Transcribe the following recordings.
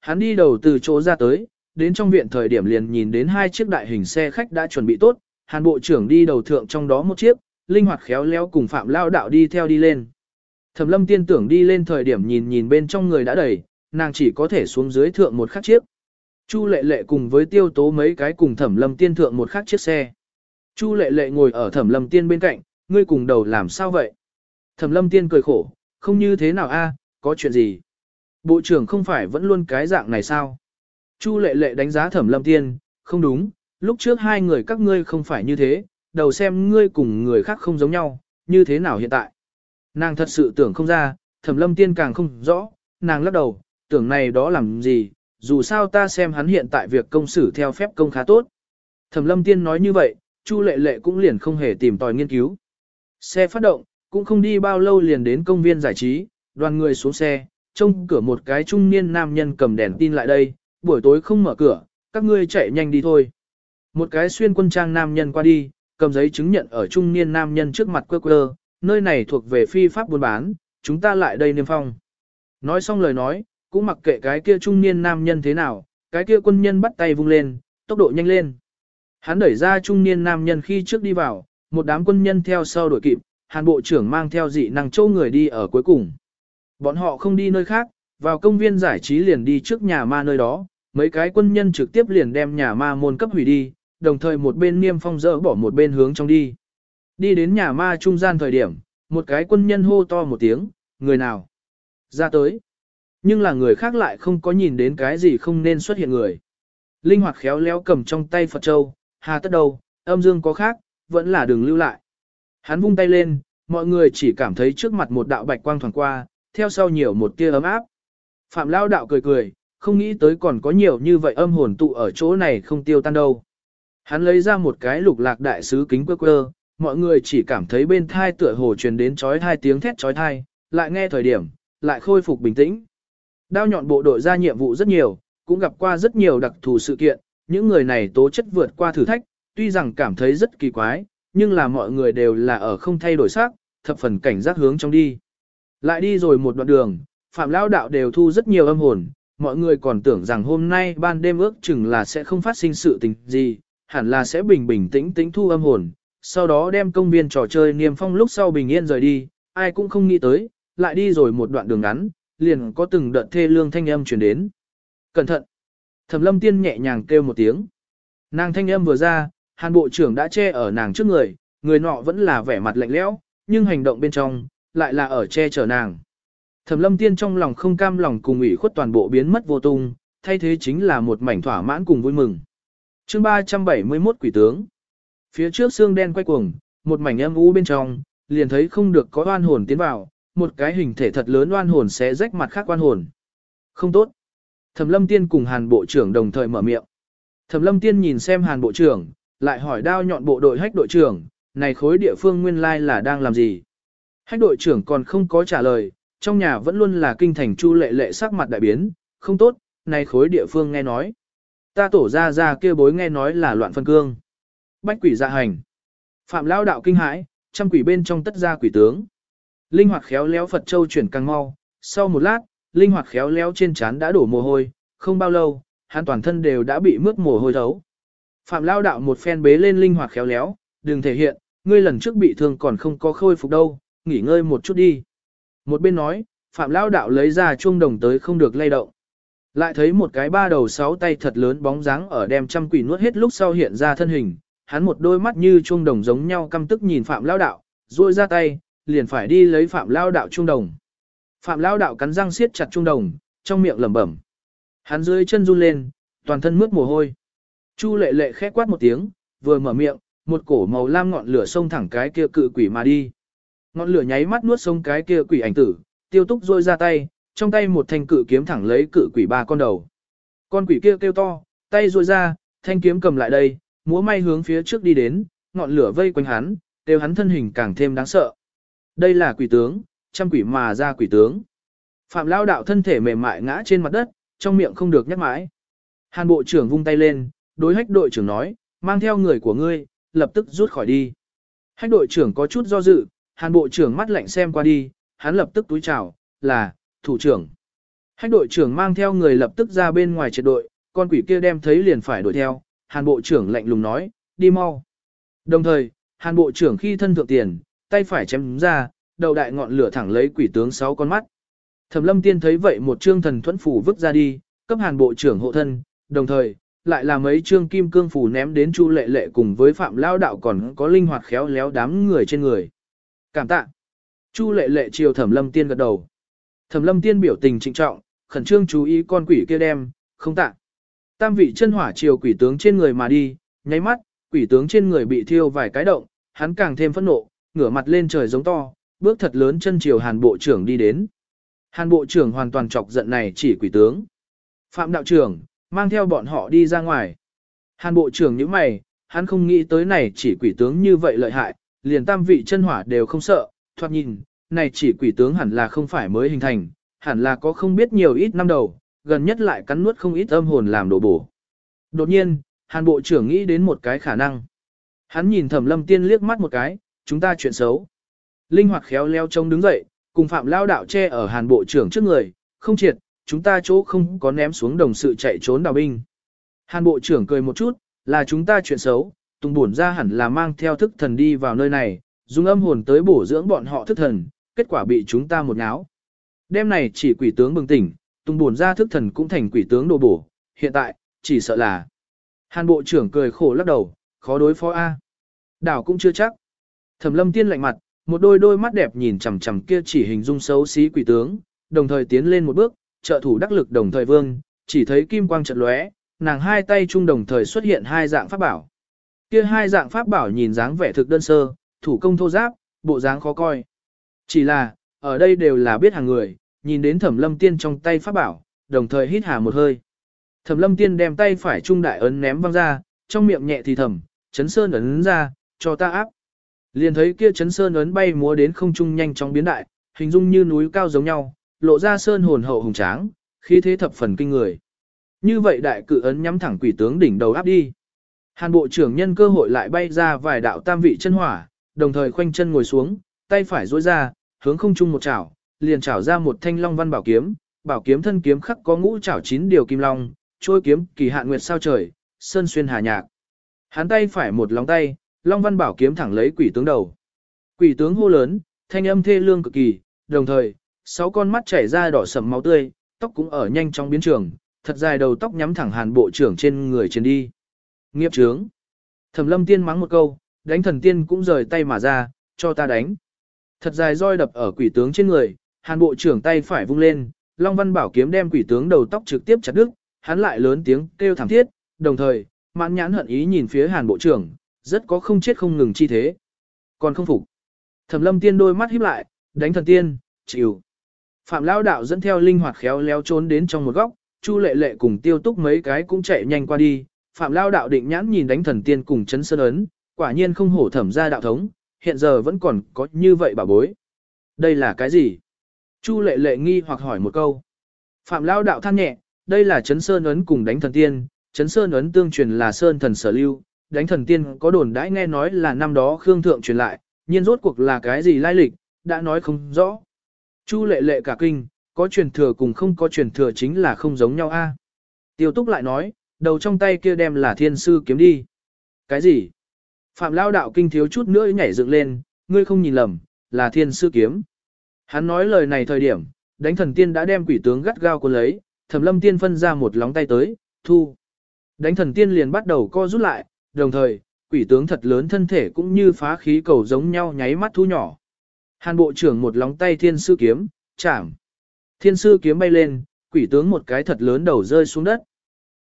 Hắn đi đầu từ chỗ ra tới, đến trong viện thời điểm liền nhìn đến hai chiếc đại hình xe khách đã chuẩn bị tốt, Hàn Bộ trưởng đi đầu thượng trong đó một chiếc, linh hoạt khéo léo cùng Phạm Lao Đạo đi theo đi lên. Thẩm lâm tiên tưởng đi lên thời điểm nhìn nhìn bên trong người đã đầy, nàng chỉ có thể xuống dưới thượng một khắc chiếc. Chu lệ lệ cùng với tiêu tố mấy cái cùng thẩm lâm tiên thượng một khắc chiếc xe. Chu lệ lệ ngồi ở thẩm lâm tiên bên cạnh, ngươi cùng đầu làm sao vậy? Thẩm lâm tiên cười khổ, không như thế nào a, có chuyện gì? Bộ trưởng không phải vẫn luôn cái dạng này sao? Chu lệ lệ đánh giá thẩm lâm tiên, không đúng, lúc trước hai người các ngươi không phải như thế, đầu xem ngươi cùng người khác không giống nhau, như thế nào hiện tại? Nàng thật sự tưởng không ra, thẩm lâm tiên càng không rõ, nàng lắc đầu, tưởng này đó làm gì, dù sao ta xem hắn hiện tại việc công xử theo phép công khá tốt. Thẩm lâm tiên nói như vậy, Chu lệ lệ cũng liền không hề tìm tòi nghiên cứu. Xe phát động, cũng không đi bao lâu liền đến công viên giải trí, đoàn người xuống xe, trông cửa một cái trung niên nam nhân cầm đèn tin lại đây, buổi tối không mở cửa, các ngươi chạy nhanh đi thôi. Một cái xuyên quân trang nam nhân qua đi, cầm giấy chứng nhận ở trung niên nam nhân trước mặt quơ quơ, nơi này thuộc về phi pháp buôn bán, chúng ta lại đây niêm phong. Nói xong lời nói, cũng mặc kệ cái kia trung niên nam nhân thế nào, cái kia quân nhân bắt tay vung lên, tốc độ nhanh lên. Hắn đẩy ra trung niên nam nhân khi trước đi vào, một đám quân nhân theo sau đuổi kịp, hàn bộ trưởng mang theo dị năng châu người đi ở cuối cùng. Bọn họ không đi nơi khác, vào công viên giải trí liền đi trước nhà ma nơi đó, mấy cái quân nhân trực tiếp liền đem nhà ma môn cấp hủy đi, đồng thời một bên niêm phong dỡ bỏ một bên hướng trong đi. Đi đến nhà ma trung gian thời điểm, một cái quân nhân hô to một tiếng, người nào? Ra tới. Nhưng là người khác lại không có nhìn đến cái gì không nên xuất hiện người. Linh hoạt khéo léo cầm trong tay Phật Châu, hà tất đầu, âm dương có khác, vẫn là đường lưu lại. Hắn vung tay lên, mọi người chỉ cảm thấy trước mặt một đạo bạch quang thoảng qua, theo sau nhiều một tia ấm áp. Phạm Lao đạo cười cười, không nghĩ tới còn có nhiều như vậy âm hồn tụ ở chỗ này không tiêu tan đâu. Hắn lấy ra một cái lục lạc đại sứ kính quơ quơ, mọi người chỉ cảm thấy bên thai tựa hồ truyền đến chói thai tiếng thét chói thai, lại nghe thời điểm, lại khôi phục bình tĩnh. Đao nhọn bộ đội ra nhiệm vụ rất nhiều, cũng gặp qua rất nhiều đặc thù sự kiện, những người này tố chất vượt qua thử thách, tuy rằng cảm thấy rất kỳ quái, nhưng là mọi người đều là ở không thay đổi sắc, thập phần cảnh giác hướng trong đi. Lại đi rồi một đoạn đường, Phạm Lão Đạo đều thu rất nhiều âm hồn, mọi người còn tưởng rằng hôm nay ban đêm ước chừng là sẽ không phát sinh sự tình gì, hẳn là sẽ bình bình tĩnh tĩnh thu âm hồn, sau đó đem công viên trò chơi niềm phong lúc sau bình yên rời đi, ai cũng không nghĩ tới, lại đi rồi một đoạn đường ngắn, liền có từng đợt thê lương thanh âm truyền đến. Cẩn thận! Thẩm lâm tiên nhẹ nhàng kêu một tiếng. Nàng thanh âm vừa ra, hàn bộ trưởng đã che ở nàng trước người, người nọ vẫn là vẻ mặt lạnh lẽo, nhưng hành động bên trong, lại là ở che chở nàng. Thẩm lâm tiên trong lòng không cam lòng cùng ủy khuất toàn bộ biến mất vô tung, thay thế chính là một mảnh thỏa mãn cùng vui mừng. chương 371 quỷ tướng. Phía trước xương đen quay cuồng, một mảnh âm u bên trong, liền thấy không được có oan hồn tiến vào, một cái hình thể thật lớn oan hồn sẽ rách mặt khác oan hồn. Không tốt. Thẩm lâm tiên cùng hàn bộ trưởng đồng thời mở miệng. Thẩm lâm tiên nhìn xem hàn bộ trưởng, lại hỏi đao nhọn bộ đội hách đội trưởng, này khối địa phương nguyên lai là đang làm gì? Hách đội trưởng còn không có trả lời, trong nhà vẫn luôn là kinh thành chu lệ lệ sắc mặt đại biến, không tốt, này khối địa phương nghe nói. Ta tổ ra ra kia bối nghe nói là loạn phân cương. Bách quỷ dạ hành. Phạm lao đạo kinh hãi, trăm quỷ bên trong tất ra quỷ tướng. Linh hoạt khéo léo Phật Châu chuyển càng mau, sau một lát, linh hoạt khéo léo trên trán đã đổ mồ hôi, không bao lâu, hắn toàn thân đều đã bị mướt mồ hôi thấu. Phạm lao đạo một phen bế lên linh hoạt khéo léo, đừng thể hiện, ngươi lần trước bị thương còn không có khôi phục đâu, nghỉ ngơi một chút đi. Một bên nói, Phạm lao đạo lấy ra chuông đồng tới không được lay động. Lại thấy một cái ba đầu sáu tay thật lớn bóng dáng ở đem trăm quỷ nuốt hết lúc sau hiện ra thân hình, hắn một đôi mắt như chuông đồng giống nhau căm tức nhìn Phạm lao đạo, duỗi ra tay, liền phải đi lấy Phạm lao đạo chuông đồng. Phạm lao đạo cắn răng siết chặt chuông đồng, trong miệng lẩm bẩm. Hắn dưới chân run lên, toàn thân mướt mồ hôi. Chu lệ lệ khẽ quát một tiếng, vừa mở miệng, một cổ màu lam ngọn lửa xông thẳng cái kia cự quỷ mà đi. Ngọn lửa nháy mắt nuốt sống cái kia quỷ ảnh tử, tiêu túc rôi ra tay, trong tay một thanh cự kiếm thẳng lấy cự quỷ ba con đầu. Con quỷ kia kêu to, tay rôi ra, thanh kiếm cầm lại đây, múa may hướng phía trước đi đến, ngọn lửa vây quanh hắn, đều hắn thân hình càng thêm đáng sợ. Đây là quỷ tướng, trăm quỷ mà ra quỷ tướng. Phạm lao đạo thân thể mềm mại ngã trên mặt đất, trong miệng không được nhắc mãi. Hàn bộ trưởng vung tay lên, đối hách đội trưởng nói, mang theo người của ngươi, lập tức rút khỏi đi. Hách đội trưởng có chút do dự, hàn bộ trưởng mắt lạnh xem qua đi, hắn lập tức túi chào, là, thủ trưởng. Hách đội trưởng mang theo người lập tức ra bên ngoài triệt đội, con quỷ kia đem thấy liền phải đuổi theo, hàn bộ trưởng lạnh lùng nói, đi mau. Đồng thời, hàn bộ trưởng khi thân thượng tiền, tay phải chém ra, đầu đại ngọn lửa thẳng lấy quỷ tướng sáu con mắt. Thẩm lâm tiên thấy vậy một trương thần thuẫn phủ vứt ra đi, cấp hàn bộ trưởng hộ thân, đồng thời, lại là mấy trương kim cương phủ ném đến chu lệ lệ cùng với phạm lao đạo còn có linh hoạt khéo léo đám người trên người. Cảm tạ. Chu lệ lệ chiều thẩm lâm tiên gật đầu. Thẩm lâm tiên biểu tình trịnh trọng, khẩn trương chú ý con quỷ kia đem, không tạ. Tam vị chân hỏa chiều quỷ tướng trên người mà đi, nháy mắt, quỷ tướng trên người bị thiêu vài cái động, hắn càng thêm phẫn nộ, ngửa mặt lên trời giống to, bước thật lớn chân chiều hàn bộ trưởng đi đến. Hàn bộ trưởng hoàn toàn chọc giận này chỉ quỷ tướng. Phạm đạo trưởng, mang theo bọn họ đi ra ngoài. Hàn bộ trưởng như mày, hắn không nghĩ tới này chỉ quỷ tướng như vậy lợi hại, liền tam vị chân hỏa đều không sợ, thoạt nhìn, này chỉ quỷ tướng hẳn là không phải mới hình thành, hẳn là có không biết nhiều ít năm đầu, gần nhất lại cắn nuốt không ít âm hồn làm đổ bổ. Đột nhiên, hàn bộ trưởng nghĩ đến một cái khả năng. Hắn nhìn thẩm lâm tiên liếc mắt một cái, chúng ta chuyện xấu. Linh hoạt khéo leo trông đứng dậy, cùng phạm lao đạo che ở hàn bộ trưởng trước người, không triệt, chúng ta chỗ không có ném xuống đồng sự chạy trốn đào binh. Hàn bộ trưởng cười một chút, là chúng ta chuyện xấu, tùng bổn ra hẳn là mang theo thức thần đi vào nơi này, dùng âm hồn tới bổ dưỡng bọn họ thức thần, kết quả bị chúng ta một náo. Đêm này chỉ quỷ tướng bừng tỉnh, tùng bổn ra thức thần cũng thành quỷ tướng đồ bổ, hiện tại, chỉ sợ là. Hàn bộ trưởng cười khổ lắc đầu, khó đối phó A. Đảo cũng chưa chắc. Thẩm lâm tiên lạnh mặt, một đôi đôi mắt đẹp nhìn chằm chằm kia chỉ hình dung xấu xí quỷ tướng, đồng thời tiến lên một bước, trợ thủ đắc lực đồng thời vương, chỉ thấy kim quang chợt lóe, nàng hai tay chung đồng thời xuất hiện hai dạng pháp bảo. Kia hai dạng pháp bảo nhìn dáng vẻ thực đơn sơ, thủ công thô giáp, bộ dáng khó coi. Chỉ là, ở đây đều là biết hàng người, nhìn đến thẩm lâm tiên trong tay pháp bảo, đồng thời hít hà một hơi. Thẩm lâm tiên đem tay phải trung đại ấn ném văng ra, trong miệng nhẹ thì thầm, chấn sơn ấn ra, cho ta áp. Liền thấy kia chấn sơn ấn bay múa đến không trung nhanh chóng biến đại, hình dung như núi cao giống nhau, lộ ra sơn hồn hậu hùng tráng, khí thế thập phần kinh người. Như vậy đại cự ấn nhắm thẳng quỷ tướng đỉnh đầu áp đi. Hàn bộ trưởng nhân cơ hội lại bay ra vài đạo tam vị chân hỏa, đồng thời khoanh chân ngồi xuống, tay phải duỗi ra, hướng không trung một chảo, liền chảo ra một thanh long văn bảo kiếm, bảo kiếm thân kiếm khắc có ngũ chảo chín điều kim long, trôi kiếm kỳ hạn nguyệt sao trời, sơn xuyên hà nhạc. Hắn tay phải một lòng tay, long văn bảo kiếm thẳng lấy quỷ tướng đầu. Quỷ tướng hô lớn, thanh âm thê lương cực kỳ, đồng thời, sáu con mắt chảy ra đỏ sầm máu tươi, tóc cũng ở nhanh trong biến trường, thật dài đầu tóc nhắm thẳng hàn bộ trưởng trên người trên đi. Nghiệp trướng. Thẩm lâm tiên mắng một câu, đánh thần tiên cũng rời tay mà ra, cho ta đánh. Thật dài roi đập ở quỷ tướng trên người, hàn bộ trưởng tay phải vung lên, Long Văn Bảo kiếm đem quỷ tướng đầu tóc trực tiếp chặt đứt, hắn lại lớn tiếng kêu thảm thiết, đồng thời, mãn nhãn hận ý nhìn phía hàn bộ trưởng, rất có không chết không ngừng chi thế. Còn không phục. Thẩm lâm tiên đôi mắt híp lại, đánh thần tiên, chịu. Phạm Lao đạo dẫn theo linh hoạt khéo léo trốn đến trong một góc, Chu lệ lệ cùng tiêu túc mấy cái cũng chạy nhanh qua đi. Phạm Lao đạo định nhãn nhìn đánh thần tiên cùng chấn sơn ấn, quả nhiên không hổ thẩm ra đạo thống, hiện giờ vẫn còn có như vậy bà bối. Đây là cái gì? Chu lệ lệ nghi hoặc hỏi một câu. Phạm Lao đạo than nhẹ, đây là chấn sơn ấn cùng đánh thần tiên, chấn sơn ấn tương truyền là sơn thần sở lưu, đánh thần tiên có đồn đãi nghe nói là năm đó Khương Thượng truyền lại, nhiên rốt cuộc là cái gì lai lịch, đã nói không rõ. Chu lệ lệ cả kinh, có truyền thừa cùng không có truyền thừa chính là không giống nhau a. Tiêu túc lại nói, đầu trong tay kia đem là thiên sư kiếm đi. Cái gì? Phạm lao đạo kinh thiếu chút nữa nhảy dựng lên, ngươi không nhìn lầm, là thiên sư kiếm. Hắn nói lời này thời điểm, đánh thần tiên đã đem quỷ tướng gắt gao cuốn lấy, thẩm lâm tiên phân ra một lóng tay tới, thu. Đánh thần tiên liền bắt đầu co rút lại, đồng thời, quỷ tướng thật lớn thân thể cũng như phá khí cầu giống nhau nháy mắt thu nhỏ. Hàn bộ trưởng một lóng tay thiên sư kiếm, chạm. Thiên sư kiếm bay lên, quỷ tướng một cái thật lớn đầu rơi xuống đất.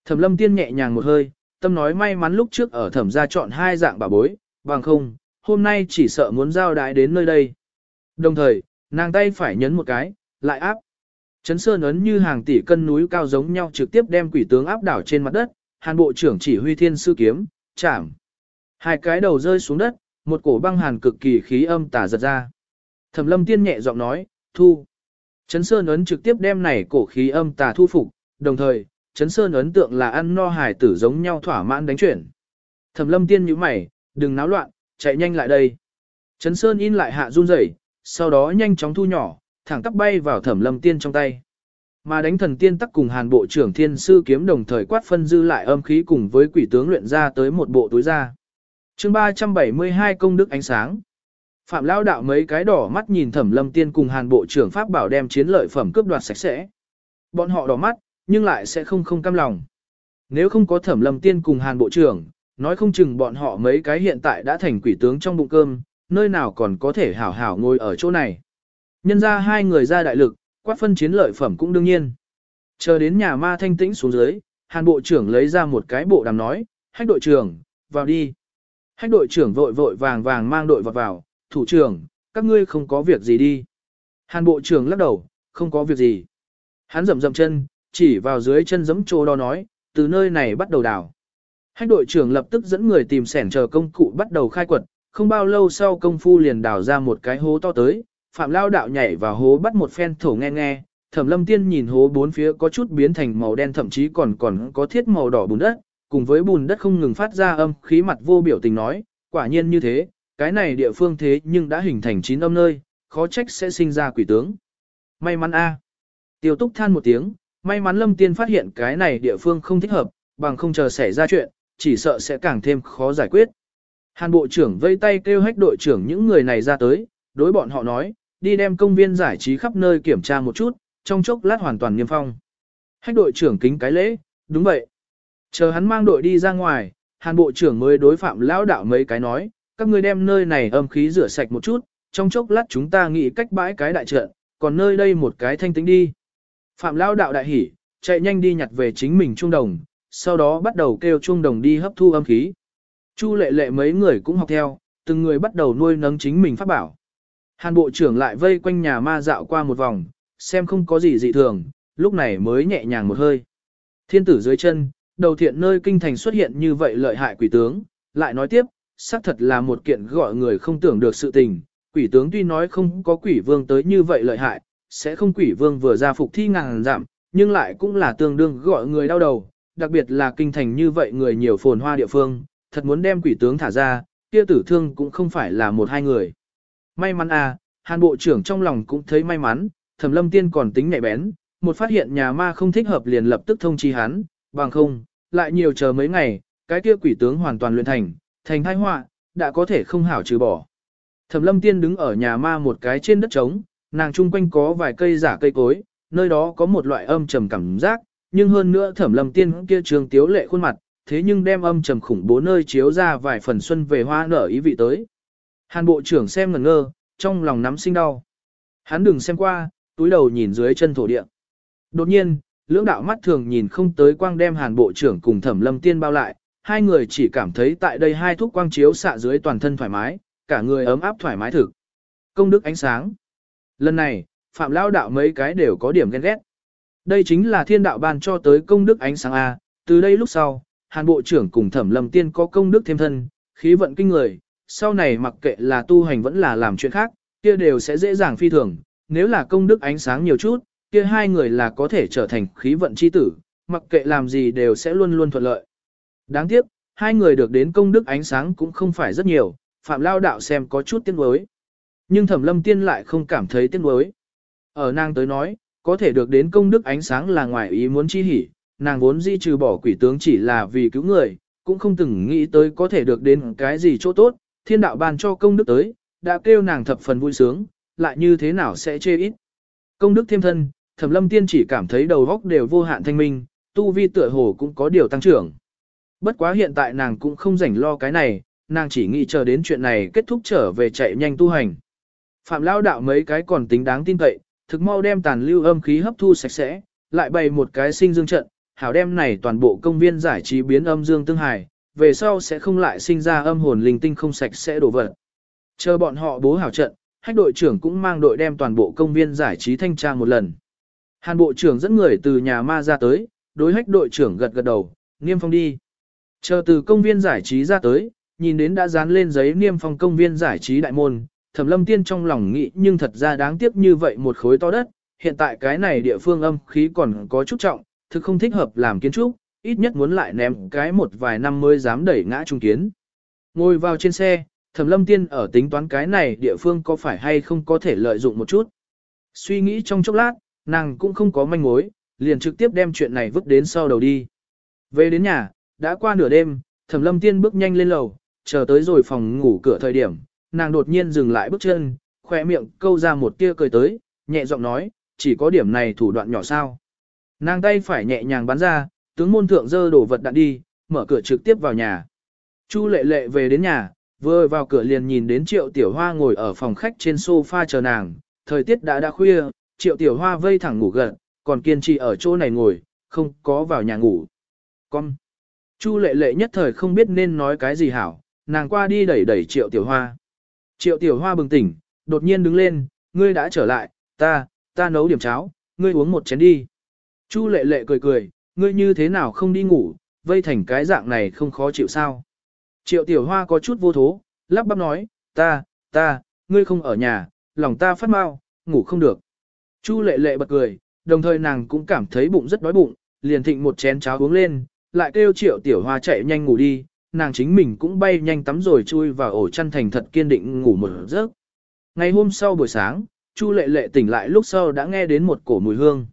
Thẩm lâm tiên nhẹ nhàng một hơi, tâm nói may mắn lúc trước ở thẩm gia chọn hai dạng bà bối, bằng không, hôm nay chỉ sợ muốn giao đái đến nơi đây. Đồng thời, nàng tay phải nhấn một cái, lại áp. Chấn sơn ấn như hàng tỷ cân núi cao giống nhau trực tiếp đem quỷ tướng áp đảo trên mặt đất, hàn bộ trưởng chỉ huy thiên sư kiếm, chạm. Hai cái đầu rơi xuống đất, một cổ băng hàn cực kỳ khí âm tả giật ra. Thẩm lâm tiên nhẹ giọng nói, thu. chấn Sơn ấn trực tiếp đem này cổ khí âm tà thu phục, đồng thời, Trấn Sơn ấn tượng là ăn no hải tử giống nhau thỏa mãn đánh chuyển. Thẩm lâm tiên nhíu mày, đừng náo loạn, chạy nhanh lại đây. Trấn Sơn in lại hạ run rẩy, sau đó nhanh chóng thu nhỏ, thẳng tắp bay vào thẩm lâm tiên trong tay. Mà đánh thần tiên tắc cùng hàn bộ trưởng thiên sư kiếm đồng thời quát phân dư lại âm khí cùng với quỷ tướng luyện ra tới một bộ túi ra. chương 372 công đức ánh sáng. Phạm lao đạo mấy cái đỏ mắt nhìn thẩm lâm tiên cùng hàn bộ trưởng pháp bảo đem chiến lợi phẩm cướp đoạt sạch sẽ. Bọn họ đỏ mắt, nhưng lại sẽ không không cam lòng. Nếu không có thẩm lâm tiên cùng hàn bộ trưởng, nói không chừng bọn họ mấy cái hiện tại đã thành quỷ tướng trong bụng cơm, nơi nào còn có thể hảo hảo ngồi ở chỗ này. Nhân ra hai người ra đại lực, quát phân chiến lợi phẩm cũng đương nhiên. Chờ đến nhà ma thanh tĩnh xuống dưới, hàn bộ trưởng lấy ra một cái bộ đàm nói, hách đội trưởng, vào đi. Hách đội trưởng vội vội vàng vàng mang đội vào vào, thủ trưởng, các ngươi không có việc gì đi. Hàn bộ trưởng lắc đầu, không có việc gì. Hắn rậm rậm chân, chỉ vào dưới chân giẫm chỗ đó nói, từ nơi này bắt đầu đào. Hách đội trưởng lập tức dẫn người tìm sẻn chờ công cụ bắt đầu khai quật, không bao lâu sau công phu liền đào ra một cái hố to tới, Phạm Lao đạo nhảy vào hố bắt một phen thổ nghe nghe, Thẩm Lâm Tiên nhìn hố bốn phía có chút biến thành màu đen thậm chí còn còn có thiết màu đỏ bùn đất, cùng với bùn đất không ngừng phát ra âm khí mặt vô biểu tình nói, quả nhiên như thế, cái này địa phương thế nhưng đã hình thành chín âm nơi, khó trách sẽ sinh ra quỷ tướng. May mắn a. Tiêu Túc than một tiếng, may mắn Lâm Tiên phát hiện cái này địa phương không thích hợp, bằng không chờ xảy ra chuyện, chỉ sợ sẽ càng thêm khó giải quyết. Hàn bộ trưởng vây tay kêu hách đội trưởng những người này ra tới, đối bọn họ nói, đi đem công viên giải trí khắp nơi kiểm tra một chút, trong chốc lát hoàn toàn niêm phong. Hách đội trưởng kính cái lễ, đúng vậy. Chờ hắn mang đội đi ra ngoài, hàn bộ trưởng mới đối phạm lão đạo mấy cái nói, các ngươi đem nơi này âm khí rửa sạch một chút, trong chốc lát chúng ta nghĩ cách bãi cái đại trận, còn nơi đây một cái thanh tĩnh đi. Phạm lão đạo đại hỉ, chạy nhanh đi nhặt về chính mình trung đồng, sau đó bắt đầu kêu trung đồng đi hấp thu âm khí. Chu lệ lệ mấy người cũng học theo, từng người bắt đầu nuôi nấng chính mình phát bảo. Hàn bộ trưởng lại vây quanh nhà ma dạo qua một vòng, xem không có gì dị thường, lúc này mới nhẹ nhàng một hơi. Thiên tử dưới chân, đầu thiện nơi kinh thành xuất hiện như vậy lợi hại quỷ tướng, lại nói tiếp, xác thật là một kiện gọi người không tưởng được sự tình. Quỷ tướng tuy nói không có quỷ vương tới như vậy lợi hại, sẽ không quỷ vương vừa ra phục thi ngàn giảm, nhưng lại cũng là tương đương gọi người đau đầu, đặc biệt là kinh thành như vậy người nhiều phồn hoa địa phương, thật muốn đem quỷ tướng thả ra, kia tử thương cũng không phải là một hai người. May mắn à, hàn bộ trưởng trong lòng cũng thấy may mắn, thẩm lâm tiên còn tính nhạy bén, một phát hiện nhà ma không thích hợp liền lập tức thông chi hắn, bằng không, lại nhiều chờ mấy ngày, cái kia quỷ tướng hoàn toàn luyện thành, thành thai họa, đã có thể không hảo trừ bỏ. Thẩm lâm tiên đứng ở nhà ma một cái trên đất trống, nàng chung quanh có vài cây giả cây cối, nơi đó có một loại âm trầm cảm giác, nhưng hơn nữa thẩm lâm tiên kia trường tiếu lệ khuôn mặt, thế nhưng đem âm trầm khủng bố nơi chiếu ra vài phần xuân về hoa nở ý vị tới. Hàn bộ trưởng xem ngẩn ngơ, trong lòng nắm sinh đau. Hắn đừng xem qua, túi đầu nhìn dưới chân thổ địa. Đột nhiên, lưỡng đạo mắt thường nhìn không tới quang đem hàn bộ trưởng cùng thẩm lâm tiên bao lại, hai người chỉ cảm thấy tại đây hai thuốc quang chiếu xạ dưới toàn thân thoải mái, cả người ấm áp thoải mái thực. Công đức ánh sáng. Lần này, phạm lao đạo mấy cái đều có điểm ghen ghét. Đây chính là thiên đạo ban cho tới công đức ánh sáng A, từ đây lúc sau, hàn bộ trưởng cùng thẩm lâm tiên có công đức thêm thân, khí vận kinh người, sau này mặc kệ là tu hành vẫn là làm chuyện khác, kia đều sẽ dễ dàng phi thường, nếu là công đức ánh sáng nhiều chút, kia hai người là có thể trở thành khí vận chi tử, mặc kệ làm gì đều sẽ luôn luôn thuận lợi. Đáng tiếc, hai người được đến công đức ánh sáng cũng không phải rất nhiều, Phạm Lao Đạo xem có chút tiếc nuối. Nhưng Thẩm Lâm Tiên lại không cảm thấy tiếc nuối. Ở nàng tới nói, có thể được đến công đức ánh sáng là ngoài ý muốn chi hỉ, nàng vốn di trừ bỏ quỷ tướng chỉ là vì cứu người, cũng không từng nghĩ tới có thể được đến cái gì chỗ tốt, thiên đạo ban cho công đức tới, đã kêu nàng thập phần vui sướng, lại như thế nào sẽ chê ít. Công đức thêm thân, thẩm lâm tiên chỉ cảm thấy đầu óc đều vô hạn thanh minh, tu vi tựa hồ cũng có điều tăng trưởng. Bất quá hiện tại nàng cũng không rảnh lo cái này, nàng chỉ nghĩ chờ đến chuyện này kết thúc trở về chạy nhanh tu hành. Phạm lao đạo mấy cái còn tính đáng tin cậy, thực mau đem tàn lưu âm khí hấp thu sạch sẽ, lại bày một cái sinh dương trận, hảo đem này toàn bộ công viên giải trí biến âm dương tương hài, về sau sẽ không lại sinh ra âm hồn linh tinh không sạch sẽ đổ vật. Chờ bọn họ bố hảo trận, hách đội trưởng cũng mang đội đem toàn bộ công viên giải trí thanh tra một lần. Hàn bộ trưởng dẫn người từ nhà ma ra tới, đối hách đội trưởng gật gật đầu, niêm phong đi. Chờ từ công viên giải trí ra tới, nhìn đến đã dán lên giấy niêm phong công viên giải trí đại môn, thẩm lâm tiên trong lòng nghĩ nhưng thật ra đáng tiếc như vậy một khối to đất, hiện tại cái này địa phương âm khí còn có chút trọng, thực không thích hợp làm kiến trúc, ít nhất muốn lại ném cái một vài năm mới dám đẩy ngã trung kiến. Ngồi vào trên xe, Thẩm Lâm Tiên ở tính toán cái này địa phương có phải hay không có thể lợi dụng một chút. Suy nghĩ trong chốc lát, nàng cũng không có manh mối, liền trực tiếp đem chuyện này vứt đến sau đầu đi. Về đến nhà, đã qua nửa đêm, Thẩm Lâm Tiên bước nhanh lên lầu, chờ tới rồi phòng ngủ cửa thời điểm, nàng đột nhiên dừng lại bước chân, khỏe miệng câu ra một tia cười tới, nhẹ giọng nói, chỉ có điểm này thủ đoạn nhỏ sao. Nàng tay phải nhẹ nhàng bắn ra, tướng môn thượng dơ đổ vật đạn đi, mở cửa trực tiếp vào nhà. Chu lệ lệ về đến nhà, vừa vào cửa liền nhìn đến triệu tiểu hoa ngồi ở phòng khách trên sofa chờ nàng, thời tiết đã đã khuya, triệu tiểu hoa vây thẳng ngủ gần, còn kiên trì ở chỗ này ngồi, không có vào nhà ngủ. Con! Chu lệ lệ nhất thời không biết nên nói cái gì hảo, nàng qua đi đẩy đẩy triệu tiểu hoa. Triệu tiểu hoa bừng tỉnh, đột nhiên đứng lên, ngươi đã trở lại, ta, ta nấu điểm cháo, ngươi uống một chén đi. Chu lệ lệ cười cười, ngươi như thế nào không đi ngủ, vây thành cái dạng này không khó chịu sao. Triệu tiểu hoa có chút vô thố, lắp bắp nói, ta, ta, ngươi không ở nhà, lòng ta phát mau, ngủ không được. Chu lệ lệ bật cười, đồng thời nàng cũng cảm thấy bụng rất đói bụng, liền thịnh một chén cháo uống lên, lại kêu triệu tiểu hoa chạy nhanh ngủ đi, nàng chính mình cũng bay nhanh tắm rồi chui vào ổ chăn thành thật kiên định ngủ một giấc. Ngày hôm sau buổi sáng, Chu lệ lệ tỉnh lại lúc sau đã nghe đến một cổ mùi hương.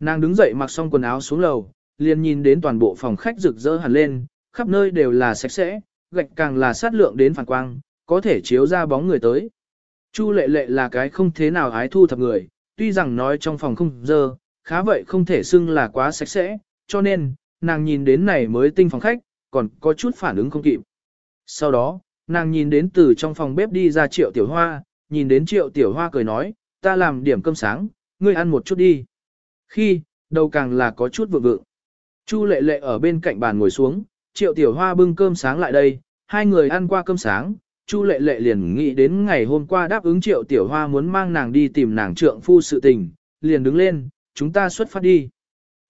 Nàng đứng dậy mặc xong quần áo xuống lầu, liền nhìn đến toàn bộ phòng khách rực rỡ hẳn lên, khắp nơi đều là sạch sẽ, gạch càng là sát lượng đến phản quang, có thể chiếu ra bóng người tới. Chu lệ lệ là cái không thế nào ái thu thập người, tuy rằng nói trong phòng không dơ, khá vậy không thể xưng là quá sạch sẽ, cho nên, nàng nhìn đến này mới tinh phòng khách, còn có chút phản ứng không kịp. Sau đó, nàng nhìn đến từ trong phòng bếp đi ra triệu tiểu hoa, nhìn đến triệu tiểu hoa cười nói, ta làm điểm cơm sáng, ngươi ăn một chút đi. Khi, đầu càng là có chút vượng vượng. Chu lệ lệ ở bên cạnh bàn ngồi xuống, triệu tiểu hoa bưng cơm sáng lại đây, hai người ăn qua cơm sáng, Chu lệ lệ liền nghĩ đến ngày hôm qua đáp ứng triệu tiểu hoa muốn mang nàng đi tìm nàng trượng phu sự tình, liền đứng lên, chúng ta xuất phát đi.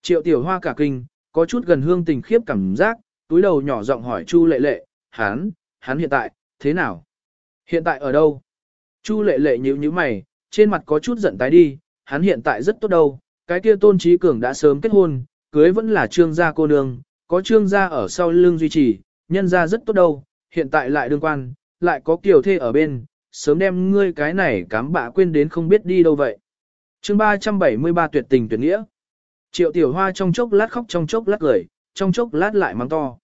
Triệu tiểu hoa cả kinh, có chút gần hương tình khiếp cảm giác, túi đầu nhỏ giọng hỏi Chu lệ lệ, hắn, hắn hiện tại, thế nào? Hiện tại ở đâu? Chu lệ lệ nhíu nhíu mày, trên mặt có chút giận tái đi, hắn hiện tại rất tốt đâu, cái kia tôn trí cường đã sớm kết hôn, cưới vẫn là trương gia cô nương, có trương gia ở sau lưng duy trì, nhân gia rất tốt đâu, hiện tại lại đương quan, lại có kiều thê ở bên, sớm đem ngươi cái này cám bạ quên đến không biết đi đâu vậy. chương 373 tuyệt tình tuyệt nghĩa. Triệu tiểu hoa trong chốc lát khóc trong chốc lát cười, trong chốc lát lại mắng to.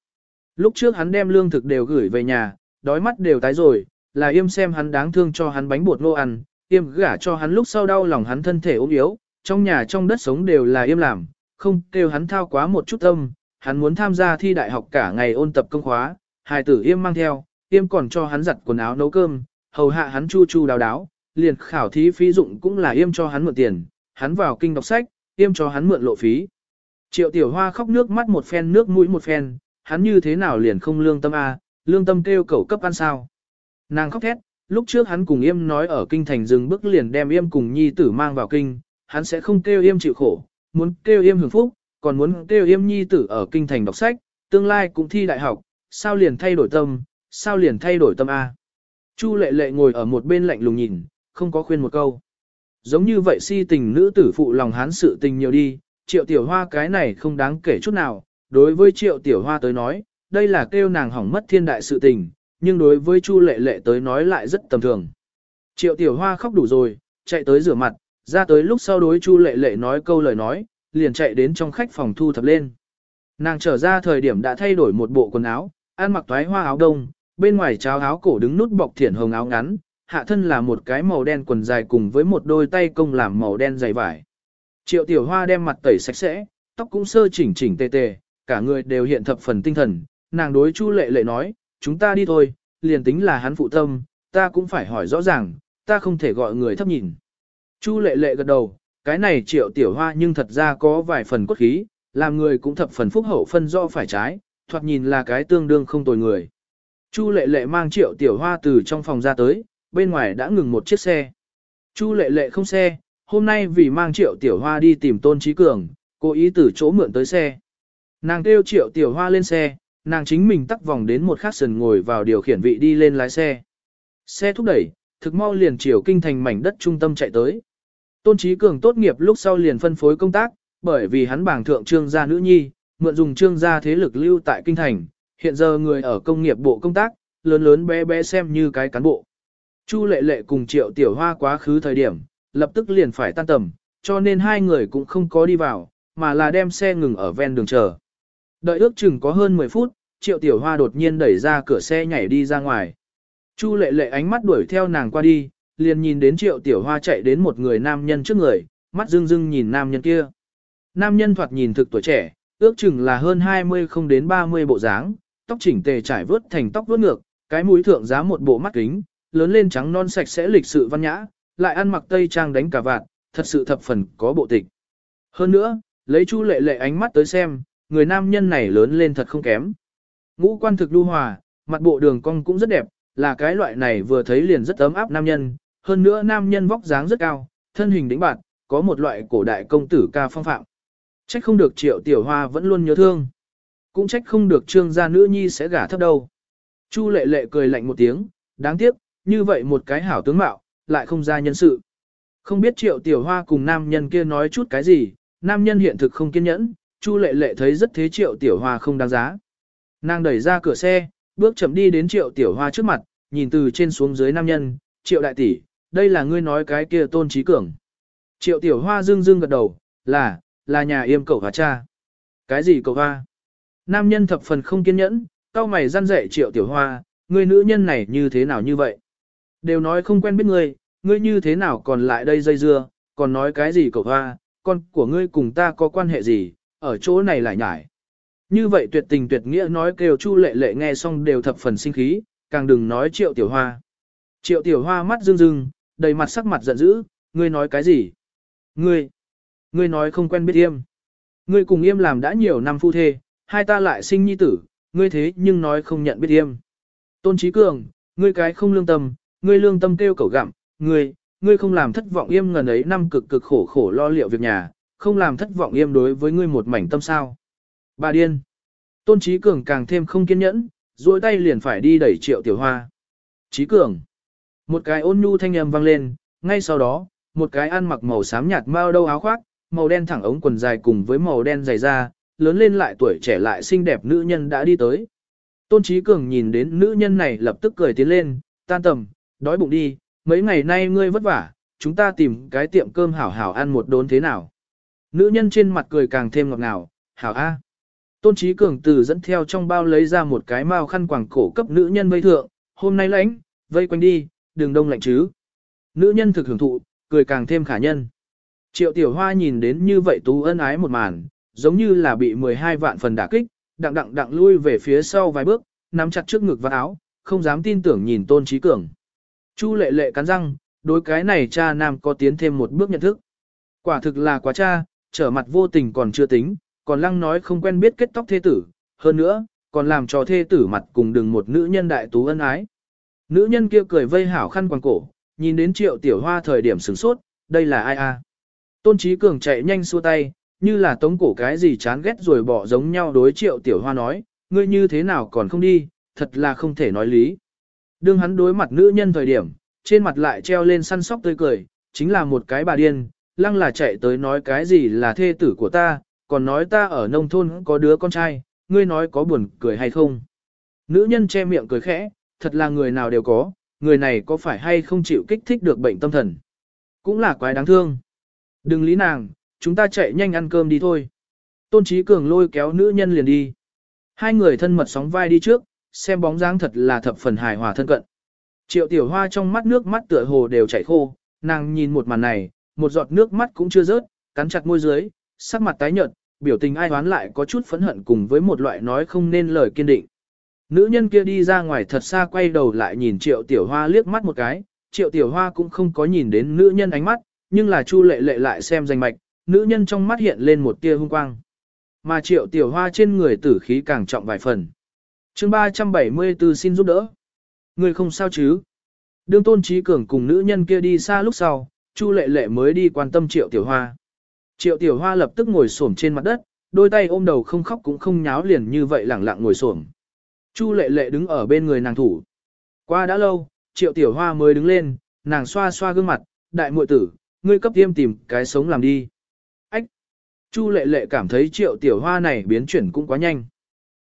Lúc trước hắn đem lương thực đều gửi về nhà, đói mắt đều tái rồi, là yêm xem hắn đáng thương cho hắn bánh bột ngô ăn, yêm gả cho hắn lúc sau đau lòng hắn thân thể ốm yếu, trong nhà trong đất sống đều là yêm làm, không kêu hắn thao quá một chút tâm, hắn muốn tham gia thi đại học cả ngày ôn tập công khóa, hài tử yêm mang theo, yêm còn cho hắn giặt quần áo nấu cơm, hầu hạ hắn chu chu đào đáo, liền khảo thí phí dụng cũng là yêm cho hắn mượn tiền, hắn vào kinh đọc sách, yêm cho hắn mượn lộ phí. Triệu tiểu hoa khóc nước mắt một phen nước mũi một phen, hắn như thế nào liền không lương tâm a, lương tâm kêu cầu cấp ăn sao. Nàng khóc thét, lúc trước hắn cùng yêm nói ở kinh thành dừng bước liền đem yêm cùng nhi tử mang vào kinh, hắn sẽ không kêu yêm chịu khổ, muốn kêu yêm hưởng phúc, còn muốn kêu yêm nhi tử ở kinh thành đọc sách, tương lai cũng thi đại học, sao liền thay đổi tâm, sao liền thay đổi tâm A. Chu lệ lệ ngồi ở một bên lạnh lùng nhìn, không có khuyên một câu. Giống như vậy si tình nữ tử phụ lòng hán sự tình nhiều đi, triệu tiểu hoa cái này không đáng kể chút nào, đối với triệu tiểu hoa tới nói, đây là kêu nàng hỏng mất thiên đại sự tình, nhưng đối với Chu lệ lệ tới nói lại rất tầm thường. Triệu tiểu hoa khóc đủ rồi, chạy tới rửa mặt, ra tới lúc sau đối Chu lệ lệ nói câu lời nói, liền chạy đến trong khách phòng thu thập lên. Nàng trở ra thời điểm đã thay đổi một bộ quần áo, ăn mặc toái hoa áo đông, bên ngoài cháo áo cổ đứng nút bọc thiển hồng áo ngắn, hạ thân là một cái màu đen quần dài cùng với một đôi tay công làm màu đen dày vải. Triệu tiểu hoa đem mặt tẩy sạch sẽ, tóc cũng sơ chỉnh chỉnh tề tề, cả người đều hiện thập phần tinh thần, nàng đối Chu lệ lệ nói, chúng ta đi thôi, liền tính là hắn phụ tâm, ta cũng phải hỏi rõ ràng, ta không thể gọi người thấp nhìn. Chu lệ lệ gật đầu, cái này triệu tiểu hoa nhưng thật ra có vài phần cốt khí, làm người cũng thập phần phúc hậu phân do phải trái, thoạt nhìn là cái tương đương không tồi người. Chu lệ lệ mang triệu tiểu hoa từ trong phòng ra tới, bên ngoài đã ngừng một chiếc xe. Chu lệ lệ không xe, hôm nay vì mang triệu tiểu hoa đi tìm tôn trí cường, cố ý từ chỗ mượn tới xe. Nàng kêu triệu tiểu hoa lên xe, nàng chính mình tắt vòng đến một khắc sần ngồi vào điều khiển vị đi lên lái xe. Xe thúc đẩy, thực mau liền chiều kinh thành mảnh đất trung tâm chạy tới. Tôn Trí Cường tốt nghiệp lúc sau liền phân phối công tác, bởi vì hắn bảng thượng trương gia nữ nhi, mượn dùng trương gia thế lực lưu tại kinh thành, hiện giờ người ở công nghiệp bộ công tác, lớn lớn bé bé xem như cái cán bộ. Chu lệ lệ cùng triệu tiểu hoa quá khứ thời điểm, lập tức liền phải tan tầm, cho nên hai người cũng không có đi vào, mà là đem xe ngừng ở ven đường chờ. Đợi ước chừng có hơn 10 phút, triệu tiểu hoa đột nhiên đẩy ra cửa xe nhảy đi ra ngoài. Chu lệ lệ ánh mắt đuổi theo nàng qua đi, liền nhìn đến triệu tiểu hoa chạy đến một người nam nhân trước người, mắt rưng rưng nhìn nam nhân kia. Nam nhân thoạt nhìn thực tuổi trẻ, ước chừng là hơn 20 không đến 30 bộ dáng, tóc chỉnh tề trải vớt thành tóc vuốt ngược, cái mũi thượng giá một bộ mắt kính, lớn lên trắng non sạch sẽ lịch sự văn nhã, lại ăn mặc tây trang đánh cả vạt, thật sự thập phần có bộ tịch. Hơn nữa, lấy Chu lệ lệ ánh mắt tới xem, người nam nhân này lớn lên thật không kém. Ngũ quan thực lưu hòa, mặt bộ đường cong cũng rất đẹp, là cái loại này vừa thấy liền rất ấm áp nam nhân, hơn nữa nam nhân vóc dáng rất cao, thân hình đĩnh bạt, có một loại cổ đại công tử ca phong phạm. Trách không được triệu tiểu hoa vẫn luôn nhớ thương. Cũng trách không được trương gia nữ nhi sẽ gả thấp đâu. Chu lệ lệ cười lạnh một tiếng, đáng tiếc, như vậy một cái hảo tướng mạo, lại không ra nhân sự. Không biết triệu tiểu hoa cùng nam nhân kia nói chút cái gì, nam nhân hiện thực không kiên nhẫn, chu lệ lệ thấy rất thế triệu tiểu hoa không đáng giá. Nàng đẩy ra cửa xe, bước chậm đi đến triệu tiểu hoa trước mặt, nhìn từ trên xuống dưới nam nhân, triệu đại tỷ, đây là ngươi nói cái kia tôn trí cường. Triệu tiểu hoa dương dương gật đầu, là, là nhà yêm cậu và cha. Cái gì cậu hoa? Nam nhân thập phần không kiên nhẫn, cao mày răn dạy triệu tiểu hoa, người nữ nhân này như thế nào như vậy? Đều nói không quen biết ngươi, ngươi như thế nào còn lại đây dây dưa, còn nói cái gì cậu hoa, con của ngươi cùng ta có quan hệ gì, ở chỗ này lại nhải. Như vậy tuyệt tình tuyệt nghĩa nói kêu chu lệ lệ nghe xong đều thập phần sinh khí, càng đừng nói triệu tiểu hoa. Triệu tiểu hoa mắt rưng rưng, đầy mặt sắc mặt giận dữ, ngươi nói cái gì? Ngươi, ngươi nói không quen biết yêm. Ngươi cùng yêm làm đã nhiều năm phu thê, hai ta lại sinh nhi tử, ngươi thế nhưng nói không nhận biết yêm. Tôn Trí Cường, ngươi cái không lương tâm, ngươi lương tâm kêu cẩu gặm, ngươi, ngươi không làm thất vọng yêm ngần ấy năm cực cực khổ khổ lo liệu việc nhà, không làm thất vọng yêm đối với ngươi một mảnh tâm sao. Bà điên. Tôn Trí Cường càng thêm không kiên nhẫn, duỗi tay liền phải đi đẩy triệu tiểu hoa. Trí Cường. Một cái ôn nhu thanh âm vang lên, ngay sau đó, một cái ăn mặc màu xám nhạt mao đâu áo khoác, màu đen thẳng ống quần dài cùng với màu đen dày da, lớn lên lại tuổi trẻ lại xinh đẹp nữ nhân đã đi tới. Tôn Trí Cường nhìn đến nữ nhân này lập tức cười tiến lên, tan tầm, đói bụng đi, mấy ngày nay ngươi vất vả, chúng ta tìm cái tiệm cơm hảo hảo ăn một đốn thế nào. Nữ nhân trên mặt cười càng thêm ngọt ngào, hảo a. Tôn Trí Cường từ dẫn theo trong bao lấy ra một cái mao khăn quàng cổ cấp nữ nhân vây thượng, hôm nay lãnh, vây quanh đi, đừng đông lạnh chứ. Nữ nhân thực hưởng thụ, cười càng thêm khả nhân. Triệu Tiểu Hoa nhìn đến như vậy tú ân ái một màn, giống như là bị 12 vạn phần đả kích, đặng đặng đặng lui về phía sau vài bước, nắm chặt trước ngực và áo, không dám tin tưởng nhìn Tôn Trí Cường. Chu lệ lệ cắn răng, đối cái này cha nam có tiến thêm một bước nhận thức. Quả thực là quá cha, trở mặt vô tình còn chưa tính, còn lăng nói không quen biết kết tóc thê tử, hơn nữa, còn làm cho thê tử mặt cùng đừng một nữ nhân đại tú ân ái. Nữ nhân kia cười vây hảo khăn quàng cổ, nhìn đến triệu tiểu hoa thời điểm sửng sốt, đây là ai a? Tôn trí cường chạy nhanh xua tay, như là tống cổ cái gì chán ghét rồi bỏ giống nhau đối triệu tiểu hoa nói, ngươi như thế nào còn không đi, thật là không thể nói lý. Đương hắn đối mặt nữ nhân thời điểm, trên mặt lại treo lên săn sóc tươi cười, chính là một cái bà điên, lăng là chạy tới nói cái gì là thê tử của ta, còn nói ta ở nông thôn có đứa con trai, ngươi nói có buồn cười hay không. Nữ nhân che miệng cười khẽ, thật là người nào đều có, người này có phải hay không chịu kích thích được bệnh tâm thần. Cũng là quái đáng thương. Đừng lý nàng, chúng ta chạy nhanh ăn cơm đi thôi. Tôn Trí Cường lôi kéo nữ nhân liền đi. Hai người thân mật sóng vai đi trước, xem bóng dáng thật là thập phần hài hòa thân cận. Triệu tiểu hoa trong mắt nước mắt tựa hồ đều chảy khô, nàng nhìn một màn này, một giọt nước mắt cũng chưa rớt, cắn chặt môi dưới, sắc mặt tái nhợt, biểu tình ai hoán lại có chút phẫn hận cùng với một loại nói không nên lời kiên định. Nữ nhân kia đi ra ngoài thật xa quay đầu lại nhìn triệu tiểu hoa liếc mắt một cái, triệu tiểu hoa cũng không có nhìn đến nữ nhân ánh mắt, nhưng là chu lệ lệ lại xem danh mạch, nữ nhân trong mắt hiện lên một tia hung quang. Mà triệu tiểu hoa trên người tử khí càng trọng vài phần. chương 374 xin giúp đỡ. Người không sao chứ? Đương tôn trí cường cùng nữ nhân kia đi xa lúc sau, chu lệ lệ mới đi quan tâm triệu tiểu hoa. Triệu tiểu hoa lập tức ngồi xổm trên mặt đất, đôi tay ôm đầu không khóc cũng không nháo liền như vậy lẳng lặng ngồi xổm. Chu lệ lệ đứng ở bên người nàng thủ. Qua đã lâu, triệu tiểu hoa mới đứng lên, nàng xoa xoa gương mặt, đại muội tử, ngươi cấp tiêm tìm cái sống làm đi. Ách! Chu lệ lệ cảm thấy triệu tiểu hoa này biến chuyển cũng quá nhanh.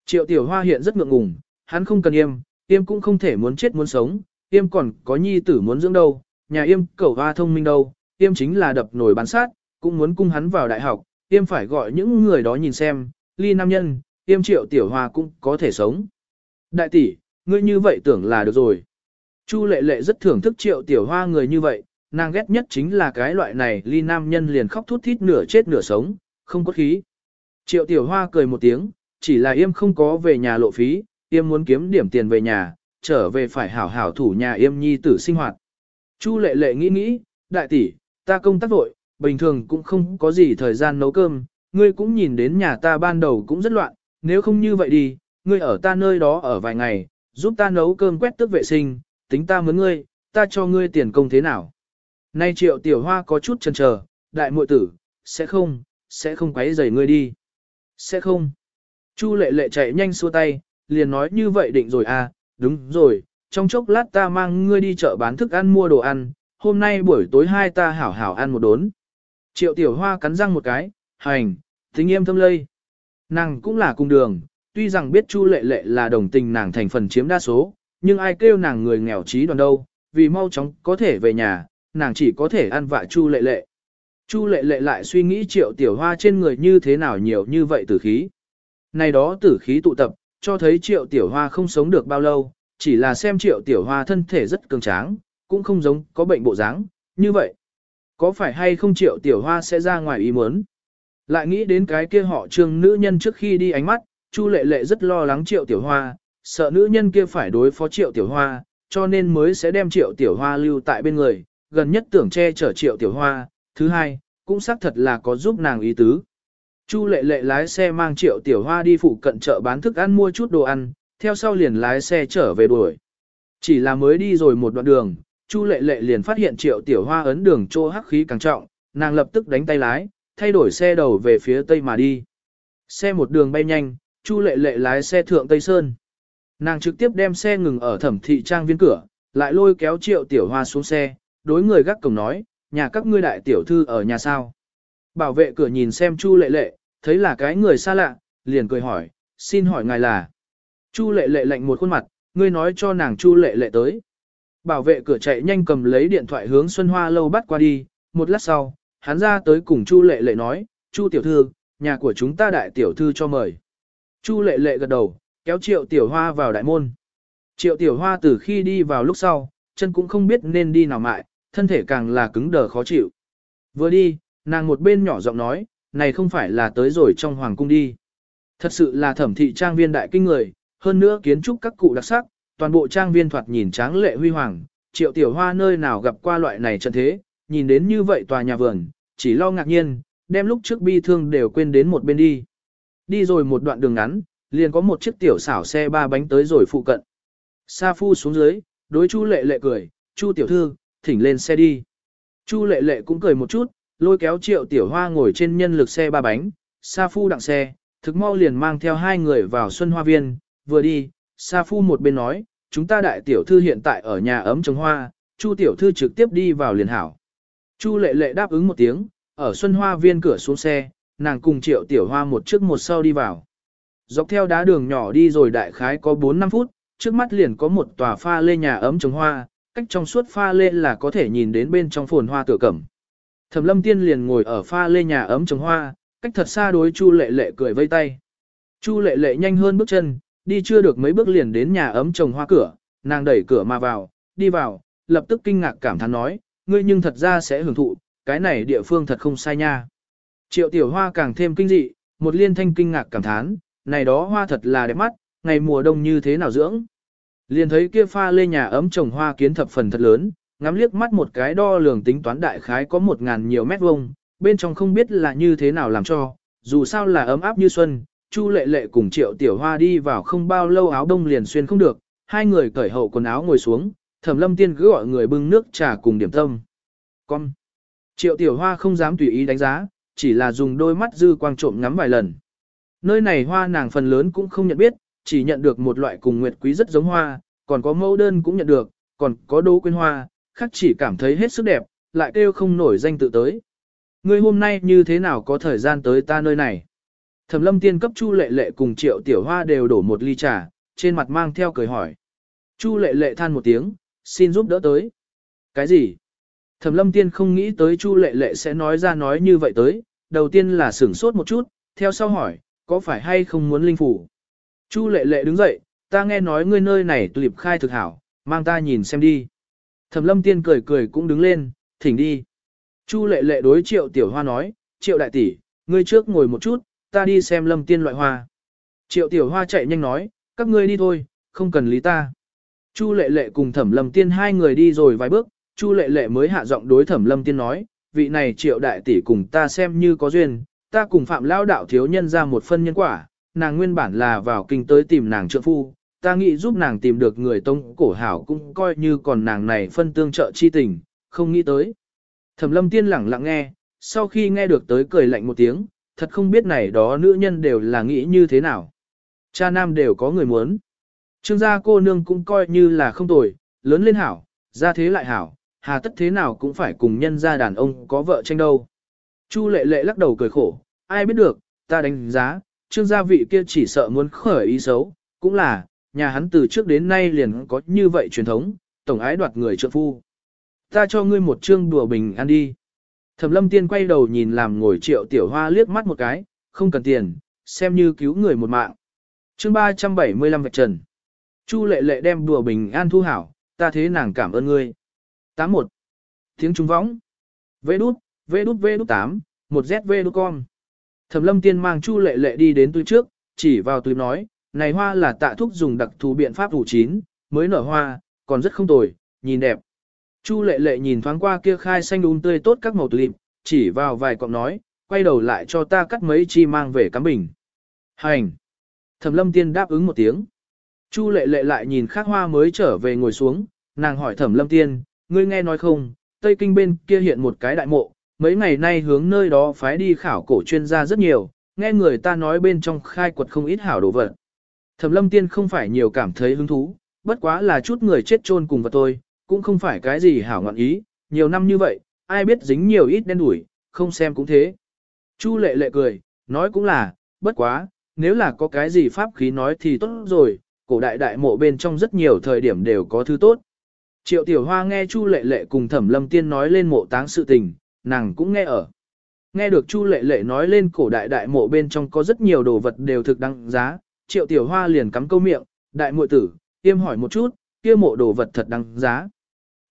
Triệu tiểu hoa hiện rất ngượng ngùng, hắn không cần yêm, yêm cũng không thể muốn chết muốn sống, yêm còn có nhi tử muốn dưỡng đâu, nhà yêm cẩu hoa thông minh đâu, yêm chính là đập nổi bán sát, cũng muốn cung hắn vào đại học, Yêm phải gọi những người đó nhìn xem, ly nam nhân, Yêm triệu tiểu hoa cũng có thể sống. Đại tỷ, ngươi như vậy tưởng là được rồi. Chu lệ lệ rất thưởng thức triệu tiểu hoa người như vậy, nàng ghét nhất chính là cái loại này ly nam nhân liền khóc thút thít nửa chết nửa sống, không có khí. Triệu tiểu hoa cười một tiếng, chỉ là yêm không có về nhà lộ phí, yêm muốn kiếm điểm tiền về nhà, trở về phải hảo hảo thủ nhà yêm nhi tử sinh hoạt. Chu lệ lệ nghĩ nghĩ, đại tỷ, ta công tác vội, bình thường cũng không có gì thời gian nấu cơm, ngươi cũng nhìn đến nhà ta ban đầu cũng rất loạn, nếu không như vậy đi, ngươi ở ta nơi đó ở vài ngày, giúp ta nấu cơm quét tước vệ sinh, tính ta mướn ngươi, ta cho ngươi tiền công thế nào. Nay triệu tiểu hoa có chút chần chờ, đại muội tử, sẽ không, sẽ không quấy rầy ngươi đi. Sẽ không. Chu lệ lệ chạy nhanh xua tay, liền nói như vậy định rồi à, đúng rồi, trong chốc lát ta mang ngươi đi chợ bán thức ăn mua đồ ăn, hôm nay buổi tối hai ta hảo hảo ăn một đốn. Triệu tiểu hoa cắn răng một cái, hành, tính nghiêm thâm lây. Nàng cũng là cung đường, tuy rằng biết Chu lệ lệ là đồng tình nàng thành phần chiếm đa số, nhưng ai kêu nàng người nghèo trí đoàn đâu, vì mau chóng có thể về nhà, nàng chỉ có thể ăn vạ Chu lệ lệ. Chu lệ lệ lại suy nghĩ triệu tiểu hoa trên người như thế nào nhiều như vậy tử khí. Này đó tử khí tụ tập, cho thấy triệu tiểu hoa không sống được bao lâu, chỉ là xem triệu tiểu hoa thân thể rất cường tráng, cũng không giống có bệnh bộ dáng, như vậy. Có phải hay không triệu tiểu hoa sẽ ra ngoài ý muốn? Lại nghĩ đến cái kia họ trương nữ nhân trước khi đi ánh mắt, Chu lệ lệ rất lo lắng triệu tiểu hoa, sợ nữ nhân kia phải đối phó triệu tiểu hoa, cho nên mới sẽ đem triệu tiểu hoa lưu tại bên người, gần nhất tưởng che chở triệu tiểu hoa, thứ hai, cũng xác thật là có giúp nàng ý tứ. Chu lệ lệ lái xe mang triệu tiểu hoa đi phụ cận chợ bán thức ăn mua chút đồ ăn, theo sau liền lái xe trở về đuổi. Chỉ là mới đi rồi một đoạn đường, Chu lệ lệ liền phát hiện triệu tiểu hoa ấn đường trô hắc khí càng trọng, nàng lập tức đánh tay lái, thay đổi xe đầu về phía tây mà đi. Xe một đường bay nhanh, Chu lệ lệ lái xe thượng Tây Sơn. Nàng trực tiếp đem xe ngừng ở thẩm thị trang viên cửa, lại lôi kéo triệu tiểu hoa xuống xe, đối người gác cổng nói, nhà các ngươi đại tiểu thư ở nhà sao. Bảo vệ cửa nhìn xem Chu lệ lệ, thấy là cái người xa lạ, liền cười hỏi, xin hỏi ngài là. Chu lệ lệ lạnh một khuôn mặt, ngươi nói cho nàng Chu lệ lệ tới. Bảo vệ cửa chạy nhanh cầm lấy điện thoại hướng Xuân Hoa lâu bắt qua đi, một lát sau, hắn ra tới cùng Chu lệ lệ nói, Chu tiểu thư, nhà của chúng ta đại tiểu thư cho mời. Chu lệ lệ gật đầu, kéo triệu tiểu hoa vào đại môn. Triệu tiểu hoa từ khi đi vào lúc sau, chân cũng không biết nên đi nào mại, thân thể càng là cứng đờ khó chịu. Vừa đi, nàng một bên nhỏ giọng nói, này không phải là tới rồi trong hoàng cung đi. Thật sự là thẩm thị trang viên đại kinh người, hơn nữa kiến trúc các cụ đặc sắc, toàn bộ trang viên thoạt nhìn tráng lệ huy hoàng, triệu tiểu hoa nơi nào gặp qua loại này trận thế, nhìn đến như vậy tòa nhà vườn, chỉ lo ngạc nhiên, đem lúc trước bi thương đều quên đến một bên đi. Đi rồi một đoạn đường ngắn, liền có một chiếc tiểu xảo xe ba bánh tới rồi phụ cận. Sa phu xuống dưới, đối Chu lệ lệ cười, Chu tiểu thư, thỉnh lên xe đi. Chu lệ lệ cũng cười một chút, lôi kéo triệu tiểu hoa ngồi trên nhân lực xe ba bánh, Sa phu đặng xe, thực mau liền mang theo hai người vào Xuân Hoa Viên, vừa đi, Sa phu một bên nói, chúng ta đại tiểu thư hiện tại ở nhà ấm trồng hoa, Chu tiểu thư trực tiếp đi vào liền hảo. Chu lệ lệ đáp ứng một tiếng, ở Xuân Hoa Viên cửa xuống xe, nàng cùng triệu tiểu hoa một trước một sau đi vào. Dọc theo đá đường nhỏ đi rồi đại khái có 4-5 phút, trước mắt liền có một tòa pha lê nhà ấm trồng hoa, cách trong suốt pha lê là có thể nhìn đến bên trong phồn hoa tựa cẩm. Thẩm lâm tiên liền ngồi ở pha lê nhà ấm trồng hoa, cách thật xa đối Chu lệ lệ cười vây tay. Chu lệ lệ nhanh hơn bước chân, đi chưa được mấy bước liền đến nhà ấm trồng hoa cửa, nàng đẩy cửa mà vào, đi vào, lập tức kinh ngạc cảm thán nói, ngươi nhưng thật ra sẽ hưởng thụ, cái này địa phương thật không sai nha. Triệu tiểu hoa càng thêm kinh dị, một liên thanh kinh ngạc cảm thán, này đó hoa thật là đẹp mắt, ngày mùa đông như thế nào dưỡng. Liền thấy kia pha lê nhà ấm trồng hoa kiến thập phần thật lớn, ngắm liếc mắt một cái đo lường tính toán đại khái có một ngàn nhiều mét vuông, bên trong không biết là như thế nào làm cho, dù sao là ấm áp như xuân, Chu lệ lệ cùng triệu tiểu hoa đi vào không bao lâu áo đông liền xuyên không được, hai người cởi hậu quần áo ngồi xuống, thẩm lâm tiên cứ gọi người bưng nước trà cùng điểm tâm. Con! Triệu tiểu hoa không dám tùy ý đánh giá, chỉ là dùng đôi mắt dư quang trộm ngắm vài lần. Nơi này hoa nàng phần lớn cũng không nhận biết, chỉ nhận được một loại cùng nguyệt quý rất giống hoa, còn có mẫu đơn cũng nhận được, còn có đố quyên hoa, khác chỉ cảm thấy hết sức đẹp, lại kêu không nổi danh tự tới. Ngươi hôm nay như thế nào có thời gian tới ta nơi này? Thẩm lâm tiên cấp Chu lệ lệ cùng triệu tiểu hoa đều đổ một ly trà, trên mặt mang theo cười hỏi. Chu lệ lệ than một tiếng, xin giúp đỡ tới. Cái gì? Thẩm lâm tiên không nghĩ tới Chu lệ lệ sẽ nói ra nói như vậy tới, đầu tiên là sửng sốt một chút, theo sau hỏi, có phải hay không muốn linh phủ? Chu lệ lệ đứng dậy, ta nghe nói ngươi nơi này tulip khai thực hảo, mang ta nhìn xem đi. Thẩm lâm tiên cười cười cũng đứng lên, thỉnh đi. Chu lệ lệ đối triệu tiểu hoa nói, triệu đại tỷ, ngươi trước ngồi một chút, ta đi xem lâm tiên loại hoa. Triệu tiểu hoa chạy nhanh nói, các ngươi đi thôi, không cần lý ta. Chu lệ lệ cùng thẩm lâm tiên hai người đi rồi vài bước, chu lệ lệ mới hạ giọng đối thẩm lâm tiên nói, vị này triệu đại tỷ cùng ta xem như có duyên, ta cùng phạm lao đạo thiếu nhân ra một phân nhân quả, nàng nguyên bản là vào kinh tới tìm nàng trợ phu, ta nghĩ giúp nàng tìm được người tông cổ hảo cũng coi như còn nàng này phân tương trợ chi tình, không nghĩ tới. Thẩm lâm tiên lẳng lặng nghe, sau khi nghe được tới cười lạnh một tiếng, thật không biết này đó nữ nhân đều là nghĩ như thế nào. Cha nam đều có người muốn. Trương gia cô nương cũng coi như là không tồi, lớn lên hảo, ra thế lại hảo, hà tất thế nào cũng phải cùng nhân gia đàn ông có vợ tranh đâu. Chu lệ lệ lắc đầu cười khổ, ai biết được, ta đánh giá, trương gia vị kia chỉ sợ muốn khởi ý xấu, cũng là, nhà hắn từ trước đến nay liền có như vậy truyền thống, tổng ái đoạt người trợ phu. Ta cho ngươi một trương đùa bình ăn đi. Thẩm lâm tiên quay đầu nhìn làm ngồi triệu tiểu hoa liếc mắt một cái, không cần tiền, xem như cứu người một mạng. chương 375 vạch trần. Chu lệ lệ đem đùa bình an thu hảo, ta thế nàng cảm ơn ngươi. 81. Tiếng trung võng. Vê đút, vê đút vê đút 8, 1 zv đút con. Thẩm lâm tiên mang chu lệ lệ đi đến túi trước, chỉ vào túi nói, này hoa là tạ thúc dùng đặc thù biện pháp ủ chín, mới nở hoa, còn rất không tồi, nhìn đẹp. Chu lệ lệ nhìn thoáng qua kia khai xanh đun tươi tốt các màu tulip, chỉ vào vài cọng nói, quay đầu lại cho ta cắt mấy chi mang về cắm bình. Hành! Thẩm lâm tiên đáp ứng một tiếng. Chu lệ lệ lại nhìn khác hoa mới trở về ngồi xuống, nàng hỏi thẩm lâm tiên, ngươi nghe nói không, Tây Kinh bên kia hiện một cái đại mộ, mấy ngày nay hướng nơi đó phái đi khảo cổ chuyên gia rất nhiều, nghe người ta nói bên trong khai quật không ít hảo đồ vật. Thẩm lâm tiên không phải nhiều cảm thấy hứng thú, bất quá là chút người chết chôn cùng vật tôi, cũng không phải cái gì hảo ngọn ý, nhiều năm như vậy, ai biết dính nhiều ít đen đủi, không xem cũng thế. Chu lệ lệ cười, nói cũng là, bất quá, nếu là có cái gì pháp khí nói thì tốt rồi, cổ đại đại mộ bên trong rất nhiều thời điểm đều có thứ tốt. Triệu tiểu hoa nghe Chu lệ lệ cùng thẩm lâm tiên nói lên mộ táng sự tình, nàng cũng nghe ở. Nghe được Chu lệ lệ nói lên cổ đại đại mộ bên trong có rất nhiều đồ vật đều thực đăng giá, triệu tiểu hoa liền cắm câu miệng, đại muội tử, tiêm hỏi một chút, kia mộ đồ vật thật đăng giá.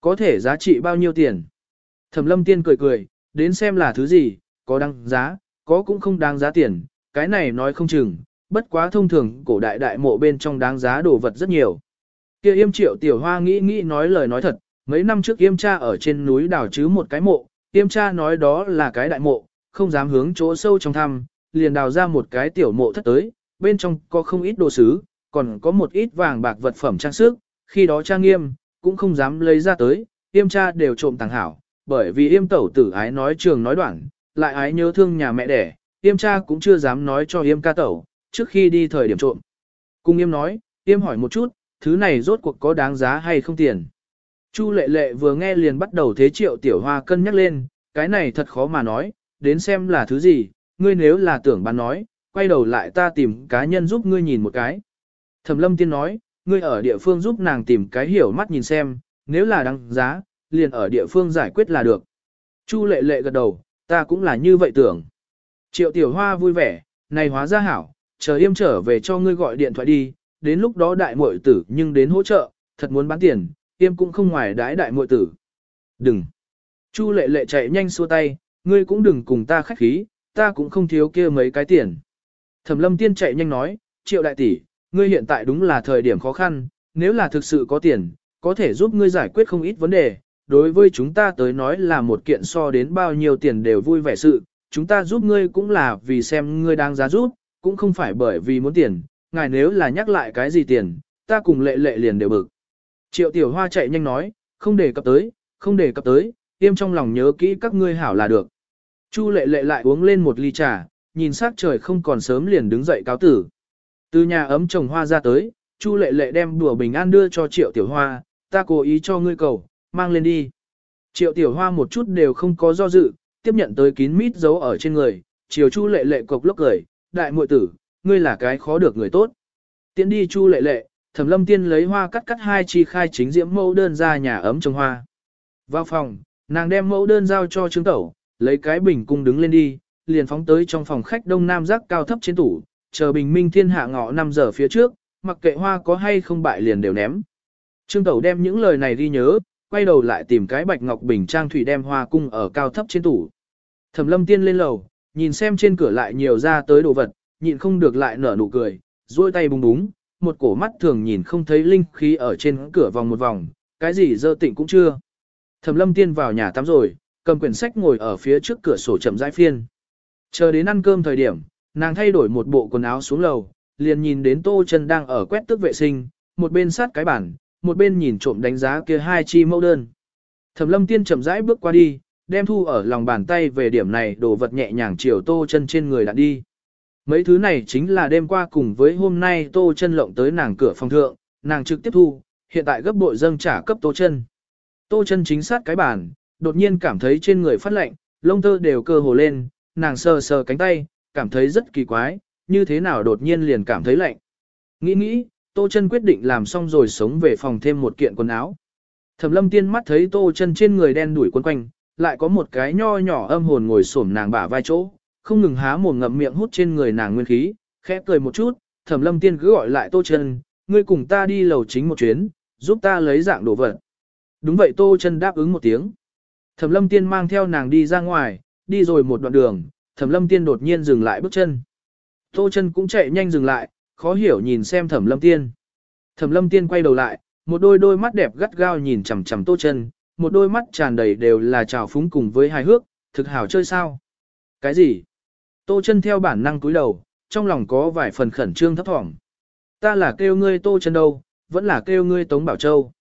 Có thể giá trị bao nhiêu tiền? Thẩm lâm tiên cười cười, đến xem là thứ gì, có đăng giá, có cũng không đáng giá tiền, cái này nói không chừng, bất quá thông thường cổ đại đại mộ bên trong đáng giá đồ vật rất nhiều. Kia yêm triệu tiểu hoa nghĩ nghĩ nói lời nói thật, mấy năm trước yêm cha ở trên núi đào chứ một cái mộ, yêm cha nói đó là cái đại mộ, không dám hướng chỗ sâu trong thăm, liền đào ra một cái tiểu mộ thất tới, bên trong có không ít đồ sứ, còn có một ít vàng bạc vật phẩm trang sức, khi đó trang nghiêm, cũng không dám lấy ra tới, yêm cha đều trộm tàng hảo, bởi vì yêm tẩu tử ái nói trường nói đoạn, lại ái nhớ thương nhà mẹ đẻ, yêm cha cũng chưa dám nói cho yêm ca tẩu, trước khi đi thời điểm trộm. Cung yêm nói, yêm hỏi một chút, thứ này rốt cuộc có đáng giá hay không tiền. Chu lệ lệ vừa nghe liền bắt đầu thế triệu tiểu hoa cân nhắc lên, cái này thật khó mà nói, đến xem là thứ gì, ngươi nếu là tưởng bán nói, quay đầu lại ta tìm cá nhân giúp ngươi nhìn một cái. Thẩm lâm tiên nói, ngươi ở địa phương giúp nàng tìm cái hiểu mắt nhìn xem, nếu là đáng giá, liền ở địa phương giải quyết là được. Chu lệ lệ gật đầu, ta cũng là như vậy tưởng. Triệu tiểu hoa vui vẻ, này hóa ra hảo, chờ yêm trở về cho ngươi gọi điện thoại đi, đến lúc đó đại muội tử nhưng đến hỗ trợ, thật muốn bán tiền, yêm cũng không ngoài đái đại muội tử. Đừng. Chu lệ lệ chạy nhanh xua tay, ngươi cũng đừng cùng ta khách khí, ta cũng không thiếu kia mấy cái tiền. Thẩm lâm tiên chạy nhanh nói, triệu đại tỷ, ngươi hiện tại đúng là thời điểm khó khăn, nếu là thực sự có tiền, có thể giúp ngươi giải quyết không ít vấn đề. Đối với chúng ta tới nói là một kiện so đến bao nhiêu tiền đều vui vẻ sự, chúng ta giúp ngươi cũng là vì xem ngươi đang giá giúp, cũng không phải bởi vì muốn tiền, ngài nếu là nhắc lại cái gì tiền, ta cùng lệ lệ liền đều bực. Triệu tiểu hoa chạy nhanh nói, không để cập tới, không để cập tới, tiêm trong lòng nhớ kỹ các ngươi hảo là được. Chu lệ lệ lại uống lên một ly trà, nhìn sát trời không còn sớm liền đứng dậy cáo tử. Từ nhà ấm trồng hoa ra tới, Chu lệ lệ đem đùa bình an đưa cho triệu tiểu hoa, ta cố ý cho ngươi cầu, mang lên đi. Triệu tiểu hoa một chút đều không có do dự, tiếp nhận tới kín mít giấu ở trên người, chiều chu lệ lệ cộc lốc cười, đại muội tử, ngươi là cái khó được người tốt. Tiến đi chu lệ lệ, thẩm lâm tiên lấy hoa cắt cắt hai chi khai chính diễm mẫu đơn ra nhà ấm trồng hoa. Vào phòng, nàng đem mẫu đơn giao cho trương tẩu, lấy cái bình cung đứng lên đi, liền phóng tới trong phòng khách đông nam giác cao thấp trên tủ, chờ bình minh thiên hạ ngọ 5 giờ phía trước, mặc kệ hoa có hay không bại liền đều ném. Trương Tẩu đem những lời này ghi nhớ, quay đầu lại tìm cái bạch ngọc bình trang thủy đem hoa cung ở cao thấp trên tủ. Thẩm lâm tiên lên lầu, nhìn xem trên cửa lại nhiều ra tới đồ vật, nhịn không được lại nở nụ cười, duỗi tay búng búng, một cổ mắt thường nhìn không thấy linh khí ở trên cửa vòng một vòng, cái gì dơ tịnh cũng chưa. Thẩm lâm tiên vào nhà tắm rồi, cầm quyển sách ngồi ở phía trước cửa sổ chậm rãi phiên. Chờ đến ăn cơm thời điểm, nàng thay đổi một bộ quần áo xuống lầu, liền nhìn đến Tô Chân đang ở quét tước vệ sinh, một bên sát cái bản, một bên nhìn trộm đánh giá kia hai chi mẫu đơn. Thẩm Lâm Tiên chậm rãi bước qua đi, đem thu ở lòng bàn tay về điểm này đồ vật nhẹ nhàng chiều Tô Chân trên người đã đi. Mấy thứ này chính là đêm qua cùng với hôm nay Tô Chân lộng tới nàng cửa phòng thượng, nàng trực tiếp thu, hiện tại gấp bội dâng trả cấp Tô Chân. Tô Chân chính sát cái bản, đột nhiên cảm thấy trên người phát lạnh, lông tơ đều cơ hồ lên, nàng sờ sờ cánh tay, cảm thấy rất kỳ quái, như thế nào đột nhiên liền cảm thấy lạnh. Nghĩ nghĩ, Tô Chân quyết định làm xong rồi sống về phòng thêm một kiện quần áo. Thẩm Lâm Tiên mắt thấy Tô Chân trên người đen đuổi quấn quanh, lại có một cái nho nhỏ âm hồn ngồi xổm nàng bả vai chỗ, không ngừng há mồm ngậm miệng hút trên người nàng nguyên khí, khẽ cười một chút, Thẩm Lâm Tiên cứ gọi lại Tô Chân, ngươi cùng ta đi lầu chính một chuyến, giúp ta lấy dạng đồ vật. Đúng vậy Tô Chân đáp ứng một tiếng. Thẩm Lâm Tiên mang theo nàng đi ra ngoài, đi rồi một đoạn đường, Thẩm Lâm Tiên đột nhiên dừng lại bước chân. Tô Chân cũng chạy nhanh dừng lại, khó hiểu nhìn xem Thẩm Lâm Tiên. Thẩm Lâm Tiên quay đầu lại, một đôi đôi mắt đẹp gắt gao nhìn chằm chằm Tô Chân, một đôi mắt tràn đầy đều là trào phúng cùng với hài hước, thực hảo chơi sao? Cái gì? Tô Chân theo bản năng cúi đầu, trong lòng có vài phần khẩn trương thấp thỏm. Ta là kêu ngươi Tô Chân đâu, vẫn là kêu ngươi Tống Bảo Châu.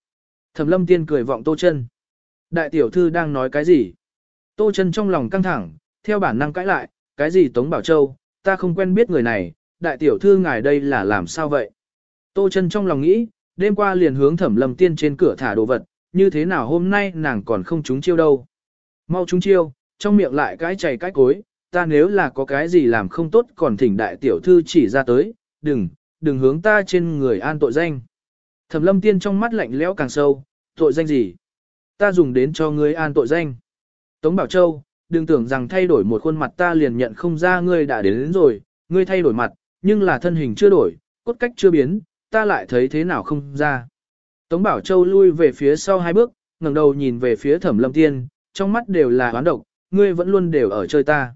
Thẩm Lâm Tiên cười vọng Tô Chân. Đại tiểu thư đang nói cái gì? Tô Chân trong lòng căng thẳng, theo bản năng cãi lại, cái gì Tống Bảo Châu, ta không quen biết người này, đại tiểu thư ngài đây là làm sao vậy? Tô chân trong lòng nghĩ, đêm qua liền hướng thẩm lâm tiên trên cửa thả đồ vật, như thế nào hôm nay nàng còn không trúng chiêu đâu. Mau trúng chiêu, trong miệng lại cái chảy cái cối, ta nếu là có cái gì làm không tốt còn thỉnh đại tiểu thư chỉ ra tới, đừng, đừng hướng ta trên người an tội danh. Thẩm lâm tiên trong mắt lạnh lẽo càng sâu, tội danh gì? Ta dùng đến cho ngươi an tội danh. Tống Bảo Châu, đừng tưởng rằng thay đổi một khuôn mặt ta liền nhận không ra ngươi đã đến, đến rồi, ngươi thay đổi mặt, nhưng là thân hình chưa đổi, cốt cách chưa biến, ta lại thấy thế nào không ra. Tống Bảo Châu lui về phía sau hai bước, ngẩng đầu nhìn về phía Thẩm Lâm Tiên, trong mắt đều là oán độc, ngươi vẫn luôn đều ở chơi ta.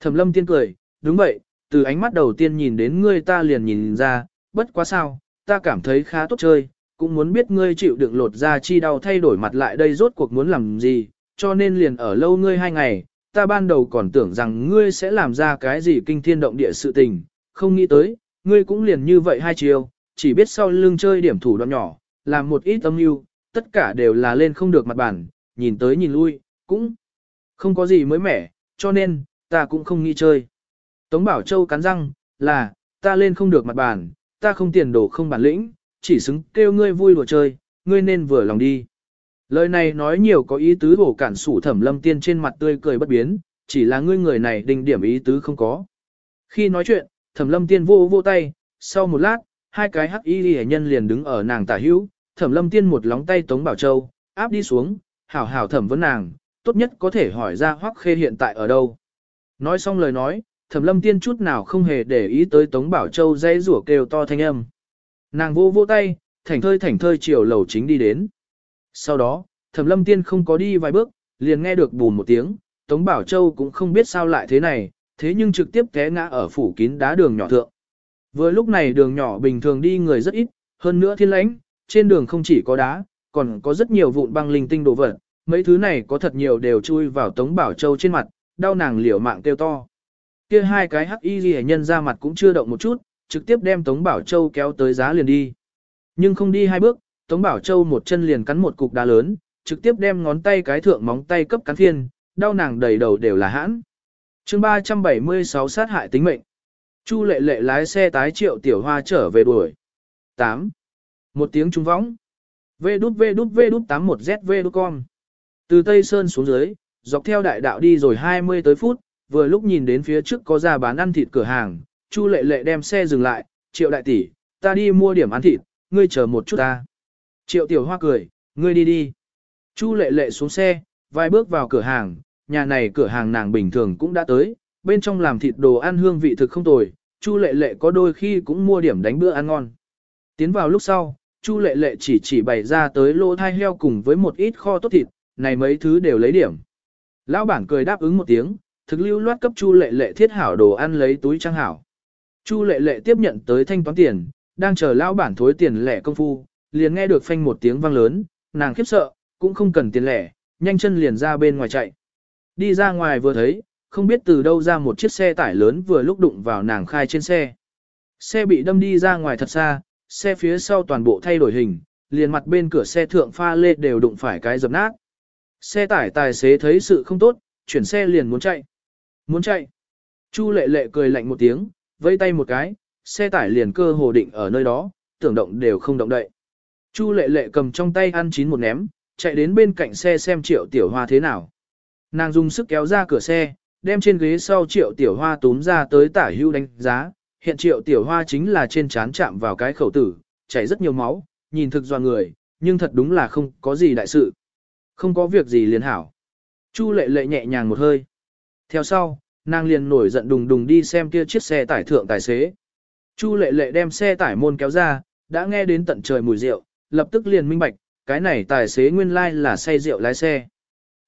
Thẩm Lâm Tiên cười, đúng vậy, từ ánh mắt đầu tiên nhìn đến ngươi ta liền nhìn ra, bất quá sao, ta cảm thấy khá tốt chơi, cũng muốn biết ngươi chịu đựng lột ra chi đau thay đổi mặt lại đây rốt cuộc muốn làm gì, cho nên liền ở lâu ngươi hai ngày, ta ban đầu còn tưởng rằng ngươi sẽ làm ra cái gì kinh thiên động địa sự tình, không nghĩ tới, ngươi cũng liền như vậy hai chiều, chỉ biết sau lưng chơi điểm thủ đoạn nhỏ, làm một ít âm mưu, tất cả đều là lên không được mặt bản, nhìn tới nhìn lui, cũng không có gì mới mẻ, cho nên, ta cũng không nghĩ chơi. Tống Bảo Châu cắn răng, là, ta lên không được mặt bản, ta không tiền đồ không bản lĩnh, chỉ xứng kêu ngươi vui đùa chơi, ngươi nên vừa lòng đi. Lời này nói nhiều có ý tứ bổ cản sủ thẩm lâm tiên trên mặt tươi cười bất biến, chỉ là ngươi người này đình điểm ý tứ không có. Khi nói chuyện, thẩm lâm tiên vô vô tay, sau một lát, hai cái hắc y hệ nhân liền đứng ở nàng tả hữu, thẩm lâm tiên một lóng tay tống bảo châu, áp đi xuống, hảo hảo thẩm vấn nàng, tốt nhất có thể hỏi ra hoắc khê hiện tại ở đâu. Nói xong lời nói, thẩm lâm tiên chút nào không hề để ý tới tống bảo châu dây rủa kêu to thanh âm. Nàng vô vô tay, thảnh thơi thảnh thơi chiều lầu chính đi đến. Sau đó, Thẩm Lâm Tiên không có đi vài bước, liền nghe được bùm một tiếng, Tống Bảo Châu cũng không biết sao lại thế này, thế nhưng trực tiếp té ngã ở phủ kín đá đường nhỏ thượng. Vừa lúc này đường nhỏ bình thường đi người rất ít, hơn nữa thiên lãnh, trên đường không chỉ có đá, còn có rất nhiều vụn băng linh tinh đồ vật, mấy thứ này có thật nhiều đều chui vào Tống Bảo Châu trên mặt, đau nàng liều mạng kêu to. Kia hai cái hắc y liễu nhân ra mặt cũng chưa động một chút, trực tiếp đem Tống Bảo Châu kéo tới giá liền đi. Nhưng không đi hai bước, Tống Bảo Châu một chân liền cắn một cục đá lớn, trực tiếp đem ngón tay cái thượng móng tay cấp cắn phiên, đau nàng đầy đầu đều là hãn. chương 376 sát hại tính mệnh. Chu lệ lệ lái xe tái triệu tiểu hoa trở về đuổi. 8. Một tiếng trung võng. V đút V đút V đút 81 ZV đút con. Từ Tây Sơn xuống dưới, dọc theo đại đạo đi rồi 20 tới phút, vừa lúc nhìn đến phía trước có ra bán ăn thịt cửa hàng, Chu lệ lệ đem xe dừng lại, triệu đại tỷ, ta đi mua điểm ăn thịt, ngươi chờ một chút ta. Triệu tiểu hoa cười, ngươi đi đi. Chu lệ lệ xuống xe, vài bước vào cửa hàng, nhà này cửa hàng nàng bình thường cũng đã tới, bên trong làm thịt đồ ăn hương vị thực không tồi, Chu Lệ Lệ có đôi khi cũng mua điểm đánh bữa ăn ngon. Tiến vào lúc sau, Chu Lệ Lệ chỉ chỉ bày ra tới lô thai heo cùng với một ít kho tốt thịt, này mấy thứ đều lấy điểm. Lão bản cười đáp ứng một tiếng, thực lưu loát cấp Chu Lệ Lệ thiết hảo đồ ăn lấy túi trang hảo. Chu Lệ Lệ tiếp nhận tới thanh toán tiền, đang chờ lão bản thối tiền lẻ công phu, liền nghe được phanh một tiếng vang lớn, nàng khiếp sợ, cũng không cần tiền lẻ, nhanh chân liền ra bên ngoài chạy. Đi ra ngoài vừa thấy, không biết từ đâu ra một chiếc xe tải lớn vừa lúc đụng vào nàng khai trên xe. Xe bị đâm đi ra ngoài thật xa, xe phía sau toàn bộ thay đổi hình, liền mặt bên cửa xe thượng pha lê đều đụng phải cái dập nát. Xe tải tài xế thấy sự không tốt, chuyển xe liền muốn chạy. Muốn chạy. Chu lệ lệ cười lạnh một tiếng, vây tay một cái, xe tải liền cơ hồ định ở nơi đó, tưởng động đều không động đậy. Chu lệ lệ cầm trong tay ăn chín một ném, chạy đến bên cạnh xe xem triệu tiểu hoa thế nào. Nàng dùng sức kéo ra cửa xe, đem trên ghế sau triệu tiểu hoa túm ra tới tả hưu đánh giá, hiện triệu tiểu hoa chính là trên chán chạm vào cái khẩu tử, chảy rất nhiều máu, nhìn thực doan người, nhưng thật đúng là không có gì đại sự. Không có việc gì liền hảo. Chu lệ lệ nhẹ nhàng một hơi. Theo sau, nàng liền nổi giận đùng đùng đi xem kia chiếc xe tải thượng tài xế. Chu lệ lệ đem xe tải môn kéo ra, đã nghe đến tận trời mùi rượu, lập tức liền minh bạch, cái này tài xế nguyên lai là say rượu lái xe.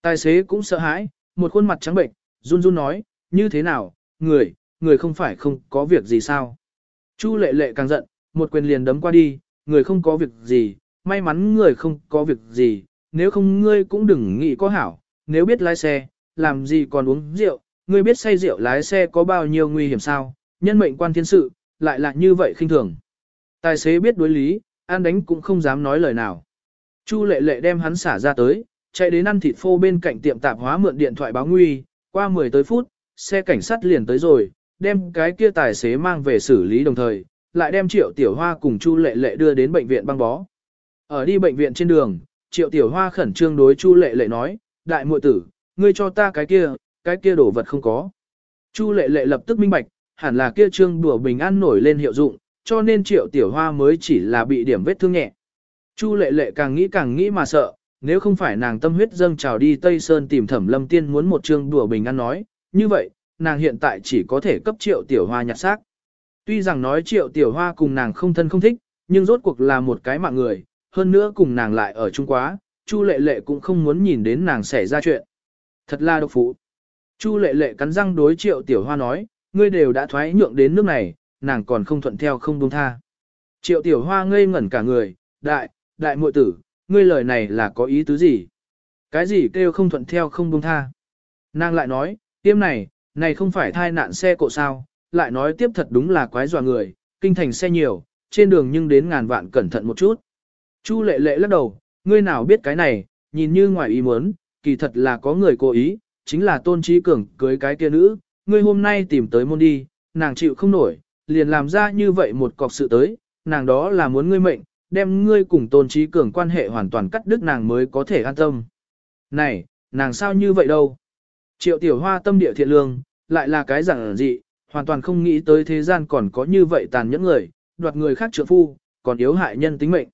Tài xế cũng sợ hãi, một khuôn mặt trắng bệnh, run run nói, như thế nào, người, người không phải không có việc gì sao. Chu lệ lệ càng giận, một quyền liền đấm qua đi, người không có việc gì, may mắn người không có việc gì, nếu không ngươi cũng đừng nghĩ có hảo, nếu biết lái xe, làm gì còn uống rượu, ngươi biết say rượu lái xe có bao nhiêu nguy hiểm sao, nhân mệnh quan thiên sự, lại là như vậy khinh thường. Tài xế biết đối lý, an đánh cũng không dám nói lời nào. Chu lệ lệ đem hắn xả ra tới, chạy đến ăn thịt phô bên cạnh tiệm tạp hóa mượn điện thoại báo nguy, qua 10 tới phút, xe cảnh sát liền tới rồi, đem cái kia tài xế mang về xử lý đồng thời, lại đem Triệu Tiểu Hoa cùng Chu Lệ Lệ đưa đến bệnh viện băng bó. Ở đi bệnh viện trên đường, Triệu Tiểu Hoa khẩn trương đối Chu Lệ Lệ nói, đại muội tử, ngươi cho ta cái kia, cái kia đồ vật không có. Chu Lệ Lệ lập tức minh bạch, hẳn là kia trương đùa bình an nổi lên hiệu dụng, cho nên Triệu Tiểu Hoa mới chỉ là bị điểm vết thương nhẹ. Chu Lệ Lệ càng nghĩ càng nghĩ mà sợ, nếu không phải nàng tâm huyết dâng trào đi Tây Sơn tìm Thẩm Lâm Tiên muốn một trương đùa bình an nói, như vậy, nàng hiện tại chỉ có thể cấp Triệu Tiểu Hoa nhặt xác. Tuy rằng nói Triệu Tiểu Hoa cùng nàng không thân không thích, nhưng rốt cuộc là một cái mạng người, hơn nữa cùng nàng lại ở Trung Quá, Chu Lệ Lệ cũng không muốn nhìn đến nàng xảy ra chuyện. Thật là độc phụ. Chu Lệ Lệ cắn răng đối Triệu Tiểu Hoa nói, ngươi đều đã thoái nhượng đến nước này, nàng còn không thuận theo không buông tha. Triệu Tiểu Hoa ngây ngẩn cả người, đại, đại muội tử, ngươi lời này là có ý tứ gì? Cái gì kêu không thuận theo không buông tha? Nàng lại nói, tiêm này, này không phải thai nạn xe cộ sao, lại nói tiếp thật đúng là quái dọa người, kinh thành xe nhiều, trên đường nhưng đến ngàn vạn cẩn thận một chút. Chu lệ lệ lắc đầu, ngươi nào biết cái này, nhìn như ngoài ý muốn, kỳ thật là có người cố ý, chính là tôn trí cường cưới cái kia nữ, ngươi hôm nay tìm tới môn đi, nàng chịu không nổi, liền làm ra như vậy một cọc sự tới, nàng đó là muốn ngươi mệnh, đem ngươi cùng tôn trí cường quan hệ hoàn toàn cắt đứt nàng mới có thể an tâm. Này, nàng sao như vậy đâu? Triệu tiểu hoa tâm địa thiện lương, lại là cái dạng dị, hoàn toàn không nghĩ tới thế gian còn có như vậy tàn nhẫn người, đoạt người khác trượng phu, còn yếu hại nhân tính mệnh.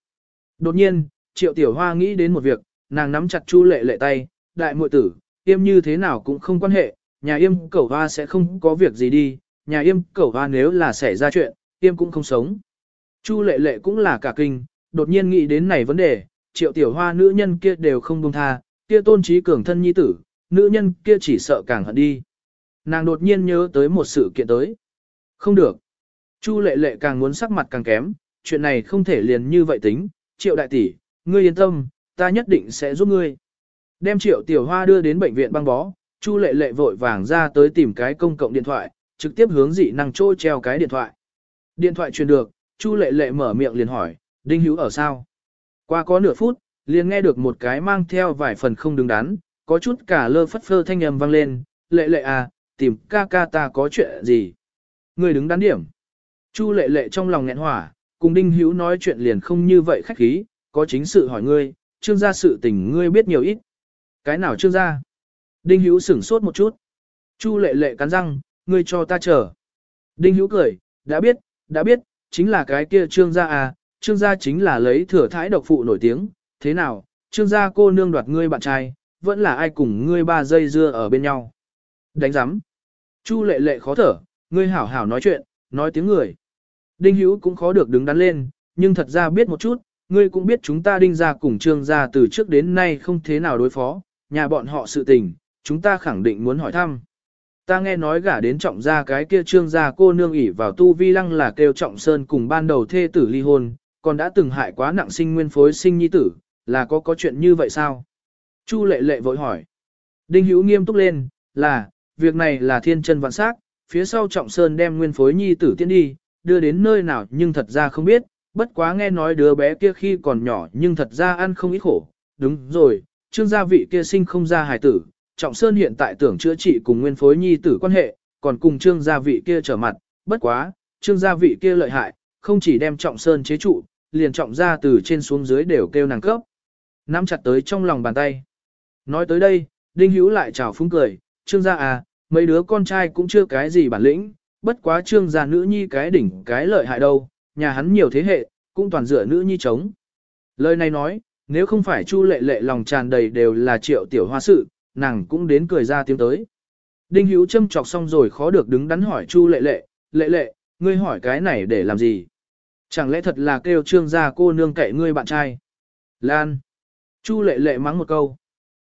Đột nhiên, triệu tiểu hoa nghĩ đến một việc, nàng nắm chặt chu lệ lệ tay, đại muội tử, yêm như thế nào cũng không quan hệ, nhà yêm cẩu hoa sẽ không có việc gì đi, nhà yêm cẩu hoa nếu là xảy ra chuyện, yêm cũng không sống. Chu lệ lệ cũng là cả kinh, đột nhiên nghĩ đến này vấn đề, triệu tiểu hoa nữ nhân kia đều không buông tha, kia tôn trí cường thân nhi tử, nữ nhân kia chỉ sợ càng hận đi. Nàng đột nhiên nhớ tới một sự kiện tới. Không được. Chu lệ lệ càng muốn sắc mặt càng kém, chuyện này không thể liền như vậy tính, triệu đại tỷ, ngươi yên tâm, ta nhất định sẽ giúp ngươi. Đem triệu tiểu hoa đưa đến bệnh viện băng bó, Chu lệ lệ vội vàng ra tới tìm cái công cộng điện thoại, trực tiếp hướng dị năng trôi treo cái điện thoại. Điện thoại truyền được, Chu lệ lệ mở miệng liền hỏi, Đinh Hữu ở sao? Qua có nửa phút, liền nghe được một cái mang theo vài phần không đứng đắn, có chút cả lơ phất phơ thanh âm vang lên, lệ lệ à, tìm ca ca ta có chuyện gì? Người đứng đắn điểm. Chu lệ lệ trong lòng nghẹn hỏa, cùng Đinh Hữu nói chuyện liền không như vậy khách khí, có chính sự hỏi ngươi, trương gia sự tình ngươi biết nhiều ít. Cái nào trương gia? Đinh Hữu sửng sốt một chút. Chu lệ lệ cắn răng, ngươi cho ta chờ. Đinh Hữu cười, đã biết, đã biết, chính là cái kia trương gia à, trương gia chính là lấy thừa thái độc phụ nổi tiếng, thế nào, trương gia cô nương đoạt ngươi bạn trai, vẫn là ai cùng ngươi ba giây dưa ở bên nhau. Đánh giám. Chu lệ lệ khó thở, ngươi hảo hảo nói chuyện, nói tiếng người. Đinh Hữu cũng khó được đứng đắn lên, nhưng thật ra biết một chút, ngươi cũng biết chúng ta đinh ra cùng trương gia từ trước đến nay không thế nào đối phó, nhà bọn họ sự tình, chúng ta khẳng định muốn hỏi thăm. Ta nghe nói gả đến trọng gia cái kia trương gia cô nương ỉ vào tu vi lăng là kêu trọng sơn cùng ban đầu thê tử ly hôn, còn đã từng hại quá nặng sinh nguyên phối sinh nhi tử, là có có chuyện như vậy sao? Chu lệ lệ vội hỏi. Đinh Hữu nghiêm túc lên, là, việc này là thiên chân vạn sắc, phía sau trọng sơn đem nguyên phối nhi tử tiến đi, đưa đến nơi nào nhưng thật ra không biết, bất quá nghe nói đứa bé kia khi còn nhỏ nhưng thật ra ăn không ít khổ. Đúng rồi, trương gia vị kia sinh không ra hài tử, trọng sơn hiện tại tưởng chữa trị cùng nguyên phối nhi tử quan hệ, còn cùng trương gia vị kia trở mặt, bất quá, trương gia vị kia lợi hại, không chỉ đem trọng sơn chế trụ, liền trọng Gia từ trên xuống dưới đều kêu nàng cấp. Nắm chặt tới trong lòng bàn tay. Nói tới đây, Đinh Hữu lại chào phúng cười, trương gia à, mấy đứa con trai cũng chưa cái gì bản lĩnh, bất quá trương gia nữ nhi cái đỉnh cái lợi hại đâu, nhà hắn nhiều thế hệ, cũng toàn dựa nữ nhi chống. Lời này nói, nếu không phải Chu lệ lệ lòng tràn đầy đều là triệu tiểu hoa sự, nàng cũng đến cười ra tiếng tới. Đinh Hữu châm chọc xong rồi khó được đứng đắn hỏi Chu lệ lệ, lệ lệ, ngươi hỏi cái này để làm gì? Chẳng lẽ thật là kêu trương gia cô nương cậy ngươi bạn trai? Lan. Chu lệ lệ mắng một câu.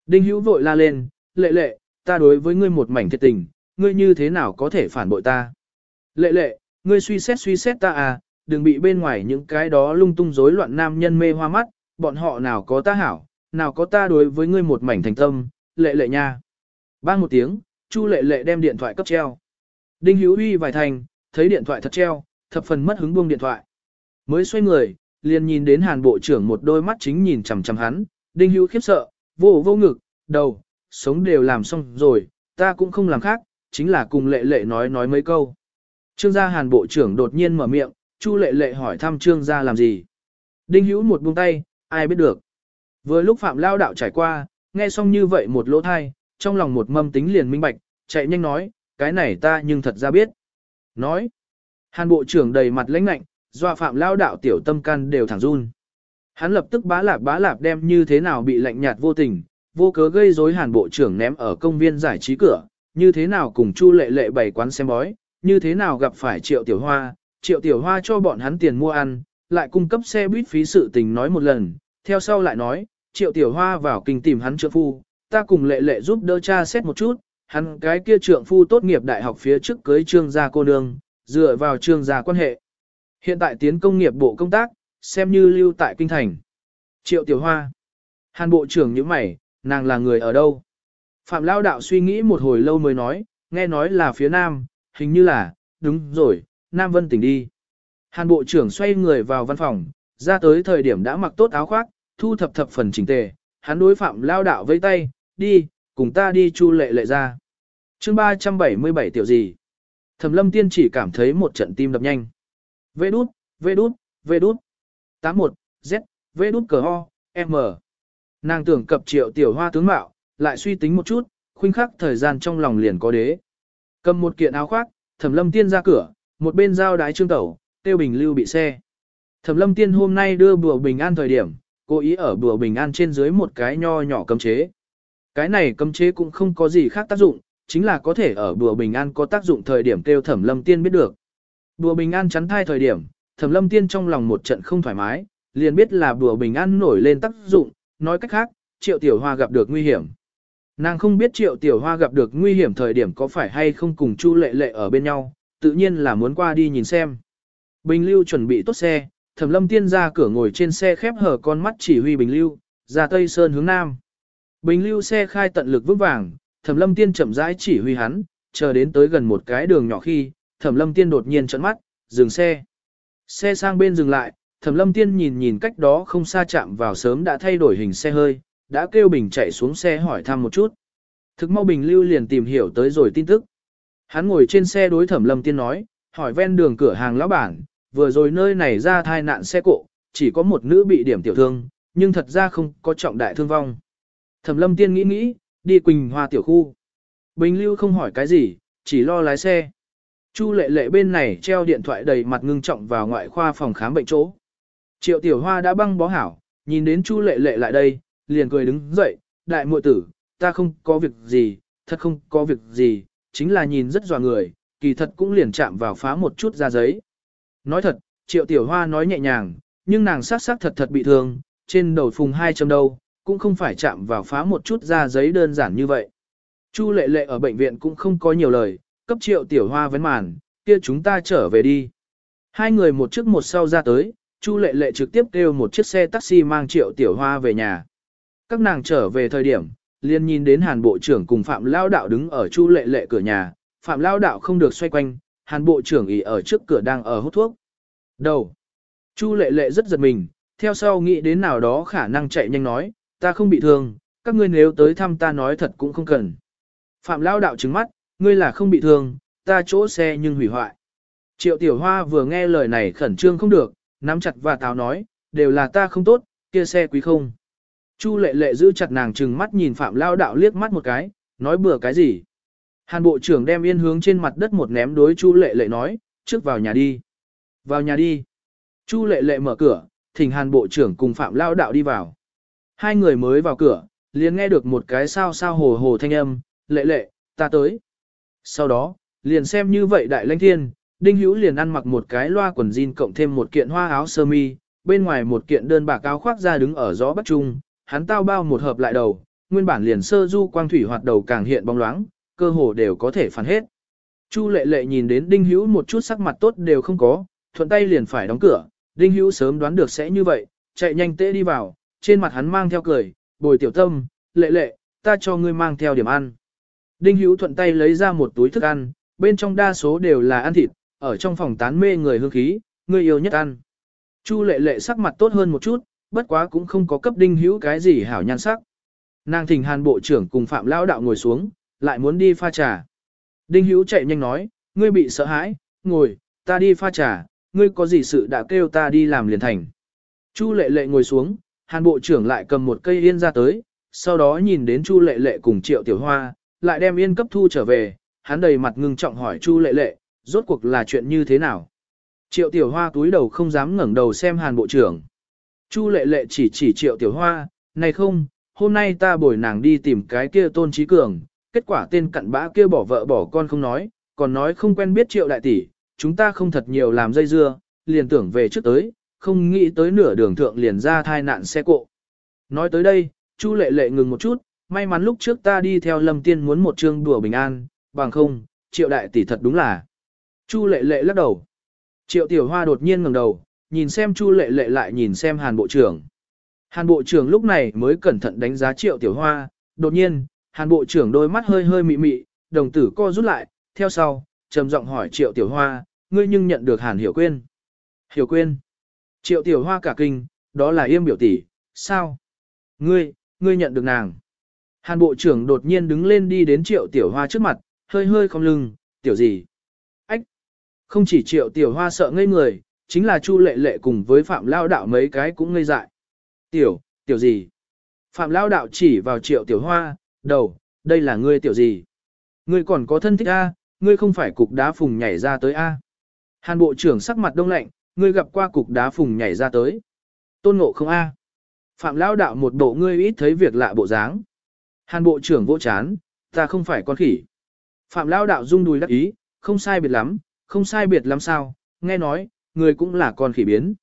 Đinh Hữu vội la lên, lệ lệ, ta đối với ngươi một mảnh thiệt tình, ngươi như thế nào có thể phản bội ta? Lệ lệ, ngươi suy xét suy xét ta à, đừng bị bên ngoài những cái đó lung tung rối loạn nam nhân mê hoa mắt, bọn họ nào có ta hảo, nào có ta đối với ngươi một mảnh thành tâm, lệ lệ nha. Bang một tiếng, Chu lệ lệ đem điện thoại cấp treo. Đinh Hiếu Uy vài thành, thấy điện thoại thật treo, thập phần mất hứng buông điện thoại. Mới xoay người, liền nhìn đến Hàn Bộ trưởng một đôi mắt chính nhìn chằm chằm hắn, Đinh Hiếu khiếp sợ, vô vô ngực, đầu, sống đều làm xong rồi, ta cũng không làm khác, chính là cùng lệ lệ nói nói mấy câu. Trương gia Hàn Bộ trưởng đột nhiên mở miệng, Chu lệ lệ hỏi thăm Trương gia làm gì. Đinh Hiếu một buông tay, ai biết được. Vừa lúc Phạm Lao đạo trải qua, nghe xong như vậy một lỗ thai, trong lòng một mâm tính liền minh bạch, chạy nhanh nói, cái này ta nhưng thật ra biết. Nói, Hàn Bộ trưởng đầy mặt lãnh lạnh, dọa Phạm Lao đạo tiểu tâm can đều thẳng run. Hắn lập tức bá lạp bá lạp đem như thế nào bị lạnh nhạt vô tình, vô cớ gây rối Hàn Bộ trưởng ném ở công viên giải trí cửa, như thế nào cùng Chu lệ lệ bày quán xem bói, như thế nào gặp phải Triệu Tiểu Hoa, Triệu Tiểu Hoa cho bọn hắn tiền mua ăn, lại cung cấp xe buýt phí sự tình nói một lần, theo sau lại nói, Triệu Tiểu Hoa vào kinh tìm hắn trượng phu, ta cùng lệ lệ giúp đỡ cha xét một chút, hắn cái kia trượng phu tốt nghiệp đại học phía trước cưới trương gia cô nương, dựa vào trương gia quan hệ. Hiện tại tiến công nghiệp bộ công tác, xem như lưu tại kinh thành. Triệu Tiểu Hoa. Hàn bộ trưởng như mày, nàng là người ở đâu? Phạm Lao Đạo suy nghĩ một hồi lâu mới nói, nghe nói là phía Nam, hình như là, đúng rồi, Nam Vân tỉnh đi. Hàn bộ trưởng xoay người vào văn phòng, ra tới thời điểm đã mặc tốt áo khoác, thu thập thập phần chỉnh tề, hắn đối Phạm Lao Đạo với tay, đi, cùng ta đi chu lệ lệ ra. chương 377 tiểu gì? Thẩm lâm tiên chỉ cảm thấy một trận tim đập nhanh. Vê đút, vê đút, vê đút. 81, Z, vê đút cờ ho, M. Nàng tưởng cập triệu tiểu hoa tướng mạo, lại suy tính một chút, khuynh khắc thời gian trong lòng liền có đế. Cầm một kiện áo khoác, thẩm lâm tiên ra cửa, một bên giao đái trương tẩu, tiêu bình lưu bị xe. Thẩm lâm tiên hôm nay đưa bùa bình an thời điểm, cố ý ở bùa bình an trên dưới một cái nho nhỏ cấm chế. Cái này cấm chế cũng không có gì khác tác dụng, chính là có thể ở bùa bình an có tác dụng thời điểm kêu thẩm lâm tiên biết được. Bùa bình an chắn thai thời điểm, Thẩm lâm tiên trong lòng một trận không thoải mái, liền biết là bùa bình an nổi lên tác dụng, nói cách khác, triệu tiểu hoa gặp được nguy hiểm. Nàng không biết triệu tiểu hoa gặp được nguy hiểm thời điểm có phải hay không cùng chu lệ lệ ở bên nhau, tự nhiên là muốn qua đi nhìn xem. Bình lưu chuẩn bị tốt xe, thẩm lâm tiên ra cửa ngồi trên xe khép hở con mắt chỉ huy bình lưu, ra tây sơn hướng nam. Bình lưu xe khai tận lực vững vàng, thẩm lâm tiên chậm rãi chỉ huy hắn, chờ đến tới gần một cái đường nhỏ khi, thẩm lâm tiên đột nhiên trận mắt, dừng xe. Xe sang bên dừng lại, Thẩm Lâm Tiên nhìn nhìn cách đó không xa chạm vào sớm đã thay đổi hình xe hơi, đã kêu Bình chạy xuống xe hỏi thăm một chút. Thực mau Bình lưu liền tìm hiểu tới rồi tin tức. Hắn ngồi trên xe đối Thẩm Lâm Tiên nói, hỏi ven đường cửa hàng lão bản, vừa rồi nơi này ra thai nạn xe cộ, chỉ có một nữ bị điểm tiểu thương, nhưng thật ra không có trọng đại thương vong. Thẩm Lâm Tiên nghĩ nghĩ, đi Quỳnh Hoa tiểu khu. Bình lưu không hỏi cái gì, chỉ lo lái xe. Chu lệ lệ bên này treo điện thoại đầy mặt ngưng trọng vào ngoại khoa phòng khám bệnh chỗ. Triệu tiểu hoa đã băng bó hảo, nhìn đến chu lệ lệ lại đây, liền cười đứng dậy, đại muội tử, ta không có việc gì, thật không có việc gì, chính là nhìn rất dò người, kỳ thật cũng liền chạm vào phá một chút ra giấy. Nói thật, triệu tiểu hoa nói nhẹ nhàng, nhưng nàng sát sát thật thật bị thương, trên đầu phùng hai châm đâu, cũng không phải chạm vào phá một chút ra giấy đơn giản như vậy. Chu lệ lệ ở bệnh viện cũng không có nhiều lời, cấp triệu tiểu hoa vấn màn, kia chúng ta trở về đi. Hai người một trước một sau ra tới, Chu lệ lệ trực tiếp kêu một chiếc xe taxi mang triệu tiểu hoa về nhà. Các nàng trở về thời điểm, liền nhìn đến hàn bộ trưởng cùng Phạm Lao Đạo đứng ở Chu lệ lệ cửa nhà, Phạm Lao Đạo không được xoay quanh, hàn bộ trưởng ỉ ở trước cửa đang ở hút thuốc. Đầu. Chu lệ lệ rất giật mình, theo sau nghĩ đến nào đó khả năng chạy nhanh nói, ta không bị thương, các ngươi nếu tới thăm ta nói thật cũng không cần. Phạm Lao Đạo trứng mắt, ngươi là không bị thương, ta chỗ xe nhưng hủy hoại. Triệu Tiểu Hoa vừa nghe lời này khẩn trương không được, nắm chặt và táo nói, đều là ta không tốt, kia xe quý không. Chu lệ lệ giữ chặt nàng trừng mắt nhìn Phạm Lao Đạo liếc mắt một cái, nói bừa cái gì. Hàn bộ trưởng đem yên hướng trên mặt đất một ném đối Chu lệ lệ nói, trước vào nhà đi. Vào nhà đi. Chu lệ lệ mở cửa, thỉnh hàn bộ trưởng cùng Phạm Lao Đạo đi vào. Hai người mới vào cửa, liền nghe được một cái sao sao hồ hồ thanh âm, lệ lệ, ta tới. Sau đó, liền xem như vậy đại lãnh thiên, Đinh Hữu liền ăn mặc một cái loa quần jean cộng thêm một kiện hoa áo sơ mi, bên ngoài một kiện đơn bạc áo khoác ra đứng ở gió bắc trung, hắn tao bao một hợp lại đầu, nguyên bản liền sơ du quang thủy hoạt đầu càng hiện bóng loáng, cơ hồ đều có thể phản hết. Chu lệ lệ nhìn đến Đinh Hữu một chút sắc mặt tốt đều không có, thuận tay liền phải đóng cửa, Đinh Hữu sớm đoán được sẽ như vậy, chạy nhanh tễ đi vào, trên mặt hắn mang theo cười, bồi tiểu tâm, lệ lệ, ta cho ngươi mang theo điểm ăn. Đinh Hữu thuận tay lấy ra một túi thức ăn, bên trong đa số đều là ăn thịt, ở trong phòng tán mê người hương khí, người yêu nhất ăn. Chu lệ lệ sắc mặt tốt hơn một chút, bất quá cũng không có cấp đinh hữu cái gì hảo nhan sắc. Nàng thỉnh hàn bộ trưởng cùng phạm lão đạo ngồi xuống, lại muốn đi pha trà. Đinh hữu chạy nhanh nói, ngươi bị sợ hãi, ngồi, ta đi pha trà, ngươi có gì sự đã kêu ta đi làm liền thành. Chu lệ lệ ngồi xuống, hàn bộ trưởng lại cầm một cây yên ra tới, sau đó nhìn đến chu lệ lệ cùng triệu tiểu hoa, lại đem yên cấp thu trở về, hắn đầy mặt ngưng trọng hỏi chu lệ lệ, rốt cuộc là chuyện như thế nào. Triệu tiểu hoa túi đầu không dám ngẩng đầu xem hàn bộ trưởng. Chu lệ lệ chỉ chỉ triệu tiểu hoa, này không, hôm nay ta bồi nàng đi tìm cái kia tôn trí cường, kết quả tên cặn bã kia bỏ vợ bỏ con không nói, còn nói không quen biết triệu đại tỷ, chúng ta không thật nhiều làm dây dưa, liền tưởng về trước tới, không nghĩ tới nửa đường thượng liền ra thai nạn xe cộ. Nói tới đây, Chu lệ lệ ngừng một chút, may mắn lúc trước ta đi theo lâm tiên muốn một chương đùa bình an, bằng không, triệu đại tỷ thật đúng là. Chu lệ lệ lắc đầu. Triệu tiểu hoa đột nhiên ngẩng đầu, nhìn xem chu lệ lệ lại nhìn xem hàn bộ trưởng. Hàn bộ trưởng lúc này mới cẩn thận đánh giá triệu tiểu hoa, đột nhiên, hàn bộ trưởng đôi mắt hơi hơi mị mị, đồng tử co rút lại, theo sau, trầm giọng hỏi triệu tiểu hoa, ngươi nhưng nhận được hàn hiểu quên. Hiểu quên. Triệu tiểu hoa cả kinh, đó là yêm biểu tỷ, sao? Ngươi, ngươi nhận được nàng. Hàn bộ trưởng đột nhiên đứng lên đi đến triệu tiểu hoa trước mặt, hơi hơi không lưng, tiểu gì? ách, Không chỉ triệu tiểu hoa sợ ngây người, chính là Chu lệ lệ cùng với Phạm Lao Đạo mấy cái cũng ngây dại. Tiểu, tiểu gì? Phạm Lao Đạo chỉ vào triệu tiểu hoa, đầu, đây là ngươi tiểu gì? Ngươi còn có thân thích A, ngươi không phải cục đá phùng nhảy ra tới A. Hàn bộ trưởng sắc mặt đông lạnh, ngươi gặp qua cục đá phùng nhảy ra tới. Tôn ngộ không A. Phạm Lao Đạo một bộ ngươi ít thấy việc lạ bộ dáng. Hàn bộ trưởng vỗ chán, ta không phải con khỉ. Phạm Lao Đạo rung đùi đắc ý, không sai biệt lắm, không sai biệt lắm sao, nghe nói, người cũng là con khỉ biến.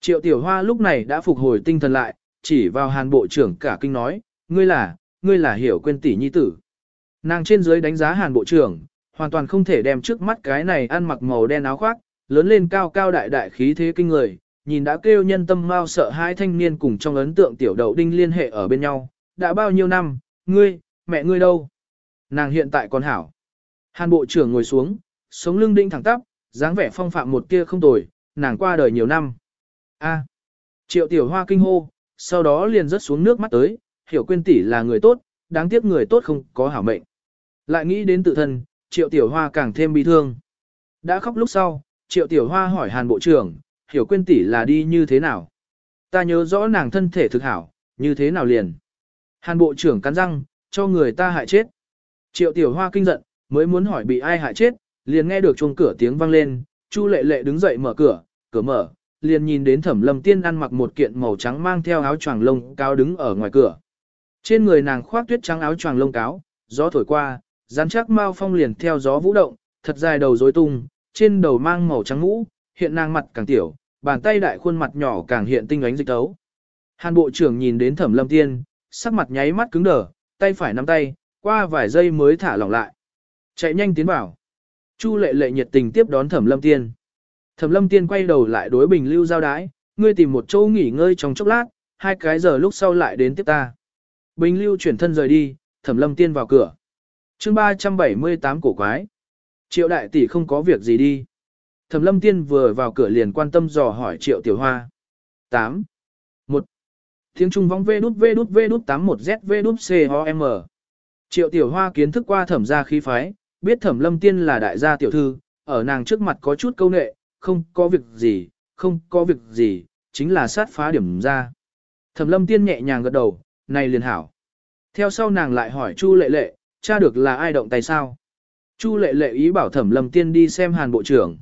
Triệu tiểu hoa lúc này đã phục hồi tinh thần lại, chỉ vào hàn bộ trưởng cả kinh nói, ngươi là, ngươi là hiểu quên tỷ nhi tử. Nàng trên dưới đánh giá hàn bộ trưởng, hoàn toàn không thể đem trước mắt cái này ăn mặc màu đen áo khoác, lớn lên cao cao đại đại khí thế kinh người, nhìn đã kêu nhân tâm mau sợ hai thanh niên cùng trong ấn tượng tiểu đậu đinh liên hệ ở bên nhau, đã bao nhiêu năm, ngươi, mẹ ngươi đâu? Nàng hiện tại còn hảo. Hàn bộ trưởng ngồi xuống, sống lưng đinh thẳng tắp, dáng vẻ phong phạm một kia không tồi, nàng qua đời nhiều năm. A. Triệu tiểu hoa kinh hô, sau đó liền rớt xuống nước mắt tới, hiểu quên tỷ là người tốt, đáng tiếc người tốt không có hảo mệnh. Lại nghĩ đến tự thân, triệu tiểu hoa càng thêm bi thương. Đã khóc lúc sau, triệu tiểu hoa hỏi hàn bộ trưởng, hiểu quên tỷ là đi như thế nào? Ta nhớ rõ nàng thân thể thực hảo, như thế nào liền? Hàn bộ trưởng cắn răng, cho người ta hại chết. Triệu tiểu hoa kinh giận, mới muốn hỏi bị ai hại chết, liền nghe được chuông cửa tiếng vang lên, Chu Lệ Lệ đứng dậy mở cửa, cửa mở, liền nhìn đến Thẩm Lâm Tiên ăn mặc một kiện màu trắng mang theo áo choàng lông cao đứng ở ngoài cửa. Trên người nàng khoác tuyết trắng áo choàng lông cáo, gió thổi qua, rắn chắc mao phong liền theo gió vũ động, thật dài đầu rối tung, trên đầu mang màu trắng mũ, hiện nàng mặt càng tiểu, bàn tay đại khuôn mặt nhỏ càng hiện tinh ánh dịch tấu. Hàn bộ trưởng nhìn đến thẩm lâm tiên, sắc mặt nháy mắt cứng đờ, tay phải nắm tay, qua vài giây mới thả lỏng lại. Chạy nhanh tiến vào. Chu lệ lệ nhiệt tình tiếp đón thẩm lâm tiên. Thẩm lâm tiên quay đầu lại đối bình lưu giao đái, ngươi tìm một chỗ nghỉ ngơi trong chốc lát, hai cái giờ lúc sau lại đến tiếp ta. Bình lưu chuyển thân rời đi, thẩm lâm tiên vào cửa. chương 378 cổ quái. Triệu đại tỷ không có việc gì đi. Thẩm lâm tiên vừa vào cửa liền quan tâm dò hỏi triệu tiểu hoa. 8. 1. Tiếng Trung vong vê đút vê đút vê đút 81 z vê đút c o m. Triệu tiểu hoa kiến thức qua thẩm gia khí phái, biết thẩm lâm tiên là đại gia tiểu thư, ở nàng trước mặt có chút câu nệ, không có việc gì, không có việc gì, chính là sát phá điểm ra. Thẩm lâm tiên nhẹ nhàng gật đầu, này liền hảo. Theo sau nàng lại hỏi Chu lệ lệ, cha được là ai động tay sao? Chu lệ lệ ý bảo thẩm lâm tiên đi xem hàn bộ trưởng.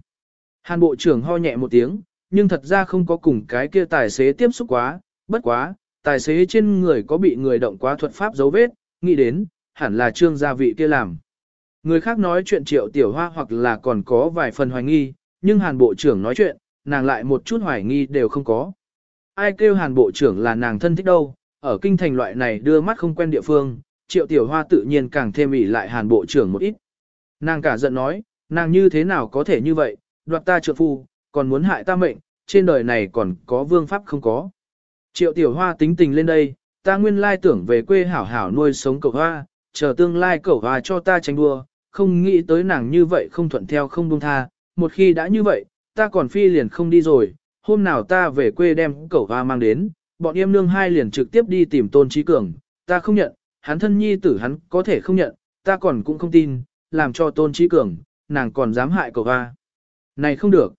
Hàn bộ trưởng ho nhẹ một tiếng, nhưng thật ra không có cùng cái kia tài xế tiếp xúc quá, bất quá, tài xế trên người có bị người động quá thuật pháp dấu vết, nghĩ đến, hẳn là trương gia vị kia làm. Người khác nói chuyện triệu tiểu hoa hoặc là còn có vài phần hoài nghi, nhưng hàn bộ trưởng nói chuyện, nàng lại một chút hoài nghi đều không có. Ai kêu hàn bộ trưởng là nàng thân thích đâu, ở kinh thành loại này đưa mắt không quen địa phương, triệu tiểu hoa tự nhiên càng thêm ỉ lại hàn bộ trưởng một ít. Nàng cả giận nói, nàng như thế nào có thể như vậy, đoạt ta trợ phu, còn muốn hại ta mệnh, trên đời này còn có vương pháp không có. Triệu tiểu hoa tính tình lên đây, ta nguyên lai tưởng về quê hảo hảo nuôi sống cậu hoa, chờ tương lai cậu hoa cho ta tranh đua, không nghĩ tới nàng như vậy không thuận theo không buông tha, một khi đã như vậy, ta còn phi liền không đi rồi, hôm nào ta về quê đem cậu hoa mang đến, bọn em nương hai liền trực tiếp đi tìm tôn trí cường, ta không nhận, hắn thân nhi tử hắn có thể không nhận, ta còn cũng không tin, làm cho tôn trí cường, nàng còn dám hại cậu ga. Này không được.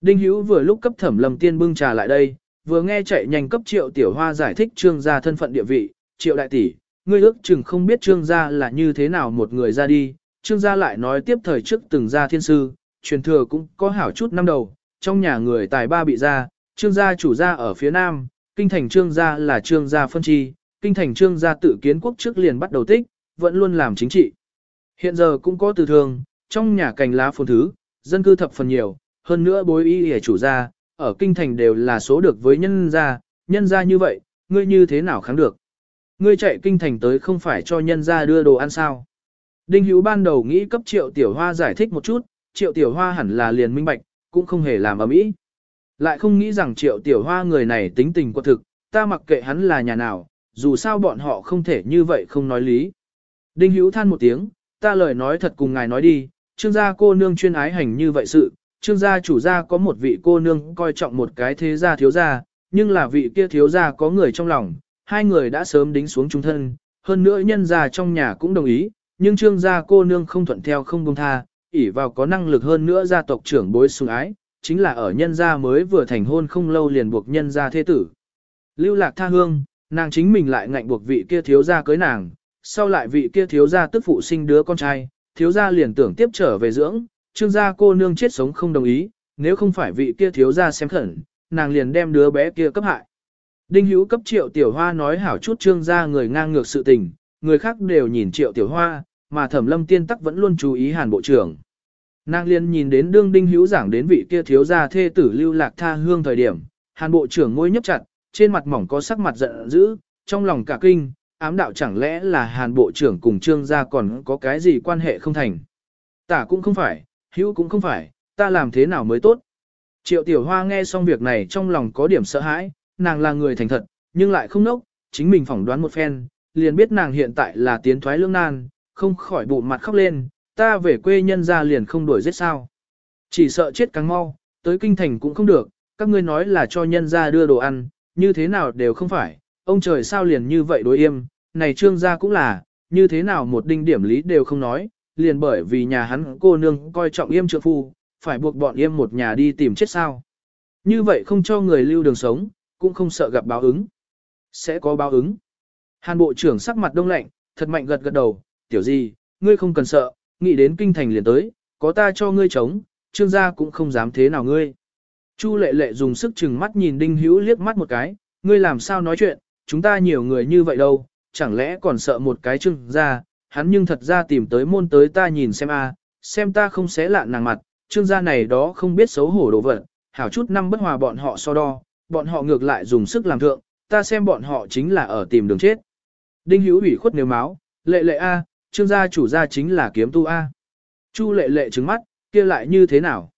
Đinh Hữu vừa lúc cấp thẩm lầm tiên bưng trà lại đây, vừa nghe chạy nhanh cấp triệu tiểu hoa giải thích trương gia thân phận địa vị, triệu đại tỷ, ngươi ước chừng không biết trương gia là như thế nào một người ra đi, trương gia lại nói tiếp thời trước từng gia thiên sư, truyền thừa cũng có hảo chút năm đầu, trong nhà người tài ba bị ra, trương gia chủ gia ở phía nam, kinh thành trương gia là trương gia phân chi, kinh thành trương gia tự kiến quốc trước liền bắt đầu tích, vẫn luôn làm chính trị. Hiện giờ cũng có từ thường, trong nhà cành lá phồn thứ, dân cư thập phần nhiều, hơn nữa bối y hề chủ gia, ở kinh thành đều là số được với nhân gia, nhân gia như vậy, ngươi như thế nào kháng được. Ngươi chạy kinh thành tới không phải cho nhân gia đưa đồ ăn sao. Đinh Hữu ban đầu nghĩ cấp triệu tiểu hoa giải thích một chút, triệu tiểu hoa hẳn là liền minh bạch, cũng không hề làm ở mỹ. Lại không nghĩ rằng triệu tiểu hoa người này tính tình quật thực, ta mặc kệ hắn là nhà nào, dù sao bọn họ không thể như vậy không nói lý. Đinh Hữu than một tiếng, ta lời nói thật cùng ngài nói đi, trương gia cô nương chuyên ái hành như vậy sự, trương gia chủ gia có một vị cô nương coi trọng một cái thế gia thiếu gia, nhưng là vị kia thiếu gia có người trong lòng, hai người đã sớm đính xuống trung thân, hơn nữa nhân gia trong nhà cũng đồng ý, nhưng trương gia cô nương không thuận theo không buông tha, ỷ vào có năng lực hơn nữa gia tộc trưởng bối sủng ái, chính là ở nhân gia mới vừa thành hôn không lâu liền buộc nhân gia thế tử. Lưu lạc tha hương, nàng chính mình lại ngạnh buộc vị kia thiếu gia cưới nàng, sau lại vị kia thiếu gia tức phụ sinh đứa con trai, thiếu gia liền tưởng tiếp trở về dưỡng, trương gia cô nương chết sống không đồng ý, nếu không phải vị kia thiếu gia xem khẩn, nàng liền đem đứa bé kia cấp hại. Đinh hữu cấp triệu tiểu hoa nói hảo chút trương gia người ngang ngược sự tình, người khác đều nhìn triệu tiểu hoa, mà thẩm lâm tiên tắc vẫn luôn chú ý hàn bộ trưởng. Nàng liền nhìn đến đương đinh hữu giảng đến vị kia thiếu gia thê tử lưu lạc tha hương thời điểm, hàn bộ trưởng ngôi nhấp chặt, trên mặt mỏng có sắc mặt giận dữ, trong lòng cả kinh, ám đạo chẳng lẽ là hàn bộ trưởng cùng trương gia còn có cái gì quan hệ không thành. Tả cũng không phải, hữu cũng không phải, ta làm thế nào mới tốt. Triệu tiểu hoa nghe xong việc này trong lòng có điểm sợ hãi, nàng là người thành thật, nhưng lại không nốc, chính mình phỏng đoán một phen, liền biết nàng hiện tại là tiến thoái lương nan, không khỏi bụng mặt khóc lên, ta về quê nhân ra liền không đuổi giết sao. Chỉ sợ chết càng mau, tới kinh thành cũng không được, các ngươi nói là cho nhân ra đưa đồ ăn, như thế nào đều không phải, ông trời sao liền như vậy đối im, này trương gia cũng là, như thế nào một đinh điểm lý đều không nói, liền bởi vì nhà hắn cô nương coi trọng im trượng phu, phải buộc bọn im một nhà đi tìm chết sao. Như vậy không cho người lưu đường sống, cũng không sợ gặp báo ứng. Sẽ có báo ứng. Hàn bộ trưởng sắc mặt đông lạnh, thật mạnh gật gật đầu, tiểu gì, ngươi không cần sợ, nghĩ đến kinh thành liền tới, có ta cho ngươi chống, trương gia cũng không dám thế nào ngươi. Chu lệ lệ dùng sức chừng mắt nhìn đinh hữu liếc mắt một cái, ngươi làm sao nói chuyện, chúng ta nhiều người như vậy đâu, chẳng lẽ còn sợ một cái trương gia, hắn nhưng thật ra tìm tới môn tới ta nhìn xem a, xem ta không xé lạn nàng mặt, trương gia này đó không biết xấu hổ đồ vật, hảo chút năm bất hòa bọn họ so đo, bọn họ ngược lại dùng sức làm thượng, ta xem bọn họ chính là ở tìm đường chết. Đinh Hữu ủy khuất nếu máu, lệ lệ a, trương gia chủ gia chính là kiếm tu a. Chu lệ lệ trừng mắt, kia lại như thế nào?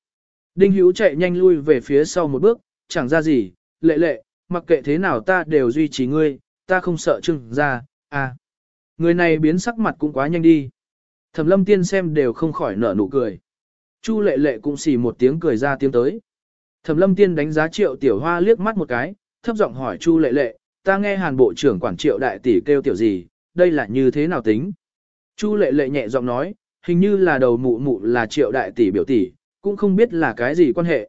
Đinh Hữu chạy nhanh lui về phía sau một bước, chẳng ra gì, lệ lệ, mặc kệ thế nào ta đều duy trì ngươi, ta không sợ trương gia, a. Người này biến sắc mặt cũng quá nhanh đi. Thẩm lâm tiên xem đều không khỏi nở nụ cười. Chu lệ lệ cũng xì một tiếng cười ra tiếng tới. Thẩm lâm tiên đánh giá triệu tiểu hoa liếc mắt một cái, thấp giọng hỏi Chu lệ lệ, ta nghe hàn bộ trưởng quản triệu đại tỷ kêu tiểu gì, đây là như thế nào tính? Chu lệ lệ nhẹ giọng nói, hình như là đầu mụ mụ là triệu đại tỷ biểu tỷ, cũng không biết là cái gì quan hệ.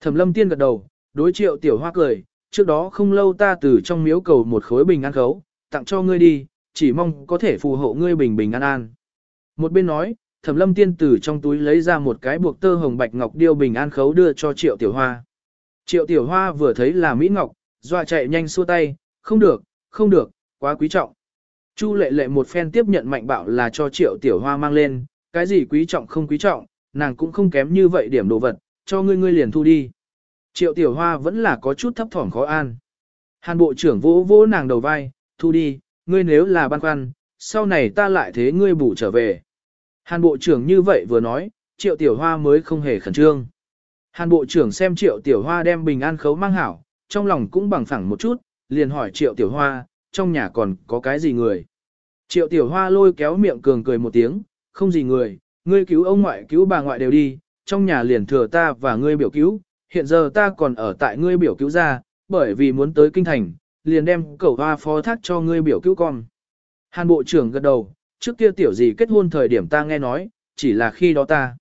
Thẩm lâm tiên gật đầu, đối triệu tiểu hoa cười, trước đó không lâu ta từ trong miếu cầu một khối bình an khấu, tặng cho ngươi đi, chỉ mong có thể phù hộ ngươi bình bình an an. Một bên nói, Thẩm Lâm Tiên từ trong túi lấy ra một cái buộc tơ hồng bạch ngọc điêu bình an khấu đưa cho Triệu Tiểu Hoa. Triệu Tiểu Hoa vừa thấy là Mỹ Ngọc, dọa chạy nhanh xua tay, không được, không được, quá quý trọng. Chu lệ lệ một phen tiếp nhận mạnh bạo là cho Triệu Tiểu Hoa mang lên, cái gì quý trọng không quý trọng, nàng cũng không kém như vậy điểm đồ vật, cho ngươi ngươi liền thu đi. Triệu Tiểu Hoa vẫn là có chút thấp thỏm khó an. Hàn Bộ trưởng vỗ vỗ nàng đầu vai, thu đi, ngươi nếu là băn khoăn, sau này ta lại thế ngươi bù trở về. Hàn Bộ trưởng như vậy vừa nói, Triệu Tiểu Hoa mới không hề khẩn trương. Hàn Bộ trưởng xem Triệu Tiểu Hoa đem bình an khấu mang hảo, trong lòng cũng bằng phẳng một chút, liền hỏi Triệu Tiểu Hoa, trong nhà còn có cái gì người. Triệu Tiểu Hoa lôi kéo miệng cường cười một tiếng, không gì người, ngươi cứu ông ngoại cứu bà ngoại đều đi, trong nhà liền thừa ta và ngươi biểu cứu, hiện giờ ta còn ở tại ngươi biểu cứu ra, bởi vì muốn tới kinh thành, liền đem cẩu hoa phó thác cho ngươi biểu cứu con. Hàn bộ trưởng gật đầu, trước kia tiểu gì kết hôn thời điểm ta nghe nói, chỉ là khi đó ta.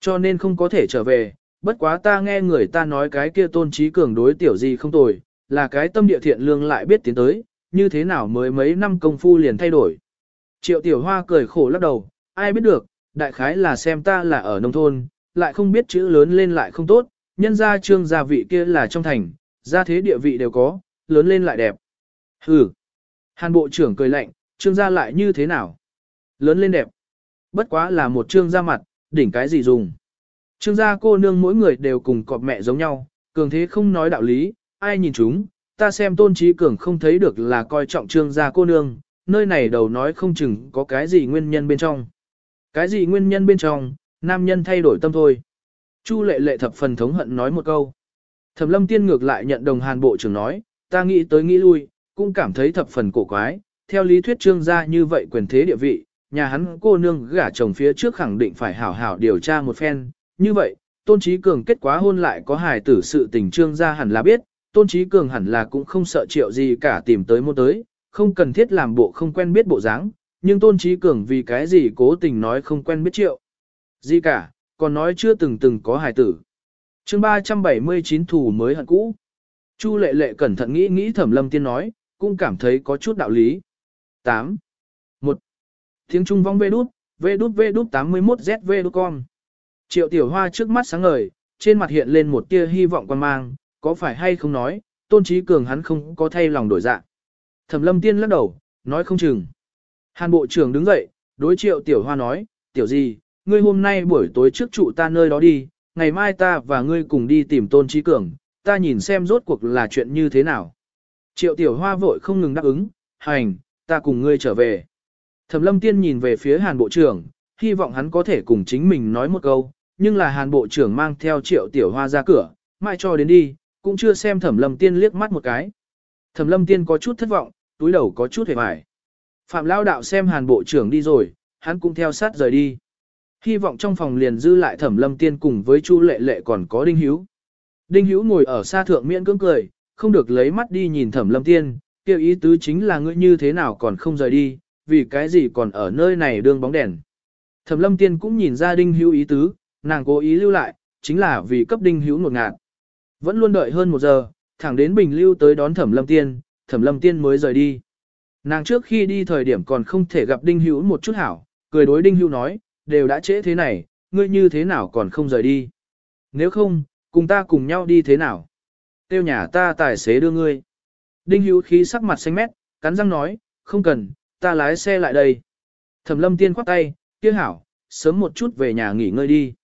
Cho nên không có thể trở về, bất quá ta nghe người ta nói cái kia tôn trí cường đối tiểu gì không tồi, là cái tâm địa thiện lương lại biết tiến tới, như thế nào mới mấy năm công phu liền thay đổi. Triệu tiểu hoa cười khổ lắc đầu, ai biết được, đại khái là xem ta là ở nông thôn, lại không biết chữ lớn lên lại không tốt, nhân ra trương gia vị kia là trong thành, gia thế địa vị đều có, lớn lên lại đẹp. Hừ. Hàn bộ trưởng cười lạnh, trương gia lại như thế nào? Lớn lên đẹp. Bất quá là một trương gia mặt, đỉnh cái gì dùng. Trương gia cô nương mỗi người đều cùng cọp mẹ giống nhau, cường thế không nói đạo lý, ai nhìn chúng, ta xem tôn trí cường không thấy được là coi trọng trương gia cô nương, nơi này đầu nói không chừng có cái gì nguyên nhân bên trong. Cái gì nguyên nhân bên trong, nam nhân thay đổi tâm thôi. Chu lệ lệ thập phần thống hận nói một câu. Thẩm lâm tiên ngược lại nhận đồng hàn bộ trưởng nói, ta nghĩ tới nghĩ lui, cũng cảm thấy thập phần cổ quái, theo lý thuyết trương gia như vậy quyền thế địa vị, nhà hắn cô nương gả chồng phía trước khẳng định phải hảo hảo điều tra một phen, như vậy, tôn trí cường kết quá hôn lại có hài tử sự tình trương gia hẳn là biết, tôn trí cường hẳn là cũng không sợ triệu gì cả tìm tới mua tới, không cần thiết làm bộ không quen biết bộ dáng, nhưng tôn trí cường vì cái gì cố tình nói không quen biết triệu. Gì cả, còn nói chưa từng từng có hài tử. chương 379 thủ mới hận cũ. Chu lệ lệ cẩn thận nghĩ nghĩ thẩm lâm tiên nói, cũng cảm thấy có chút đạo lý. 8. 1. Tiếng Trung vong vê đút, vê đút vê đút 81ZV đút con. Triệu tiểu hoa trước mắt sáng ngời, trên mặt hiện lên một tia hy vọng quan mang, có phải hay không nói, tôn trí cường hắn không có thay lòng đổi dạ. Thẩm lâm tiên lắc đầu, nói không chừng. Hàn bộ trưởng đứng dậy, đối triệu tiểu hoa nói, tiểu gì, ngươi hôm nay buổi tối trước trụ ta nơi đó đi, ngày mai ta và ngươi cùng đi tìm tôn trí cường, ta nhìn xem rốt cuộc là chuyện như thế nào. Triệu tiểu hoa vội không ngừng đáp ứng, hành, ta cùng ngươi trở về. Thẩm lâm tiên nhìn về phía hàn bộ trưởng, hy vọng hắn có thể cùng chính mình nói một câu, nhưng là hàn bộ trưởng mang theo triệu tiểu hoa ra cửa, mai cho đến đi, cũng chưa xem thẩm lâm tiên liếc mắt một cái. Thẩm lâm tiên có chút thất vọng, túi đầu có chút hề vải. Phạm lao đạo xem hàn bộ trưởng đi rồi, hắn cũng theo sát rời đi. Hy vọng trong phòng liền dư lại thẩm lâm tiên cùng với chu lệ lệ còn có đinh hữu. Đinh Hữu ngồi ở xa thượng miễn cưỡng cười, không được lấy mắt đi nhìn Thẩm Lâm Tiên, kêu ý tứ chính là ngươi như thế nào còn không rời đi, vì cái gì còn ở nơi này đương bóng đèn. Thẩm Lâm Tiên cũng nhìn ra Đinh Hữu ý tứ, nàng cố ý lưu lại, chính là vì cấp Đinh Hữu ngột ngạt. Vẫn luôn đợi hơn một giờ, thẳng đến Bình Lưu tới đón Thẩm Lâm Tiên, Thẩm Lâm Tiên mới rời đi. Nàng trước khi đi thời điểm còn không thể gặp Đinh Hữu một chút hảo, cười đối Đinh Hữu nói, đều đã trễ thế này, ngươi như thế nào còn không rời đi. Nếu không, Cùng ta cùng nhau đi thế nào? Tiêu nhà ta tài xế đưa ngươi. Đinh hữu khí sắc mặt xanh mét, cắn răng nói, không cần, ta lái xe lại đây. Thẩm lâm tiên khoát tay, kia hảo, sớm một chút về nhà nghỉ ngơi đi.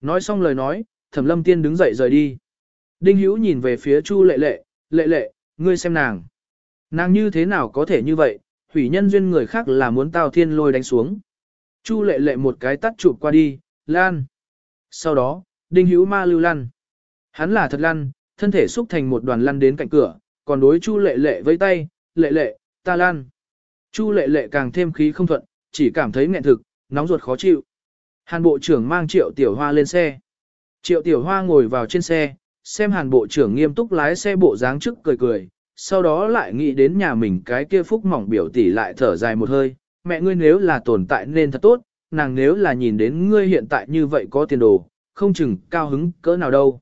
Nói xong lời nói, thẩm lâm tiên đứng dậy rời đi. Đinh Hữu nhìn về phía Chu lệ lệ, lệ lệ, ngươi xem nàng. Nàng như thế nào có thể như vậy, hủy nhân duyên người khác là muốn tao thiên lôi đánh xuống. Chu lệ lệ một cái tắt chụp qua đi, lan. Sau đó, Đinh Hữu ma lưu lăn. Hắn là thật lăn, thân thể xúc thành một đoàn lăn đến cạnh cửa, còn đối Chu lệ lệ với tay, lệ lệ, ta lăn. Chu lệ lệ càng thêm khí không thuận, chỉ cảm thấy nghẹn thực, nóng ruột khó chịu. Hàn bộ trưởng mang triệu tiểu hoa lên xe. Triệu tiểu hoa ngồi vào trên xe, xem hàn bộ trưởng nghiêm túc lái xe bộ dáng trước cười cười, sau đó lại nghĩ đến nhà mình cái kia phúc mỏng biểu tỷ lại thở dài một hơi, mẹ ngươi nếu là tồn tại nên thật tốt, nàng nếu là nhìn đến ngươi hiện tại như vậy có tiền đồ, không chừng cao hứng cỡ nào đâu.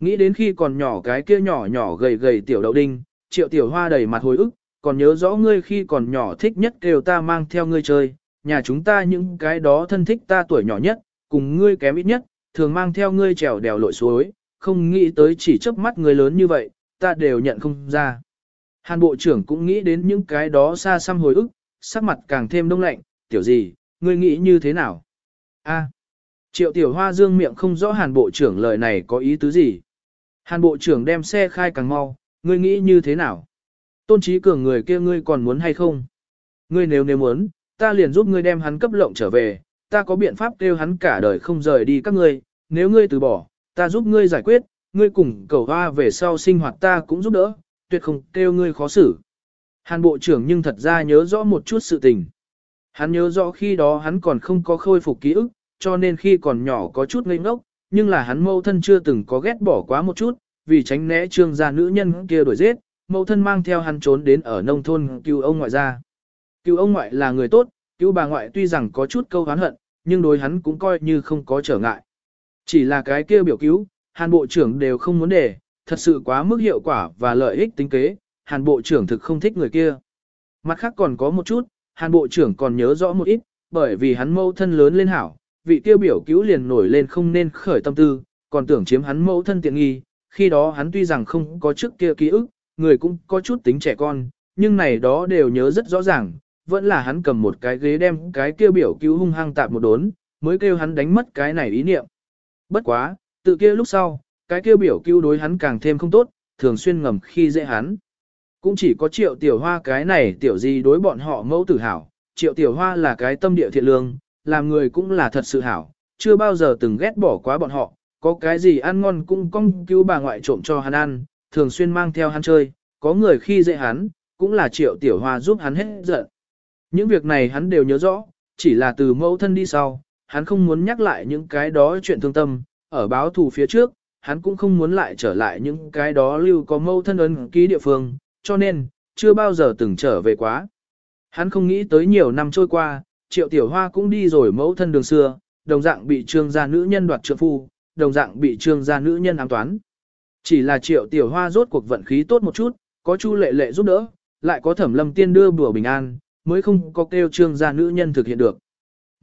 Nghĩ đến khi còn nhỏ cái kia nhỏ nhỏ gầy gầy tiểu đậu đinh, triệu tiểu hoa đầy mặt hồi ức, còn nhớ rõ ngươi khi còn nhỏ thích nhất kêu ta mang theo ngươi chơi, nhà chúng ta những cái đó thân thích ta tuổi nhỏ nhất, cùng ngươi kém ít nhất, thường mang theo ngươi trèo đèo lội suối, không nghĩ tới chỉ chớp mắt người lớn như vậy, ta đều nhận không ra. Hàn bộ trưởng cũng nghĩ đến những cái đó xa xăm hồi ức, sắc mặt càng thêm đông lạnh, tiểu gì, ngươi nghĩ như thế nào? A. triệu tiểu hoa dương miệng không rõ hàn bộ trưởng lời này có ý tứ gì. Hàn bộ trưởng đem xe khai càng mau, ngươi nghĩ như thế nào? Tôn trí cường người kia ngươi còn muốn hay không? Ngươi nếu nếu muốn, ta liền giúp ngươi đem hắn cấp lộng trở về, ta có biện pháp kêu hắn cả đời không rời đi các ngươi, nếu ngươi từ bỏ, ta giúp ngươi giải quyết, ngươi cùng cầu hoa về sau sinh hoạt ta cũng giúp đỡ, tuyệt không kêu ngươi khó xử. Hàn bộ trưởng nhưng thật ra nhớ rõ một chút sự tình. Hắn nhớ rõ khi đó hắn còn không có khôi phục ký ức, cho nên khi còn nhỏ có chút ngây ngốc, nhưng là hắn mâu thân chưa từng có ghét bỏ quá một chút, vì tránh né trương gia nữ nhân kia đuổi giết, mâu thân mang theo hắn trốn đến ở nông thôn cứu ông ngoại ra. Cứu ông ngoại là người tốt, cứu bà ngoại tuy rằng có chút câu hán hận, nhưng đối hắn cũng coi như không có trở ngại. Chỉ là cái kia biểu cứu, hàn bộ trưởng đều không muốn để, thật sự quá mức hiệu quả và lợi ích tính kế, hàn bộ trưởng thực không thích người kia. Mặt khác còn có một chút, hàn bộ trưởng còn nhớ rõ một ít, bởi vì hắn mâu thân lớn lên hảo, vị tiêu biểu cứu liền nổi lên không nên khởi tâm tư, còn tưởng chiếm hắn mâu thân tiện nghi, khi đó hắn tuy rằng không có trước kia ký ức, người cũng có chút tính trẻ con, nhưng này đó đều nhớ rất rõ ràng, vẫn là hắn cầm một cái ghế đem cái kia biểu cứu hung hăng tạp một đốn, mới kêu hắn đánh mất cái này ý niệm. Bất quá, tự kia lúc sau, cái kia biểu cứu đối hắn càng thêm không tốt, thường xuyên ngầm khi dễ hắn. Cũng chỉ có triệu tiểu hoa cái này tiểu gì đối bọn họ mẫu tử hảo, triệu tiểu hoa là cái tâm địa thiện lương, làm người cũng là thật sự hảo, chưa bao giờ từng ghét bỏ quá bọn họ, có cái gì ăn ngon cũng cong cứu bà ngoại trộm cho hắn ăn, thường xuyên mang theo hắn chơi, có người khi dễ hắn, cũng là triệu tiểu hoa giúp hắn hết giận. Những việc này hắn đều nhớ rõ, chỉ là từ mẫu thân đi sau, hắn không muốn nhắc lại những cái đó chuyện thương tâm, ở báo thù phía trước, hắn cũng không muốn lại trở lại những cái đó lưu có mẫu thân ấn ký địa phương, cho nên, chưa bao giờ từng trở về quá. Hắn không nghĩ tới nhiều năm trôi qua, triệu tiểu hoa cũng đi rồi mẫu thân đường xưa, đồng dạng bị trương gia nữ nhân đoạt trượng phu, đồng dạng bị trương gia nữ nhân ám toán. Chỉ là triệu tiểu hoa rốt cuộc vận khí tốt một chút, có chu lệ lệ giúp đỡ, lại có thẩm lâm tiên đưa bùa bình an, mới không có kêu trương gia nữ nhân thực hiện được.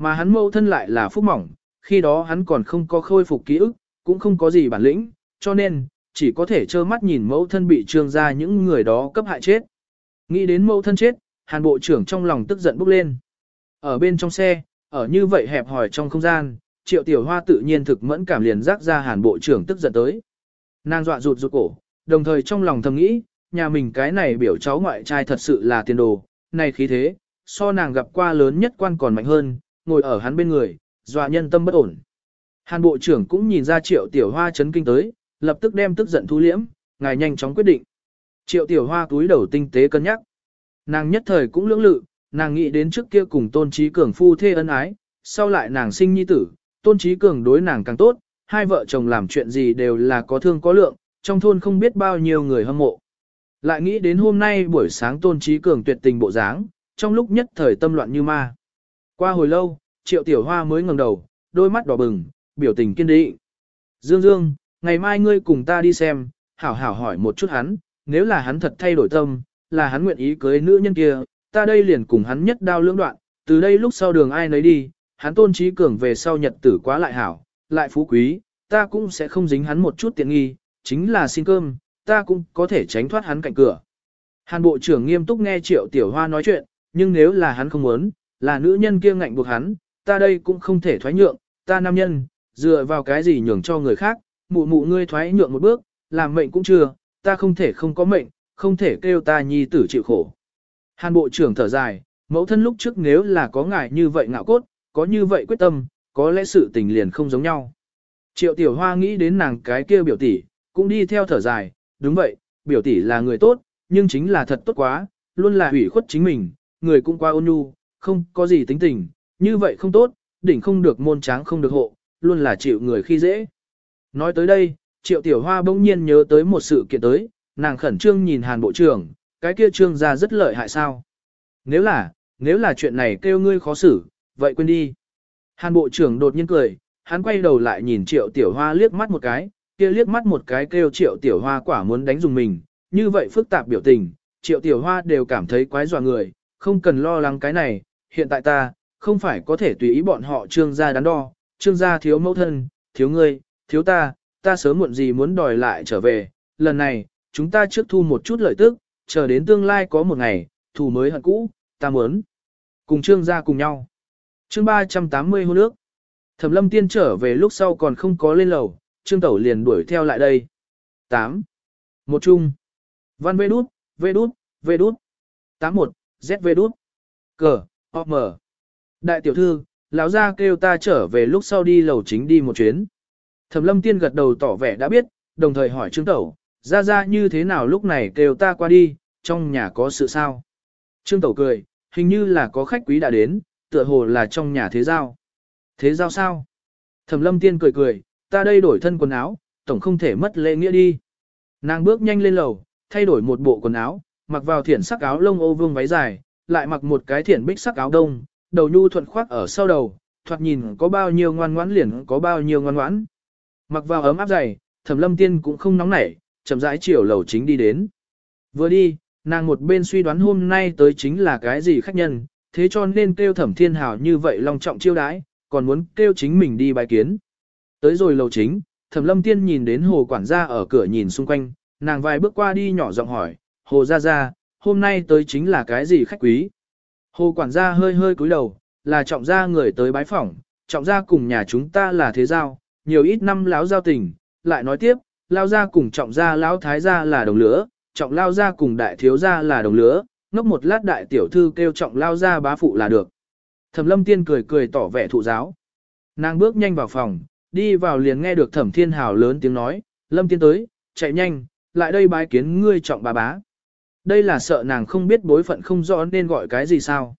Mà hắn mẫu thân lại là phúc mỏng, khi đó hắn còn không có khôi phục ký ức, cũng không có gì bản lĩnh, cho nên, chỉ có thể trơ mắt nhìn mẫu thân bị trương gia những người đó cấp hại chết. Nghĩ đến mẫu thân chết, hàn bộ trưởng trong lòng tức giận bốc lên. Ở bên trong xe, ở như vậy hẹp hòi trong không gian, triệu tiểu hoa tự nhiên thực mẫn cảm liền rác ra hàn bộ trưởng tức giận tới. Nàng dọa rụt rụt cổ, đồng thời trong lòng thầm nghĩ, nhà mình cái này biểu cháu ngoại trai thật sự là tiền đồ, này khí thế, so nàng gặp qua lớn nhất quan còn mạnh hơn, ngồi ở hắn bên người, dọa nhân tâm bất ổn. Hàn bộ trưởng cũng nhìn ra triệu tiểu hoa chấn kinh tới, lập tức đem tức giận thu liễm, ngài nhanh chóng quyết định. Triệu tiểu hoa túi đầu tinh tế cân nhắc. Nàng nhất thời cũng lưỡng lự, nàng nghĩ đến trước kia cùng tôn trí cường phu thê ân ái, sau lại nàng sinh nhi tử, tôn trí cường đối nàng càng tốt, hai vợ chồng làm chuyện gì đều là có thương có lượng, trong thôn không biết bao nhiêu người hâm mộ. Lại nghĩ đến hôm nay buổi sáng tôn trí cường tuyệt tình bộ dáng, trong lúc nhất thời tâm loạn như ma. Qua hồi lâu, triệu tiểu hoa mới ngẩng đầu, đôi mắt đỏ bừng, biểu tình kiên định. Dương Dương, ngày mai ngươi cùng ta đi xem, hảo hảo hỏi một chút hắn, nếu là hắn thật thay đổi tâm, là hắn nguyện ý cưới nữ nhân kia, ta đây liền cùng hắn nhất đao lưỡng đoạn, từ đây lúc sau đường ai nấy đi, hắn tôn trí cường về sau nhật tử quá lại hảo, lại phú quý, ta cũng sẽ không dính hắn một chút tiện nghi, chính là xin cơm, ta cũng có thể tránh thoát hắn cạnh cửa. Hàn bộ trưởng nghiêm túc nghe triệu tiểu hoa nói chuyện, nhưng nếu là hắn không muốn, là nữ nhân kia ngạnh buộc hắn, ta đây cũng không thể thoái nhượng, ta nam nhân, dựa vào cái gì nhường cho người khác, mụ mụ ngươi thoái nhượng một bước, làm mệnh cũng chưa, ta không thể không có mệnh, không thể kêu ta nhi tử chịu khổ. Hàn bộ trưởng thở dài, mẫu thân lúc trước nếu là có ngài như vậy ngạo cốt, có như vậy quyết tâm, có lẽ sự tình liền không giống nhau. Triệu tiểu hoa nghĩ đến nàng cái kia biểu tỷ, cũng đi theo thở dài, đúng vậy, biểu tỷ là người tốt, nhưng chính là thật tốt quá, luôn là hủy khuất chính mình, người cũng qua ôn nhu, không có gì tính tình, như vậy không tốt, đỉnh không được môn tráng không được hộ, luôn là chịu người khi dễ. Nói tới đây, triệu tiểu hoa bỗng nhiên nhớ tới một sự kiện tới, nàng khẩn trương nhìn hàn bộ trưởng, cái kia trương ra rất lợi hại sao. Nếu là, nếu là chuyện này kêu ngươi khó xử, vậy quên đi. Hàn bộ trưởng đột nhiên cười, hắn quay đầu lại nhìn triệu tiểu hoa liếc mắt một cái, kia liếc mắt một cái kêu triệu tiểu hoa quả muốn đánh dùng mình, như vậy phức tạp biểu tình, triệu tiểu hoa đều cảm thấy quái dọa người, không cần lo lắng cái này, hiện tại ta, không phải có thể tùy ý bọn họ trương gia đắn đo, trương gia thiếu mẫu thân, thiếu ngươi, thiếu ta, ta sớm muộn gì muốn đòi lại trở về, lần này, chúng ta trước thu một chút lợi tức, chờ đến tương lai có một ngày, thù mới hận cũ, ta muốn cùng trương gia cùng nhau. Chương 380 hôn nước. Thẩm lâm tiên trở về lúc sau còn không có lên lầu, trương tẩu liền đuổi theo lại đây. 8. Một chung. Văn vê đút, vê đút, vê đút. 81, Z vê đút. Cờ, o mở. Đại tiểu thư, lão gia kêu ta trở về lúc sau đi lầu chính đi một chuyến. Thẩm lâm tiên gật đầu tỏ vẻ đã biết, đồng thời hỏi trương tẩu, ra ra như thế nào lúc này kêu ta qua đi, trong nhà có sự sao? Trương tẩu cười, hình như là có khách quý đã đến, tựa hồ là trong nhà thế giao. Thế giao sao? Thẩm lâm tiên cười cười, ta đây đổi thân quần áo, tổng không thể mất lễ nghĩa đi. Nàng bước nhanh lên lầu, thay đổi một bộ quần áo, mặc vào thiển sắc áo lông ô vương váy dài, lại mặc một cái thiển bích sắc áo đông, đầu nhu thuận khoác ở sau đầu, thoạt nhìn có bao nhiêu ngoan ngoãn liền có bao nhiêu ngoan ngoãn. Mặc vào ấm áp dày, Thẩm Lâm Tiên cũng không nóng nảy, chậm rãi chiều lầu chính đi đến. Vừa đi, nàng một bên suy đoán hôm nay tới chính là cái gì khách nhân, thế cho nên kêu Thẩm Thiên Hào như vậy long trọng chiêu đãi, còn muốn kêu chính mình đi bài kiến. Tới rồi lầu chính, Thẩm Lâm Tiên nhìn đến hồ quản gia ở cửa nhìn xung quanh, nàng vài bước qua đi nhỏ giọng hỏi, hồ gia gia, hôm nay tới chính là cái gì khách quý? Hồ quản gia hơi hơi cúi đầu, là trọng gia người tới bái phỏng, trọng gia cùng nhà chúng ta là thế giao, nhiều ít năm láo giao tình, lại nói tiếp, lao gia cùng trọng gia lão thái gia là đồng lứa, trọng lao gia cùng đại thiếu gia là đồng lứa, ngốc một lát đại tiểu thư kêu trọng lao gia bá phụ là được. Thẩm lâm tiên cười cười tỏ vẻ thụ giáo. Nàng bước nhanh vào phòng, đi vào liền nghe được thẩm thiên hào lớn tiếng nói, lâm tiên tới, chạy nhanh, lại đây bái kiến ngươi trọng bà bá. Đây là sợ nàng không biết bối phận không rõ nên gọi cái gì sao.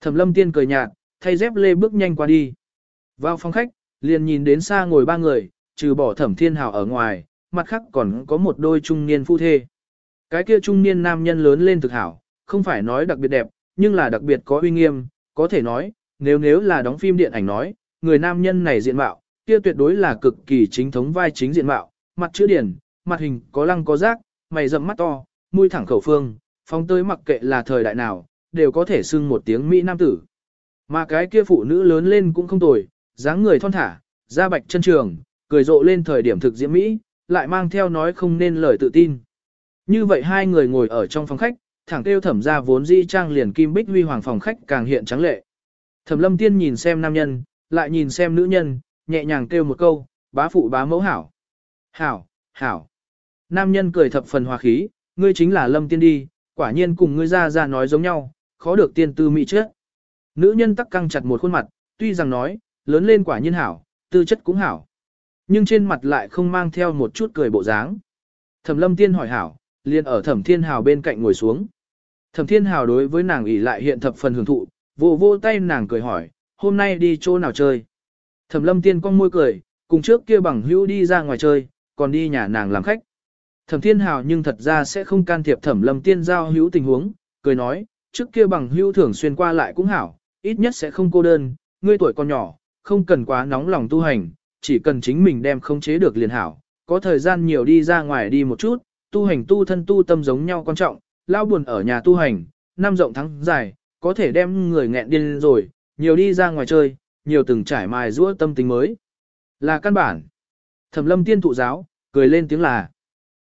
Thẩm lâm tiên cười nhạt, thay dép lê bước nhanh qua đi. Vào phòng khách, liền nhìn đến xa ngồi ba người, trừ bỏ thẩm thiên hào ở ngoài, mặt khác còn có một đôi trung niên phu thê. Cái kia trung niên nam nhân lớn lên thực hảo, không phải nói đặc biệt đẹp, nhưng là đặc biệt có uy nghiêm, có thể nói, nếu nếu là đóng phim điện ảnh nói, người nam nhân này diện mạo, kia tuyệt đối là cực kỳ chính thống vai chính diện mạo, mặt chữ điển, mặt hình có lăng có rác, mày rậm mắt to, mũi thẳng khẩu phương, phóng tới mặc kệ là thời đại nào, đều có thể xưng một tiếng Mỹ nam tử. Mà cái kia phụ nữ lớn lên cũng không tồi, dáng người thon thả, da bạch chân trường, cười rộ lên thời điểm thực diễm Mỹ, lại mang theo nói không nên lời tự tin. Như vậy hai người ngồi ở trong phòng khách, thẳng kêu thẩm ra vốn di trang liền kim bích huy hoàng phòng khách càng hiện trắng lệ. Thẩm lâm tiên nhìn xem nam nhân, lại nhìn xem nữ nhân, nhẹ nhàng kêu một câu, bá phụ bá mẫu hảo. Hảo, hảo. Nam nhân cười thập phần hòa khí, ngươi chính là lâm tiên đi, quả nhiên cùng ngươi ra ra nói giống nhau, khó được tiên tư mỹ chết. Nữ nhân tắc căng chặt một khuôn mặt, tuy rằng nói, lớn lên quả nhiên hảo, tư chất cũng hảo. Nhưng trên mặt lại không mang theo một chút cười bộ dáng. Thẩm lâm tiên hỏi hảo, liền ở thẩm thiên hào bên cạnh ngồi xuống. Thẩm thiên hào đối với nàng ỉ lại hiện thập phần hưởng thụ, vô vô tay nàng cười hỏi, hôm nay đi chỗ nào chơi. Thẩm lâm tiên cong môi cười, cùng trước kia bằng hữu đi ra ngoài chơi, còn đi nhà nàng làm khách. Thẩm thiên hào nhưng thật ra sẽ không can thiệp thẩm lâm tiên giao hữu tình huống, cười nói, trước kia bằng hữu thường xuyên qua lại cũng hảo, ít nhất sẽ không cô đơn, ngươi tuổi còn nhỏ, không cần quá nóng lòng tu hành, chỉ cần chính mình đem khống chế được liền hảo, có thời gian nhiều đi ra ngoài đi một chút, tu hành tu thân tu tâm giống nhau quan trọng, lao buồn ở nhà tu hành, năm rộng tháng dài, có thể đem người nghẹn điên rồi, nhiều đi ra ngoài chơi, nhiều từng trải mài rũa tâm tình mới. Là căn bản. Thẩm lâm tiên thụ giáo, cười lên tiếng là.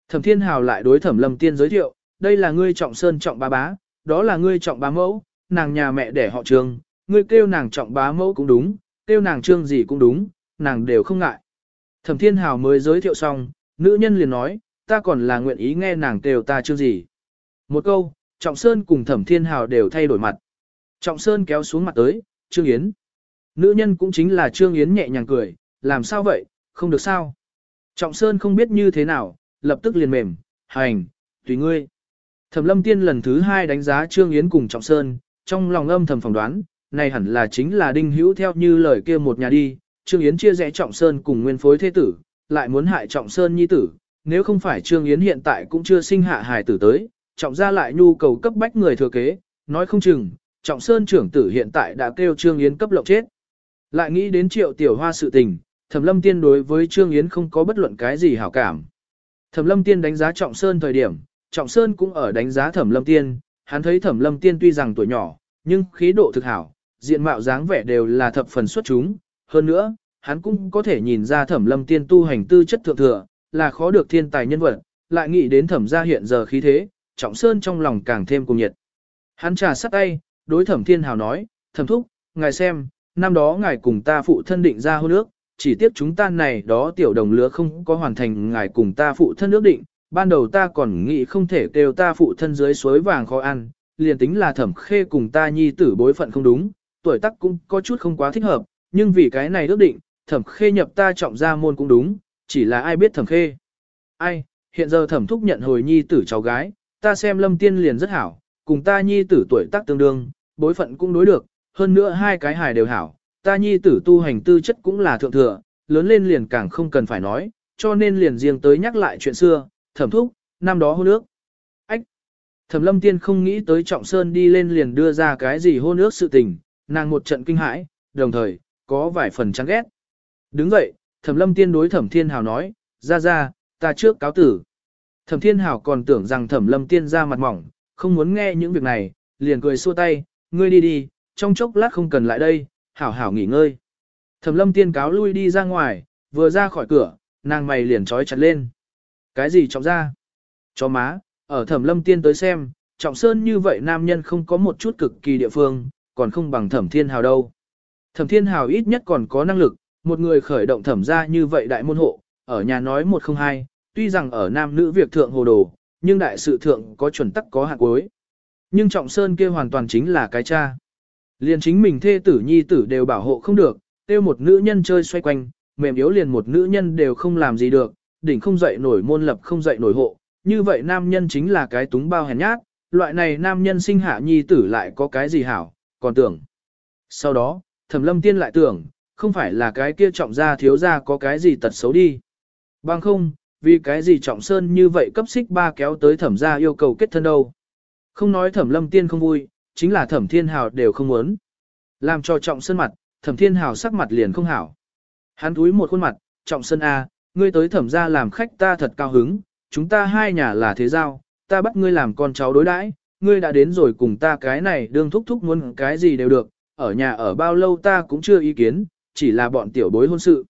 Thẩm thiên hào lại đối thẩm lâm tiên giới thiệu, đây là ngươi trọng sơn trọng bá bá, đó là ngươi trọng bá mẫu, nàng nhà mẹ đẻ họ trương, ngươi kêu nàng trọng bá mẫu cũng đúng, kêu nàng trương gì cũng đúng, nàng đều không ngại. Thẩm Thiên Hào mới giới thiệu xong, nữ nhân liền nói, ta còn là nguyện ý nghe nàng kêu ta trương gì. Một câu, Trọng Sơn cùng Thẩm Thiên Hào đều thay đổi mặt. Trọng Sơn kéo xuống mặt tới, Trương Yến. Nữ nhân cũng chính là Trương Yến nhẹ nhàng cười, làm sao vậy, không được sao. Trọng Sơn không biết như thế nào, lập tức liền mềm, hành, tùy ngươi. Thẩm lâm tiên lần thứ hai đánh giá Trương Yến cùng Trọng Sơn, trong lòng âm thầm phỏng đoán, này hẳn là chính là đinh hữu theo như lời kia một nhà đi, Trương Yến chia rẽ Trọng Sơn cùng nguyên phối thế tử, lại muốn hại Trọng Sơn nhi tử, nếu không phải Trương Yến hiện tại cũng chưa sinh hạ hài tử tới, Trọng gia lại nhu cầu cấp bách người thừa kế, nói không chừng, Trọng Sơn trưởng tử hiện tại đã kêu Trương Yến cấp lộng chết. Lại nghĩ đến triệu tiểu hoa sự tình, Thẩm lâm tiên đối với Trương Yến không có bất luận cái gì hảo cảm. Thẩm lâm tiên đánh giá Trọng Sơn thời điểm, Trọng Sơn cũng ở đánh giá Thẩm lâm tiên, hắn thấy Thẩm lâm tiên tuy rằng tuổi nhỏ, nhưng khí độ thực hảo, diện mạo dáng vẻ đều là thập phần xuất chúng. Hơn nữa, hắn cũng có thể nhìn ra Thẩm lâm tiên tu hành tư chất thượng thừa, là khó được thiên tài nhân vật, lại nghĩ đến Thẩm gia hiện giờ khí thế, Trọng Sơn trong lòng càng thêm cùng nhiệt. Hắn trà sắt tay, đối Thẩm Thiên Hào nói, Thẩm Thúc, ngài xem, năm đó ngài cùng ta phụ thân định ra hôn ước, chỉ tiếc chúng ta này đó tiểu đồng lứa không có hoàn thành ngài cùng ta phụ thân ước định, ban đầu ta còn nghĩ không thể kêu ta phụ thân dưới suối vàng khó ăn, liền tính là thẩm khê cùng ta nhi tử bối phận không đúng, tuổi tác cũng có chút không quá thích hợp, nhưng vì cái này ước định, thẩm khê nhập ta trọng ra môn cũng đúng, chỉ là ai biết thẩm khê. Ai, hiện giờ thẩm thúc nhận hồi nhi tử cháu gái, ta xem lâm tiên liền rất hảo, cùng ta nhi tử tuổi tác tương đương, bối phận cũng đối được, hơn nữa hai cái hài đều hảo, ta nhi tử tu hành tư chất cũng là thượng thừa, lớn lên liền càng không cần phải nói, cho nên liền riêng tới nhắc lại chuyện xưa, thẩm thúc, năm đó hôn nước. Ách! Thẩm lâm tiên không nghĩ tới trọng sơn đi lên liền đưa ra cái gì hôn nước sự tình, nàng một trận kinh hãi, đồng thời, có vài phần chán ghét. Đứng dậy, thẩm lâm tiên đối thẩm thiên hào nói, ra ra, ta trước cáo tử. Thẩm thiên hào còn tưởng rằng thẩm lâm tiên ra mặt mỏng, không muốn nghe những việc này, liền cười xua tay, ngươi đi đi, trong chốc lát không cần lại đây, hảo hảo nghỉ ngơi. Thẩm lâm tiên cáo lui đi ra ngoài, vừa ra khỏi cửa, nàng mày liền trói chặt lên. Cái gì trọng ra? Chó má, ở thẩm lâm tiên tới xem, trọng sơn như vậy nam nhân không có một chút cực kỳ địa phương, còn không bằng thẩm thiên hào đâu. Thẩm thiên hào ít nhất còn có năng lực, một người khởi động thẩm ra như vậy đại môn hộ, ở nhà nói một không hai, tuy rằng ở nam nữ việc thượng hồ đồ, nhưng đại sự thượng có chuẩn tắc có hạn cuối. Nhưng trọng sơn kia hoàn toàn chính là cái cha. Liền chính mình thê tử nhi tử đều bảo hộ không được, tiêu một nữ nhân chơi xoay quanh, mềm yếu liền một nữ nhân đều không làm gì được, đỉnh không dậy nổi môn lập không dậy nổi hộ. Như vậy nam nhân chính là cái túng bao hèn nhát, loại này nam nhân sinh hạ nhi tử lại có cái gì hảo, còn tưởng. Sau đó, thẩm lâm tiên lại tưởng, không phải là cái kia trọng gia thiếu gia có cái gì tật xấu đi. Bằng không, vì cái gì trọng sơn như vậy cấp xích ba kéo tới thẩm gia yêu cầu kết thân đâu. Không nói thẩm lâm tiên không vui, chính là thẩm thiên hào đều không muốn. Làm cho trọng sơn mặt, thẩm thiên hào sắc mặt liền không hảo. Hắn túi một khuôn mặt, trọng sơn A, ngươi tới thẩm gia làm khách ta thật cao hứng, chúng ta hai nhà là thế giao, ta bắt ngươi làm con cháu đối đãi, ngươi đã đến rồi cùng ta cái này đương thúc thúc muốn cái gì đều được, ở nhà ở bao lâu ta cũng chưa ý kiến, chỉ là bọn tiểu bối hôn sự.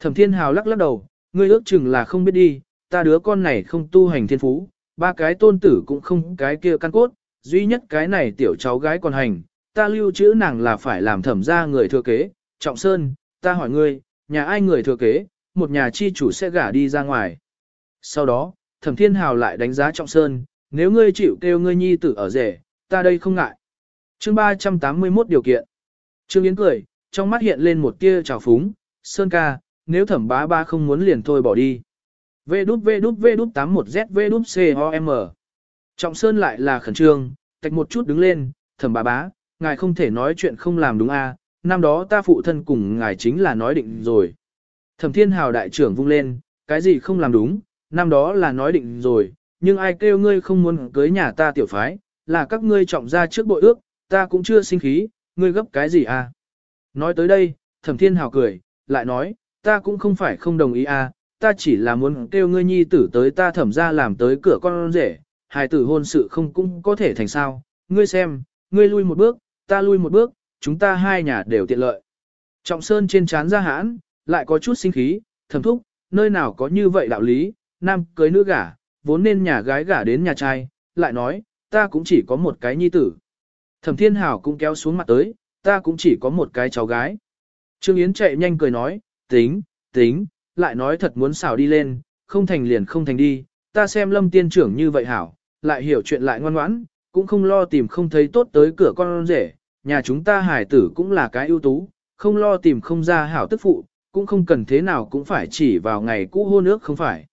Thẩm thiên hào lắc lắc đầu, ngươi ước chừng là không biết đi, ta đứa con này không tu hành thiên phú, ba cái tôn tử cũng không cái kia căn cốt, duy nhất cái này tiểu cháu gái còn hành, ta lưu trữ nàng là phải làm thẩm ra người thừa kế, trọng sơn, ta hỏi ngươi, nhà ai người thừa kế, một nhà chi chủ sẽ gả đi ra ngoài. Sau đó, thẩm thiên hào lại đánh giá trọng sơn, nếu ngươi chịu kêu ngươi nhi tử ở rể, ta đây không ngại. Chương 381 điều kiện. Trương Yến cười, trong mắt hiện lên một tia trào phúng, Sơn ca, nếu thẩm bá ba không muốn liền thôi bỏ đi. Vê đút vê đút vê đút 81Z vê đút C-O-M. Trọng Sơn lại là khẩn trương, tạch một chút đứng lên, thẩm bà bá, ngài không thể nói chuyện không làm đúng a à, năm đó ta phụ thân cùng ngài chính là nói định rồi. Thẩm thiên hào đại trưởng vung lên, cái gì không làm đúng, năm đó là nói định rồi, nhưng ai kêu ngươi không muốn cưới nhà ta tiểu phái, là các ngươi trọng ra trước bội ước, ta cũng chưa sinh khí, ngươi gấp cái gì à. Nói tới đây, thẩm thiên hào cười, lại nói, ta cũng không phải không đồng ý à, ta chỉ là muốn kêu ngươi nhi tử tới ta thẩm ra làm tới cửa con rể, hài tử hôn sự không cũng có thể thành sao, ngươi xem, ngươi lui một bước, ta lui một bước, chúng ta hai nhà đều tiện lợi. Trọng Sơn trên chán ra hãn, lại có chút sinh khí, thầm thúc, nơi nào có như vậy đạo lý, nam cưới nữ gả, vốn nên nhà gái gả đến nhà trai, lại nói, ta cũng chỉ có một cái nhi tử. Thẩm Thiên Hảo cũng kéo xuống mặt tới, ta cũng chỉ có một cái cháu gái. Trương Yến chạy nhanh cười nói, tính, tính, lại nói thật muốn xảo đi lên, không thành liền không thành đi, ta xem lâm tiên trưởng như vậy hảo, lại hiểu chuyện lại ngoan ngoãn, cũng không lo tìm không thấy tốt tới cửa con rể, nhà chúng ta hải tử cũng là cái ưu tú, không lo tìm không ra hảo tức phụ, cũng không cần thế nào cũng phải chỉ vào ngày cũ hôn ước không phải.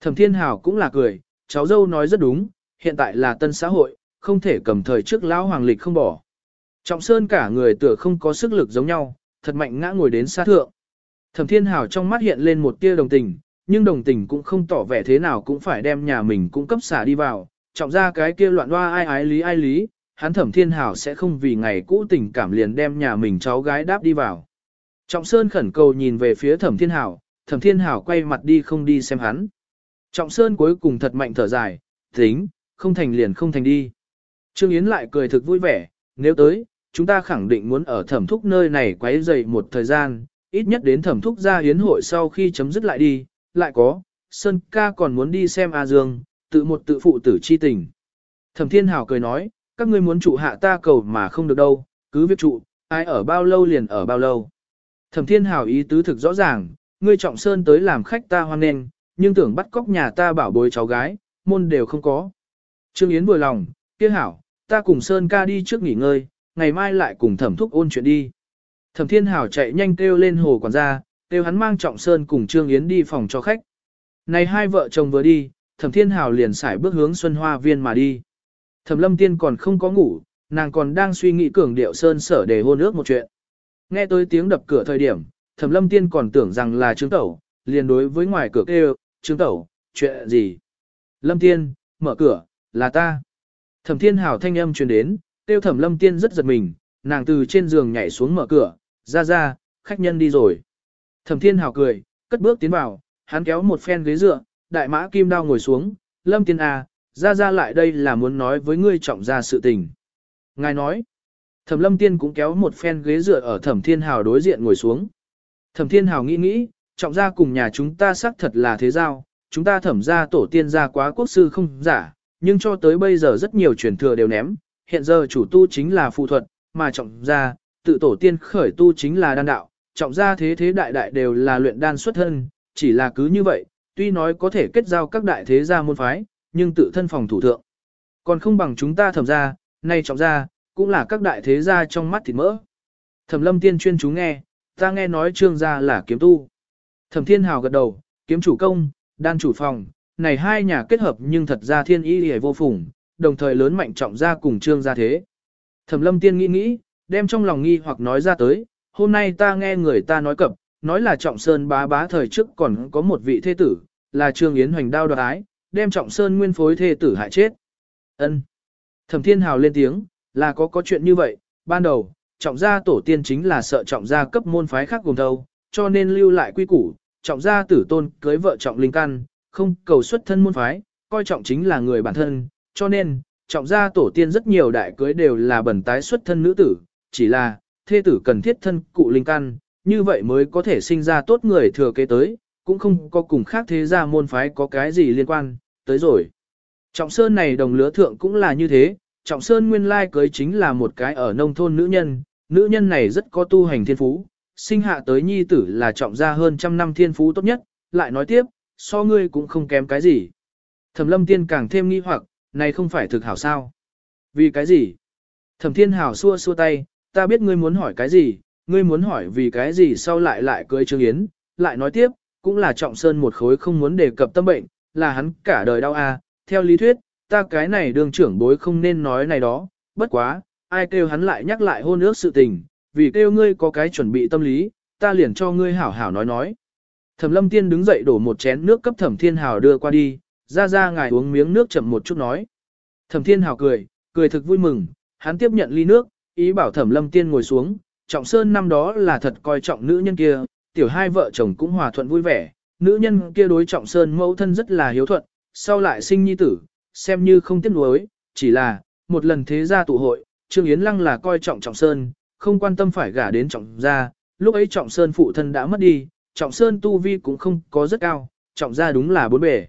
Thẩm Thiên Hảo cũng là cười, cháu dâu nói rất đúng, hiện tại là tân xã hội, không thể cầm thời trước lão hoàng lịch không bỏ. Trọng Sơn cả người tựa không có sức lực giống nhau, thật mạnh ngã ngồi đến xa thượng. Thẩm Thiên Hảo trong mắt hiện lên một tia đồng tình, nhưng đồng tình cũng không tỏ vẻ thế nào cũng phải đem nhà mình cung cấp xả đi vào, trọng ra cái kia loạn hoa ai ái lý ai lý, hắn Thẩm Thiên Hảo sẽ không vì ngày cũ tình cảm liền đem nhà mình cháu gái đáp đi vào. Trọng Sơn khẩn cầu nhìn về phía Thẩm Thiên Hảo, Thẩm Thiên Hảo quay mặt đi không đi xem hắn. Trọng Sơn cuối cùng thật mạnh thở dài, tính, không thành liền không thành đi. Trương Yến lại cười thực vui vẻ, nếu tới, chúng ta khẳng định muốn ở thẩm thúc nơi này quấy dậy một thời gian, ít nhất đến thẩm thúc ra yến hội sau khi chấm dứt lại đi, lại có, Sơn ca còn muốn đi xem A Dương, tự một tự phụ tử chi tình. Thẩm Thiên Hảo cười nói, các ngươi muốn trụ hạ ta cầu mà không được đâu, cứ việc trụ, ai ở bao lâu liền ở bao lâu. Thẩm Thiên Hảo ý tứ thực rõ ràng, ngươi trọng Sơn tới làm khách ta hoan nghênh, nhưng tưởng bắt cóc nhà ta bảo bối cháu gái, môn đều không có. Trương Yến vừa lòng, kia hảo, ta cùng Sơn ca đi trước nghỉ ngơi, ngày mai lại cùng thẩm thúc ôn chuyện đi. Thẩm Thiên Hảo chạy nhanh kêu lên hồ quản gia, kêu hắn mang Trọng Sơn cùng Trương Yến đi phòng cho khách. Này hai vợ chồng vừa đi, Thẩm Thiên Hảo liền xài bước hướng Xuân Hoa Viên mà đi. Thẩm Lâm Tiên còn không có ngủ, nàng còn đang suy nghĩ cường điệu Sơn sở để hôn ước một chuyện. Nghe tới tiếng đập cửa thời điểm, Thẩm Lâm Tiên còn tưởng rằng là Trương Tẩu, liền đối với ngoài cửa kêu, Trương Tẩu, chuyện gì? Lâm Tiên, mở cửa, là ta. Thẩm Thiên Hảo thanh âm truyền đến, tiêu Thẩm Lâm Tiên rất giật mình, nàng từ trên giường nhảy xuống mở cửa, ra ra, khách nhân đi rồi. Thẩm Thiên Hảo cười, cất bước tiến vào, hắn kéo một phen ghế dựa, đại mã kim đao ngồi xuống, Lâm Tiên à, ra ra lại đây là muốn nói với ngươi trọng ra sự tình. Ngài nói, Thẩm Lâm Tiên cũng kéo một phen ghế dựa ở Thẩm Thiên hào đối diện ngồi xuống. Thẩm Thiên hào nghĩ nghĩ, trọng ra cùng nhà chúng ta xác thật là thế giao, chúng ta thẩm ra tổ tiên ra quá quốc sư không giả, nhưng cho tới bây giờ rất nhiều truyền thừa đều ném, hiện giờ chủ tu chính là phụ thuật, mà trọng ra, tự tổ tiên khởi tu chính là đan đạo, trọng ra thế thế đại đại đều là luyện đan xuất thân, chỉ là cứ như vậy, tuy nói có thể kết giao các đại thế gia môn phái, nhưng tự thân phòng thủ thượng. Còn không bằng chúng ta thẩm ra, nay trọng ra, cũng là các đại thế gia trong mắt thịt mỡ. Thẩm lâm tiên chuyên chú nghe, ta nghe nói trương gia là kiếm tu. Thẩm thiên hào gật đầu, kiếm chủ công, đan chủ phòng, này hai nhà kết hợp nhưng thật ra thiên y hề vô phùng, đồng thời lớn mạnh trọng gia cùng trương gia thế. Thẩm lâm tiên nghĩ nghĩ, đem trong lòng nghi hoặc nói ra tới, hôm nay ta nghe người ta nói cập, nói là trọng sơn bá bá thời trước còn có một vị thế tử, là trương yến hoành đao đoạt ái, đem trọng sơn nguyên phối thê tử hại chết. ân Thẩm thiên hào lên tiếng, là có có chuyện như vậy, ban đầu, trọng gia tổ tiên chính là sợ trọng gia cấp môn phái khác gồm đâu, cho nên lưu lại quy củ, trọng gia tử tôn cưới vợ trọng linh căn, không cầu xuất thân môn phái, coi trọng chính là người bản thân, cho nên, trọng gia tổ tiên rất nhiều đại cưới đều là bẩn tái xuất thân nữ tử, chỉ là, thê tử cần thiết thân cụ linh căn, như vậy mới có thể sinh ra tốt người thừa kế tới, cũng không có cùng khác thế gia môn phái có cái gì liên quan, tới rồi. Trọng Sơn này đồng lứa thượng cũng là như thế, Trọng Sơn nguyên lai cưới chính là một cái ở nông thôn nữ nhân, nữ nhân này rất có tu hành thiên phú, sinh hạ tới nhi tử là trọng gia hơn trăm năm thiên phú tốt nhất, lại nói tiếp, so ngươi cũng không kém cái gì. Thẩm lâm tiên càng thêm nghi hoặc, này không phải thực hảo sao. Vì cái gì? Thẩm thiên hảo xua xua tay, ta biết ngươi muốn hỏi cái gì, ngươi muốn hỏi vì cái gì sau lại lại cưới Trương Yến, lại nói tiếp, cũng là trọng sơn một khối không muốn đề cập tâm bệnh, là hắn cả đời đau à, theo lý thuyết, ta cái này đường trưởng bối không nên nói này đó, bất quá, ai kêu hắn lại nhắc lại hôn ước sự tình, vì kêu ngươi có cái chuẩn bị tâm lý, ta liền cho ngươi hảo hảo nói nói. Thẩm lâm tiên đứng dậy đổ một chén nước cấp thẩm thiên hào đưa qua đi, ra ra ngài uống miếng nước chậm một chút nói. Thẩm thiên hào cười, cười thực vui mừng, hắn tiếp nhận ly nước, ý bảo thẩm lâm tiên ngồi xuống, trọng sơn năm đó là thật coi trọng nữ nhân kia, tiểu hai vợ chồng cũng hòa thuận vui vẻ, nữ nhân kia đối trọng sơn mẫu thân rất là hiếu thuận, sau lại sinh nhi tử, xem như không tiếc nuối, chỉ là, một lần thế gia tụ hội, Trương Yến Lăng là coi trọng trọng sơn, không quan tâm phải gả đến trọng gia, lúc ấy trọng sơn phụ thân đã mất đi, trọng sơn tu vi cũng không có rất cao, trọng gia đúng là bốn bể.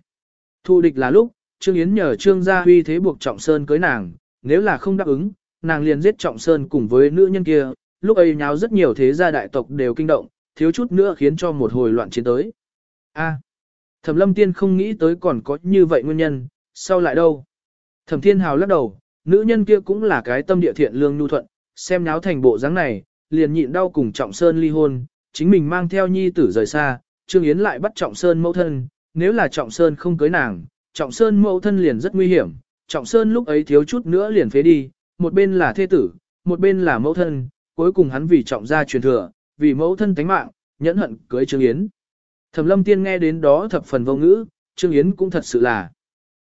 Thu địch là lúc, Trương Yến nhờ Trương gia huy thế buộc trọng sơn cưới nàng, nếu là không đáp ứng, nàng liền giết trọng sơn cùng với nữ nhân kia, lúc ấy nháo rất nhiều thế gia đại tộc đều kinh động, thiếu chút nữa khiến cho một hồi loạn chiến tới. A. Thẩm lâm tiên không nghĩ tới còn có như vậy nguyên nhân, sau lại đâu? Thẩm thiên hào lắc đầu, nữ nhân kia cũng là cái tâm địa thiện lương nhu thuận, xem nháo thành bộ dáng này, liền nhịn đau cùng Trọng Sơn ly hôn, chính mình mang theo nhi tử rời xa, Trương Yến lại bắt Trọng Sơn mẫu thân, nếu là Trọng Sơn không cưới nàng, Trọng Sơn mẫu thân liền rất nguy hiểm, Trọng Sơn lúc ấy thiếu chút nữa liền phế đi, một bên là thê tử, một bên là mẫu thân, cuối cùng hắn vì Trọng gia truyền thừa, vì mẫu thân tánh mạng, nhẫn hận cưới Trương Yến. Thẩm Lâm Tiên nghe đến đó thập phần vô ngữ, Trương Yến cũng thật sự là.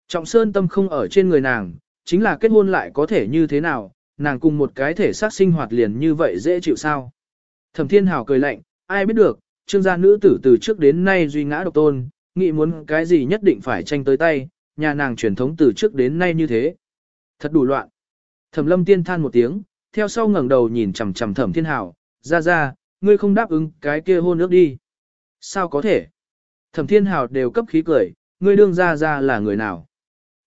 Trọng Sơn tâm không ở trên người nàng, chính là kết hôn lại có thể như thế nào, nàng cùng một cái thể xác sinh hoạt liền như vậy dễ chịu sao. Thẩm Thiên Hảo cười lạnh, ai biết được, trương gia nữ tử từ trước đến nay duy ngã độc tôn, nghĩ muốn cái gì nhất định phải tranh tới tay, nhà nàng truyền thống từ trước đến nay như thế. Thật đủ loạn. Thẩm Lâm Tiên than một tiếng, theo sau ngẩng đầu nhìn chằm chằm Thẩm Thiên Hảo, ra ra, ngươi không đáp ứng cái kia hôn ước đi. Sao có thể? Thẩm Thiên Hảo đều cấp khí cười, ngươi đương ra ra là người nào?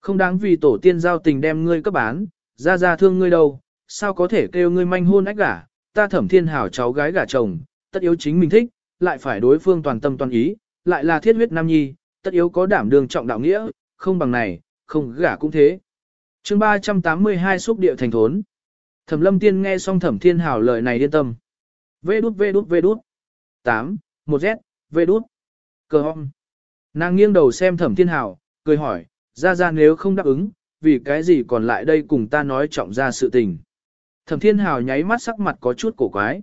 Không đáng vì tổ tiên giao tình đem ngươi cấp bán, ra ra thương ngươi đâu, sao có thể kêu ngươi manh hôn ách gả, ta thẩm thiên hảo cháu gái gả chồng, tất yếu chính mình thích, lại phải đối phương toàn tâm toàn ý, lại là thiết huyết nam nhi, tất yếu có đảm đường trọng đạo nghĩa, không bằng này, không gả cũng thế. chương 382 xúc địa thành thốn. Thẩm lâm tiên nghe xong thẩm thiên hảo lời này yên tâm. Vê đút vê đút vê đút. 8, 1 z, vê đút. Cờ hông. Nàng nghiêng đầu xem thẩm thiên hảo, cười hỏi, ra ra nếu không đáp ứng, vì cái gì còn lại đây cùng ta nói trọng ra sự tình. Thẩm thiên hào nháy mắt sắc mặt có chút cổ quái.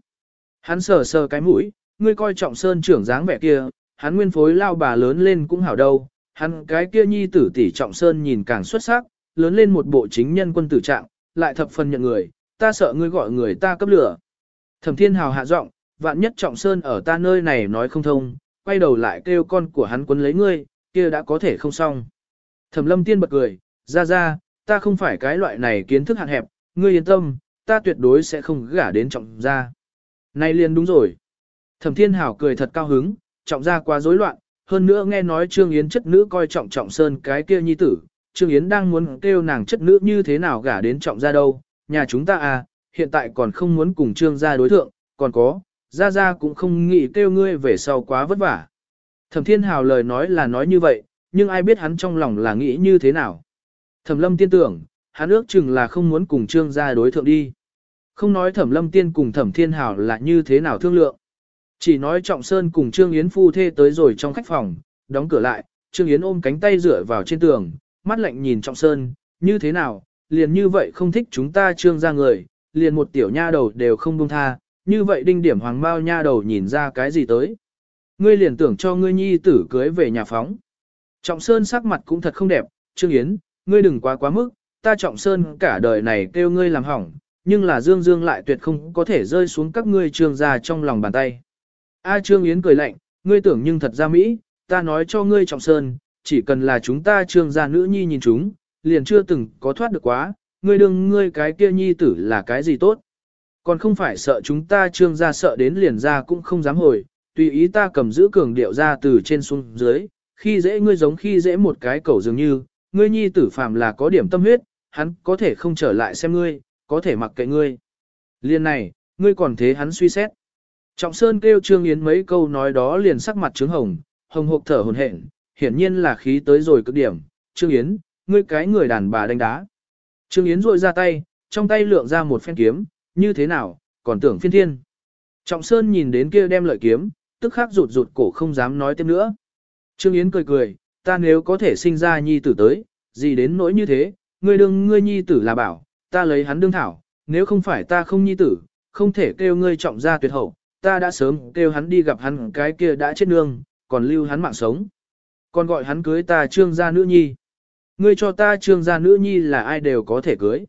Hắn sờ sờ cái mũi, ngươi coi trọng sơn trưởng dáng vẻ kia, hắn nguyên phối lao bà lớn lên cũng hảo đâu, hắn cái kia nhi tử tỷ trọng sơn nhìn càng xuất sắc, lớn lên một bộ chính nhân quân tử trạng, lại thập phần nhận người, ta sợ ngươi gọi người ta cấp lửa. Thẩm thiên hào hạ giọng, vạn nhất trọng sơn ở ta nơi này nói không thông, quay đầu lại kêu con của hắn quấn lấy ngươi, kia đã có thể không xong. Thẩm lâm tiên bật cười, ra ra, ta không phải cái loại này kiến thức hạn hẹp, ngươi yên tâm, ta tuyệt đối sẽ không gả đến trọng gia. Này liền đúng rồi. Thẩm thiên hảo cười thật cao hứng, trọng gia quá rối loạn, hơn nữa nghe nói Trương Yến chất nữ coi trọng trọng sơn cái kia nhi tử, Trương Yến đang muốn kêu nàng chất nữ như thế nào gả đến trọng gia đâu, nhà chúng ta à, hiện tại còn không muốn cùng Trương gia đối thượng, còn có, gia gia cũng không nghĩ kêu ngươi về sau quá vất vả. Thẩm thiên hào lời nói là nói như vậy, nhưng ai biết hắn trong lòng là nghĩ như thế nào. Thẩm lâm tiên tưởng, hắn ước chừng là không muốn cùng trương gia đối thượng đi. Không nói thẩm lâm tiên cùng thẩm thiên hào là như thế nào thương lượng. Chỉ nói trọng sơn cùng trương yến phu thê tới rồi trong khách phòng, đóng cửa lại, trương yến ôm cánh tay dựa vào trên tường, mắt lạnh nhìn trọng sơn, như thế nào, liền như vậy không thích chúng ta trương gia người, liền một tiểu nha đầu đều không buông tha, như vậy đinh điểm hoàng bao nha đầu nhìn ra cái gì tới. Ngươi liền tưởng cho ngươi nhi tử cưới về nhà phóng. Trọng Sơn sắc mặt cũng thật không đẹp, Trương Yến, ngươi đừng quá quá mức, ta Trọng Sơn cả đời này kêu ngươi làm hỏng, nhưng là Dương Dương lại tuyệt không có thể rơi xuống các ngươi trương gia trong lòng bàn tay. A Trương Yến cười lạnh, ngươi tưởng nhưng thật ra Mỹ, ta nói cho ngươi Trọng Sơn, chỉ cần là chúng ta trương gia nữ nhi nhìn chúng, liền chưa từng có thoát được quá, ngươi đừng ngươi cái kia nhi tử là cái gì tốt. Còn không phải sợ chúng ta trương gia sợ đến liền ra cũng không dám hồi, tùy ý ta cầm giữ cường điệu ra từ trên xuống dưới, khi dễ ngươi giống khi dễ một cái cẩu dường như, ngươi nhi tử phàm là có điểm tâm huyết, hắn có thể không trở lại xem ngươi, có thể mặc kệ ngươi. Liên này, ngươi còn thế hắn suy xét. Trọng Sơn kêu Trương Yến mấy câu nói đó liền sắc mặt trướng hồng, hồng hộc thở hồn hển, hiển nhiên là khí tới rồi cực điểm. Trương Yến, ngươi cái người đàn bà đánh đá. Trương Yến rội ra tay, trong tay lượng ra một phen kiếm, như thế nào, còn tưởng phiên thiên. Trọng Sơn nhìn đến kia đem lợi kiếm, tức khắc rụt rụt cổ không dám nói tiếp nữa. Trương Yến cười cười, ta nếu có thể sinh ra nhi tử tới, gì đến nỗi như thế, ngươi đương ngươi nhi tử là bảo, ta lấy hắn đương thảo, nếu không phải ta không nhi tử, không thể kêu ngươi trọng gia tuyệt hậu, ta đã sớm kêu hắn đi gặp hắn cái kia đã chết nương, còn lưu hắn mạng sống. Còn gọi hắn cưới ta trương gia nữ nhi. Ngươi cho ta trương gia nữ nhi là ai đều có thể cưới.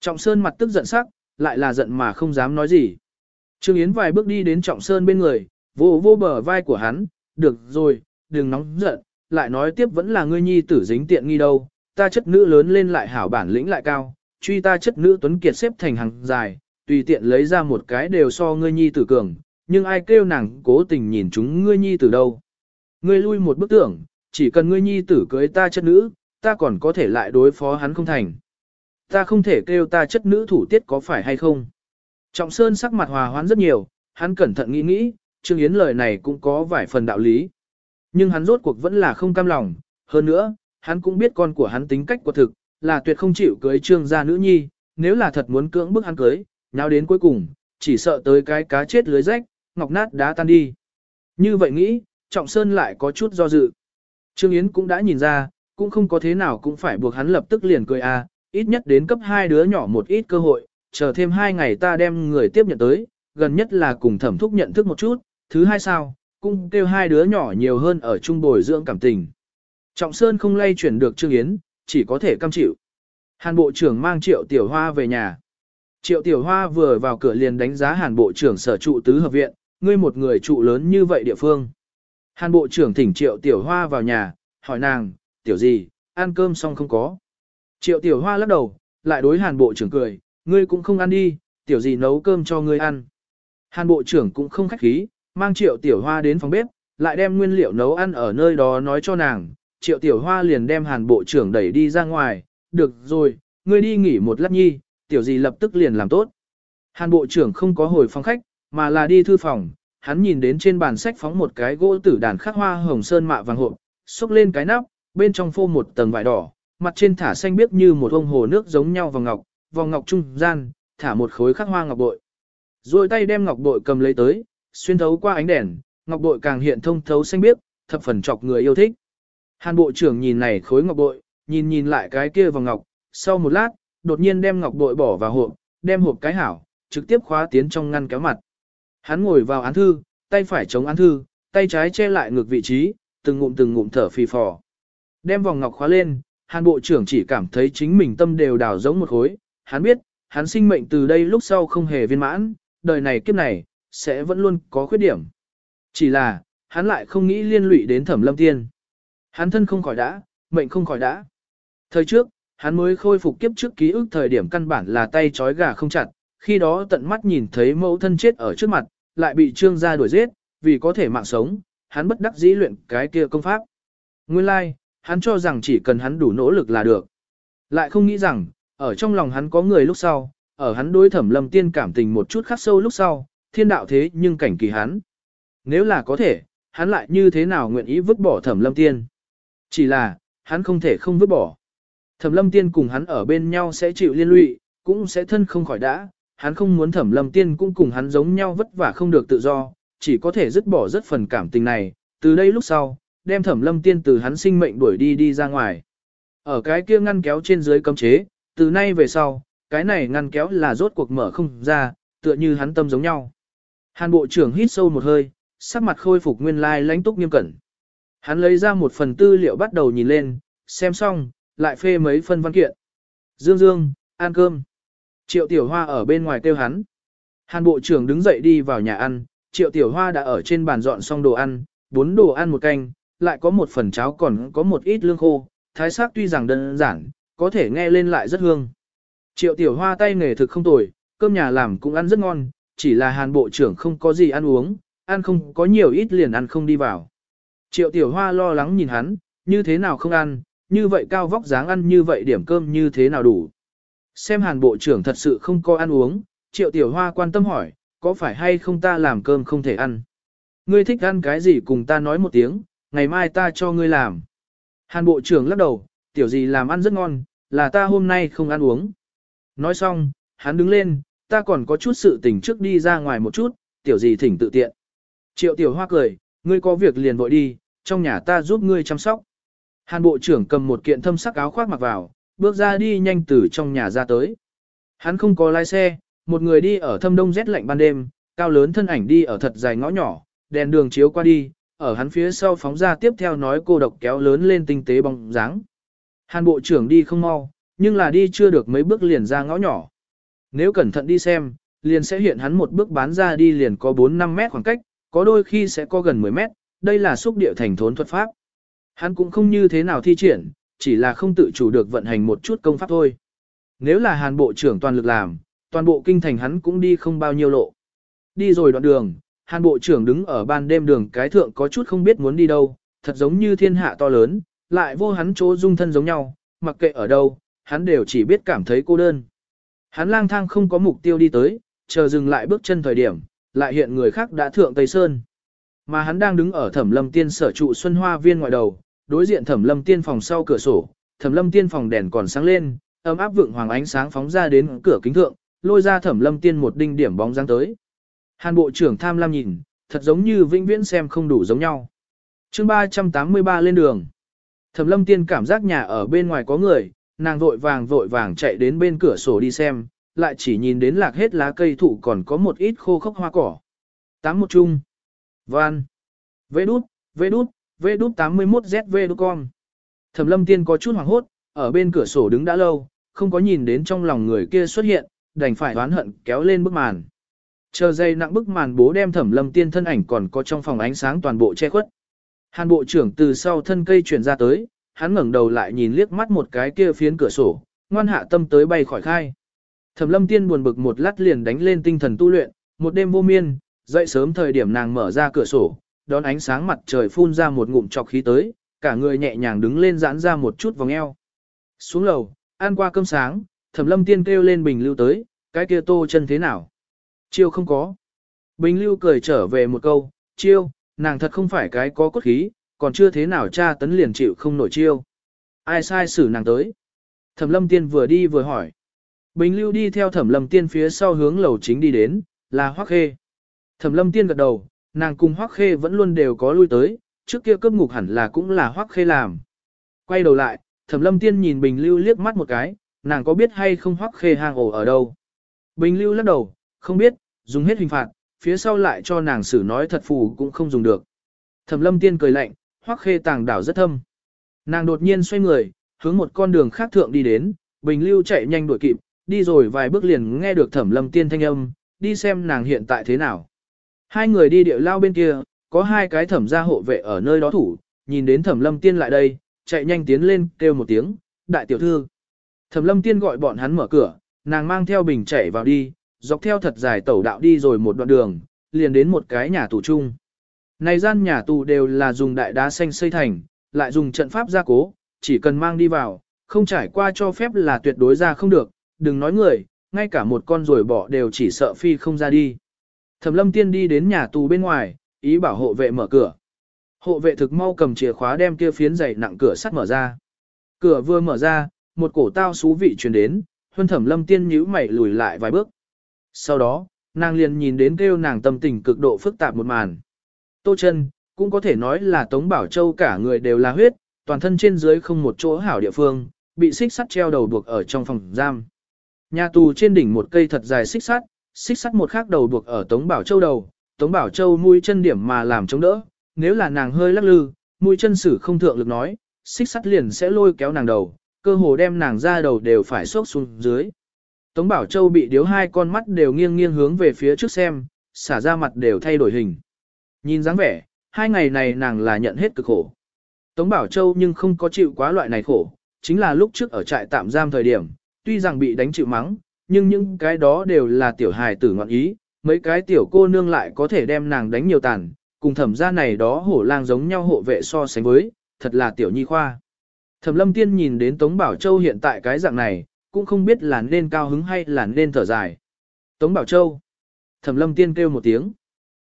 Trọng Sơn mặt tức giận sắc, lại là giận mà không dám nói gì. Trương Yến vài bước đi đến Trọng Sơn bên người, vô vô bờ vai của hắn, được rồi, đừng nóng giận, lại nói tiếp vẫn là ngươi nhi tử dính tiện nghi đâu, ta chất nữ lớn lên lại hảo bản lĩnh lại cao, truy ta chất nữ tuấn kiệt xếp thành hàng dài, tùy tiện lấy ra một cái đều so ngươi nhi tử cường, nhưng ai kêu nàng cố tình nhìn chúng ngươi nhi tử đâu. Ngươi lui một bức tưởng, chỉ cần ngươi nhi tử cưới ta chất nữ, ta còn có thể lại đối phó hắn không thành. Ta không thể kêu ta chất nữ thủ tiết có phải hay không. Trọng Sơn sắc mặt hòa hoãn rất nhiều, hắn cẩn thận nghĩ nghĩ, Trương Yến lời này cũng có vài phần đạo lý. Nhưng hắn rốt cuộc vẫn là không cam lòng, hơn nữa, hắn cũng biết con của hắn tính cách quả thực, là tuyệt không chịu cưới Trương gia nữ nhi, nếu là thật muốn cưỡng bức hắn cưới, nào đến cuối cùng, chỉ sợ tới cái cá chết lưới rách, ngọc nát đá tan đi. Như vậy nghĩ, Trọng Sơn lại có chút do dự. Trương Yến cũng đã nhìn ra, cũng không có thế nào cũng phải buộc hắn lập tức liền cười à, ít nhất đến cấp hai đứa nhỏ một ít cơ hội, chờ thêm hai ngày ta đem người tiếp nhận tới, gần nhất là cùng thẩm thúc nhận thức một chút, thứ hai sao, cũng kêu hai đứa nhỏ nhiều hơn ở chung bồi dưỡng cảm tình. Trọng Sơn không lay chuyển được Trương Yến, chỉ có thể cam chịu. Hàn Bộ trưởng mang Triệu Tiểu Hoa về nhà. Triệu Tiểu Hoa vừa vào cửa liền đánh giá Hàn Bộ trưởng sở trụ tứ hợp viện, ngươi một người trụ lớn như vậy địa phương. Hàn Bộ trưởng thỉnh Triệu Tiểu Hoa vào nhà, hỏi nàng, tiểu gì, ăn cơm xong không có. Triệu Tiểu Hoa lắc đầu, lại đối Hàn Bộ trưởng cười, ngươi cũng không ăn đi, tiểu gì nấu cơm cho ngươi ăn. Hàn Bộ trưởng cũng không khách khí, mang Triệu Tiểu Hoa đến phòng bếp, lại đem nguyên liệu nấu ăn ở nơi đó nói cho nàng. Triệu Tiểu Hoa liền đem Hàn Bộ trưởng đẩy đi ra ngoài, được rồi, ngươi đi nghỉ một lát nhi, tiểu gì lập tức liền làm tốt. Hàn Bộ trưởng không có hồi phòng khách, mà là đi thư phòng, hắn nhìn đến trên bàn sách phóng một cái gỗ tử đàn khắc hoa hồng sơn mạ vàng hộp, xúc lên cái nắp, bên trong phô một tầng vải đỏ, mặt trên thả xanh biếc như một ông hồ nước giống nhau vào ngọc, vòng ngọc trung gian, thả một khối khắc hoa ngọc bội. Rồi tay đem ngọc bội cầm lấy tới, xuyên thấu qua ánh đèn, ngọc bội càng hiện thông thấu xanh biếc, thập phần chọc người yêu thích. Hàn bộ trưởng nhìn này khối ngọc bội, nhìn nhìn lại cái kia vòng ngọc, sau một lát, đột nhiên đem ngọc bội bỏ vào hộp, đem hộp cái hảo, trực tiếp khóa tiến trong ngăn kéo mặt. Hắn ngồi vào án thư, tay phải chống án thư, tay trái che lại ngược vị trí, từng ngụm từng ngụm thở phì phò. Đem vòng ngọc khóa lên, Hàn Bộ trưởng chỉ cảm thấy chính mình tâm đều đào giống một khối, hắn biết, hắn sinh mệnh từ đây lúc sau không hề viên mãn, đời này kiếp này, sẽ vẫn luôn có khuyết điểm. Chỉ là, hắn lại không nghĩ liên lụy đến thẩm lâm tiên. Hắn thân không khỏi đã, mệnh không khỏi đã. Thời trước, hắn mới khôi phục kiếp trước ký ức thời điểm căn bản là tay trói gà không chặt, khi đó tận mắt nhìn thấy mẫu thân chết ở trước mặt, lại bị trương gia đuổi giết, vì có thể mạng sống, hắn bất đắc dĩ luyện cái kia công pháp. Nguyên lai, like, hắn cho rằng chỉ cần hắn đủ nỗ lực là được. Lại không nghĩ rằng, ở trong lòng hắn có người lúc sau, ở hắn đối thẩm lâm tiên cảm tình một chút khắc sâu lúc sau, thiên đạo thế nhưng cảnh kỳ hắn. Nếu là có thể, hắn lại như thế nào nguyện ý vứt bỏ thẩm lâm tiên. Chỉ là, hắn không thể không vứt bỏ. Thẩm lâm tiên cùng hắn ở bên nhau sẽ chịu liên lụy, cũng sẽ thân không khỏi đã, hắn không muốn thẩm lâm tiên cũng cùng hắn giống nhau vất vả không được tự do, chỉ có thể dứt bỏ rất phần cảm tình này, từ đây lúc sau, đem thẩm lâm tiên từ hắn sinh mệnh đuổi đi đi ra ngoài. Ở cái kia ngăn kéo trên dưới cấm chế, từ nay về sau, cái này ngăn kéo là rốt cuộc mở không ra, tựa như hắn tâm giống nhau. Hàn bộ trưởng hít sâu một hơi, sắc mặt khôi phục nguyên lai lãnh túc nghiêm cẩn. Hắn lấy ra một phần tư liệu bắt đầu nhìn lên, xem xong, lại phê mấy phân văn kiện. Dương Dương, ăn cơm. Triệu Tiểu Hoa ở bên ngoài kêu hắn. Hàn bộ trưởng đứng dậy đi vào nhà ăn, Triệu Tiểu Hoa đã ở trên bàn dọn xong đồ ăn, bốn đồ ăn một canh, lại có một phần cháo còn có một ít lương khô, thái sắc tuy rằng đơn giản, có thể nghe lên lại rất hương. Triệu Tiểu Hoa tay nghề thực không tồi, cơm nhà làm cũng ăn rất ngon, chỉ là Hàn bộ trưởng không có gì ăn uống, ăn không có nhiều ít liền ăn không đi vào. Triệu Tiểu Hoa lo lắng nhìn hắn, như thế nào không ăn, như vậy cao vóc dáng ăn như vậy điểm cơm như thế nào đủ. Xem hàn bộ trưởng thật sự không có ăn uống, triệu tiểu hoa quan tâm hỏi, có phải hay không ta làm cơm không thể ăn? Ngươi thích ăn cái gì cùng ta nói một tiếng, ngày mai ta cho ngươi làm. Hàn bộ trưởng lắc đầu, tiểu gì làm ăn rất ngon, là ta hôm nay không ăn uống. Nói xong, hắn đứng lên, ta còn có chút sự tình trước đi ra ngoài một chút, tiểu gì thỉnh tự tiện. Triệu tiểu hoa cười, ngươi có việc liền vội đi, trong nhà ta giúp ngươi chăm sóc. Hàn bộ trưởng cầm một kiện thâm sắc áo khoác mặc vào, bước ra đi nhanh từ trong nhà ra tới. Hắn không có lái xe, một người đi ở thâm đông rét lạnh ban đêm, cao lớn thân ảnh đi ở thật dài ngõ nhỏ, đèn đường chiếu qua đi, ở hắn phía sau phóng ra tiếp theo nói cô độc kéo lớn lên tinh tế bóng dáng. Hàn bộ trưởng đi không mau, nhưng là đi chưa được mấy bước liền ra ngõ nhỏ. Nếu cẩn thận đi xem, liền sẽ hiện hắn một bước bán ra đi liền có 4-5 mét khoảng cách, có đôi khi sẽ có gần 10 mét, đây là xúc địa thành thốn thuật pháp. Hắn cũng không như thế nào thi triển, chỉ là không tự chủ được vận hành một chút công pháp thôi. Nếu là hàn bộ trưởng toàn lực làm, toàn bộ kinh thành hắn cũng đi không bao nhiêu lộ. Đi rồi đoạn đường, hàn bộ trưởng đứng ở ban đêm đường cái thượng có chút không biết muốn đi đâu, thật giống như thiên hạ to lớn, lại vô hắn chỗ dung thân giống nhau, mặc kệ ở đâu, hắn đều chỉ biết cảm thấy cô đơn. Hắn lang thang không có mục tiêu đi tới, chờ dừng lại bước chân thời điểm, lại hiện người khác đã thượng Tây Sơn. Mà hắn đang đứng ở Thẩm Lâm Tiên sở trụ Xuân Hoa Viên ngoại đầu, đối diện Thẩm Lâm Tiên phòng sau cửa sổ, Thẩm Lâm Tiên phòng đèn còn sáng lên, ấm áp vượng hoàng ánh sáng phóng ra đến cửa kính thượng, lôi ra Thẩm Lâm Tiên một đinh điểm bóng dáng tới. Hàn bộ trưởng tham lam nhìn, thật giống như vĩnh viễn xem không đủ giống nhau. Chương 383 lên đường. Thẩm Lâm Tiên cảm giác nhà ở bên ngoài có người, nàng vội vàng vội vàng chạy đến bên cửa sổ đi xem, lại chỉ nhìn đến lạc hết lá cây thụ còn có một ít khô khốc hoa cỏ. Tám một chung. Van. Vê đút, vê đút, vê đút 81ZV đút con. Thẩm lâm tiên có chút hoảng hốt, ở bên cửa sổ đứng đã lâu, không có nhìn đến trong lòng người kia xuất hiện, đành phải oán hận kéo lên bức màn. Chờ dây nặng bức màn bố đem thẩm lâm tiên thân ảnh còn có trong phòng ánh sáng toàn bộ che khuất. Hàn bộ trưởng từ sau thân cây chuyển ra tới, hắn ngẩng đầu lại nhìn liếc mắt một cái kia phiến cửa sổ, ngoan hạ tâm tới bay khỏi khai. Thẩm lâm tiên buồn bực một lát liền đánh lên tinh thần tu luyện, một đêm vô miên, dậy sớm thời điểm nàng mở ra cửa sổ, đón ánh sáng mặt trời phun ra một ngụm trọc khí tới, cả người nhẹ nhàng đứng lên giãn ra một chút vòng eo. Xuống lầu, ăn qua cơm sáng, thẩm lâm tiên kêu lên bình lưu tới, cái kia tô chân thế nào? Chiêu không có. Bình lưu cười trở về một câu, chiêu, nàng thật không phải cái có cốt khí, còn chưa thế nào cha tấn liền chịu không nổi chiêu. Ai sai xử nàng tới? Thẩm lâm tiên vừa đi vừa hỏi. Bình lưu đi theo thẩm lâm tiên phía sau hướng lầu chính đi đến, là hoắc khê. Thẩm lâm tiên gật đầu, nàng cùng hoắc khê vẫn luôn đều có lui tới, trước kia cướp ngục hẳn là cũng là hoắc khê làm. Quay đầu lại, thẩm lâm tiên nhìn bình lưu liếc mắt một cái, nàng có biết hay không hoắc khê hang ổ ở đâu. Bình lưu lắc đầu, không biết, dùng hết hình phạt, phía sau lại cho nàng xử nói thật phù cũng không dùng được. Thẩm lâm tiên cười lạnh, hoắc khê tàng đảo rất thâm. Nàng đột nhiên xoay người, hướng một con đường khác thượng đi đến, bình lưu chạy nhanh đuổi kịp, đi rồi vài bước liền nghe được thẩm lâm tiên thanh âm, đi xem nàng hiện tại thế nào. Hai người đi địa lao bên kia, có hai cái thẩm gia hộ vệ ở nơi đó thủ, nhìn đến thẩm lâm tiên lại đây, chạy nhanh tiến lên, kêu một tiếng, đại tiểu thư. Thẩm lâm tiên gọi bọn hắn mở cửa, nàng mang theo bình chạy vào đi, dọc theo thật dài tẩu đạo đi rồi một đoạn đường, liền đến một cái nhà tù chung. Này gian nhà tù đều là dùng đại đá xanh xây thành, lại dùng trận pháp gia cố, chỉ cần mang đi vào, không trải qua cho phép là tuyệt đối ra không được, đừng nói người, ngay cả một con rồi bỏ đều chỉ sợ phi không ra đi. Thẩm lâm tiên đi đến nhà tù bên ngoài, ý bảo hộ vệ mở cửa. Hộ vệ thực mau cầm chìa khóa đem kia phiến dày nặng cửa sắt mở ra. Cửa vừa mở ra, một cổ tao xú vị truyền đến, huân thẩm lâm tiên nhíu mày lùi lại vài bước. Sau đó, nàng liền nhìn đến kêu nàng tâm tình cực độ phức tạp một màn. Tô chân, cũng có thể nói là Tống Bảo Châu cả người đều là huyết, toàn thân trên dưới không một chỗ hảo địa phương, bị xích sắt treo đầu buộc ở trong phòng giam. Nhà tù trên đỉnh một cây thật dài xích sắt, xích sắt một khác đầu buộc ở Tống Bảo Châu đầu, Tống Bảo Châu mũi chân điểm mà làm chống đỡ, nếu là nàng hơi lắc lư, mũi chân sử không thượng lực nói, xích sắt liền sẽ lôi kéo nàng đầu, cơ hồ đem nàng ra đầu đều phải xốc xuống dưới. Tống Bảo Châu bị điếu hai con mắt đều nghiêng nghiêng hướng về phía trước xem, xả ra mặt đều thay đổi hình. Nhìn dáng vẻ, hai ngày này nàng là nhận hết cực khổ. Tống Bảo Châu nhưng không có chịu quá loại này khổ, chính là lúc trước ở trại tạm giam thời điểm, tuy rằng bị đánh chịu mắng, nhưng những cái đó đều là tiểu hài tử ngọn ý, mấy cái tiểu cô nương lại có thể đem nàng đánh nhiều tàn, cùng thẩm gia này đó hổ lang giống nhau hộ vệ so sánh với, thật là tiểu nhi khoa. Thẩm lâm tiên nhìn đến Tống Bảo Châu hiện tại cái dạng này, cũng không biết là nên cao hứng hay là nên thở dài. Tống Bảo Châu. Thẩm lâm tiên kêu một tiếng.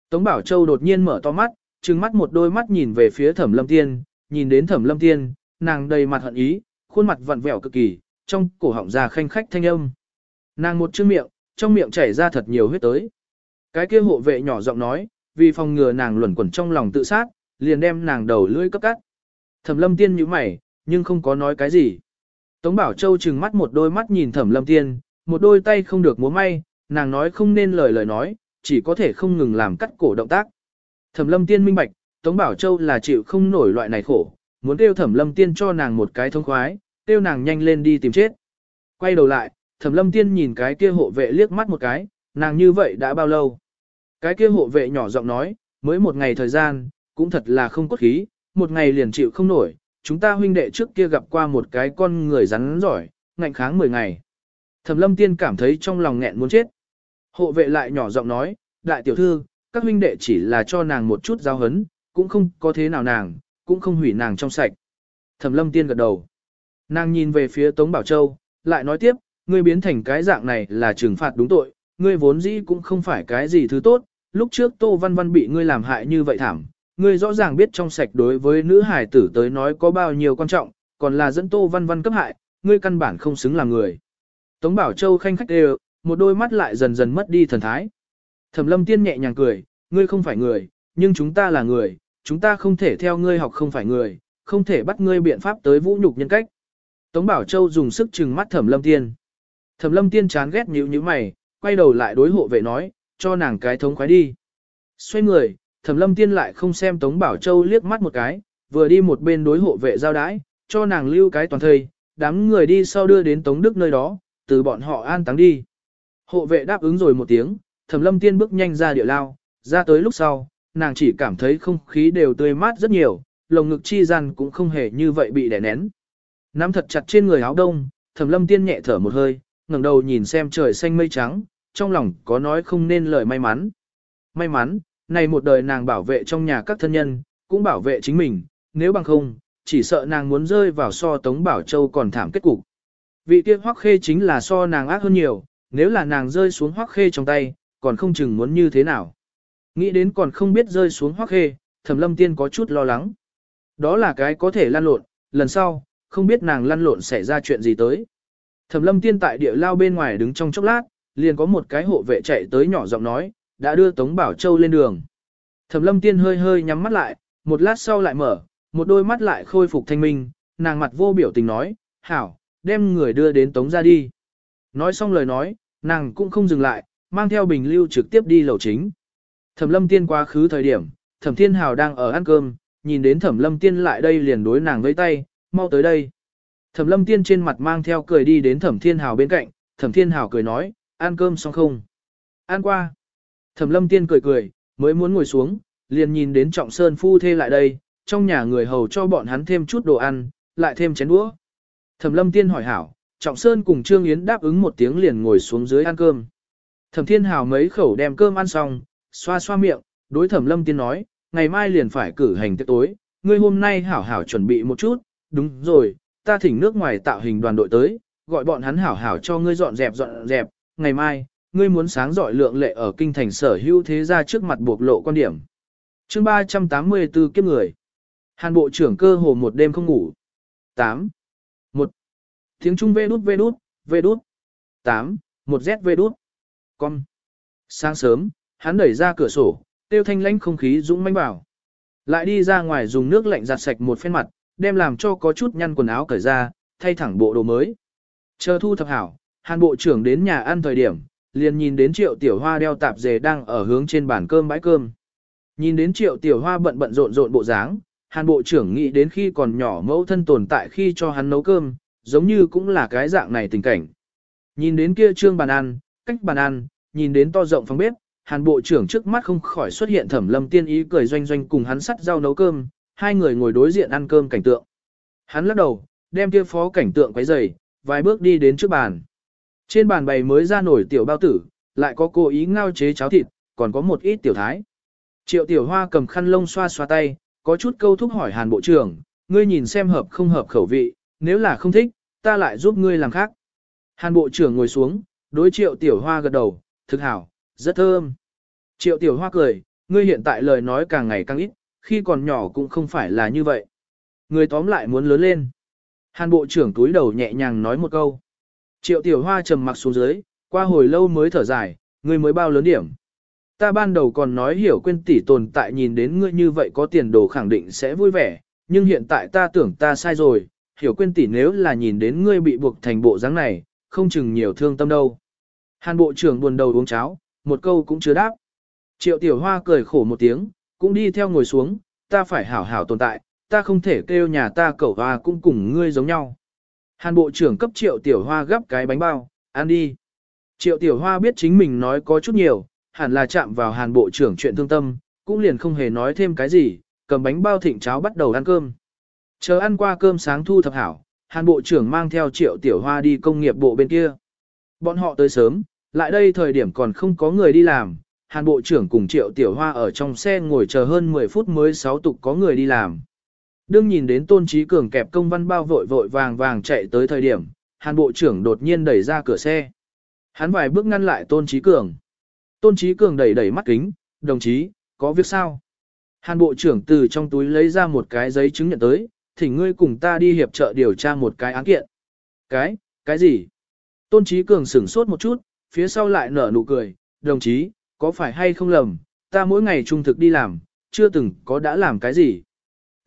Tống Bảo Châu đột nhiên mở to mắt, trừng mắt một đôi mắt nhìn về phía thẩm lâm tiên, nhìn đến thẩm lâm tiên, nàng đầy mặt hận ý, khuôn mặt vặn vẹo cực kỳ, trong cổ họng ra khanh khách thanh âm. Nàng một chữ miệng, trong miệng chảy ra thật nhiều huyết tới. Cái kia hộ vệ nhỏ giọng nói, vì phòng ngừa nàng luẩn quẩn trong lòng tự sát, liền đem nàng đầu lưỡi cấp cắt. Thẩm lâm tiên nhíu mày, nhưng không có nói cái gì. Tống Bảo Châu trừng mắt một đôi mắt nhìn thẩm lâm tiên, một đôi tay không được múa may, nàng nói không nên lời lời nói, chỉ có thể không ngừng làm cắt cổ động tác. Thẩm lâm tiên minh bạch, Tống Bảo Châu là chịu không nổi loại này khổ, muốn kêu thẩm lâm tiên cho nàng một cái thông khoái, kêu nàng nhanh lên đi tìm chết. Quay đầu lại, thẩm lâm tiên nhìn cái kia hộ vệ liếc mắt một cái, nàng như vậy đã bao lâu? Cái kia hộ vệ nhỏ giọng nói, mới một ngày thời gian, cũng thật là không cốt khí, một ngày liền chịu không nổi, chúng ta huynh đệ trước kia gặp qua một cái con người rắn giỏi, ngạnh kháng 10 ngày. Thẩm lâm tiên cảm thấy trong lòng nghẹn muốn chết. Hộ vệ lại nhỏ giọng nói, đại tiểu thư, các huynh đệ chỉ là cho nàng một chút giao hấn, cũng không có thế nào nàng, cũng không hủy nàng trong sạch. Thẩm lâm tiên gật đầu. Nàng nhìn về phía Tống Bảo Châu, lại nói tiếp, ngươi biến thành cái dạng này là trừng phạt đúng tội, ngươi vốn dĩ cũng không phải cái gì thứ tốt, lúc trước Tô Văn Văn bị ngươi làm hại như vậy thảm, ngươi rõ ràng biết trong sạch đối với nữ hải tử tới nói có bao nhiêu quan trọng, còn là dẫn Tô Văn Văn cấp hại, ngươi căn bản không xứng làm người. Tống Bảo Châu khanh khách đều, một đôi mắt lại dần dần mất đi thần thái. Thẩm Lâm Tiên nhẹ nhàng cười, ngươi không phải người, nhưng chúng ta là người, chúng ta không thể theo ngươi học không phải người, không thể bắt ngươi biện pháp tới vũ nhục nhân cách. Tống Bảo Châu dùng sức trừng mắt Thẩm Lâm Tiên. Thẩm Lâm Tiên chán ghét nhíu nhíu mày, quay đầu lại đối hộ vệ nói, cho nàng cái thống khoái đi. Xoay người, Thẩm Lâm Tiên lại không xem Tống Bảo Châu liếc mắt một cái, vừa đi một bên đối hộ vệ giao đái, cho nàng lưu cái toàn thời, đám người đi sau đưa đến Tống Đức nơi đó, từ bọn họ an táng đi. Hộ vệ đáp ứng rồi một tiếng, Thẩm Lâm Tiên bước nhanh ra địa lao, ra tới lúc sau, nàng chỉ cảm thấy không khí đều tươi mát rất nhiều, lồng ngực chi gian cũng không hề như vậy bị đè nén. Nắm thật chặt trên người áo đông, Thẩm Lâm Tiên nhẹ thở một hơi, ngẩng đầu nhìn xem trời xanh mây trắng, trong lòng có nói không nên lời may mắn. May mắn, này một đời nàng bảo vệ trong nhà các thân nhân, cũng bảo vệ chính mình, nếu bằng không, chỉ sợ nàng muốn rơi vào so Tống Bảo Châu còn thảm kết cục. Vị kia hoắc khê chính là so nàng ác hơn nhiều, nếu là nàng rơi xuống hoắc khê trong tay, còn không chừng muốn như thế nào. Nghĩ đến còn không biết rơi xuống hoắc khê, thẩm lâm tiên có chút lo lắng. Đó là cái có thể lăn lộn, lần sau, không biết nàng lăn lộn xảy ra chuyện gì tới. Thẩm lâm tiên tại địa lao bên ngoài đứng trong chốc lát, liền có một cái hộ vệ chạy tới nhỏ giọng nói, đã đưa Tống Bảo Châu lên đường. Thẩm lâm tiên hơi hơi nhắm mắt lại, một lát sau lại mở, một đôi mắt lại khôi phục thanh minh, nàng mặt vô biểu tình nói, hảo, đem người đưa đến Tống ra đi. Nói xong lời nói, nàng cũng không dừng lại, mang theo bình lưu trực tiếp đi lầu chính. Thẩm lâm tiên quá khứ thời điểm, thẩm thiên hào đang ở ăn cơm, nhìn đến thẩm lâm tiên lại đây liền đối nàng với tay, mau tới đây. Thẩm lâm tiên trên mặt mang theo cười đi đến thẩm thiên hào bên cạnh, thẩm thiên hào cười nói, ăn cơm xong không? Ăn qua. Thẩm lâm tiên cười cười, mới muốn ngồi xuống, liền nhìn đến trọng sơn phu thê lại đây, trong nhà người hầu cho bọn hắn thêm chút đồ ăn, lại thêm chén đũa. Thẩm lâm tiên hỏi hảo, trọng sơn cùng Trương Yến đáp ứng một tiếng liền ngồi xuống dưới ăn cơm. Thẩm thiên Hảo mấy khẩu đem cơm ăn xong, xoa xoa miệng, đối thẩm lâm tiên nói, ngày mai liền phải cử hành tiệc tối, ngươi hôm nay hảo hảo chuẩn bị một chút, đúng rồi, ta thỉnh nước ngoài tạo hình đoàn đội tới, gọi bọn hắn hảo hảo cho ngươi dọn dẹp dọn dẹp, ngày mai, ngươi muốn sáng giỏi lượng lệ ở kinh thành sở hữu thế gia trước mặt bộc lộ quan điểm. chương 384 kiếp người. Hàn bộ trưởng cơ hồ một đêm không ngủ. 8. 1. Tiếng Trung vê đút vê đút, vê đút. 8. 1 Z vê đút. Con. Sáng sớm, hắn đẩy ra cửa sổ, tiêu thanh lãnh không khí dũng manh bảo. Lại đi ra ngoài dùng nước lạnh giặt sạch một phen mặt, đem làm cho có chút nhăn quần áo cởi ra, thay thẳng bộ đồ mới. Chờ thu thập hảo, hàn bộ trưởng đến nhà ăn thời điểm, liền nhìn đến triệu tiểu hoa đeo tạp dề đang ở hướng trên bàn cơm bãi cơm. Nhìn đến triệu tiểu hoa bận bận rộn rộn bộ dáng, hàn bộ trưởng nghĩ đến khi còn nhỏ mẫu thân tồn tại khi cho hắn nấu cơm, giống như cũng là cái dạng này tình cảnh. Nhìn đến kia trương bàn ăn, cách bàn ăn, nhìn đến to rộng phòng bếp, hàn bộ trưởng trước mắt không khỏi xuất hiện thẩm lâm tiên ý cười doanh doanh cùng hắn sắt rau nấu cơm, hai người ngồi đối diện ăn cơm cảnh tượng. Hắn lắc đầu, đem kia phó cảnh tượng quấy rầy, vài bước đi đến trước bàn. Trên bàn bày mới ra nổi tiểu bao tử, lại có cố ý ngao chế cháo thịt, còn có một ít tiểu thái. Triệu tiểu hoa cầm khăn lông xoa xoa tay, có chút câu thúc hỏi hàn bộ trưởng, ngươi nhìn xem hợp không hợp khẩu vị, nếu là không thích, ta lại giúp ngươi làm khác. Hàn bộ trưởng ngồi xuống, đối triệu tiểu hoa gật đầu, thực hảo, rất thơm. Triệu tiểu hoa cười, ngươi hiện tại lời nói càng ngày càng ít, khi còn nhỏ cũng không phải là như vậy. Người tóm lại muốn lớn lên. Hàn bộ trưởng túi đầu nhẹ nhàng nói một câu. Triệu tiểu hoa trầm mặc xuống dưới, qua hồi lâu mới thở dài, ngươi mới bao lớn điểm. Ta ban đầu còn nói hiểu quên tỷ tồn tại nhìn đến ngươi như vậy có tiền đồ khẳng định sẽ vui vẻ, nhưng hiện tại ta tưởng ta sai rồi, hiểu quên tỷ nếu là nhìn đến ngươi bị buộc thành bộ dáng này, không chừng nhiều thương tâm đâu. Hàn bộ trưởng buồn đầu uống cháo, một câu cũng chưa đáp. Triệu tiểu hoa cười khổ một tiếng, cũng đi theo ngồi xuống, ta phải hảo hảo tồn tại, ta không thể kêu nhà ta cẩu hoa cũng cùng ngươi giống nhau. Hàn bộ trưởng cấp triệu tiểu hoa gấp cái bánh bao, ăn đi. Triệu tiểu hoa biết chính mình nói có chút nhiều, hẳn là chạm vào hàn bộ trưởng chuyện thương tâm, cũng liền không hề nói thêm cái gì, cầm bánh bao thịnh cháo bắt đầu ăn cơm. Chờ ăn qua cơm sáng thu thập hảo, hàn bộ trưởng mang theo triệu tiểu hoa đi công nghiệp bộ bên kia. Bọn họ tới sớm, lại đây thời điểm còn không có người đi làm, hàn bộ trưởng cùng triệu tiểu hoa ở trong xe ngồi chờ hơn 10 phút mới sáu tục có người đi làm. Đương nhìn đến tôn trí cường kẹp công văn bao vội vội vàng vàng chạy tới thời điểm, hàn bộ trưởng đột nhiên đẩy ra cửa xe. Hắn vài bước ngăn lại Tôn Trí Cường. Tôn Trí Cường đẩy đẩy mắt kính, đồng chí, có việc sao? Hàn Bộ trưởng từ trong túi lấy ra một cái giấy chứng nhận tới, thỉnh ngươi cùng ta đi hiệp trợ điều tra một cái án kiện. Cái, cái gì? Tôn Trí Cường sửng sốt một chút, phía sau lại nở nụ cười, đồng chí, có phải hay không lầm, ta mỗi ngày trung thực đi làm, chưa từng có đã làm cái gì.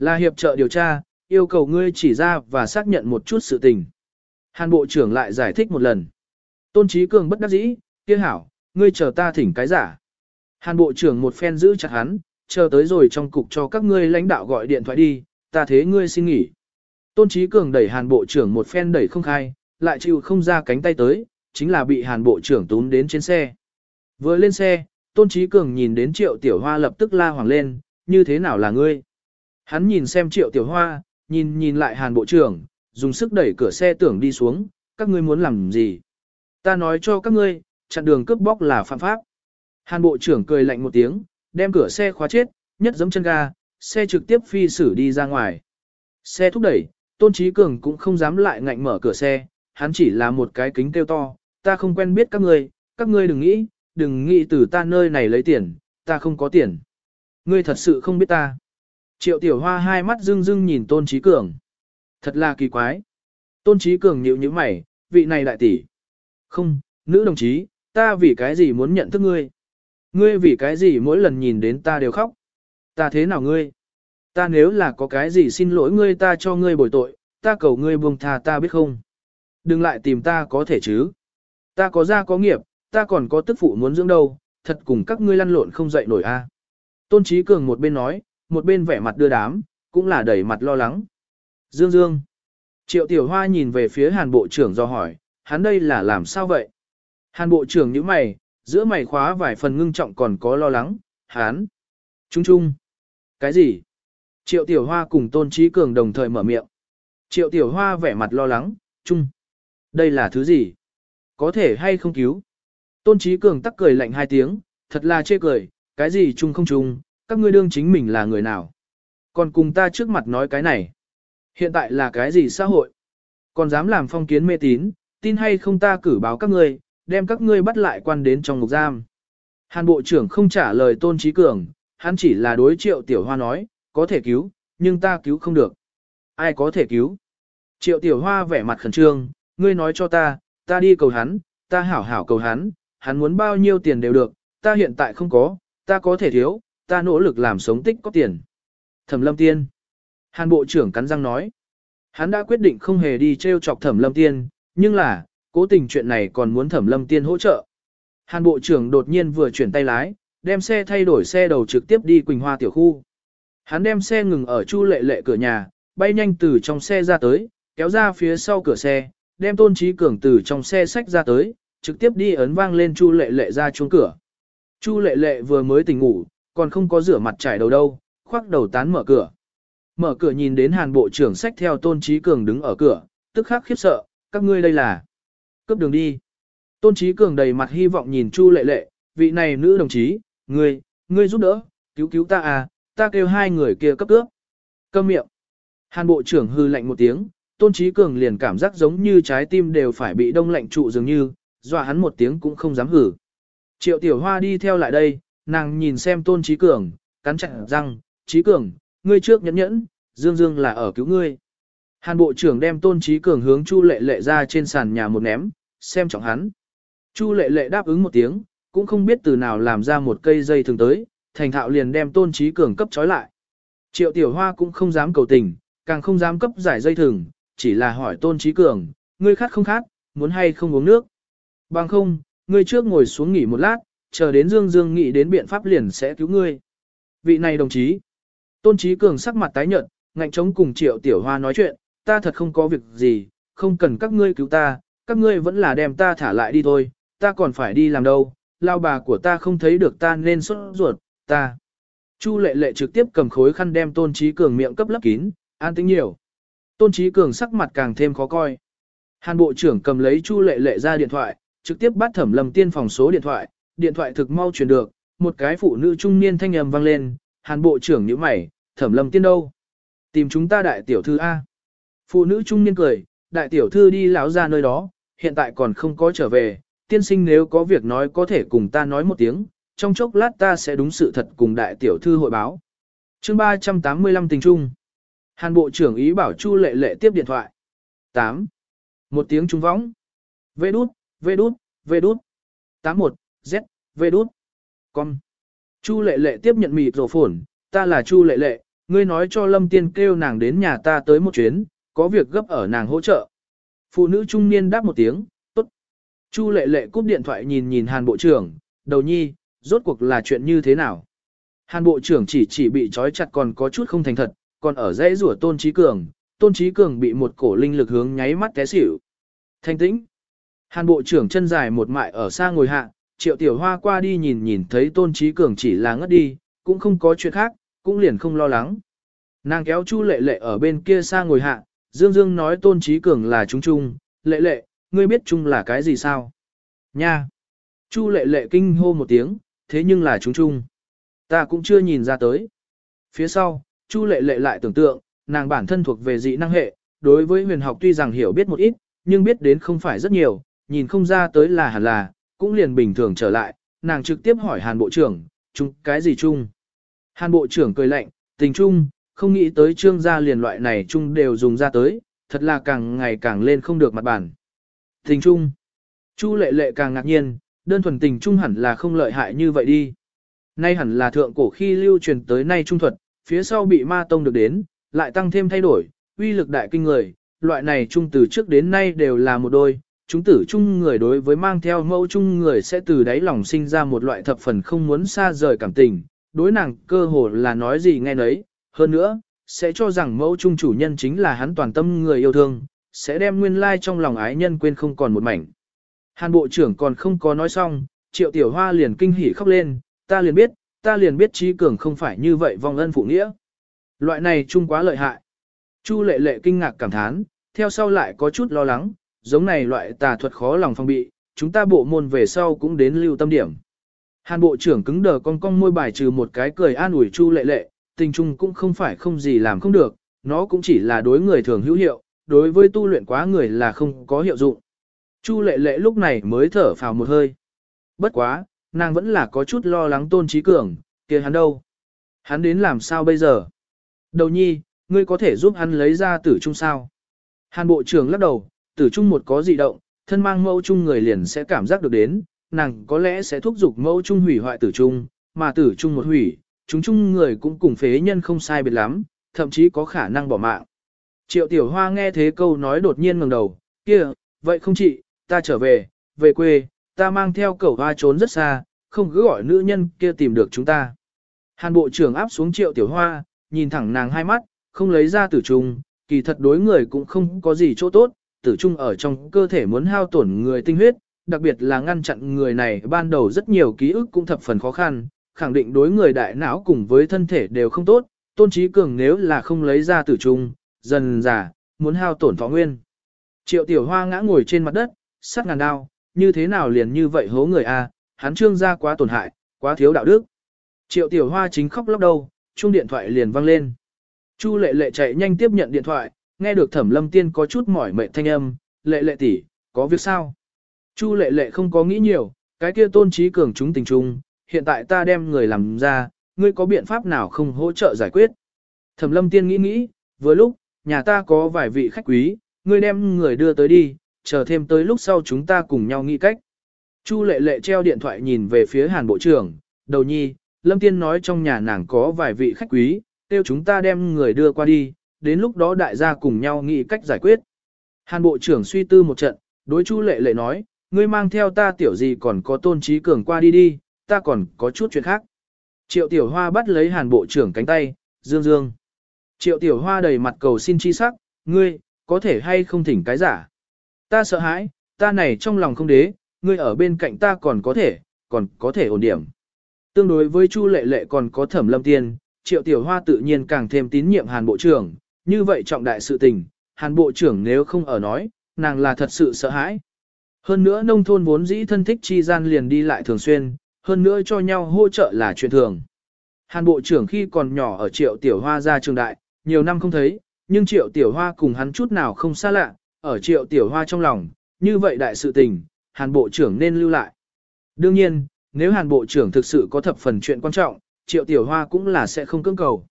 Là hiệp trợ điều tra, yêu cầu ngươi chỉ ra và xác nhận một chút sự tình. Hàn Bộ trưởng lại giải thích một lần. Tôn Trí Cường bất đắc dĩ, kia hảo, ngươi chờ ta thỉnh cái giả. Hàn Bộ trưởng một phen giữ chặt hắn, chờ tới rồi trong cục cho các ngươi lãnh đạo gọi điện thoại đi, ta thế ngươi xin nghỉ. Tôn Trí Cường đẩy Hàn Bộ trưởng một phen đẩy không khai, lại chịu không ra cánh tay tới, chính là bị Hàn Bộ trưởng túm đến trên xe. Vừa lên xe, Tôn Trí Cường nhìn đến Triệu Tiểu Hoa lập tức la hoàng lên, như thế nào là ngươi? Hắn nhìn xem Triệu Tiểu Hoa, nhìn nhìn lại Hàn Bộ trưởng, dùng sức đẩy cửa xe tưởng đi xuống, các ngươi muốn làm gì? Ta nói cho các ngươi, chặn đường cướp bóc là phạm pháp. Hàn Bộ trưởng cười lạnh một tiếng, đem cửa xe khóa chết, nhất giấm chân ga, xe trực tiếp phi xử đi ra ngoài. Xe thúc đẩy, Tôn Trí Cường cũng không dám lại ngạnh mở cửa xe, hắn chỉ là một cái kính kêu to, ta không quen biết các ngươi, các ngươi đừng nghĩ, đừng nghĩ từ ta nơi này lấy tiền, ta không có tiền. Ngươi thật sự không biết ta. Triệu Tiểu Hoa hai mắt rưng rưng nhìn Tôn Trí Cường. Thật là kỳ quái. Tôn Trí Cường nhíu nhíu mày, vị này đại tỷ. Không, nữ đồng chí, ta vì cái gì muốn nhận thức ngươi? Ngươi vì cái gì mỗi lần nhìn đến ta đều khóc? Ta thế nào ngươi? Ta nếu là có cái gì xin lỗi ngươi ta cho ngươi bồi tội, ta cầu ngươi buông tha ta biết không? Đừng lại tìm ta có thể chứ? Ta có gia có nghiệp, ta còn có tức phụ muốn dưỡng đâu, thật cùng các ngươi lăn lộn không dậy nổi a. Tôn Trí Cường một bên nói, một bên vẻ mặt đưa đám, cũng là đầy mặt lo lắng. Dương Dương. Triệu Tiểu Hoa nhìn về phía Hàn Bộ trưởng do hỏi, hắn đây là làm sao vậy? Hàn Bộ trưởng như mày, giữa mày khóa vài phần ngưng trọng còn có lo lắng, hắn. Trung trung. Cái gì? Triệu Tiểu Hoa cùng Tôn Trí Cường đồng thời mở miệng. Triệu Tiểu Hoa vẻ mặt lo lắng, trung. Đây là thứ gì? Có thể hay không cứu? Tôn Trí Cường tắc cười lạnh hai tiếng, thật là chê cười, cái gì Trung không Trung các ngươi đương chính mình là người nào. Còn cùng ta trước mặt nói cái này. Hiện tại là cái gì xã hội? Còn dám làm phong kiến mê tín, tin hay không ta cử báo các ngươi, đem các ngươi bắt lại quan đến trong ngục giam. Hàn Bộ trưởng không trả lời Tôn Trí Cường, hắn chỉ là đối triệu Tiểu Hoa nói, có thể cứu, nhưng ta cứu không được. Ai có thể cứu? Triệu Tiểu Hoa vẻ mặt khẩn trương, ngươi nói cho ta, ta đi cầu hắn, ta hảo hảo cầu hắn, hắn muốn bao nhiêu tiền đều được, ta hiện tại không có, ta có thể thiếu, ta nỗ lực làm sống tích có tiền. Thẩm lâm tiên. Hàn bộ trưởng cắn răng nói. Hắn đã quyết định không hề đi treo chọc thẩm lâm tiên, nhưng là, cố tình chuyện này còn muốn thẩm lâm tiên hỗ trợ. Hàn bộ trưởng đột nhiên vừa chuyển tay lái, đem xe thay đổi xe đầu trực tiếp đi Quỳnh Hoa tiểu khu. Hắn đem xe ngừng ở chu lệ lệ cửa nhà, bay nhanh từ trong xe ra tới, kéo ra phía sau cửa xe, đem tôn trí cường từ trong xe sách ra tới, trực tiếp đi ấn vang lên Chu Lệ Lệ ra chuông cửa. Chu Lệ Lệ vừa mới tỉnh ngủ, còn không có rửa mặt trải đầu đâu, khoác đầu tán mở cửa. Mở cửa nhìn đến Hàn Bộ trưởng sách theo Tôn Trí Cường đứng ở cửa, tức khắc khiếp sợ, các ngươi đây là cướp đường đi. Tôn Trí Cường đầy mặt hy vọng nhìn Chu Lệ Lệ, vị này nữ đồng chí, ngươi, ngươi giúp đỡ, cứu cứu ta à, ta kêu hai người kia cấp cướp. Câm miệng. Hàn Bộ trưởng hư lạnh một tiếng, Tôn Trí Cường liền cảm giác giống như trái tim đều phải bị đông lạnh trụ dường như, dọa hắn một tiếng cũng không dám hử. Triệu Tiểu Hoa đi theo lại đây, nàng nhìn xem Tôn Trí Cường, cắn chặt răng, Trí Cường, ngươi trước nhẫn nhẫn, Dương Dương là ở cứu ngươi. Hàn Bộ trưởng đem Tôn Trí Cường hướng Chu Lệ Lệ ra trên sàn nhà một ném, xem trọng hắn. Chu Lệ Lệ đáp ứng một tiếng, cũng không biết từ nào làm ra một cây dây thường tới, thành thạo liền đem Tôn Trí Cường cấp trói lại. Triệu Tiểu Hoa cũng không dám cầu tình, càng không dám cấp giải dây thừng, chỉ là hỏi Tôn Trí Cường, ngươi khát không khát, muốn hay không uống nước. Bằng không, ngươi trước ngồi xuống nghỉ một lát, chờ đến Dương Dương nghĩ đến biện pháp liền sẽ cứu ngươi. Vị này đồng chí. Tôn Trí Cường sắc mặt tái nhợt, ngạnh chống cùng Triệu Tiểu Hoa nói chuyện, ta thật không có việc gì, không cần các ngươi cứu ta, các ngươi vẫn là đem ta thả lại đi thôi, ta còn phải đi làm đâu, lao bà của ta không thấy được ta nên sốt ruột, ta. Chu lệ lệ trực tiếp cầm khối khăn đem Tôn Trí Cường miệng cấp lấp kín, an tĩnh nhiều. Tôn Trí Cường sắc mặt càng thêm khó coi. Hàn Bộ trưởng cầm lấy Chu lệ lệ ra điện thoại, trực tiếp bắt thẩm lâm tiên phòng số điện thoại, điện thoại thực mau truyền được, một cái phụ nữ trung niên thanh âm vang lên, hàn bộ trưởng như mày, thẩm lâm tiên đâu? Tìm chúng ta đại tiểu thư A. Phụ nữ trung niên cười, đại tiểu thư đi lão ra nơi đó, hiện tại còn không có trở về, tiên sinh nếu có việc nói có thể cùng ta nói một tiếng, trong chốc lát ta sẽ đúng sự thật cùng đại tiểu thư hội báo. chương 385 tình trung. Hàn Bộ trưởng ý bảo Chu Lệ Lệ tiếp điện thoại. 8. Một tiếng trung võng. Vê đút, vê đút, vê đút. 81, Z, vê đút. Con. Chu Lệ Lệ tiếp nhận mịt rổ phổn, ta là Chu Lệ Lệ, ngươi nói cho Lâm Tiên kêu nàng đến nhà ta tới một chuyến, có việc gấp ở nàng hỗ trợ. Phụ nữ trung niên đáp một tiếng, tốt. Chu Lệ Lệ cúp điện thoại nhìn nhìn Hàn Bộ trưởng, đầu nhi, rốt cuộc là chuyện như thế nào? Hàn Bộ trưởng chỉ chỉ bị trói chặt còn có chút không thành thật, còn ở dãy rủa Tôn Trí Cường, Tôn Trí Cường bị một cổ linh lực hướng nháy mắt té xỉu. Thanh tĩnh. Hàn Bộ trưởng chân dài một mại ở xa ngồi hạ, Triệu Tiểu Hoa qua đi nhìn nhìn thấy Tôn Trí Cường chỉ là ngất đi, cũng không có chuyện khác, cũng liền không lo lắng. Nàng kéo Chu Lệ Lệ ở bên kia xa ngồi hạ, Dương Dương nói Tôn Trí Cường là chúng chung, Lệ Lệ, ngươi biết chung là cái gì sao? Nha! Chu Lệ Lệ kinh hô một tiếng, thế nhưng là chúng chung. Ta cũng chưa nhìn ra tới. Phía sau, Chu Lệ Lệ lại tưởng tượng, nàng bản thân thuộc về dị năng hệ, đối với huyền học tuy rằng hiểu biết một ít, nhưng biết đến không phải rất nhiều, nhìn không ra tới là hẳn là, cũng liền bình thường trở lại, nàng trực tiếp hỏi Hàn Bộ trưởng, chung cái gì chung? Hàn Bộ trưởng cười lạnh, tình chung, không nghĩ tới trương gia liền loại này chung đều dùng ra tới, thật là càng ngày càng lên không được mặt bản. Tình chung, Chu lệ lệ càng ngạc nhiên, đơn thuần tình chung hẳn là không lợi hại như vậy đi. Nay hẳn là thượng cổ khi lưu truyền tới nay trung thuật, phía sau bị ma tông được đến, lại tăng thêm thay đổi, uy lực đại kinh người, loại này Chung từ trước đến nay đều là một đôi, chúng tử chung người đối với mang theo mẫu chung người sẽ từ đáy lòng sinh ra một loại thập phần không muốn xa rời cảm tình, đối nàng cơ hồ là nói gì nghe nấy, hơn nữa, sẽ cho rằng mẫu chung chủ nhân chính là hắn toàn tâm người yêu thương, sẽ đem nguyên lai trong lòng ái nhân quên không còn một mảnh. Hàn bộ trưởng còn không có nói xong, triệu tiểu hoa liền kinh hỉ khóc lên, ta liền biết, ta liền biết trí cường không phải như vậy vong ân phụ nghĩa. Loại này chung quá lợi hại. Chu lệ lệ kinh ngạc cảm thán, theo sau lại có chút lo lắng, giống này loại tà thuật khó lòng phòng bị, chúng ta bộ môn về sau cũng đến lưu tâm điểm. Hàn bộ trưởng cứng đờ con cong môi bài trừ một cái cười an ủi Chu lệ lệ, tình trung cũng không phải không gì làm không được, nó cũng chỉ là đối người thường hữu hiệu, đối với tu luyện quá người là không có hiệu dụng. Chu lệ lệ lúc này mới thở phào một hơi. Bất quá, nàng vẫn là có chút lo lắng tôn trí cường, kia hắn đâu? Hắn đến làm sao bây giờ? Đầu nhi, ngươi có thể giúp hắn lấy ra tử trung sao? Hàn bộ trưởng lắc đầu, tử trung một có dị động, thân mang mẫu trung người liền sẽ cảm giác được đến, nàng có lẽ sẽ thúc giục mẫu trung hủy hoại tử trung, mà tử trung một hủy, chúng chung người cũng cùng phế nhân không sai biệt lắm, thậm chí có khả năng bỏ mạng. Triệu tiểu hoa nghe thế câu nói đột nhiên ngẩng đầu, kia, vậy không chị, ta trở về, về quê, ta mang theo cẩu hoa trốn rất xa, không cứ gọi nữ nhân kia tìm được chúng ta. Hàn bộ trưởng áp xuống triệu tiểu hoa, nhìn thẳng nàng hai mắt, không lấy ra tử trung, kỳ thật đối người cũng không có gì chỗ tốt, tử trung ở trong cơ thể muốn hao tổn người tinh huyết, đặc biệt là ngăn chặn người này ban đầu rất nhiều ký ức cũng thập phần khó khăn, khẳng định đối người đại não cùng với thân thể đều không tốt, tôn trí cường nếu là không lấy ra tử trung, dần già, muốn hao tổn võ nguyên. Triệu tiểu hoa ngã ngồi trên mặt đất, sát ngàn đao, như thế nào liền như vậy hố người a, hắn trương ra quá tổn hại, quá thiếu đạo đức. Triệu tiểu hoa chính khóc lóc đầu, chuông điện thoại liền vang lên. Chu lệ lệ chạy nhanh tiếp nhận điện thoại, nghe được thẩm lâm tiên có chút mỏi mệt thanh âm, lệ lệ tỷ, có việc sao? Chu lệ lệ không có nghĩ nhiều, cái kia tôn trí cường chúng tình trung, hiện tại ta đem người làm ra, ngươi có biện pháp nào không hỗ trợ giải quyết? Thẩm lâm tiên nghĩ nghĩ, vừa lúc, nhà ta có vài vị khách quý, ngươi đem người đưa tới đi, chờ thêm tới lúc sau chúng ta cùng nhau nghĩ cách. Chu lệ lệ treo điện thoại nhìn về phía hàn bộ trưởng, đầu nhi, lâm tiên nói trong nhà nàng có vài vị khách quý, kêu chúng ta đem người đưa qua đi, đến lúc đó đại gia cùng nhau nghĩ cách giải quyết. Hàn bộ trưởng suy tư một trận, đối chu lệ lệ nói, ngươi mang theo ta tiểu gì còn có tôn trí cường qua đi đi, ta còn có chút chuyện khác. Triệu tiểu hoa bắt lấy hàn bộ trưởng cánh tay, dương dương. Triệu tiểu hoa đầy mặt cầu xin chi sắc, ngươi, có thể hay không thỉnh cái giả. Ta sợ hãi, ta này trong lòng không đế, ngươi ở bên cạnh ta còn có thể, còn có thể ổn điểm. Tương đối với Chu Lệ Lệ còn có Thẩm Lâm Tiên, Triệu Tiểu Hoa tự nhiên càng thêm tín nhiệm Hàn Bộ trưởng, như vậy trọng đại sự tình, Hàn Bộ trưởng nếu không ở nói, nàng là thật sự sợ hãi. Hơn nữa nông thôn vốn dĩ thân thích chi gian liền đi lại thường xuyên, hơn nữa cho nhau hỗ trợ là chuyện thường. Hàn Bộ trưởng khi còn nhỏ ở Triệu Tiểu Hoa ra trường đại, nhiều năm không thấy, nhưng Triệu Tiểu Hoa cùng hắn chút nào không xa lạ, ở Triệu Tiểu Hoa trong lòng, như vậy đại sự tình, Hàn Bộ trưởng nên lưu lại. Đương nhiên, nếu Hàn Bộ trưởng thực sự có thập phần chuyện quan trọng, Triệu Tiểu Hoa cũng là sẽ không cưỡng cầu.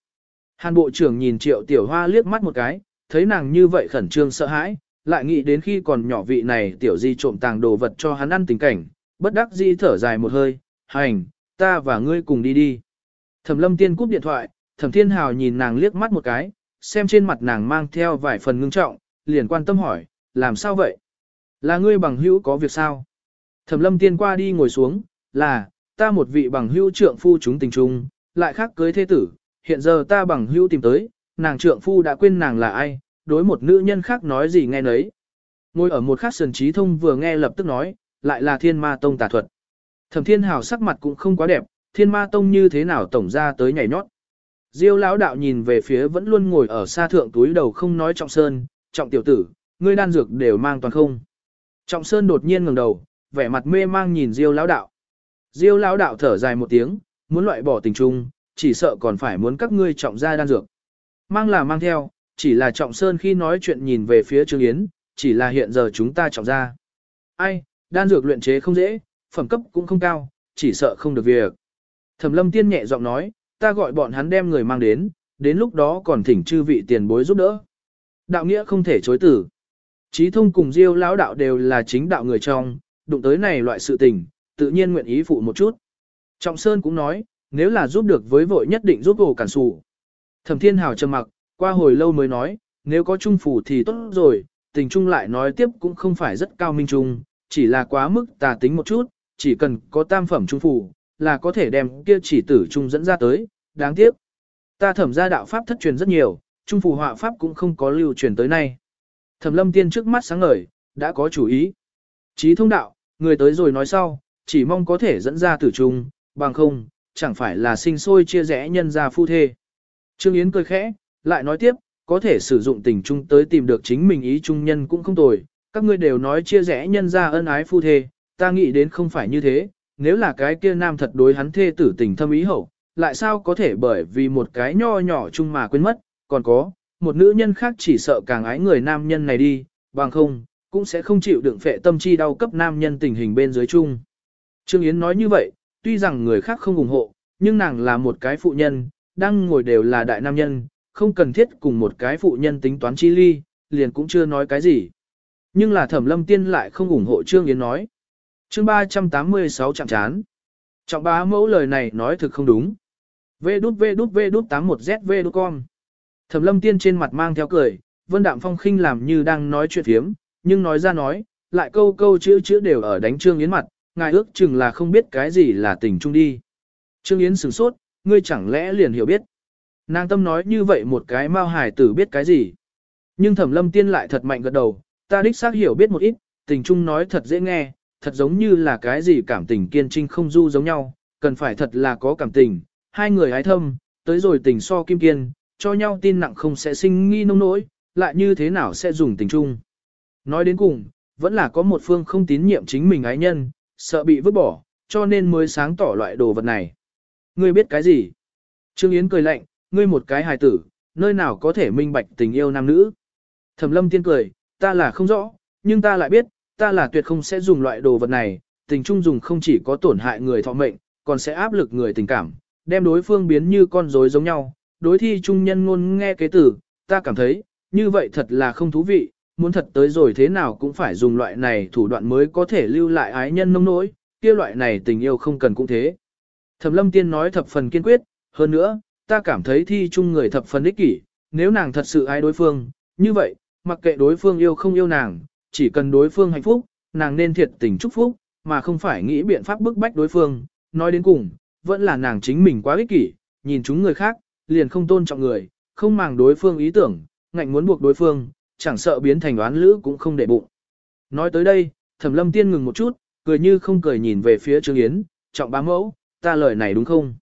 Hàn Bộ trưởng nhìn Triệu Tiểu Hoa liếc mắt một cái, thấy nàng như vậy khẩn trương sợ hãi, lại nghĩ đến khi còn nhỏ vị này Tiểu Di trộm tàng đồ vật cho hắn ăn tình cảnh, bất đắc dĩ thở dài một hơi, hành, ta và ngươi cùng đi đi. Thẩm lâm tiên cúp điện thoại, thẩm thiên hào nhìn nàng liếc mắt một cái, xem trên mặt nàng mang theo vài phần ngưng trọng, liền quan tâm hỏi, làm sao vậy? Là ngươi bằng hữu có việc sao? Thẩm lâm tiên qua đi ngồi xuống, là, ta một vị bằng hữu trượng phu chúng tình trung, lại khác cưới thế tử, hiện giờ ta bằng hữu tìm tới, nàng trượng phu đã quên nàng là ai, đối một nữ nhân khác nói gì nghe nấy. Ngồi ở một khắc sườn trí thông vừa nghe lập tức nói, lại là thiên ma tông tà thuật. Thẩm thiên hào sắc mặt cũng không quá đẹp, thiên ma tông như thế nào tổng ra tới nhảy nhót. Diêu lão đạo nhìn về phía vẫn luôn ngồi ở xa thượng túi đầu không nói trọng sơn, trọng tiểu tử, ngươi đan dược đều mang toàn không. Trọng sơn đột nhiên ngẩng đầu, vẻ mặt mê mang nhìn diêu lão đạo. Diêu lão đạo thở dài một tiếng, muốn loại bỏ tình trung, chỉ sợ còn phải muốn các ngươi trọng ra đan dược. Mang là mang theo, chỉ là trọng sơn khi nói chuyện nhìn về phía Trương Yến, chỉ là hiện giờ chúng ta trọng ra. Ai, đan dược luyện chế không dễ, phẩm cấp cũng không cao, chỉ sợ không được việc. Thẩm lâm tiên nhẹ giọng nói, ta gọi bọn hắn đem người mang đến, đến lúc đó còn thỉnh chư vị tiền bối giúp đỡ. Đạo nghĩa không thể chối tử. trí thông cùng diêu lão đạo đều là chính đạo người trong, đụng tới này loại sự tình, tự nhiên nguyện ý phụ một chút. Trọng Sơn cũng nói, nếu là giúp được với vội nhất định giúp hồ cản sủ. Thẩm Thiên Hào trầm mặc, qua hồi lâu mới nói, nếu có trung phủ thì tốt rồi, tình trung lại nói tiếp cũng không phải rất cao minh trung, chỉ là quá mức tà tính một chút, chỉ cần có tam phẩm trung phủ, là có thể đem kia chỉ tử trung dẫn ra tới, đáng tiếc. Ta thẩm ra đạo pháp thất truyền rất nhiều, trung phủ họa pháp cũng không có lưu truyền tới nay. Thẩm lâm tiên trước mắt sáng ngời, đã có chủ ý. Chí thông đạo, người tới rồi nói sau, chỉ mong có thể dẫn ra tử trung, bằng không, chẳng phải là sinh sôi chia rẽ nhân gia phu thê. Trương Yến cười khẽ, lại nói tiếp, có thể sử dụng tình trung tới tìm được chính mình ý trung nhân cũng không tồi, các ngươi đều nói chia rẽ nhân gia ân ái phu thê, ta nghĩ đến không phải như thế, nếu là cái kia nam thật đối hắn thê tử tình thâm ý hậu, lại sao có thể bởi vì một cái nho nhỏ chung mà quên mất, còn có, một nữ nhân khác chỉ sợ càng ái người nam nhân này đi, bằng không, cũng sẽ không chịu đựng phệ tâm chi đau cấp nam nhân tình hình bên dưới chung. Trương Yến nói như vậy, tuy rằng người khác không ủng hộ, nhưng nàng là một cái phụ nhân, đang ngồi đều là đại nam nhân, không cần thiết cùng một cái phụ nhân tính toán chi ly, liền cũng chưa nói cái gì. Nhưng là thẩm lâm tiên lại không ủng hộ Trương Yến nói. chương 386 chạm chán. Trọng bá mẫu lời này nói thực không đúng. Vê đút vê đút vê đút 81ZV đút con. Thẩm lâm tiên trên mặt mang theo cười, vân đạm phong khinh làm như đang nói chuyện hiếm, nhưng nói ra nói, lại câu câu chữ chữ đều ở đánh Trương Yến mặt, ngài ước chừng là không biết cái gì là tình trung đi. Trương Yến sửng sốt, ngươi chẳng lẽ liền hiểu biết. Nàng tâm nói như vậy một cái mao hải tử biết cái gì. Nhưng thẩm lâm tiên lại thật mạnh gật đầu, ta đích xác hiểu biết một ít, tình trung nói thật dễ nghe, thật giống như là cái gì cảm tình kiên trinh không du giống nhau, cần phải thật là có cảm tình, hai người hái thâm, tới rồi tình so kim kiên, cho nhau tin nặng không sẽ sinh nghi nông nỗi, lại như thế nào sẽ dùng tình trung. Nói đến cùng, vẫn là có một phương không tín nhiệm chính mình ái nhân, sợ bị vứt bỏ, cho nên mới sáng tỏ loại đồ vật này. Ngươi biết cái gì? Trương Yến cười lạnh, ngươi một cái hài tử, nơi nào có thể minh bạch tình yêu nam nữ. Thẩm lâm tiên cười, ta là không rõ, nhưng ta lại biết, ta là tuyệt không sẽ dùng loại đồ vật này, tình trung dùng không chỉ có tổn hại người thọ mệnh, còn sẽ áp lực người tình cảm, đem đối phương biến như con rối giống nhau. Đối thi trung nhân ngôn nghe kế tử, ta cảm thấy, như vậy thật là không thú vị, muốn thật tới rồi thế nào cũng phải dùng loại này thủ đoạn mới có thể lưu lại ái nhân nông nỗi, kia loại này tình yêu không cần cũng thế. Thẩm lâm tiên nói thập phần kiên quyết, hơn nữa, ta cảm thấy thi chung người thập phần ích kỷ, nếu nàng thật sự ái đối phương, như vậy, mặc kệ đối phương yêu không yêu nàng, chỉ cần đối phương hạnh phúc, nàng nên thiệt tình chúc phúc, mà không phải nghĩ biện pháp bức bách đối phương, nói đến cùng, vẫn là nàng chính mình quá ích kỷ, nhìn chúng người khác, liền không tôn trọng người, không màng đối phương ý tưởng, ngạnh muốn buộc đối phương, chẳng sợ biến thành đoán lữ cũng không để bụng. Nói tới đây, thẩm lâm tiên ngừng một chút, cười như không cười nhìn về phía Trương Yến, trọng bá mẫu, ta lời này đúng không?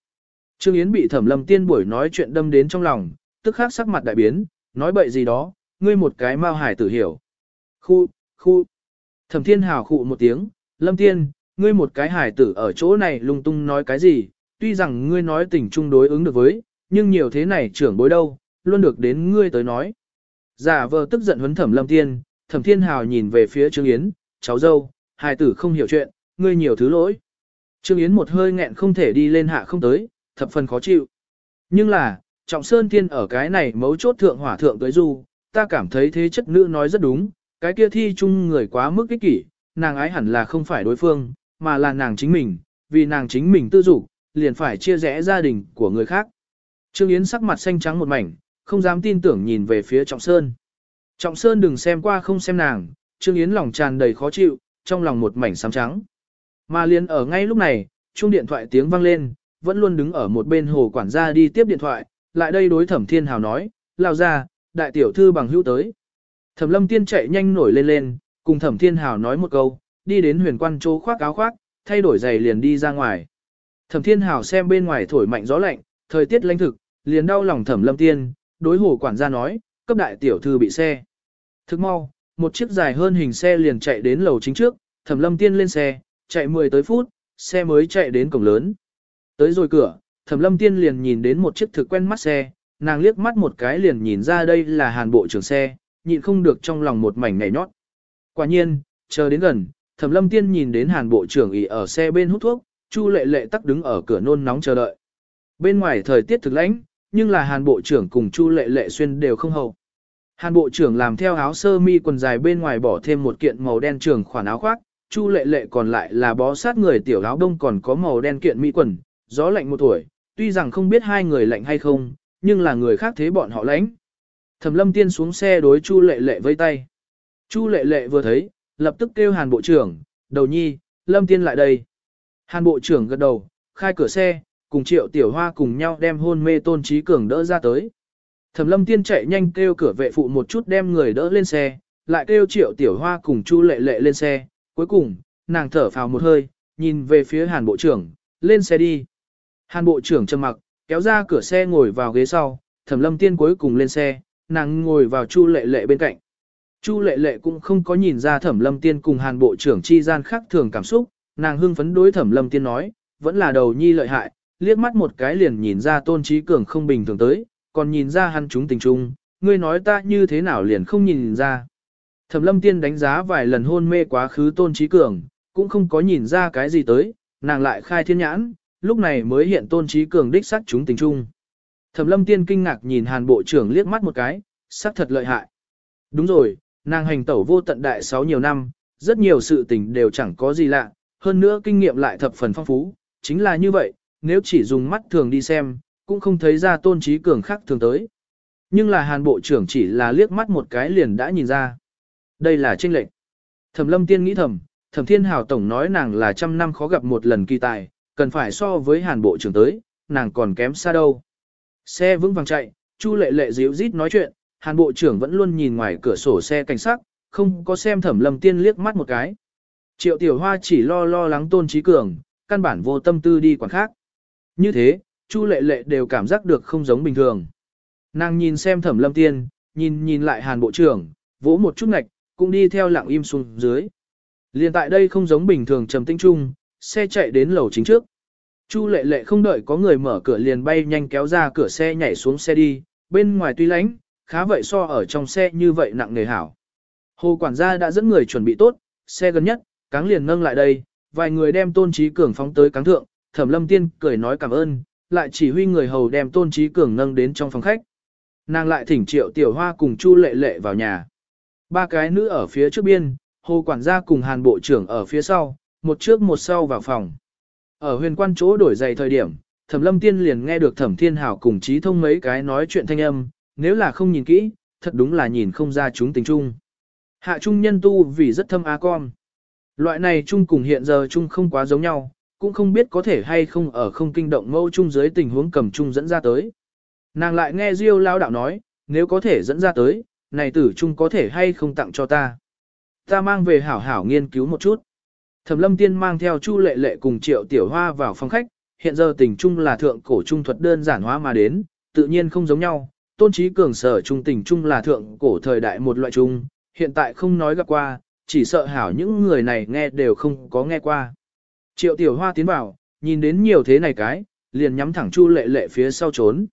Trương Yến bị thẩm lâm tiên buổi nói chuyện đâm đến trong lòng, tức khắc sắc mặt đại biến, nói bậy gì đó, ngươi một cái mau hải tử hiểu. Khu, khu. Thẩm thiên hào khụ một tiếng, lâm tiên, ngươi một cái hải tử ở chỗ này lung tung nói cái gì, tuy rằng ngươi nói tình chung đối ứng được với, nhưng nhiều thế này trưởng bối đâu, luôn được đến ngươi tới nói. Giả vờ tức giận huấn thẩm lâm tiên, thẩm thiên hào nhìn về phía Trương Yến, cháu dâu, hài tử không hiểu chuyện, ngươi nhiều thứ lỗi. Trương Yến một hơi nghẹn không thể đi lên hạ không tới, thập phần khó chịu. Nhưng là, Trọng Sơn Tiên ở cái này mấu chốt thượng hỏa thượng tới du, ta cảm thấy thế chất nữ nói rất đúng, cái kia thi chung người quá mức ích kỷ, nàng ái hẳn là không phải đối phương, mà là nàng chính mình, vì nàng chính mình tư dục, liền phải chia rẽ gia đình của người khác. Trương Yến sắc mặt xanh trắng một mảnh, không dám tin tưởng nhìn về phía Trọng Sơn. Trọng Sơn đừng xem qua không xem nàng, Trương Yến lòng tràn đầy khó chịu, trong lòng một mảnh xám trắng. Mà liền ở ngay lúc này, chuông điện thoại tiếng vang lên, vẫn luôn đứng ở một bên hồ quản gia đi tiếp điện thoại, lại đây đối thẩm thiên hào nói, lao ra, đại tiểu thư bằng hữu tới. Thẩm lâm tiên chạy nhanh nổi lên lên, cùng thẩm thiên hào nói một câu, đi đến huyền quan chỗ khoác áo khoác, thay đổi giày liền đi ra ngoài. Thẩm thiên hào xem bên ngoài thổi mạnh gió lạnh, thời tiết lãnh thực, liền đau lòng thẩm lâm tiên, đối hồ quản gia nói, cấp đại tiểu thư bị xe. Thức mau, một chiếc dài hơn hình xe liền chạy đến lầu chính trước, thẩm lâm tiên lên xe, chạy 10 tới phút, xe mới chạy đến cổng lớn. Tới rồi cửa, thẩm lâm tiên liền nhìn đến một chiếc thực quen mắt xe, nàng liếc mắt một cái liền nhìn ra đây là hàn bộ trưởng xe, nhịn không được trong lòng một mảnh nhảy nhót. Quả nhiên, chờ đến gần, thẩm lâm tiên nhìn đến hàn bộ trưởng ỉ ở xe bên hút thuốc, chu lệ lệ tắc đứng ở cửa nôn nóng chờ đợi. Bên ngoài thời tiết thực lãnh, nhưng là hàn bộ trưởng cùng chu lệ lệ xuyên đều không hầu. Hàn bộ trưởng làm theo áo sơ mi quần dài bên ngoài bỏ thêm một kiện màu đen trường khoản áo khoác, chu lệ lệ còn lại là bó sát người tiểu áo đông còn có màu đen kiện mỹ quần, gió lạnh một tuổi, tuy rằng không biết hai người lạnh hay không, nhưng là người khác thế bọn họ lãnh. Thẩm lâm tiên xuống xe đối chu lệ lệ vây tay. Chu lệ lệ vừa thấy, lập tức kêu hàn bộ trưởng, đầu nhi, lâm tiên lại đây. Hàn bộ trưởng gật đầu, khai cửa xe, cùng triệu tiểu hoa cùng nhau đem hôn mê tôn trí cường đỡ ra tới. Thẩm lâm tiên chạy nhanh kêu cửa vệ phụ một chút đem người đỡ lên xe, lại kêu triệu tiểu hoa cùng chu lệ lệ lên xe, cuối cùng, nàng thở phào một hơi, nhìn về phía hàn bộ trưởng, lên xe đi. Hàn bộ trưởng trầm mặc, kéo ra cửa xe ngồi vào ghế sau, thẩm lâm tiên cuối cùng lên xe, nàng ngồi vào chu lệ lệ bên cạnh. Chu lệ lệ cũng không có nhìn ra thẩm lâm tiên cùng hàn bộ trưởng chi gian khác thường cảm xúc, nàng hưng phấn đối thẩm lâm tiên nói, vẫn là đầu nhi lợi hại, liếc mắt một cái liền nhìn ra tôn trí cường không bình thường tới, còn nhìn ra hắn chúng tình trung, ngươi nói ta như thế nào liền không nhìn ra. Thẩm lâm tiên đánh giá vài lần hôn mê quá khứ tôn trí cường, cũng không có nhìn ra cái gì tới, nàng lại khai thiên nhãn, lúc này mới hiện tôn trí cường đích sắc chúng tình trung. Thẩm lâm tiên kinh ngạc nhìn hàn bộ trưởng liếc mắt một cái, sắc thật lợi hại. Đúng rồi, nàng hành tẩu vô tận đại sáu nhiều năm, rất nhiều sự tình đều chẳng có gì lạ, hơn nữa kinh nghiệm lại thập phần phong phú, chính là như vậy, nếu chỉ dùng mắt thường đi xem, cũng không thấy ra tôn trí cường khác thường tới. Nhưng là hàn bộ trưởng chỉ là liếc mắt một cái liền đã nhìn ra. Đây là tranh lệnh. Thẩm lâm tiên nghĩ thầm, thẩm thiên hào tổng nói nàng là trăm năm khó gặp một lần kỳ tài, cần phải so với hàn bộ trưởng tới, nàng còn kém xa đâu. Xe vững vàng chạy, Chu lệ lệ díu rít nói chuyện, hàn bộ trưởng vẫn luôn nhìn ngoài cửa sổ xe cảnh sát, không có xem thẩm lâm tiên liếc mắt một cái. Triệu tiểu hoa chỉ lo lo lắng tôn trí cường, căn bản vô tâm tư đi quản khác. Như thế, Chu lệ lệ đều cảm giác được không giống bình thường. Nàng nhìn xem thẩm lâm tiên, nhìn nhìn lại hàn bộ trưởng, vỗ một chút ngạch, cũng đi theo lặng im xuống dưới. Liên tại đây không giống bình thường trầm tĩnh chung, xe chạy đến lầu chính trước. Chu lệ lệ không đợi có người mở cửa liền bay nhanh kéo ra cửa xe nhảy xuống xe đi, bên ngoài tuy lánh, khá vậy so ở trong xe như vậy nặng nề hảo. Hồ quản gia đã dẫn người chuẩn bị tốt, xe gần nhất, cáng liền nâng lại đây, vài người đem tôn trí cường phóng tới cáng thượng, thẩm lâm tiên cười nói cảm ơn, lại chỉ huy người hầu đem tôn trí cường nâng đến trong phòng khách. Nàng lại thỉnh triệu tiểu hoa cùng chu lệ lệ vào nhà. Ba cái nữ ở phía trước biên, hồ quản gia cùng hàn bộ trưởng ở phía sau, một trước một sau vào phòng. Ở huyền quan chỗ đổi giày thời điểm, thẩm lâm tiên liền nghe được thẩm thiên hảo cùng trí thông mấy cái nói chuyện thanh âm, nếu là không nhìn kỹ, thật đúng là nhìn không ra chúng tình chung. Hạ trung nhân tu vì rất thâm á con. Loại này chung cùng hiện giờ chung không quá giống nhau, cũng không biết có thể hay không ở không kinh động mâu chung dưới tình huống cầm chung dẫn ra tới. Nàng lại nghe Diêu lao đạo nói, nếu có thể dẫn ra tới, này tử chung có thể hay không tặng cho ta. Ta mang về hảo hảo nghiên cứu một chút. Thẩm lâm tiên mang theo Chu lệ lệ cùng triệu tiểu hoa vào phòng khách, hiện giờ tình chung là thượng cổ trung thuật đơn giản hóa mà đến, tự nhiên không giống nhau. Tôn trí cường sở trung tình chung là thượng cổ thời đại một loại chung, hiện tại không nói gặp qua, chỉ sợ hảo những người này nghe đều không có nghe qua. Triệu tiểu hoa tiến vào, nhìn đến nhiều thế này cái, liền nhắm thẳng Chu lệ lệ phía sau trốn.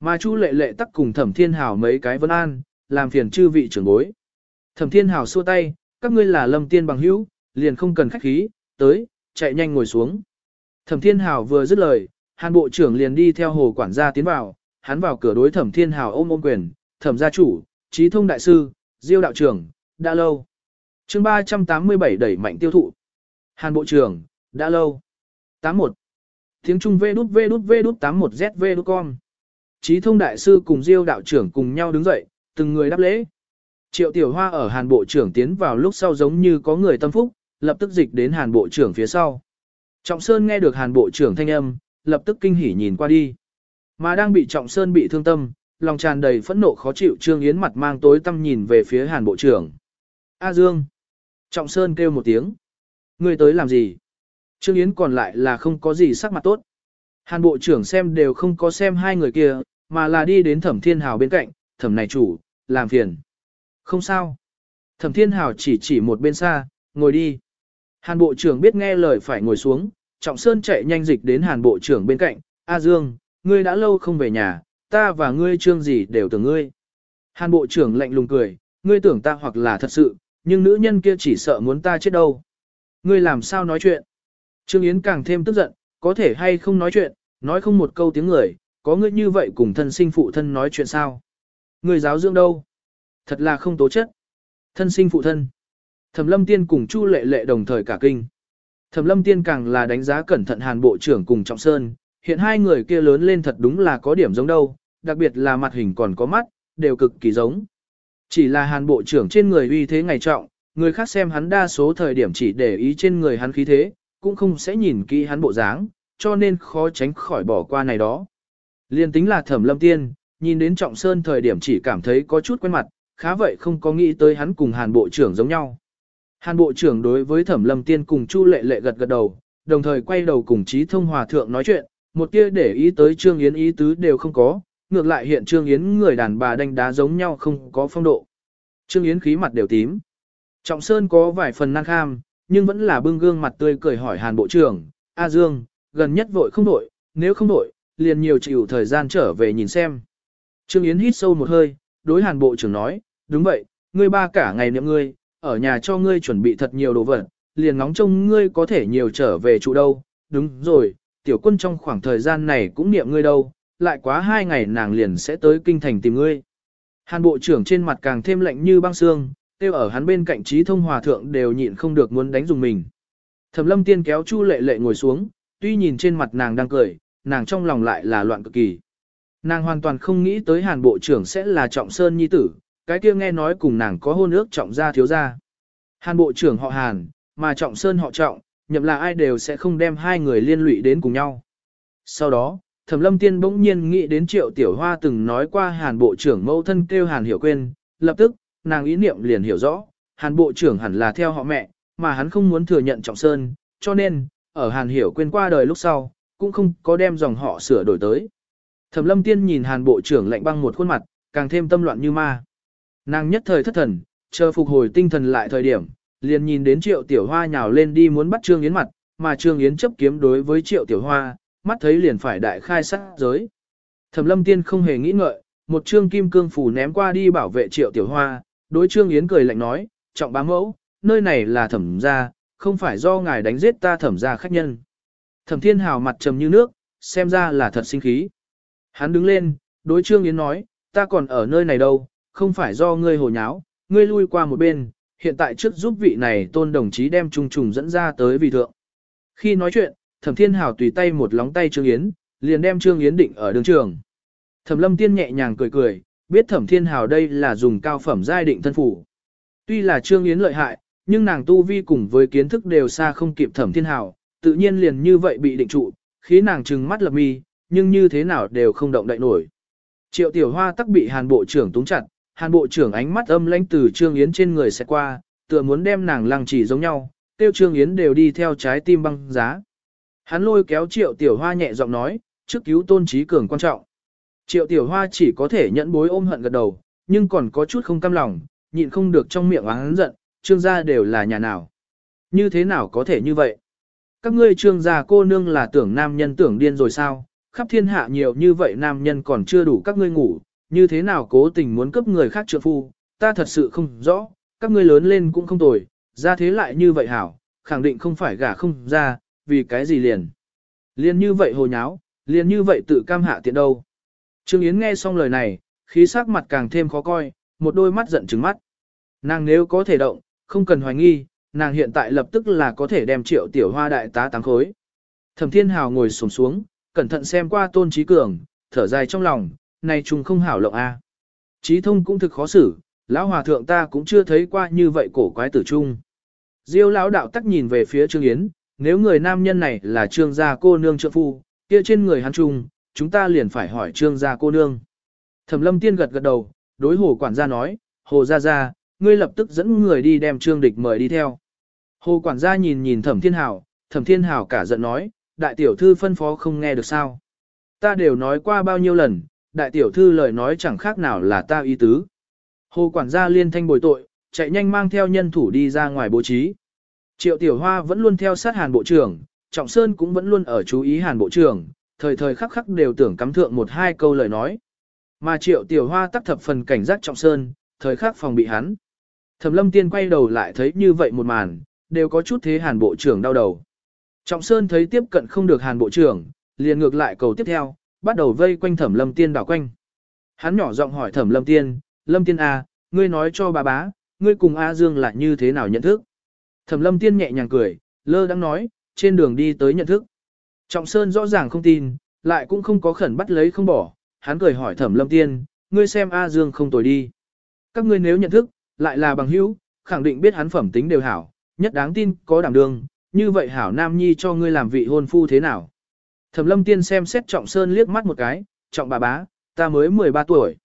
Mà Chu lệ lệ tắc cùng thẩm thiên hào mấy cái vân an, làm phiền chư vị trưởng bối. Thẩm thiên hào xua tay, các ngươi là lâm tiên bằng hữu, liền không cần khách khí, tới, chạy nhanh ngồi xuống. Thẩm Thiên Hào vừa dứt lời, Hàn Bộ trưởng liền đi theo hồ quản gia tiến vào, hắn vào cửa đối Thẩm Thiên Hào ôm ôm quyền, Thẩm gia chủ, trí thông đại sư, diêu đạo trưởng, đã lâu. chương 387 đẩy mạnh tiêu thụ. Hàn Bộ trưởng, đã lâu. 81. Tiếng Trung vê đút vê đút vê đút 81Z V đút con. Trí thông đại sư cùng diêu đạo trưởng cùng nhau đứng dậy, từng người đáp lễ. Triệu Tiểu Hoa ở Hàn Bộ trưởng tiến vào lúc sau giống như có người tâm phúc, lập tức dịch đến Hàn Bộ trưởng phía sau. Trọng Sơn nghe được Hàn Bộ trưởng thanh âm, lập tức kinh hỉ nhìn qua đi. Mà đang bị Trọng Sơn bị thương tâm, lòng tràn đầy phẫn nộ khó chịu Trương Yến mặt mang tối tâm nhìn về phía Hàn Bộ trưởng. A Dương. Trọng Sơn kêu một tiếng. Ngươi tới làm gì? Trương Yến còn lại là không có gì sắc mặt tốt. Hàn Bộ trưởng xem đều không có xem hai người kia, mà là đi đến Thẩm Thiên Hào bên cạnh, Thẩm này chủ, làm phiền. Không sao. Thẩm Thiên Hào chỉ chỉ một bên xa, ngồi đi. Hàn Bộ trưởng biết nghe lời phải ngồi xuống, Trọng Sơn chạy nhanh dịch đến Hàn Bộ trưởng bên cạnh, A Dương, ngươi đã lâu không về nhà, ta và ngươi trương gì đều tưởng ngươi. Hàn Bộ trưởng lạnh lùng cười, ngươi tưởng ta hoặc là thật sự, nhưng nữ nhân kia chỉ sợ muốn ta chết đâu. Ngươi làm sao nói chuyện? Trương Yến càng thêm tức giận, có thể hay không nói chuyện, nói không một câu tiếng người, có ngươi như vậy cùng thân sinh phụ thân nói chuyện sao? Người giáo dưỡng đâu? Thật là không tố chất. Thân sinh phụ thân. Thẩm lâm tiên cùng Chu lệ lệ đồng thời cả kinh. Thẩm lâm tiên càng là đánh giá cẩn thận hàn bộ trưởng cùng Trọng Sơn, hiện hai người kia lớn lên thật đúng là có điểm giống đâu, đặc biệt là mặt hình còn có mắt, đều cực kỳ giống. Chỉ là hàn bộ trưởng trên người uy thế ngày trọng, người khác xem hắn đa số thời điểm chỉ để ý trên người hắn khí thế, cũng không sẽ nhìn kỹ hắn bộ dáng, cho nên khó tránh khỏi bỏ qua này đó. Liên tính là thẩm lâm tiên, nhìn đến Trọng Sơn thời điểm chỉ cảm thấy có chút quen mặt, khá vậy không có nghĩ tới hắn cùng hàn bộ trưởng giống nhau. Hàn bộ trưởng đối với thẩm lâm tiên cùng Chu lệ lệ gật gật đầu, đồng thời quay đầu cùng trí thông hòa thượng nói chuyện, một tia để ý tới Trương Yến ý tứ đều không có, ngược lại hiện Trương Yến người đàn bà đánh đá giống nhau không có phong độ. Trương Yến khí mặt đều tím. Trọng Sơn có vài phần năng kham, nhưng vẫn là bưng gương mặt tươi cười hỏi Hàn Bộ trưởng, A Dương, gần nhất vội không vội, nếu không vội, liền nhiều chịu thời gian trở về nhìn xem. Trương Yến hít sâu một hơi, đối Hàn Bộ trưởng nói, đúng vậy, ngươi ba cả ngày niệm ngươi, ở nhà cho ngươi chuẩn bị thật nhiều đồ vật, liền ngóng trông ngươi có thể nhiều trở về trụ đâu, đúng rồi, tiểu quân trong khoảng thời gian này cũng niệm ngươi đâu, lại quá hai ngày nàng liền sẽ tới kinh thành tìm ngươi. Hàn bộ trưởng trên mặt càng thêm lạnh như băng xương, tiêu ở hắn bên cạnh trí thông hòa thượng đều nhịn không được muốn đánh dùng mình. Thẩm lâm tiên kéo chu lệ lệ ngồi xuống, tuy nhìn trên mặt nàng đang cười, nàng trong lòng lại là loạn cực kỳ. Nàng hoàn toàn không nghĩ tới hàn bộ trưởng sẽ là trọng sơn nhi tử, cái kia nghe nói cùng nàng có hôn ước trọng gia thiếu gia. Hàn bộ trưởng họ Hàn, mà trọng sơn họ trọng, nhậm là ai đều sẽ không đem hai người liên lụy đến cùng nhau. Sau đó, Thẩm Lâm Tiên bỗng nhiên nghĩ đến Triệu Tiểu Hoa từng nói qua Hàn Bộ trưởng mẫu thân kêu Hàn Hiểu quên, lập tức, nàng ý niệm liền hiểu rõ, Hàn Bộ trưởng hẳn là theo họ mẹ, mà hắn không muốn thừa nhận Trọng Sơn, cho nên, ở Hàn Hiểu quên qua đời lúc sau, cũng không có đem dòng họ sửa đổi tới. Thẩm Lâm Tiên nhìn Hàn Bộ trưởng lạnh băng một khuôn mặt, càng thêm tâm loạn như ma. Nàng nhất thời thất thần, chờ phục hồi tinh thần lại thời điểm, liền nhìn đến Triệu Tiểu Hoa nhào lên đi muốn bắt Trương Yến mặt, mà Trương Yến chấp kiếm đối với Triệu Tiểu Hoa, mắt thấy liền phải đại khai sát giới. Thẩm Lâm Tiên không hề nghĩ ngợi, một trương kim cương phủ ném qua đi bảo vệ Triệu Tiểu Hoa, đối Trương Yến cười lạnh nói, trọng bá mẫu, nơi này là thẩm gia, không phải do ngài đánh giết ta thẩm gia khách nhân. Thẩm Thiên Hào mặt trầm như nước, xem ra là thật sinh khí. Hắn đứng lên, đối Trương Yến nói, ta còn ở nơi này đâu, không phải do ngươi hồ nháo, ngươi lui qua một bên, hiện tại trước giúp vị này tôn đồng chí đem trung trùng dẫn ra tới vị thượng. Khi nói chuyện, Thẩm Thiên Hào tùy tay một lóng tay Trương Yến, liền đem Trương Yến định ở đường trường. Thẩm Lâm Tiên nhẹ nhàng cười cười, biết Thẩm Thiên Hào đây là dùng cao phẩm giai định thân phủ. Tuy là Trương Yến lợi hại, nhưng nàng tu vi cùng với kiến thức đều xa không kịp Thẩm Thiên Hào, tự nhiên liền như vậy bị định trụ, khí nàng trừng mắt lập mi, nhưng như thế nào đều không động đậy nổi. Triệu Tiểu Hoa tắc bị Hàn Bộ trưởng túng chặt, Hàn Bộ trưởng ánh mắt âm lãnh từ Trương Yến trên người sẽ qua, tựa muốn đem nàng lăng chỉ giống nhau, tiêu Trương Yến đều đi theo trái tim băng giá. Hắn lôi kéo Triệu Tiểu Hoa nhẹ giọng nói, trước cứu tôn trí cường quan trọng. Triệu Tiểu Hoa chỉ có thể nhẫn bối ôm hận gật đầu, nhưng còn có chút không cam lòng, nhịn không được trong miệng oán giận, trương gia đều là nhà nào. Như thế nào có thể như vậy? Các ngươi trương gia cô nương là tưởng nam nhân tưởng điên rồi sao? Khắp thiên hạ nhiều như vậy nam nhân còn chưa đủ các ngươi ngủ, như thế nào cố tình muốn cấp người khác trượng phu, ta thật sự không rõ, các ngươi lớn lên cũng không tồi, ra thế lại như vậy hảo, khẳng định không phải gả không ra, vì cái gì liền. Liền như vậy hồ nháo, liền như vậy tự cam hạ tiện đâu. Trương Yến nghe xong lời này, khí sắc mặt càng thêm khó coi, một đôi mắt giận trừng mắt. Nàng nếu có thể động, không cần hoài nghi, nàng hiện tại lập tức là có thể đem triệu tiểu hoa đại tá tăng khối. Thẩm Thiên Hào ngồi xổm xuống, cẩn thận xem qua Tôn Trí Cường, thở dài trong lòng, này trùng không hảo lộng a. Trí thông cũng thực khó xử, lão hòa thượng ta cũng chưa thấy qua như vậy cổ quái tử trung. Diêu lão đạo tắc nhìn về phía Trương Yến, nếu người nam nhân này là trương gia cô nương trợ phu, kia trên người hắn trung, chúng ta liền phải hỏi trương gia cô nương. Thẩm lâm tiên gật gật đầu, đối hồ quản gia nói, hồ gia gia, ngươi lập tức dẫn người đi đem trương địch mời đi theo. Hồ quản gia nhìn nhìn thẩm thiên hảo, thẩm thiên hảo cả giận nói, đại tiểu thư phân phó không nghe được sao. Ta đều nói qua bao nhiêu lần, đại tiểu thư lời nói chẳng khác nào là ta ý tứ. Hồ quản gia liên thanh bồi tội, chạy nhanh mang theo nhân thủ đi ra ngoài bố trí. Triệu Tiểu Hoa vẫn luôn theo sát Hàn Bộ trưởng, Trọng Sơn cũng vẫn luôn ở chú ý Hàn Bộ trưởng, thời thời khắc khắc đều tưởng cắm thượng một hai câu lời nói. Mà Triệu Tiểu Hoa tắc thập phần cảnh giác Trọng Sơn, thời khắc phòng bị hắn. Thẩm Lâm Tiên quay đầu lại thấy như vậy một màn, đều có chút thế Hàn Bộ trưởng đau đầu. Trọng Sơn thấy tiếp cận không được Hàn Bộ trưởng, liền ngược lại cầu tiếp theo, bắt đầu vây quanh Thẩm Lâm Tiên đảo quanh. Hắn nhỏ giọng hỏi Thẩm Lâm Tiên, Lâm Tiên A, à, ngươi nói cho bà bá, ngươi cùng A Dương là như thế nào nhận thức? Thẩm lâm tiên nhẹ nhàng cười, lơ đang nói, trên đường đi tới nhận thức. Trọng Sơn rõ ràng không tin, lại cũng không có khẩn bắt lấy không bỏ, hắn cười hỏi thẩm lâm tiên, ngươi xem A Dương không tồi đi. Các ngươi nếu nhận thức, lại là bằng hữu, khẳng định biết hắn phẩm tính đều hảo, nhất đáng tin, có đảm đương, như vậy hảo nam nhi cho ngươi làm vị hôn phu thế nào. Thẩm lâm tiên xem xét Trọng Sơn liếc mắt một cái, trọng bà bá, ta mới 13 tuổi.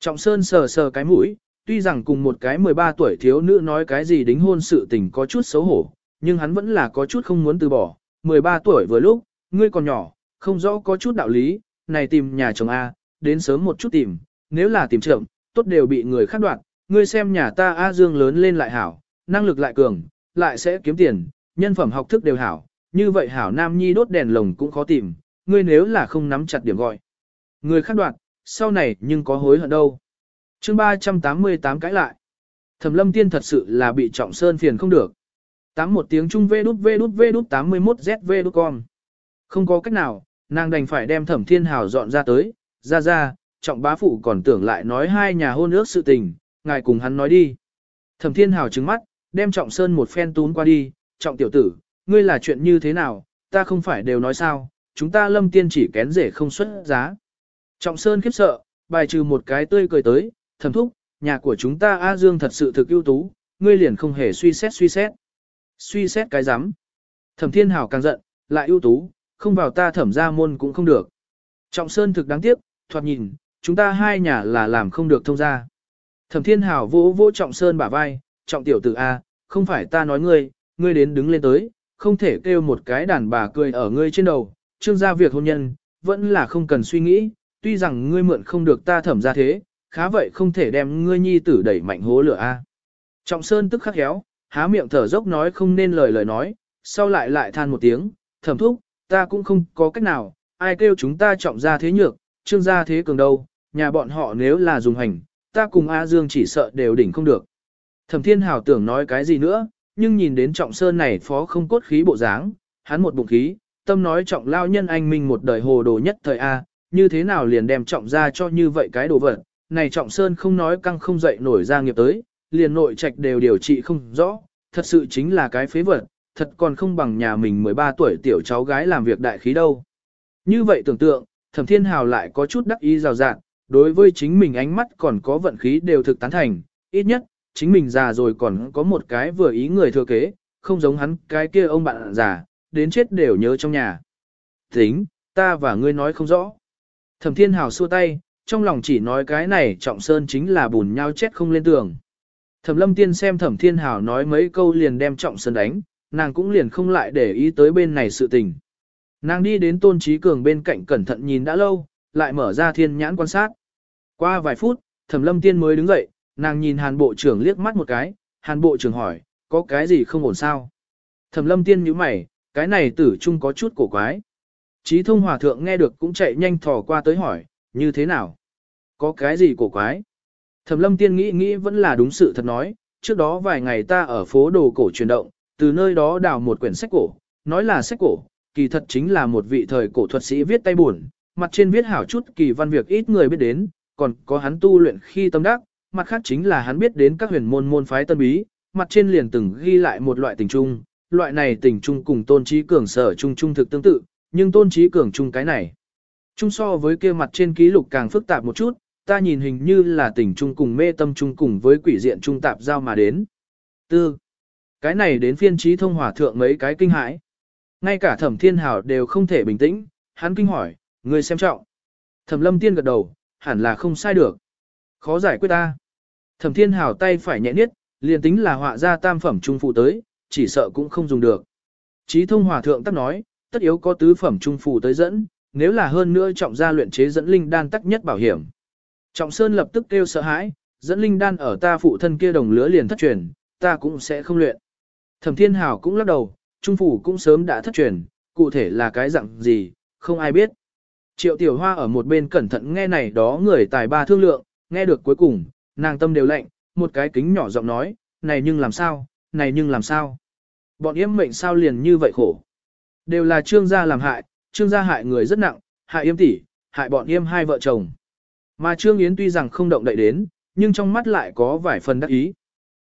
Trọng Sơn sờ sờ cái mũi, tuy rằng cùng một cái 13 tuổi thiếu nữ nói cái gì đính hôn sự tình có chút xấu hổ, nhưng hắn vẫn là có chút không muốn từ bỏ. 13 tuổi vừa lúc, ngươi còn nhỏ, không rõ có chút đạo lý, này tìm nhà chồng A, đến sớm một chút tìm, nếu là tìm trưởng, tốt đều bị người khác đoạt, ngươi xem nhà ta A Dương lớn lên lại hảo, năng lực lại cường, lại sẽ kiếm tiền, nhân phẩm học thức đều hảo, như vậy hảo nam nhi đốt đèn lồng cũng khó tìm, ngươi nếu là không nắm chặt điểm gọi. Người khác đoạt, sau này nhưng có hối hận đâu. chương 388 cãi lại. Thẩm lâm tiên thật sự là bị trọng sơn phiền không được. Tám một tiếng trung vê đút vê đút vê đút 81 ZV đút con. Không có cách nào, nàng đành phải đem thẩm thiên hào dọn ra tới, ra ra, trọng bá phụ còn tưởng lại nói hai nhà hôn ước sự tình, ngài cùng hắn nói đi. Thẩm thiên hào trứng mắt, đem trọng sơn một phen tún qua đi, trọng tiểu tử, ngươi là chuyện như thế nào, ta không phải đều nói sao, chúng ta lâm tiên chỉ kén rể không xuất giá. Trọng Sơn khiếp sợ, bài trừ một cái tươi cười tới, Thẩm thúc, nhà của chúng ta A Dương thật sự thực ưu tú, ngươi liền không hề suy xét suy xét. Suy xét cái rắm Thẩm Thiên Hảo càng giận, lại ưu tú, không vào ta thẩm ra môn cũng không được. Trọng Sơn thực đáng tiếc, thoạt nhìn, chúng ta hai nhà là làm không được thông ra. Thẩm Thiên Hảo vỗ vỗ Trọng Sơn bả vai, Trọng tiểu tử A, không phải ta nói ngươi, ngươi đến đứng lên tới, không thể kêu một cái đàn bà cười ở ngươi trên đầu, trương gia việc hôn nhân, vẫn là không cần suy nghĩ, tuy rằng ngươi mượn không được ta thẩm ra thế, khá vậy không thể đem ngươi nhi tử đẩy mạnh hố lửa a. Trọng Sơn tức khắc héo, há miệng thở dốc nói không nên lời lời nói, sau lại lại than một tiếng, thẩm thúc, ta cũng không có cách nào, ai kêu chúng ta trọng ra thế nhược, trương gia thế cường đâu, nhà bọn họ nếu là dùng hành, ta cùng A Dương chỉ sợ đều đỉnh không được. Thẩm Thiên Hào tưởng nói cái gì nữa, nhưng nhìn đến Trọng Sơn này phó không cốt khí bộ dáng, hắn một bụng khí, tâm nói trọng lao nhân anh minh một đời hồ đồ nhất thời A, như thế nào liền đem trọng ra cho như vậy cái đồ vật, này trọng sơn không nói căng không dậy nổi ra nghiệp tới, liền nội trạch đều điều trị không rõ, thật sự chính là cái phế vật, thật còn không bằng nhà mình 13 tuổi tiểu cháu gái làm việc đại khí đâu. Như vậy tưởng tượng, thẩm thiên hào lại có chút đắc ý rào rạng, đối với chính mình ánh mắt còn có vận khí đều thực tán thành, ít nhất, chính mình già rồi còn có một cái vừa ý người thừa kế, không giống hắn cái kia ông bạn già, đến chết đều nhớ trong nhà. Tính, ta và ngươi nói không rõ. Thẩm Thiên Hào xua tay, trong lòng chỉ nói cái này trọng sơn chính là bùn nhau chết không lên tường. Thẩm Lâm Tiên xem Thẩm Thiên Hào nói mấy câu liền đem trọng sơn đánh, nàng cũng liền không lại để ý tới bên này sự tình. Nàng đi đến Tôn Trí Cường bên cạnh cẩn thận nhìn đã lâu, lại mở ra thiên nhãn quan sát. Qua vài phút, Thẩm Lâm Tiên mới đứng dậy, nàng nhìn Hàn Bộ trưởng liếc mắt một cái, Hàn Bộ trưởng hỏi, có cái gì không ổn sao? Thẩm Lâm Tiên nhíu mày, cái này tử trung có chút cổ quái. trí thông hòa thượng nghe được cũng chạy nhanh thò qua tới hỏi, như thế nào? Có cái gì cổ quái? Thẩm lâm tiên nghĩ nghĩ vẫn là đúng sự thật nói, trước đó vài ngày ta ở phố đồ cổ chuyển động, từ nơi đó đào một quyển sách cổ, nói là sách cổ, kỳ thật chính là một vị thời cổ thuật sĩ viết tay buồn, mặt trên viết hảo chút kỳ văn việc ít người biết đến, còn có hắn tu luyện khi tâm đắc, mặt khác chính là hắn biết đến các huyền môn môn phái tân bí, mặt trên liền từng ghi lại một loại tình trung, loại này tình trung cùng tôn trí cường sở trung trung thực tương tự, nhưng tôn trí cường trung cái này. Trung so với kia mặt trên ký lục càng phức tạp một chút, ta nhìn hình như là tình trung cùng mê tâm trung cùng với quỷ diện trung tạp giao mà đến. Tư. Cái này đến phiên trí thông hòa thượng mấy cái kinh hãi. Ngay cả thẩm thiên hảo đều không thể bình tĩnh, hắn kinh hỏi, người xem trọng. Thẩm lâm tiên gật đầu, hẳn là không sai được. Khó giải quyết ta. Thẩm thiên hảo tay phải nhẹ niết, liền tính là họa ra tam phẩm trung phụ tới, chỉ sợ cũng không dùng được. Trí thông hòa thượng tắc nói, tất yếu có tứ phẩm trung phụ tới dẫn, nếu là hơn nữa trọng gia luyện chế dẫn linh đan tắc nhất bảo hiểm. Trọng Sơn lập tức kêu sợ hãi, dẫn linh đan ở ta phụ thân kia đồng lứa liền thất truyền, ta cũng sẽ không luyện. Thẩm Thiên Hảo cũng lắc đầu, trung phủ cũng sớm đã thất truyền, cụ thể là cái dạng gì, không ai biết. Triệu Tiểu Hoa ở một bên cẩn thận nghe này đó người tài ba thương lượng, nghe được cuối cùng, nàng tâm đều lạnh, một cái kính nhỏ giọng nói, này nhưng làm sao, này nhưng làm sao. Bọn yếm mệnh sao liền như vậy khổ. Đều là trương gia làm hại, trương gia hại người rất nặng, hại yếm tỷ, hại bọn yếm hai vợ chồng. Mà trương yến tuy rằng không động đậy đến, nhưng trong mắt lại có vài phần đắc ý.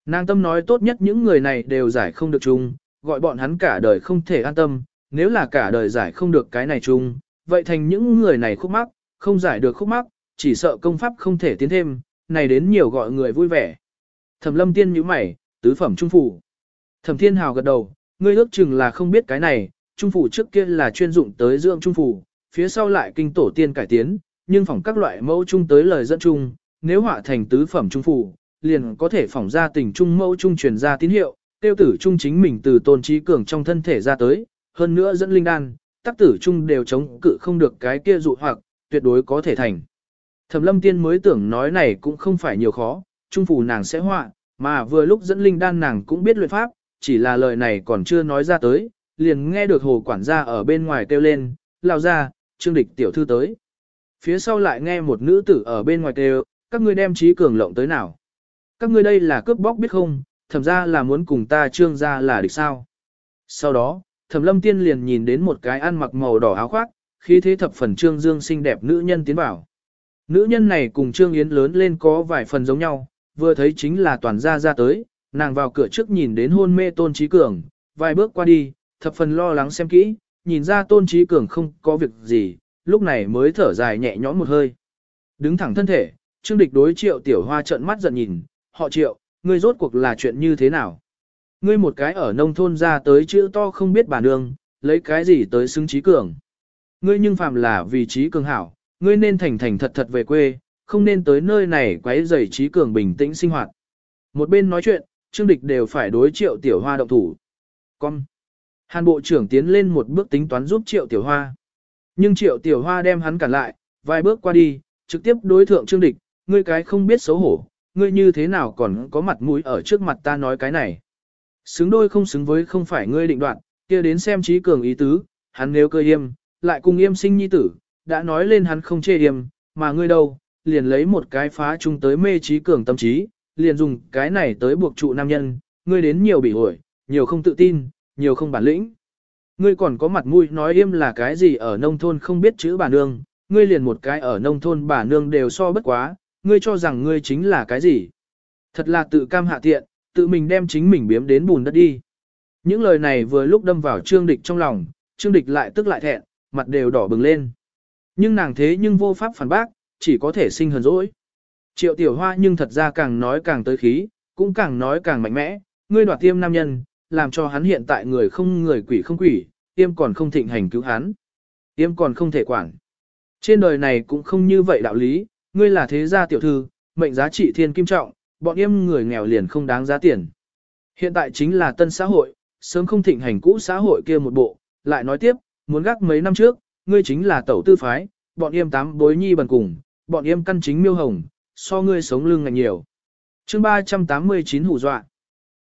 Nàng tâm nói tốt nhất những người này đều giải không được chung, gọi bọn hắn cả đời không thể an tâm, nếu là cả đời giải không được cái này chung, vậy thành những người này khúc mắc, không giải được khúc mắc, chỉ sợ công pháp không thể tiến thêm, này đến nhiều gọi người vui vẻ. Thẩm lâm tiên nhíu mày, tứ phẩm trung phủ. Thẩm thiên hào gật đầu, ngươi ước chừng là không biết cái này, trung phủ trước kia là chuyên dụng tới dưỡng trung phủ, phía sau lại kinh tổ tiên cải tiến, nhưng phỏng các loại mẫu trung tới lời dẫn chung, nếu họa thành tứ phẩm trung phủ, liền có thể phỏng ra tình trung mẫu trung truyền ra tín hiệu, tiêu tử trung chính mình từ tôn trí cường trong thân thể ra tới, hơn nữa dẫn linh đan, tác tử trung đều chống cự không được cái kia dụ hoặc, tuyệt đối có thể thành. Thẩm lâm tiên mới tưởng nói này cũng không phải nhiều khó, trung phủ nàng sẽ họa, mà vừa lúc dẫn linh đan nàng cũng biết luyện pháp, chỉ là lời này còn chưa nói ra tới, liền nghe được hồ quản gia ở bên ngoài kêu lên, lao ra, trương địch tiểu thư tới. Phía sau lại nghe một nữ tử ở bên ngoài kêu, các ngươi đem trí cường lộng tới nào. Các ngươi đây là cướp bóc biết không, thẩm ra là muốn cùng ta trương ra là địch sao. Sau đó, thẩm lâm tiên liền nhìn đến một cái ăn mặc màu đỏ áo khoác, khí thế thập phần trương dương xinh đẹp nữ nhân tiến vào. Nữ nhân này cùng trương yến lớn lên có vài phần giống nhau, vừa thấy chính là toàn gia ra tới, nàng vào cửa trước nhìn đến hôn mê tôn trí cường, vài bước qua đi, thập phần lo lắng xem kỹ, nhìn ra tôn trí cường không có việc gì, lúc này mới thở dài nhẹ nhõm một hơi. Đứng thẳng thân thể, trương địch đối triệu tiểu hoa trợn mắt giận nhìn, họ triệu, ngươi rốt cuộc là chuyện như thế nào? Ngươi một cái ở nông thôn ra tới chữ to không biết bà nương, lấy cái gì tới xứng trí cường. Ngươi nhưng phạm là vì trí cường hảo, ngươi nên thành thành thật thật về quê, không nên tới nơi này quấy rầy trí cường bình tĩnh sinh hoạt. Một bên nói chuyện, Trương Địch đều phải đối triệu tiểu hoa động thủ. Con. Hàn bộ trưởng tiến lên một bước tính toán giúp triệu tiểu hoa. Nhưng triệu tiểu hoa đem hắn cản lại, vài bước qua đi, trực tiếp đối thượng Trương Địch, ngươi cái không biết xấu hổ, ngươi như thế nào còn có mặt mũi ở trước mặt ta nói cái này. Xứng đôi không xứng với không phải ngươi định đoạt, kia đến xem trí cường ý tứ, hắn nếu cơ yêm, lại cùng yêm sinh nhi tử, đã nói lên hắn không chê yêm, mà ngươi đâu, liền lấy một cái phá chung tới mê trí cường tâm trí, liền dùng cái này tới buộc trụ nam nhân, ngươi đến nhiều bị ổi, nhiều không tự tin, nhiều không bản lĩnh. Ngươi còn có mặt mũi nói yêm là cái gì ở nông thôn không biết chữ bà nương, ngươi liền một cái ở nông thôn bà nương đều so bất quá, ngươi cho rằng ngươi chính là cái gì? Thật là tự cam hạ tiện, tự mình đem chính mình biếm đến bùn đất đi. Những lời này vừa lúc đâm vào trương địch trong lòng, trương địch lại tức lại thẹn, mặt đều đỏ bừng lên. Nhưng nàng thế nhưng vô pháp phản bác, chỉ có thể sinh hờn dỗi. Triệu tiểu hoa nhưng thật ra càng nói càng tới khí, cũng càng nói càng mạnh mẽ, ngươi đoạt tiêm nam nhân, làm cho hắn hiện tại người không người quỷ không quỷ, tiêm còn không thịnh hành cứu hắn. Tiêm còn không thể quản. Trên đời này cũng không như vậy đạo lý, ngươi là thế gia tiểu thư, mệnh giá trị thiên kim trọng, bọn em người nghèo liền không đáng giá tiền. Hiện tại chính là tân xã hội, sớm không thịnh hành cũ xã hội kia một bộ, lại nói tiếp, muốn gác mấy năm trước, ngươi chính là tẩu tư phái, bọn em tám bối nhi bần cùng, bọn em căn chính miêu hồng, so ngươi sống lưng ngành nhiều. Chương 389 hù dọa.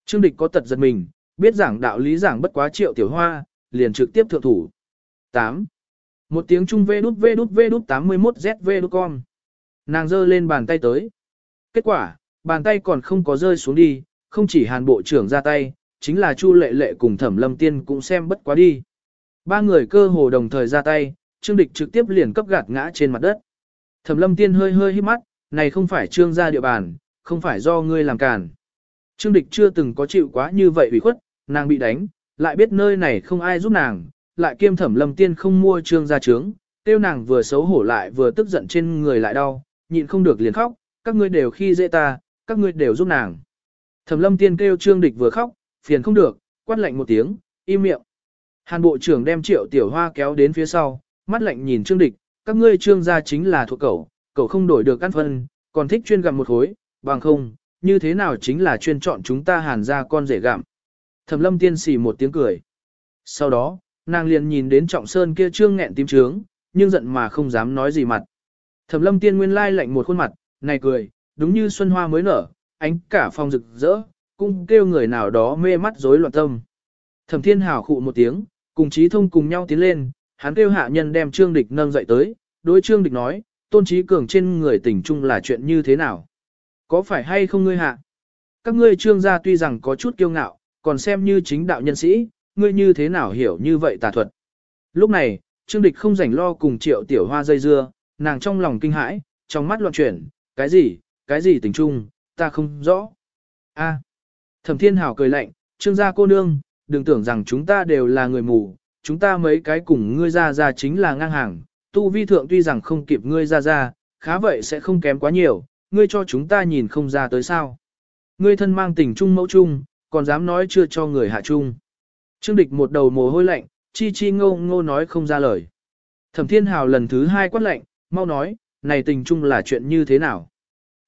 Trương địch có tật giật mình, biết giảng đạo lý giảng bất quá triệu tiểu hoa, liền trực tiếp thượng thủ. 8. Một tiếng trung vê đút vê đút vê đút 81 ZV đút con. Nàng giơ lên bàn tay tới. Kết quả, bàn tay còn không có rơi xuống đi, không chỉ hàn bộ trưởng ra tay, chính là Chu Lệ Lệ cùng Thẩm Lâm Tiên cũng xem bất quá đi. Ba người cơ hồ đồng thời ra tay, Trương Địch trực tiếp liền cấp gạt ngã trên mặt đất. Thẩm Lâm Tiên hơi hơi hít mắt, này không phải Trương gia địa bàn, không phải do ngươi làm cản. Trương Địch chưa từng có chịu quá như vậy ủy khuất, nàng bị đánh, lại biết nơi này không ai giúp nàng, lại kiêm Thẩm Lâm Tiên không mua Trương gia trướng, tiêu nàng vừa xấu hổ lại vừa tức giận trên người lại đau, nhịn không được liền khóc, các ngươi đều khi dễ ta, các ngươi đều giúp nàng. Thẩm Lâm Tiên kêu Trương Địch vừa khóc, phiền không được, quát lạnh một tiếng, im miệng. Hàn bộ trưởng đem triệu tiểu hoa kéo đến phía sau, mắt lạnh nhìn trương địch, các ngươi trương gia chính là thuộc cậu, cậu không đổi được căn phân, còn thích chuyên gặm một khối, bằng không, như thế nào chính là chuyên chọn chúng ta hàn ra con rể gặm. Thẩm lâm tiên xì một tiếng cười. Sau đó, nàng liền nhìn đến trọng sơn kia trương nghẹn tim trướng, nhưng giận mà không dám nói gì mặt. Thẩm lâm tiên nguyên lai lạnh một khuôn mặt, này cười, đúng như xuân hoa mới nở, ánh cả phòng rực rỡ, cũng kêu người nào đó mê mắt rối loạn tâm. Thẩm thiên hào khụ một tiếng, cùng trí thông cùng nhau tiến lên, hắn kêu hạ nhân đem trương địch nâng dậy tới, đối trương địch nói, tôn trí cường trên người tỉnh trung là chuyện như thế nào? Có phải hay không ngươi hạ? Các ngươi trương gia tuy rằng có chút kiêu ngạo, còn xem như chính đạo nhân sĩ, ngươi như thế nào hiểu như vậy tà thuật? Lúc này, trương địch không rảnh lo cùng triệu tiểu hoa dây dưa, nàng trong lòng kinh hãi, trong mắt loạn chuyển, cái gì, cái gì tình trung, ta không rõ. A. Thẩm Thiên Hảo cười lạnh, trương gia cô nương, đừng tưởng rằng chúng ta đều là người mù, chúng ta mấy cái cùng ngươi ra ra chính là ngang hàng, tu vi thượng tuy rằng không kịp ngươi ra ra, khá vậy sẽ không kém quá nhiều, ngươi cho chúng ta nhìn không ra tới sao. Ngươi thân mang tình trung mẫu trung, còn dám nói chưa cho người hạ trung. Trương địch một đầu mồ hôi lạnh, chi chi ngô ngô nói không ra lời. Thẩm thiên hào lần thứ hai quát lạnh, mau nói, này tình trung là chuyện như thế nào.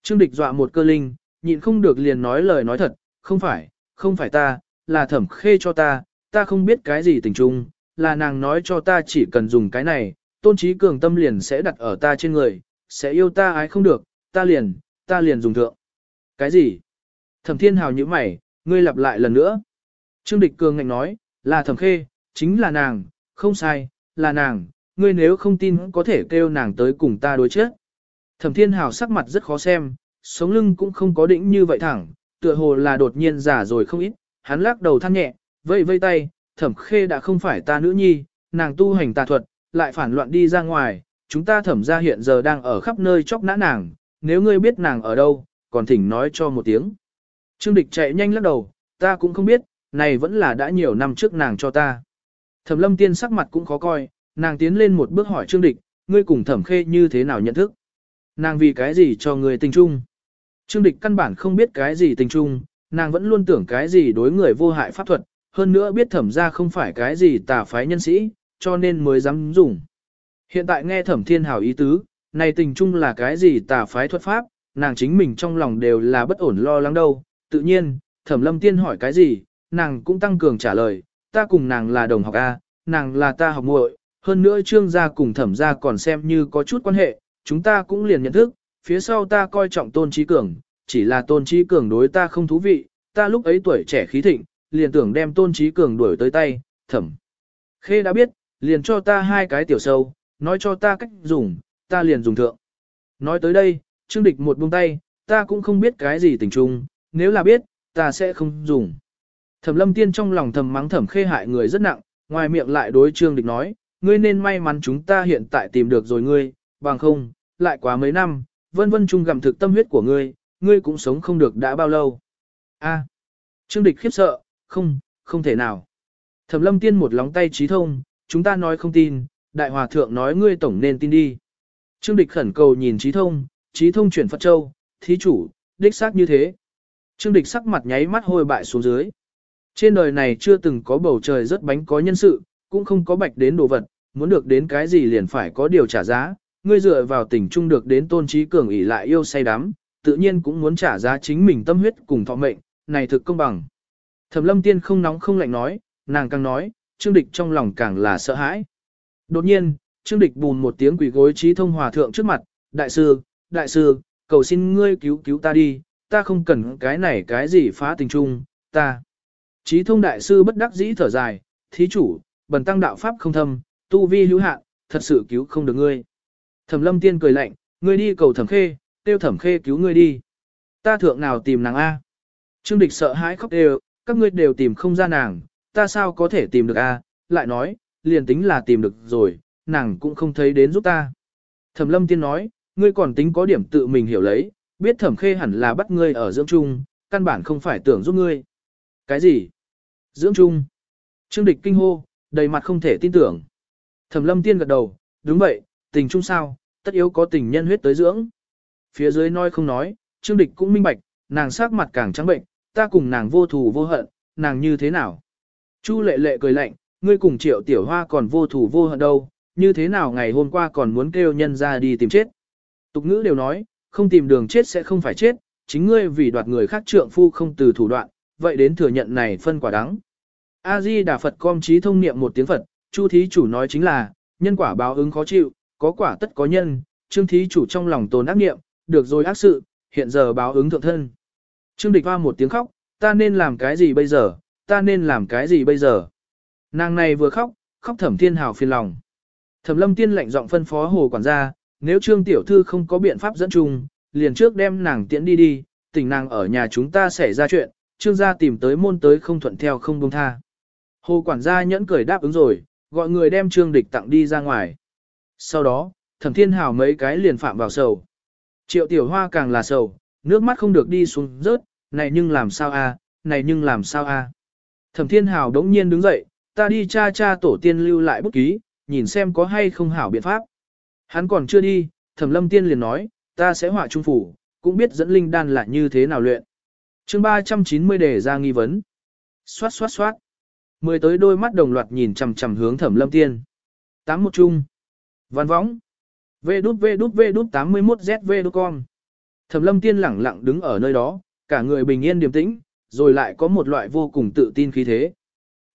Trương địch dọa một cơ linh, nhịn không được liền nói lời nói thật, không phải, không phải ta, là thẩm khê cho ta, ta không biết cái gì tình trung, là nàng nói cho ta chỉ cần dùng cái này, tôn trí cường tâm liền sẽ đặt ở ta trên người, sẽ yêu ta ái không được, ta liền, ta liền dùng thượng. Cái gì? Thẩm thiên hào như mày, ngươi lặp lại lần nữa. Trương địch cường ngạnh nói, là thẩm khê, chính là nàng, không sai, là nàng, ngươi nếu không tin có thể kêu nàng tới cùng ta đối chết. Thẩm thiên hào sắc mặt rất khó xem, sống lưng cũng không có đỉnh như vậy thẳng, tựa hồ là đột nhiên giả rồi không ít, hắn lắc đầu than nhẹ, vây vây tay, thẩm khê đã không phải ta nữ nhi, nàng tu hành tà thuật, lại phản loạn đi ra ngoài, chúng ta thẩm ra hiện giờ đang ở khắp nơi chóc nã nàng, nếu ngươi biết nàng ở đâu, còn thỉnh nói cho một tiếng. Trương địch chạy nhanh lắc đầu, ta cũng không biết, này vẫn là đã nhiều năm trước nàng cho ta. Thẩm lâm tiên sắc mặt cũng khó coi, nàng tiến lên một bước hỏi trương địch, ngươi cùng thẩm khê như thế nào nhận thức? Nàng vì cái gì cho ngươi tình trung? Trương địch căn bản không biết cái gì tình trung, nàng vẫn luôn tưởng cái gì đối người vô hại pháp thuật, hơn nữa biết thẩm ra không phải cái gì tà phái nhân sĩ, cho nên mới dám dùng. Hiện tại nghe thẩm thiên hào ý tứ, này tình trung là cái gì tà phái thuật pháp, nàng chính mình trong lòng đều là bất ổn lo lắng đâu. Tự nhiên, thẩm lâm tiên hỏi cái gì, nàng cũng tăng cường trả lời, ta cùng nàng là đồng học A, nàng là ta học muội, hơn nữa trương gia cùng thẩm gia còn xem như có chút quan hệ, chúng ta cũng liền nhận thức, phía sau ta coi trọng tôn trí cường, chỉ là tôn trí cường đối ta không thú vị, ta lúc ấy tuổi trẻ khí thịnh, liền tưởng đem tôn trí cường đuổi tới tay, thẩm. Khê đã biết, liền cho ta hai cái tiểu sâu, nói cho ta cách dùng, ta liền dùng thượng. Nói tới đây, Trương Địch một buông tay, ta cũng không biết cái gì tình trung, nếu là biết, ta sẽ không dùng. Thẩm lâm tiên trong lòng thầm mắng thẩm khê hại người rất nặng, ngoài miệng lại đối Trương Địch nói, ngươi nên may mắn chúng ta hiện tại tìm được rồi ngươi, bằng không, lại quá mấy năm, vân vân chung gặm thực tâm huyết của ngươi, ngươi cũng sống không được đã bao lâu. A. Trương Địch khiếp sợ, không, không thể nào. Thẩm lâm tiên một lóng tay trí thông, chúng ta nói không tin, đại hòa thượng nói ngươi tổng nên tin đi. Trương địch khẩn cầu nhìn trí thông, trí thông chuyển Phật Châu, thí chủ, đích xác như thế. Trương địch sắc mặt nháy mắt hôi bại xuống dưới. Trên đời này chưa từng có bầu trời rất bánh có nhân sự, cũng không có bạch đến đồ vật, muốn được đến cái gì liền phải có điều trả giá. Ngươi dựa vào tình trung được đến tôn trí cường ỷ lại yêu say đắm, tự nhiên cũng muốn trả giá chính mình tâm huyết cùng thọ mệnh, này thực công bằng. Thẩm lâm tiên không nóng không lạnh nói, nàng càng nói, trương địch trong lòng càng là sợ hãi. Đột nhiên, trương địch bùn một tiếng quỷ gối trí thông hòa thượng trước mặt, đại sư, đại sư, cầu xin ngươi cứu cứu ta đi, ta không cần cái này cái gì phá tình trung, ta. Trí thông đại sư bất đắc dĩ thở dài, thí chủ, bần tăng đạo pháp không thâm, tu vi hữu hạn, thật sự cứu không được ngươi. Thẩm lâm tiên cười lạnh, ngươi đi cầu thẩm khê, tiêu thẩm khê cứu ngươi đi. Ta thượng nào tìm nàng A. Trương địch sợ hãi khóc đều, các ngươi đều tìm không ra nàng, ta sao có thể tìm được a? lại nói, liền tính là tìm được rồi, nàng cũng không thấy đến giúp ta. Thẩm lâm tiên nói, ngươi còn tính có điểm tự mình hiểu lấy, biết thẩm khê hẳn là bắt ngươi ở dưỡng trung, căn bản không phải tưởng giúp ngươi. Cái gì? Dưỡng trung. Trương địch kinh hô, đầy mặt không thể tin tưởng. Thẩm lâm tiên gật đầu, đúng vậy, tình chung sao, tất yếu có tình nhân huyết tới dưỡng. Phía dưới nói không nói, trương địch cũng minh bạch, nàng sắc mặt càng trắng bệnh, ta cùng nàng vô thù vô hận, nàng như thế nào? Chu lệ lệ cười lạnh, ngươi cùng triệu tiểu hoa còn vô thù vô hận đâu, như thế nào ngày hôm qua còn muốn kêu nhân ra đi tìm chết. Tục ngữ đều nói, không tìm đường chết sẽ không phải chết, chính ngươi vì đoạt người khác trượng phu không từ thủ đoạn, vậy đến thừa nhận này phân quả đắng. A-di Đà Phật com trí thông niệm một tiếng Phật, Chu thí chủ nói chính là, nhân quả báo ứng khó chịu, có quả tất có nhân, Trương thí chủ trong lòng tồn ác niệm, được rồi ác sự, hiện giờ báo ứng thượng thân. Trương địch hoa một tiếng khóc, ta nên làm cái gì bây giờ, ta nên làm cái gì bây giờ. Nàng này vừa khóc, khóc thẩm thiên hào phiền lòng. Thẩm lâm tiên lệnh giọng phân phó hồ quản gia, nếu trương tiểu thư không có biện pháp dẫn chung, liền trước đem nàng tiễn đi đi, tình nàng ở nhà chúng ta xảy ra chuyện, trương gia tìm tới môn tới không thuận theo không buông tha. Hồ quản gia nhẫn cười đáp ứng rồi, gọi người đem trương địch tặng đi ra ngoài. Sau đó, thẩm thiên hào mấy cái liền phạm vào sầu. Triệu tiểu hoa càng là sầu, nước mắt không được đi xuống rớt, này nhưng làm sao a, này nhưng làm sao a. Thẩm thiên hào đống nhiên đứng dậy, ta đi cha cha tổ tiên lưu lại bút ký, nhìn xem có hay không hảo biện pháp. Hắn còn chưa đi, thẩm lâm tiên liền nói, ta sẽ họa trung phủ, cũng biết dẫn linh đan là như thế nào luyện. chương 390 đề ra nghi vấn. Xoát xoát xoát. Mười tới đôi mắt đồng loạt nhìn chằm chằm hướng thẩm lâm tiên. Tám một chung. Văn võng. V đút V đút V đút 81 ZV đút con. Thẩm lâm tiên lẳng lặng đứng ở nơi đó, cả người bình yên điềm tĩnh, rồi lại có một loại vô cùng tự tin khí thế.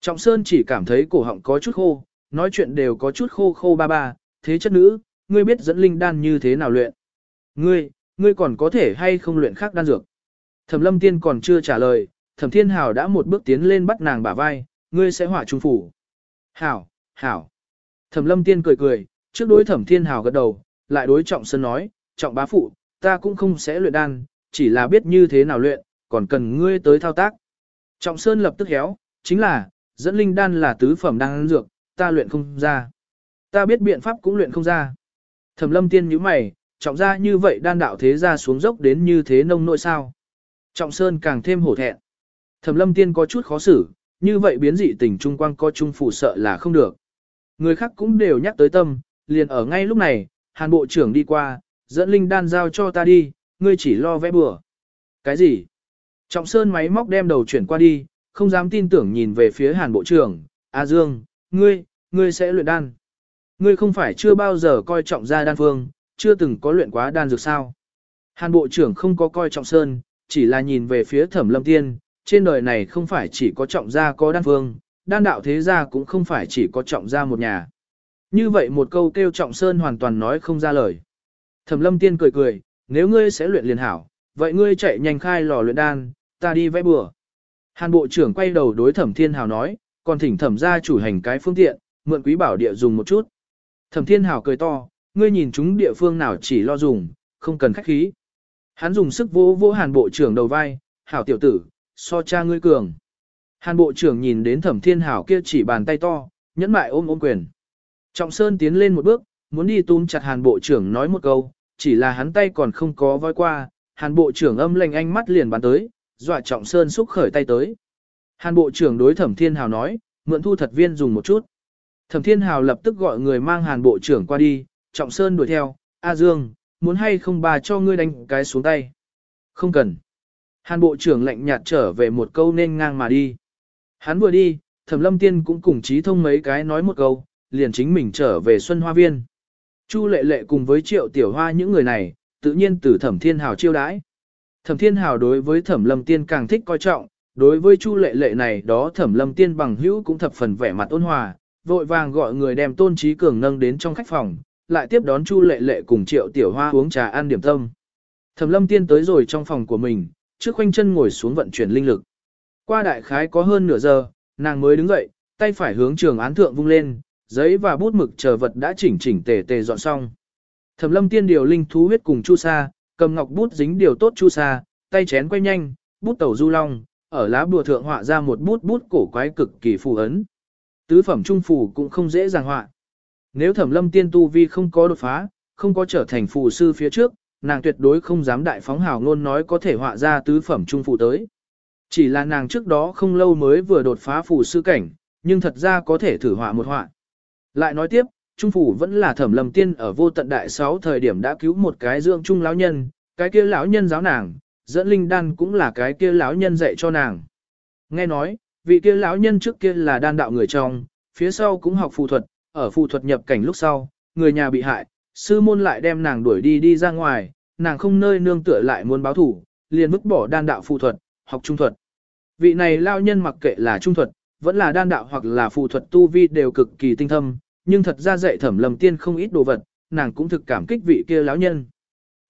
Trọng Sơn chỉ cảm thấy cổ họng có chút khô, nói chuyện đều có chút khô khô ba ba, thế chất nữ, ngươi biết dẫn linh đan như thế nào luyện. Ngươi, ngươi còn có thể hay không luyện khác đan dược. Thẩm lâm tiên còn chưa trả lời, thẩm thiên hào đã một bước tiến lên bắt nàng bả vai, ngươi sẽ hỏa trung phủ. Hảo, hảo. Thẩm lâm tiên cười cười, trước đối thẩm thiên Hảo gật đầu, lại đối trọng sơn nói, trọng bá phụ, ta cũng không sẽ luyện đan, chỉ là biết như thế nào luyện, còn cần ngươi tới thao tác. Trọng sơn lập tức héo, chính là, dẫn linh đan là tứ phẩm đan dược, ta luyện không ra. Ta biết biện pháp cũng luyện không ra. Thẩm lâm tiên nhíu mày, trọng ra như vậy đan đạo thế ra xuống dốc đến như thế nông nội sao. Trọng sơn càng thêm hổ thẹn. Thẩm lâm tiên có chút khó xử, như vậy biến dị tình trung quang có trung phủ sợ là không được. Người khác cũng đều nhắc tới tâm, liền ở ngay lúc này, hàn bộ trưởng đi qua, dẫn linh đan giao cho ta đi, ngươi chỉ lo vẽ bừa. Cái gì? Trọng sơn máy móc đem đầu chuyển qua đi, không dám tin tưởng nhìn về phía hàn bộ trưởng, A Dương, ngươi, ngươi sẽ luyện đan. Ngươi không phải chưa bao giờ coi trọng ra đan phương, chưa từng có luyện quá đan dược sao. Hàn bộ trưởng không có coi trọng sơn, chỉ là nhìn về phía thẩm lâm tiên, trên đời này không phải chỉ có trọng gia có đan phương, đan đạo thế gia cũng không phải chỉ có trọng gia một nhà. Như vậy một câu kêu trọng sơn hoàn toàn nói không ra lời. Thẩm lâm tiên cười cười, nếu ngươi sẽ luyện liền hảo, vậy ngươi chạy nhanh khai lò luyện đan, ta đi vẽ bừa. Hàn bộ trưởng quay đầu đối thẩm thiên hào nói, còn thỉnh thẩm gia chủ hành cái phương tiện, mượn quý bảo địa dùng một chút. Thẩm thiên hào cười to, ngươi nhìn chúng địa phương nào chỉ lo dùng, không cần khách khí. Hắn dùng sức vỗ vỗ hàn bộ trưởng đầu vai, hảo tiểu tử, so cha ngươi cường. Hàn bộ trưởng nhìn đến thẩm thiên hảo kia chỉ bàn tay to, nhẫn mại ôm ôm quyền. Trọng Sơn tiến lên một bước, muốn đi túm chặt hàn bộ trưởng nói một câu, chỉ là hắn tay còn không có voi qua, hàn bộ trưởng âm lệnh anh mắt liền bắn tới, dọa Trọng Sơn xúc khởi tay tới. Hàn bộ trưởng đối thẩm thiên hào nói, mượn thu thật viên dùng một chút. Thẩm thiên hào lập tức gọi người mang hàn bộ trưởng qua đi, Trọng Sơn đuổi theo, A Dương, muốn hay không bà cho ngươi đánh cái xuống tay. Không cần. Hàn bộ trưởng lạnh nhạt trở về một câu nên ngang mà đi. Hắn vừa đi, thẩm lâm tiên cũng cùng trí thông mấy cái nói một câu, liền chính mình trở về Xuân Hoa Viên. Chu lệ lệ cùng với triệu tiểu hoa những người này, tự nhiên từ thẩm thiên hào chiêu đãi. Thẩm thiên hào đối với thẩm lâm tiên càng thích coi trọng, đối với chu lệ lệ này đó thẩm lâm tiên bằng hữu cũng thập phần vẻ mặt ôn hòa, vội vàng gọi người đem tôn trí cường nâng đến trong khách phòng, lại tiếp đón chu lệ lệ cùng triệu tiểu hoa uống trà ăn điểm tâm. Thẩm lâm tiên tới rồi trong phòng của mình, trước khoanh chân ngồi xuống vận chuyển linh lực. Qua đại khái có hơn nửa giờ, nàng mới đứng dậy, tay phải hướng trường án thượng vung lên, giấy và bút mực chờ vật đã chỉnh chỉnh tề tề dọn xong. Thẩm lâm tiên điều linh thú huyết cùng chu sa, cầm ngọc bút dính điều tốt chu sa, tay chén quay nhanh, bút tẩu du long, ở lá bùa thượng họa ra một bút bút cổ quái cực kỳ phù ấn. Tứ phẩm trung phù cũng không dễ dàng họa. Nếu thẩm lâm tiên tu vi không có đột phá, không có trở thành phù sư phía trước, nàng tuyệt đối không dám đại phóng hào ngôn nói có thể họa ra tứ phẩm trung phụ tới. Chỉ là nàng trước đó không lâu mới vừa đột phá phù sư cảnh, nhưng thật ra có thể thử họa một họa. Lại nói tiếp, trung phủ vẫn là thẩm lầm tiên ở vô tận đại sáu thời điểm đã cứu một cái dưỡng trung lão nhân, cái kia lão nhân giáo nàng, dẫn linh đan cũng là cái kia lão nhân dạy cho nàng. Nghe nói, vị kia lão nhân trước kia là đan đạo người trong, phía sau cũng học phù thuật, ở phù thuật nhập cảnh lúc sau, người nhà bị hại, sư môn lại đem nàng đuổi đi đi ra ngoài, nàng không nơi nương tựa lại muốn báo thủ, liền vứt bỏ đan đạo phù thuật, học trung thuật. Vị này lão nhân mặc kệ là trung thuật, vẫn là đan đạo hoặc là phù thuật tu vi đều cực kỳ tinh thâm, nhưng thật ra dạy thẩm lầm tiên không ít đồ vật, nàng cũng thực cảm kích vị kia lão nhân.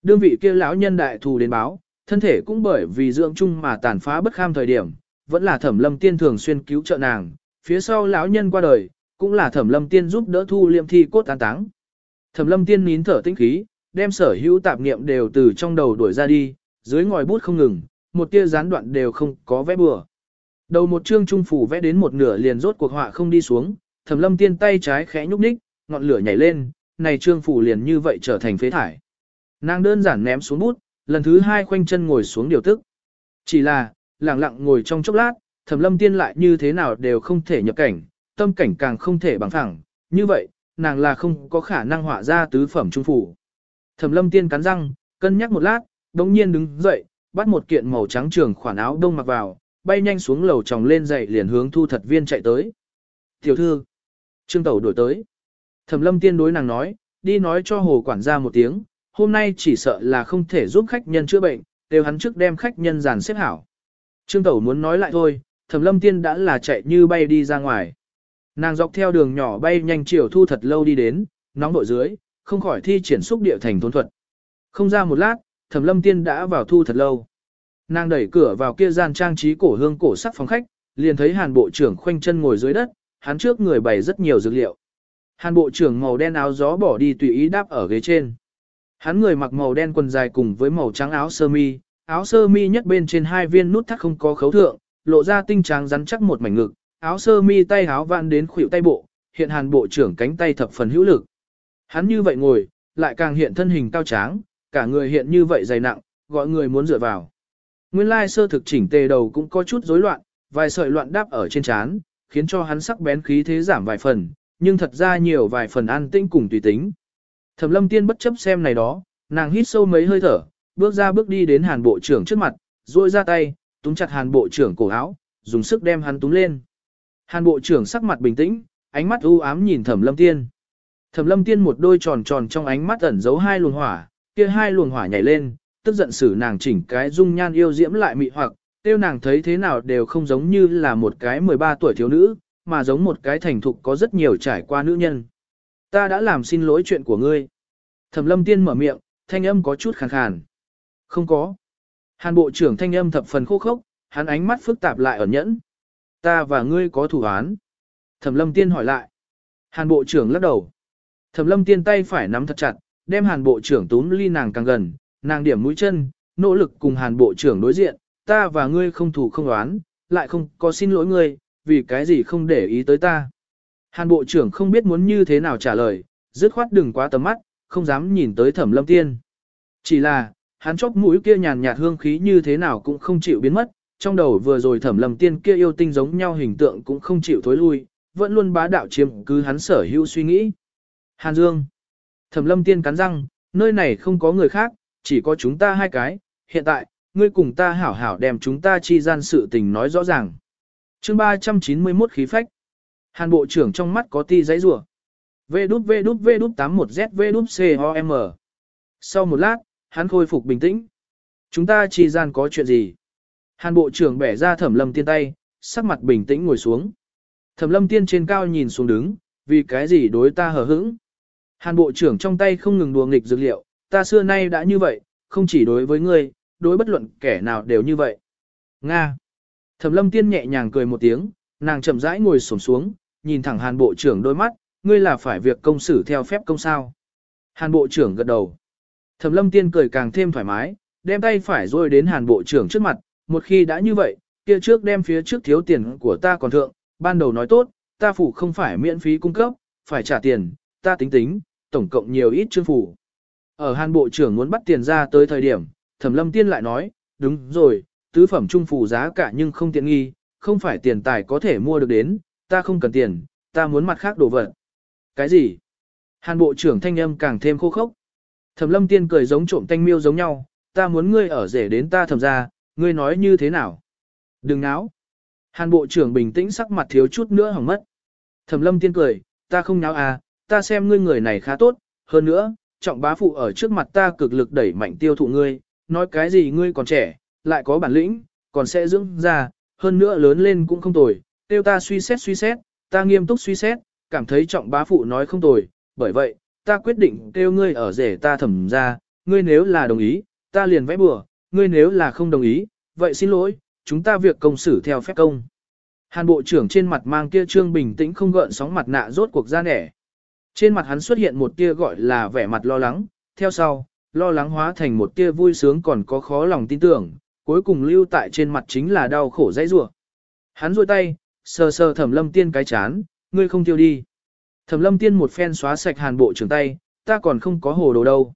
Đương vị kia lão nhân đại thù đến báo, thân thể cũng bởi vì dưỡng chung mà tàn phá bất kham thời điểm, vẫn là thẩm lâm tiên thường xuyên cứu trợ nàng, phía sau lão nhân qua đời, cũng là thẩm lâm tiên giúp đỡ thu liệm thi cốt tán táng. Thẩm lâm tiên nín thở tinh khí, đem sở hữu tạp niệm đều từ trong đầu đuổi ra đi, dưới ngòi bút không ngừng, một tia gián đoạn đều không có vẽ bừa. Đầu một chương trung phủ vẽ đến một nửa liền rốt cuộc họa không đi xuống, Thẩm Lâm Tiên tay trái khẽ nhúc nhích, ngọn lửa nhảy lên, này trương phủ liền như vậy trở thành phế thải. Nàng đơn giản ném xuống bút, lần thứ hai khoanh chân ngồi xuống điều tức. Chỉ là, lặng lặng ngồi trong chốc lát, Thẩm Lâm Tiên lại như thế nào đều không thể nhập cảnh, tâm cảnh càng không thể bằng phẳng, như vậy, nàng là không có khả năng họa ra tứ phẩm trung phủ. Thẩm Lâm Tiên cắn răng, cân nhắc một lát, đống nhiên đứng dậy, bắt một kiện màu trắng trường khoản áo đông mặc vào, bay nhanh xuống lầu tròng lên dậy liền hướng thu thật viên chạy tới. Tiểu thư, Trương Tẩu đổi tới. Thẩm lâm tiên đối nàng nói, đi nói cho hồ quản gia một tiếng, hôm nay chỉ sợ là không thể giúp khách nhân chữa bệnh, đều hắn trước đem khách nhân dàn xếp hảo. Trương Tẩu muốn nói lại thôi, thẩm lâm tiên đã là chạy như bay đi ra ngoài. Nàng dọc theo đường nhỏ bay nhanh chiều thu thật lâu đi đến, nóng độ dưới, không khỏi thi triển xúc địa thành thốn thuật. Không ra một lát, thẩm lâm tiên đã vào thu thật lâu. Nàng đẩy cửa vào kia gian trang trí cổ hương cổ sắc phòng khách, liền thấy hàn bộ trưởng khoanh chân ngồi dưới đất, hắn trước người bày rất nhiều dược liệu. Hàn bộ trưởng màu đen áo gió bỏ đi tùy ý đáp ở ghế trên. Hắn người mặc màu đen quần dài cùng với màu trắng áo sơ mi, áo sơ mi nhất bên trên hai viên nút thắt không có khấu thượng, lộ ra tinh trắng rắn chắc một mảnh ngực, áo sơ mi tay áo vạn đến khuỷu tay bộ, hiện hàn bộ trưởng cánh tay thập phần hữu lực. Hắn như vậy ngồi, lại càng hiện thân hình cao tráng, cả người hiện như vậy dày nặng, gọi người muốn dựa vào. Nguyên lai sơ thực chỉnh tề đầu cũng có chút rối loạn, vài sợi loạn đáp ở trên trán, khiến cho hắn sắc bén khí thế giảm vài phần, nhưng thật ra nhiều vài phần an tĩnh cùng tùy tính. Thẩm lâm tiên bất chấp xem này đó, nàng hít sâu mấy hơi thở, bước ra bước đi đến hàn bộ trưởng trước mặt, duỗi ra tay, túm chặt hàn bộ trưởng cổ áo, dùng sức đem hắn túm lên. Hàn bộ trưởng sắc mặt bình tĩnh, ánh mắt u ám nhìn thẩm lâm tiên. Thẩm lâm tiên một đôi tròn tròn trong ánh mắt ẩn giấu hai luồng hỏa, kia hai luồng hỏa nhảy lên, tức giận xử nàng chỉnh cái dung nhan yêu diễm lại mị hoặc, tiêu nàng thấy thế nào đều không giống như là một cái 13 tuổi thiếu nữ, mà giống một cái thành thục có rất nhiều trải qua nữ nhân. Ta đã làm xin lỗi chuyện của ngươi. Thẩm lâm tiên mở miệng, thanh âm có chút khàn khàn. Không có. Hàn bộ trưởng thanh âm thập phần khô khốc, hắn ánh mắt phức tạp lại ẩn nhẫn. Ta và ngươi có thủ án. Thẩm lâm tiên hỏi lại. Hàn bộ trưởng lắc đầu. Thẩm lâm tiên tay phải nắm thật chặt, đem hàn bộ trưởng túm ly nàng càng gần, nàng điểm mũi chân, nỗ lực cùng hàn bộ trưởng đối diện, ta và ngươi không thủ không đoán, lại không có xin lỗi ngươi, vì cái gì không để ý tới ta. Hàn bộ trưởng không biết muốn như thế nào trả lời, dứt khoát đừng quá tầm mắt, không dám nhìn tới thẩm lâm tiên. Chỉ là, hắn chóp mũi kia nhàn nhạt hương khí như thế nào cũng không chịu biến mất, trong đầu vừa rồi thẩm lâm tiên kia yêu tinh giống nhau hình tượng cũng không chịu thối lui, vẫn luôn bá đạo chiếm cứ hắn sở hữu suy nghĩ. Hàn Dương. Thẩm lâm tiên cắn răng, nơi này không có người khác, chỉ có chúng ta hai cái, hiện tại, ngươi cùng ta hảo hảo đem chúng ta chi gian sự tình nói rõ ràng. chương 391 khí phách. Hàn bộ trưởng trong mắt có ti giấy rủa Vê đút vê đút vê đút 81Z vê đút C-O-M. Sau một lát, hắn khôi phục bình tĩnh. Chúng ta chi gian có chuyện gì? Hàn bộ trưởng bẻ ra thẩm lâm tiên tay, sắc mặt bình tĩnh ngồi xuống. Thẩm lâm tiên trên cao nhìn xuống đứng, vì cái gì đối ta hờ hững. Hàn bộ trưởng trong tay không ngừng đùa nghịch dược liệu, ta xưa nay đã như vậy, không chỉ đối với ngươi, đối bất luận kẻ nào đều như vậy. Nga. Thẩm lâm tiên nhẹ nhàng cười một tiếng, nàng chậm rãi ngồi xổm xuống, nhìn thẳng hàn bộ trưởng đôi mắt, ngươi là phải việc công xử theo phép công sao. Hàn bộ trưởng gật đầu. Thẩm lâm tiên cười càng thêm thoải mái, đem tay phải rồi đến hàn bộ trưởng trước mặt, một khi đã như vậy, kia trước đem phía trước thiếu tiền của ta còn thượng, ban đầu nói tốt, ta phủ không phải miễn phí cung cấp, phải trả tiền, ta tính tính, tổng cộng nhiều ít chương phủ. Ở Hàn Bộ trưởng muốn bắt tiền ra tới thời điểm, Thẩm Lâm Tiên lại nói, đúng rồi, tứ phẩm trung phủ giá cả nhưng không tiện nghi, không phải tiền tài có thể mua được đến, ta không cần tiền, ta muốn mặt khác đồ vật. Cái gì? Hàn Bộ trưởng thanh âm càng thêm khô khốc. Thẩm Lâm Tiên cười giống trộm tanh miêu giống nhau, ta muốn ngươi ở rể đến ta thầm ra, ngươi nói như thế nào? Đừng náo. Hàn Bộ trưởng bình tĩnh sắc mặt thiếu chút nữa hỏng mất. Thẩm Lâm Tiên cười, ta không náo à, ta xem ngươi người này khá tốt, hơn nữa, trọng bá phụ ở trước mặt ta cực lực đẩy mạnh tiêu thụ ngươi, nói cái gì ngươi còn trẻ, lại có bản lĩnh, còn sẽ dưỡng ra, hơn nữa lớn lên cũng không tồi, tiêu ta suy xét suy xét, ta nghiêm túc suy xét, cảm thấy trọng bá phụ nói không tồi, bởi vậy, ta quyết định kêu ngươi ở rể ta thẩm ra, ngươi nếu là đồng ý, ta liền vẽ bừa, ngươi nếu là không đồng ý, vậy xin lỗi, chúng ta việc công xử theo phép công. Hàn bộ trưởng trên mặt mang kia trương bình tĩnh không gợn sóng mặt nạ rốt cuộc ra nẻ. Trên mặt hắn xuất hiện một tia gọi là vẻ mặt lo lắng, theo sau, lo lắng hóa thành một tia vui sướng còn có khó lòng tin tưởng, cuối cùng lưu tại trên mặt chính là đau khổ dãy rủa. Hắn rôi tay, sờ sờ thẩm lâm tiên cái chán, ngươi không tiêu đi. Thẩm lâm tiên một phen xóa sạch hàn bộ trưởng tay, ta còn không có hồ đồ đâu.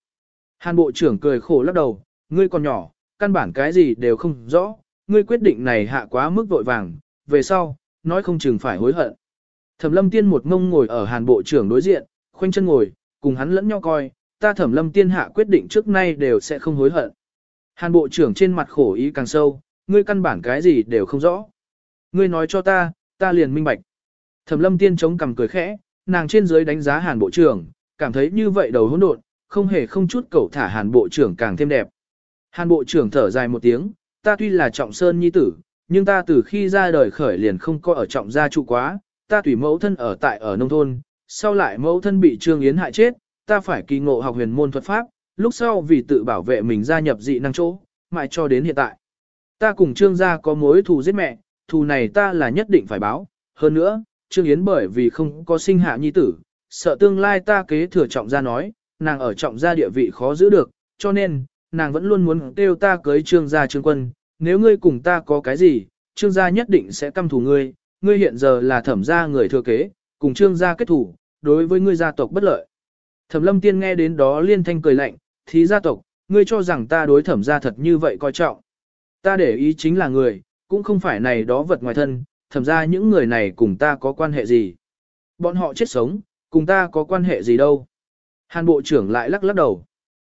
Hàn bộ trưởng cười khổ lắc đầu, ngươi còn nhỏ, căn bản cái gì đều không rõ, ngươi quyết định này hạ quá mức vội vàng, về sau, nói không chừng phải hối hận. Thẩm lâm tiên một ngông ngồi ở hàn bộ trưởng đối diện, khoanh chân ngồi, cùng hắn lẫn nhau coi, ta thẩm lâm tiên hạ quyết định trước nay đều sẽ không hối hận. Hàn bộ trưởng trên mặt khổ ý càng sâu, ngươi căn bản cái gì đều không rõ. Ngươi nói cho ta, ta liền minh bạch. Thẩm lâm tiên chống cằm cười khẽ, nàng trên dưới đánh giá hàn bộ trưởng, cảm thấy như vậy đầu hỗn độn, không hề không chút cầu thả hàn bộ trưởng càng thêm đẹp. Hàn bộ trưởng thở dài một tiếng, ta tuy là trọng sơn nhi tử, nhưng ta từ khi ra đời khởi liền không có ở trọng gia trụ quá, ta tùy mẫu thân ở tại ở nông thôn, sau lại mẫu thân bị Trương Yến hại chết, ta phải kỳ ngộ học huyền môn thuật pháp, lúc sau vì tự bảo vệ mình gia nhập dị năng chỗ, mãi cho đến hiện tại. Ta cùng Trương gia có mối thù giết mẹ, thù này ta là nhất định phải báo, hơn nữa, Trương Yến bởi vì không có sinh hạ nhi tử, sợ tương lai ta kế thừa trọng gia nói, nàng ở trọng gia địa vị khó giữ được, cho nên, nàng vẫn luôn muốn kêu ta cưới Trương gia Trương Quân, nếu ngươi cùng ta có cái gì, Trương gia nhất định sẽ căm thù ngươi, ngươi hiện giờ là thẩm gia người thừa kế, cùng Trương gia kết thủ, đối với ngươi gia tộc bất lợi. Thẩm lâm tiên nghe đến đó liên thanh cười lạnh, thí gia tộc, ngươi cho rằng ta đối thẩm gia thật như vậy coi trọng. Ta để ý chính là người, cũng không phải này đó vật ngoài thân, thẩm ra những người này cùng ta có quan hệ gì. Bọn họ chết sống, cùng ta có quan hệ gì đâu. Hàn bộ trưởng lại lắc lắc đầu.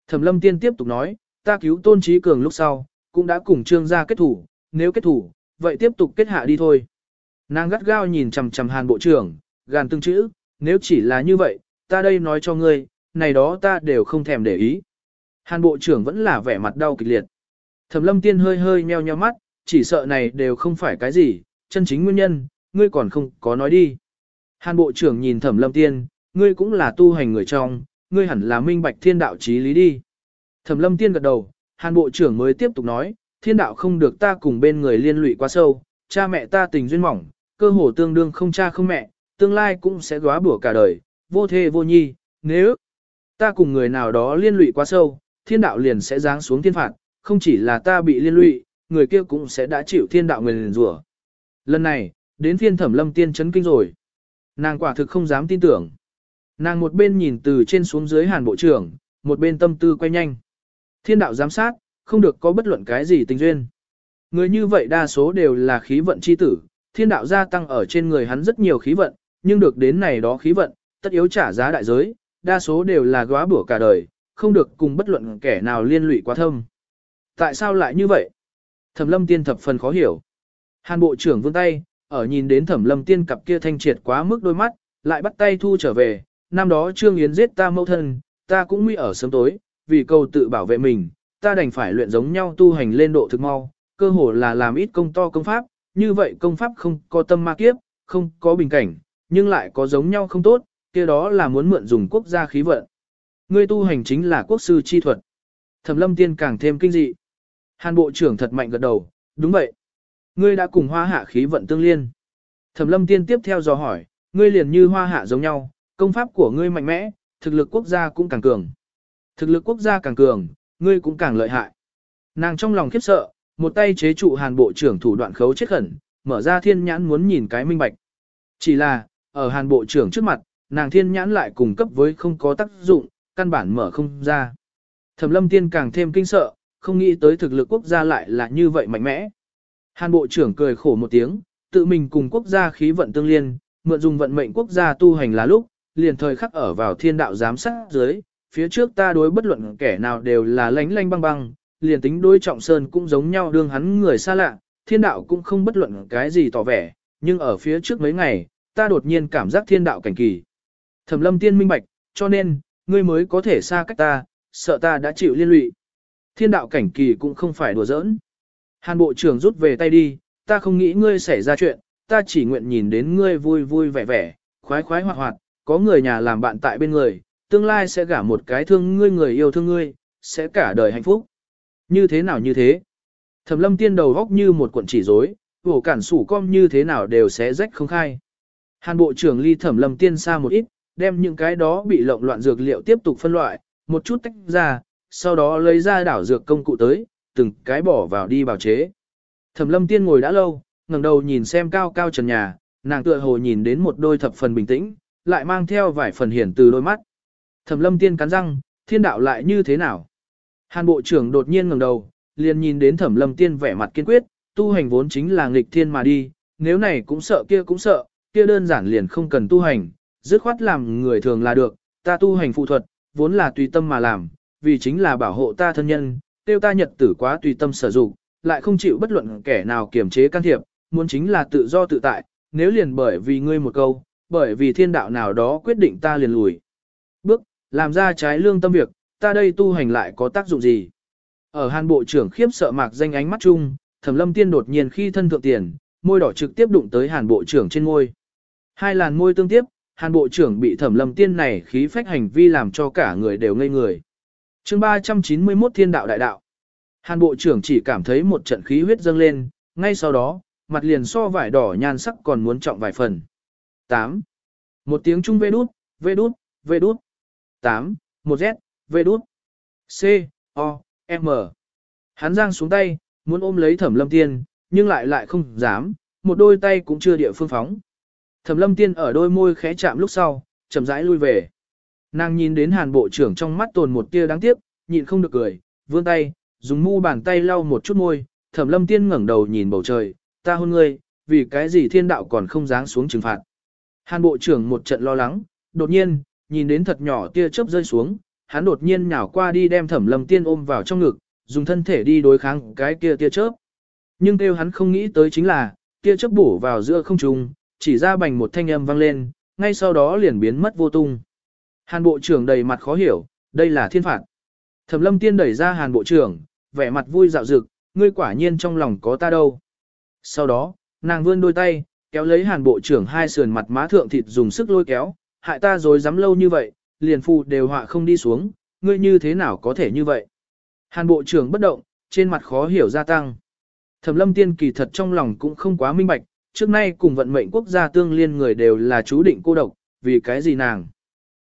Thẩm lâm tiên tiếp tục nói, ta cứu tôn trí cường lúc sau, cũng đã cùng trương gia kết thủ, nếu kết thủ, vậy tiếp tục kết hạ đi thôi. Nàng gắt gao nhìn chằm chằm hàn bộ trưởng, gàn từng chữ, nếu chỉ là như vậy, ta đây nói cho ngươi, này đó ta đều không thèm để ý. Hàn bộ trưởng vẫn là vẻ mặt đau kịch liệt. Thẩm lâm tiên hơi hơi nheo nheo mắt, chỉ sợ này đều không phải cái gì, chân chính nguyên nhân, ngươi còn không có nói đi. Hàn bộ trưởng nhìn thẩm lâm tiên, ngươi cũng là tu hành người trong, ngươi hẳn là minh bạch thiên đạo trí lý đi. Thẩm lâm tiên gật đầu, hàn bộ trưởng mới tiếp tục nói, thiên đạo không được ta cùng bên người liên lụy quá sâu, cha mẹ ta tình duyên mỏng, cơ hồ tương đương không cha không mẹ, tương lai cũng sẽ góa bủa cả đời, vô thê vô nhi, nếu ta cùng người nào đó liên lụy quá sâu, thiên đạo liền sẽ giáng xuống thiên phạt, không chỉ là ta bị liên lụy, người kia cũng sẽ đã chịu thiên đạo nguyền rủa. Lần này, đến phiên thẩm lâm tiên chấn kinh rồi. Nàng quả thực không dám tin tưởng. Nàng một bên nhìn từ trên xuống dưới hàn bộ trưởng, một bên tâm tư quay nhanh. Thiên đạo giám sát, không được có bất luận cái gì tình duyên. Người như vậy đa số đều là khí vận chi tử, thiên đạo gia tăng ở trên người hắn rất nhiều khí vận, nhưng được đến này đó khí vận, tất yếu trả giá đại giới, đa số đều là góa bủa cả đời, không được cùng bất luận kẻ nào liên lụy quá thâm. Tại sao lại như vậy? Thẩm lâm tiên thập phần khó hiểu. Hàn bộ trưởng vươn tay, ở nhìn đến thẩm lâm tiên cặp kia thanh triệt quá mức đôi mắt, lại bắt tay thu trở về, năm đó Trương Yến giết ta mẫu thân, ta cũng nguy ở sớm tối, vì cầu tự bảo vệ mình, ta đành phải luyện giống nhau tu hành lên độ thực mau, cơ hồ là làm ít công to công pháp, như vậy công pháp không có tâm ma kiếp, không có bình cảnh, nhưng lại có giống nhau không tốt, kia đó là muốn mượn dùng quốc gia khí vận. Ngươi tu hành chính là quốc sư chi thuật. Thẩm lâm tiên càng thêm kinh dị. Hàn bộ trưởng thật mạnh gật đầu, đúng vậy. Ngươi đã cùng hoa hạ khí vận tương liên. Thẩm lâm tiên tiếp theo dò hỏi, ngươi liền như hoa hạ giống nhau, công pháp của ngươi mạnh mẽ, thực lực quốc gia cũng càng cường. Thực lực quốc gia càng cường, ngươi cũng càng lợi hại. Nàng trong lòng khiếp sợ, một tay chế trụ hàn bộ trưởng thủ đoạn khấu chết khẩn, mở ra thiên nhãn muốn nhìn cái minh bạch. Chỉ là, ở hàn bộ trưởng trước mặt, nàng thiên nhãn lại cùng cấp với không có tác dụng, căn bản mở không ra. Thẩm lâm tiên càng thêm kinh sợ, không nghĩ tới thực lực quốc gia lại là như vậy mạnh mẽ. Hàn bộ trưởng cười khổ một tiếng, tự mình cùng quốc gia khí vận tương liên, mượn dùng vận mệnh quốc gia tu hành là lúc, liền thời khắc ở vào thiên đạo giám sát dưới, phía trước ta đối bất luận kẻ nào đều là lánh lánh băng băng, liền tính đối trọng sơn cũng giống nhau đương hắn người xa lạ, thiên đạo cũng không bất luận cái gì tỏ vẻ, nhưng ở phía trước mấy ngày, ta đột nhiên cảm giác thiên đạo cảnh kỳ. Thẩm lâm tiên minh bạch, cho nên, ngươi mới có thể xa cách ta, sợ ta đã chịu liên lụy. Thiên đạo cảnh kỳ cũng không phải đùa giỡn. Hàn bộ trưởng rút về tay đi, ta không nghĩ ngươi xảy ra chuyện, ta chỉ nguyện nhìn đến ngươi vui vui vẻ vẻ, khoái khoái hoạt hoạt, có người nhà làm bạn tại bên người, tương lai sẽ gả một cái thương ngươi người yêu thương ngươi, sẽ cả đời hạnh phúc. Như thế nào như thế? Thẩm lâm tiên đầu góc như một cuộn chỉ rối, vổ cản sủ com như thế nào đều sẽ rách không khai. Hàn bộ trưởng ly thẩm lâm tiên xa một ít, đem những cái đó bị lộn loạn dược liệu tiếp tục phân loại, một chút tách ra, sau đó lấy ra đảo dược công cụ tới, từng cái bỏ vào đi bào chế. Thẩm lâm tiên ngồi đã lâu, ngẩng đầu nhìn xem cao cao trần nhà, nàng tựa hồ nhìn đến một đôi thập phần bình tĩnh, lại mang theo vài phần hiển từ đôi mắt. Thẩm lâm tiên cắn răng, thiên đạo lại như thế nào? Hàn bộ trưởng đột nhiên ngẩng đầu, liền nhìn đến thẩm lâm tiên vẻ mặt kiên quyết, tu hành vốn chính là nghịch thiên mà đi, nếu này cũng sợ kia cũng sợ, kia đơn giản liền không cần tu hành, dứt khoát làm người thường là được, ta tu hành phụ thuật, vốn là tùy tâm mà làm, vì chính là bảo hộ ta thân nhân, tiêu ta nhật tử quá tùy tâm sử dụng, lại không chịu bất luận kẻ nào kiểm chế can thiệp, muốn chính là tự do tự tại, nếu liền bởi vì ngươi một câu, bởi vì thiên đạo nào đó quyết định ta liền lùi. Làm ra trái lương tâm việc, ta đây tu hành lại có tác dụng gì? Ở hàn bộ trưởng khiếp sợ mạc danh ánh mắt chung, thẩm lâm tiên đột nhiên khi thân thượng tiền, môi đỏ trực tiếp đụng tới hàn bộ trưởng trên môi. Hai làn môi tương tiếp, hàn bộ trưởng bị thẩm lâm tiên này khí phách hành vi làm cho cả người đều ngây người. chương 391 thiên đạo đại đạo. Hàn bộ trưởng chỉ cảm thấy một trận khí huyết dâng lên, ngay sau đó, mặt liền so vải đỏ nhan sắc còn muốn trọng vài phần. 8. Một tiếng trung vê đút, vê đút, vê đút. 8. Một Z, v đút. C, O, M. Hắn giang xuống tay, muốn ôm lấy thẩm lâm tiên, nhưng lại lại không dám, một đôi tay cũng chưa địa phương phóng. Thẩm lâm tiên ở đôi môi khẽ chạm lúc sau, chậm rãi lui về. Nàng nhìn đến hàn bộ trưởng trong mắt tồn một tia đáng tiếc, nhịn không được cười, vươn tay, dùng mu bàn tay lau một chút môi, thẩm lâm tiên ngẩng đầu nhìn bầu trời, ta hôn ngươi, vì cái gì thiên đạo còn không dáng xuống trừng phạt. Hàn bộ trưởng một trận lo lắng, đột nhiên, nhìn đến thật nhỏ tia chớp rơi xuống, hắn đột nhiên nhào qua đi đem thẩm lâm tiên ôm vào trong ngực, dùng thân thể đi đối kháng cái kia tia chớp. Nhưng kêu hắn không nghĩ tới chính là, tia chớp bổ vào giữa không trung, chỉ ra bành một thanh âm vang lên, ngay sau đó liền biến mất vô tung. Hàn bộ trưởng đầy mặt khó hiểu, đây là thiên phạt. Thẩm lâm tiên đẩy ra hàn bộ trưởng, vẻ mặt vui dạo dực, ngươi quả nhiên trong lòng có ta đâu. Sau đó, nàng vươn đôi tay, kéo lấy hàn bộ trưởng hai sườn mặt má thượng thịt dùng sức lôi kéo, hại ta rồi dám lâu như vậy, liền phù đều họa không đi xuống, ngươi như thế nào có thể như vậy. Hàn bộ trưởng bất động, trên mặt khó hiểu gia tăng. Thẩm lâm tiên kỳ thật trong lòng cũng không quá minh bạch, trước nay cùng vận mệnh quốc gia tương liên người đều là chú định cô độc, vì cái gì nàng.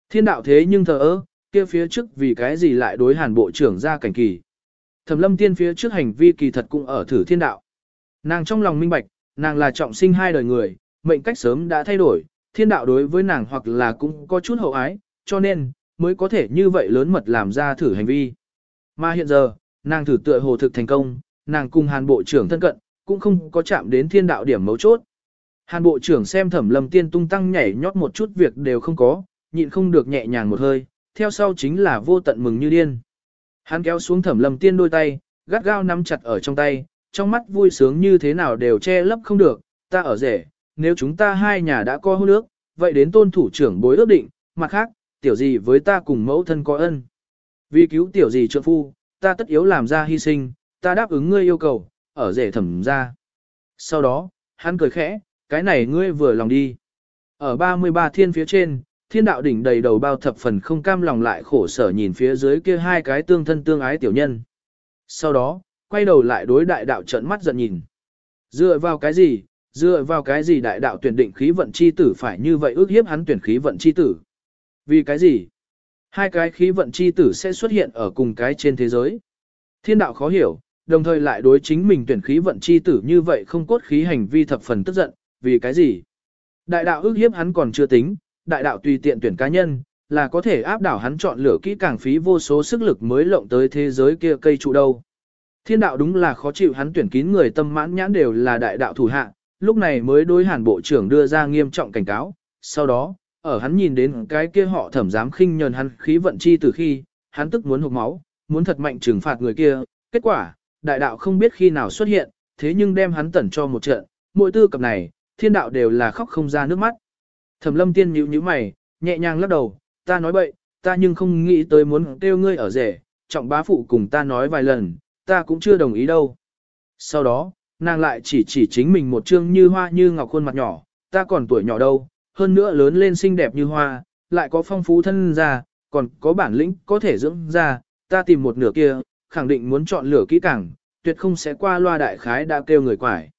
Thiên đạo thế nhưng thờ ơ, kia phía trước vì cái gì lại đối hàn bộ trưởng ra cảnh kỳ. Thẩm lâm tiên phía trước hành vi kỳ thật cũng ở thử thiên đạo. Nàng trong lòng minh bạch, nàng là trọng sinh hai đời người, mệnh cách sớm đã thay đổi, thiên đạo đối với nàng hoặc là cũng có chút hậu ái, cho nên, mới có thể như vậy lớn mật làm ra thử hành vi. Mà hiện giờ, nàng thử tựa hồ thực thành công, nàng cùng hàn bộ trưởng thân cận, cũng không có chạm đến thiên đạo điểm mấu chốt. Hàn bộ trưởng xem thẩm lâm tiên tung tăng nhảy nhót một chút việc đều không có, nhịn không được nhẹ nhàng một hơi, theo sau chính là vô tận mừng như điên. Hắn kéo xuống thẩm lâm tiên đôi tay, gắt gao nắm chặt ở trong tay, trong mắt vui sướng như thế nào đều che lấp không được, ta ở rể, nếu chúng ta hai nhà đã có hôn ước, vậy đến tôn thủ trưởng bối ước định, mặt khác, tiểu gì với ta cùng mẫu thân có ân. Vì cứu tiểu gì trượng phu, ta tất yếu làm ra hy sinh, ta đáp ứng ngươi yêu cầu, ở rể thẩm ra. Sau đó, hắn cười khẽ, cái này ngươi vừa lòng đi. Ở 33 thiên phía trên, thiên đạo đỉnh đầy đầu bao thập phần không cam lòng lại khổ sở nhìn phía dưới kia hai cái tương thân tương ái tiểu nhân. Sau đó, quay đầu lại đối đại đạo trợn mắt giận nhìn. Dựa vào cái gì, dựa vào cái gì đại đạo tuyển định khí vận chi tử phải như vậy ước hiếp hắn tuyển khí vận chi tử. Vì cái gì? Hai cái khí vận chi tử sẽ xuất hiện ở cùng cái trên thế giới. Thiên đạo khó hiểu, đồng thời lại đối chính mình tuyển khí vận chi tử như vậy không cốt khí hành vi thập phần tức giận, vì cái gì? Đại đạo ước hiếp hắn còn chưa tính, đại đạo tùy tiện tuyển cá nhân, là có thể áp đảo hắn chọn lựa kỹ càng phí vô số sức lực mới lộng tới thế giới kia cây trụ đâu. Thiên đạo đúng là khó chịu hắn tuyển kín người tâm mãn nhãn đều là đại đạo thủ hạ, lúc này mới đối hàn bộ trưởng đưa ra nghiêm trọng cảnh cáo, sau đó, ở hắn nhìn đến cái kia họ thẩm dám khinh nhờn hắn khí vận chi từ khi, hắn tức muốn hụt máu, muốn thật mạnh trừng phạt người kia, kết quả, đại đạo không biết khi nào xuất hiện, thế nhưng đem hắn tẩn cho một trận, mỗi tư cập này, thiên đạo đều là khóc không ra nước mắt. Thẩm lâm tiên nhíu nhíu mày, nhẹ nhàng lắc đầu, ta nói bậy, ta nhưng không nghĩ tới muốn kêu ngươi ở rể, trọng bá phụ cùng ta nói vài lần, ta cũng chưa đồng ý đâu. Sau đó, nàng lại chỉ chỉ chính mình một chương như hoa như ngọc khuôn mặt nhỏ, ta còn tuổi nhỏ đâu, hơn nữa lớn lên xinh đẹp như hoa, lại có phong phú thân ra, còn có bản lĩnh có thể dưỡng ra, ta tìm một nửa kia, khẳng định muốn chọn lửa kỹ càng, tuyệt không sẽ qua loa đại khái đã kêu người quải.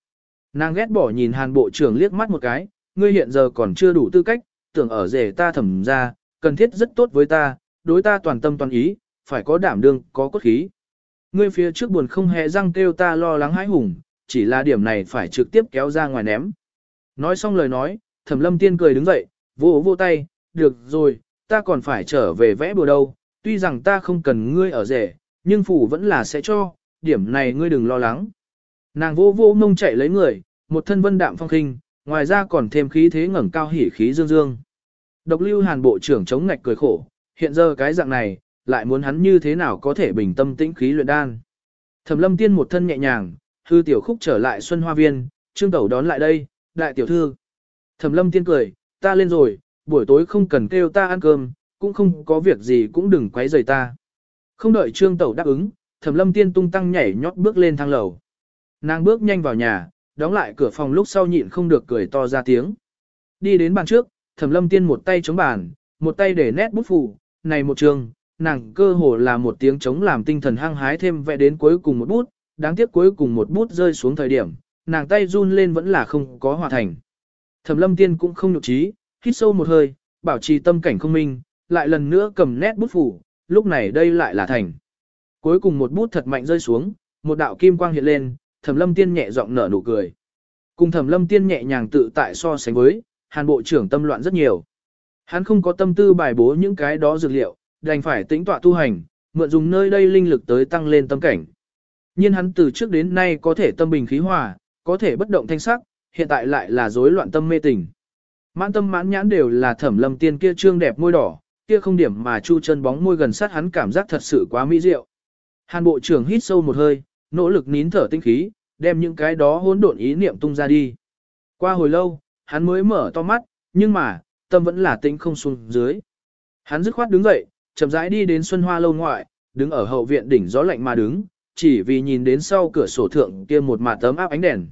Nàng ghét bỏ nhìn hàn bộ trưởng liếc mắt một cái, ngươi hiện giờ còn chưa đủ tư cách, tưởng ở rể ta thẩm ra, cần thiết rất tốt với ta, đối ta toàn tâm toàn ý, phải có đảm đương, có cốt khí. Ngươi phía trước buồn không hề răng kêu ta lo lắng hãi hùng, chỉ là điểm này phải trực tiếp kéo ra ngoài ném. Nói xong lời nói, thẩm lâm tiên cười đứng dậy, vỗ vỗ tay, được rồi, ta còn phải trở về vẽ bừa đâu, tuy rằng ta không cần ngươi ở rể, nhưng phủ vẫn là sẽ cho, điểm này ngươi đừng lo lắng. Nàng vô vô mông chạy lấy người, một thân vân đạm phong khinh, ngoài ra còn thêm khí thế ngẩng cao hỉ khí dương dương. Độc lưu hàn bộ trưởng chống ngạch cười khổ, hiện giờ cái dạng này, lại muốn hắn như thế nào có thể bình tâm tĩnh khí luyện đan. Thẩm lâm tiên một thân nhẹ nhàng, Thư tiểu khúc trở lại xuân hoa viên, trương tẩu đón lại đây, đại tiểu thư. Thẩm lâm tiên cười, ta lên rồi, buổi tối không cần kêu ta ăn cơm, cũng không có việc gì cũng đừng quấy rầy ta. Không đợi trương tẩu đáp ứng, thẩm lâm tiên tung tăng nhảy nhót bước lên thang lầu. Nàng bước nhanh vào nhà, đóng lại cửa phòng lúc sau nhịn không được cười to ra tiếng. Đi đến bàn trước, thẩm lâm tiên một tay chống bàn, một tay để nét bút phủ, này một trường, nàng cơ hồ là một tiếng chống làm tinh thần hăng hái thêm vẽ đến cuối cùng một bút, đáng tiếc cuối cùng một bút rơi xuống thời điểm, nàng tay run lên vẫn là không có hòa thành. Thẩm lâm tiên cũng không nhục trí, hít sâu một hơi, bảo trì tâm cảnh không minh, lại lần nữa cầm nét bút phủ, lúc này đây lại là thành. Cuối cùng một bút thật mạnh rơi xuống, một đạo kim quang hiện lên, thẩm lâm tiên nhẹ giọng nở nụ cười. Cùng thẩm lâm tiên nhẹ nhàng tự tại so sánh với, hàn bộ trưởng tâm loạn rất nhiều. Hắn không có tâm tư bài bố những cái đó dược liệu, đành phải tĩnh tọa tu hành, mượn dùng nơi đây linh lực tới tăng lên tâm cảnh. Nhưng hắn từ trước đến nay có thể tâm bình khí hòa, có thể bất động thanh sắc, hiện tại lại là rối loạn tâm mê tình. Mãn tâm mãn nhãn đều là thẩm lâm tiên kia trương đẹp môi đỏ, kia không điểm mà chu chân bóng môi gần sát hắn cảm giác thật sự quá mỹ diệu. Hàn bộ trưởng hít sâu một hơi, nỗ lực nín thở tinh khí, đem những cái đó hỗn độn ý niệm tung ra đi. Qua hồi lâu, hắn mới mở to mắt, nhưng mà, tâm vẫn là tĩnh không xuống dưới. Hắn dứt khoát đứng dậy, chậm rãi đi đến Xuân Hoa lâu ngoại, đứng ở hậu viện đỉnh gió lạnh mà đứng, chỉ vì nhìn đến sau cửa sổ thượng kia một mạt tấm áp ánh đèn.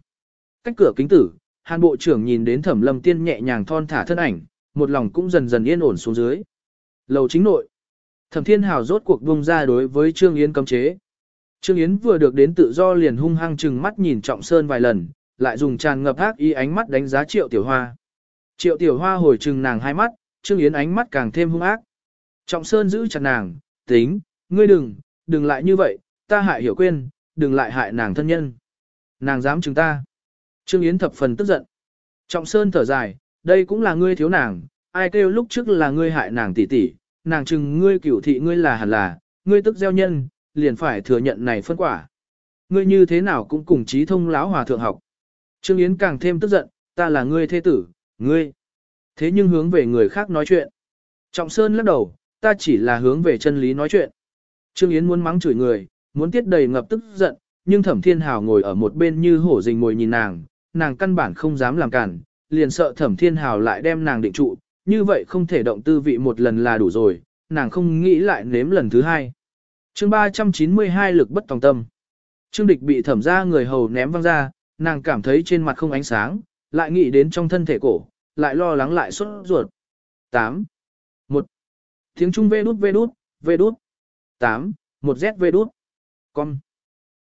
Cách cửa kính tử, Hàn bộ trưởng nhìn đến Thẩm Lâm Tiên nhẹ nhàng thon thả thân ảnh, một lòng cũng dần dần yên ổn xuống dưới. Lầu chính nội. Thẩm Thiên Hào rốt cuộc buông ra đối với Trương Yến cấm chế. Trương Yến vừa được đến tự do liền hung hăng chừng mắt nhìn Trọng Sơn vài lần, lại dùng tràn ngập ác ý ánh mắt đánh giá Triệu Tiểu Hoa. Triệu Tiểu Hoa hồi chừng nàng hai mắt, Trương Yến ánh mắt càng thêm hung ác. Trọng Sơn giữ chặt nàng, tính, ngươi đừng, đừng lại như vậy, ta hại hiểu quên, đừng lại hại nàng thân nhân. Nàng dám chừng ta. Trương Yến thập phần tức giận. Trọng Sơn thở dài, đây cũng là ngươi thiếu nàng, ai kêu lúc trước là ngươi hại nàng tỷ tỷ, nàng chừng ngươi cửu thị ngươi là hẳn là, ngươi tức gieo nhân, liền phải thừa nhận này phân quả. Ngươi như thế nào cũng cùng trí thông lão hòa thượng học. Trương Yến càng thêm tức giận, ta là ngươi thế tử, ngươi. Thế nhưng hướng về người khác nói chuyện. Trọng Sơn lắc đầu, ta chỉ là hướng về chân lý nói chuyện. Trương Yến muốn mắng chửi người, muốn tiết đầy ngập tức giận, nhưng Thẩm Thiên Hào ngồi ở một bên như hổ rình ngồi nhìn nàng, nàng căn bản không dám làm cản, liền sợ Thẩm Thiên Hào lại đem nàng định trụ, như vậy không thể động tư vị một lần là đủ rồi, nàng không nghĩ lại nếm lần thứ hai. Chương 392 lực bất tòng tâm. Trương Địch bị thẩm ra người hầu ném văng ra, nàng cảm thấy trên mặt không ánh sáng, lại nghĩ đến trong thân thể cổ, lại lo lắng lại xuất ruột. 8. 1. Tiếng Trung vê đút vê đút, vê đút. 8. 1 Z vê đút. Con.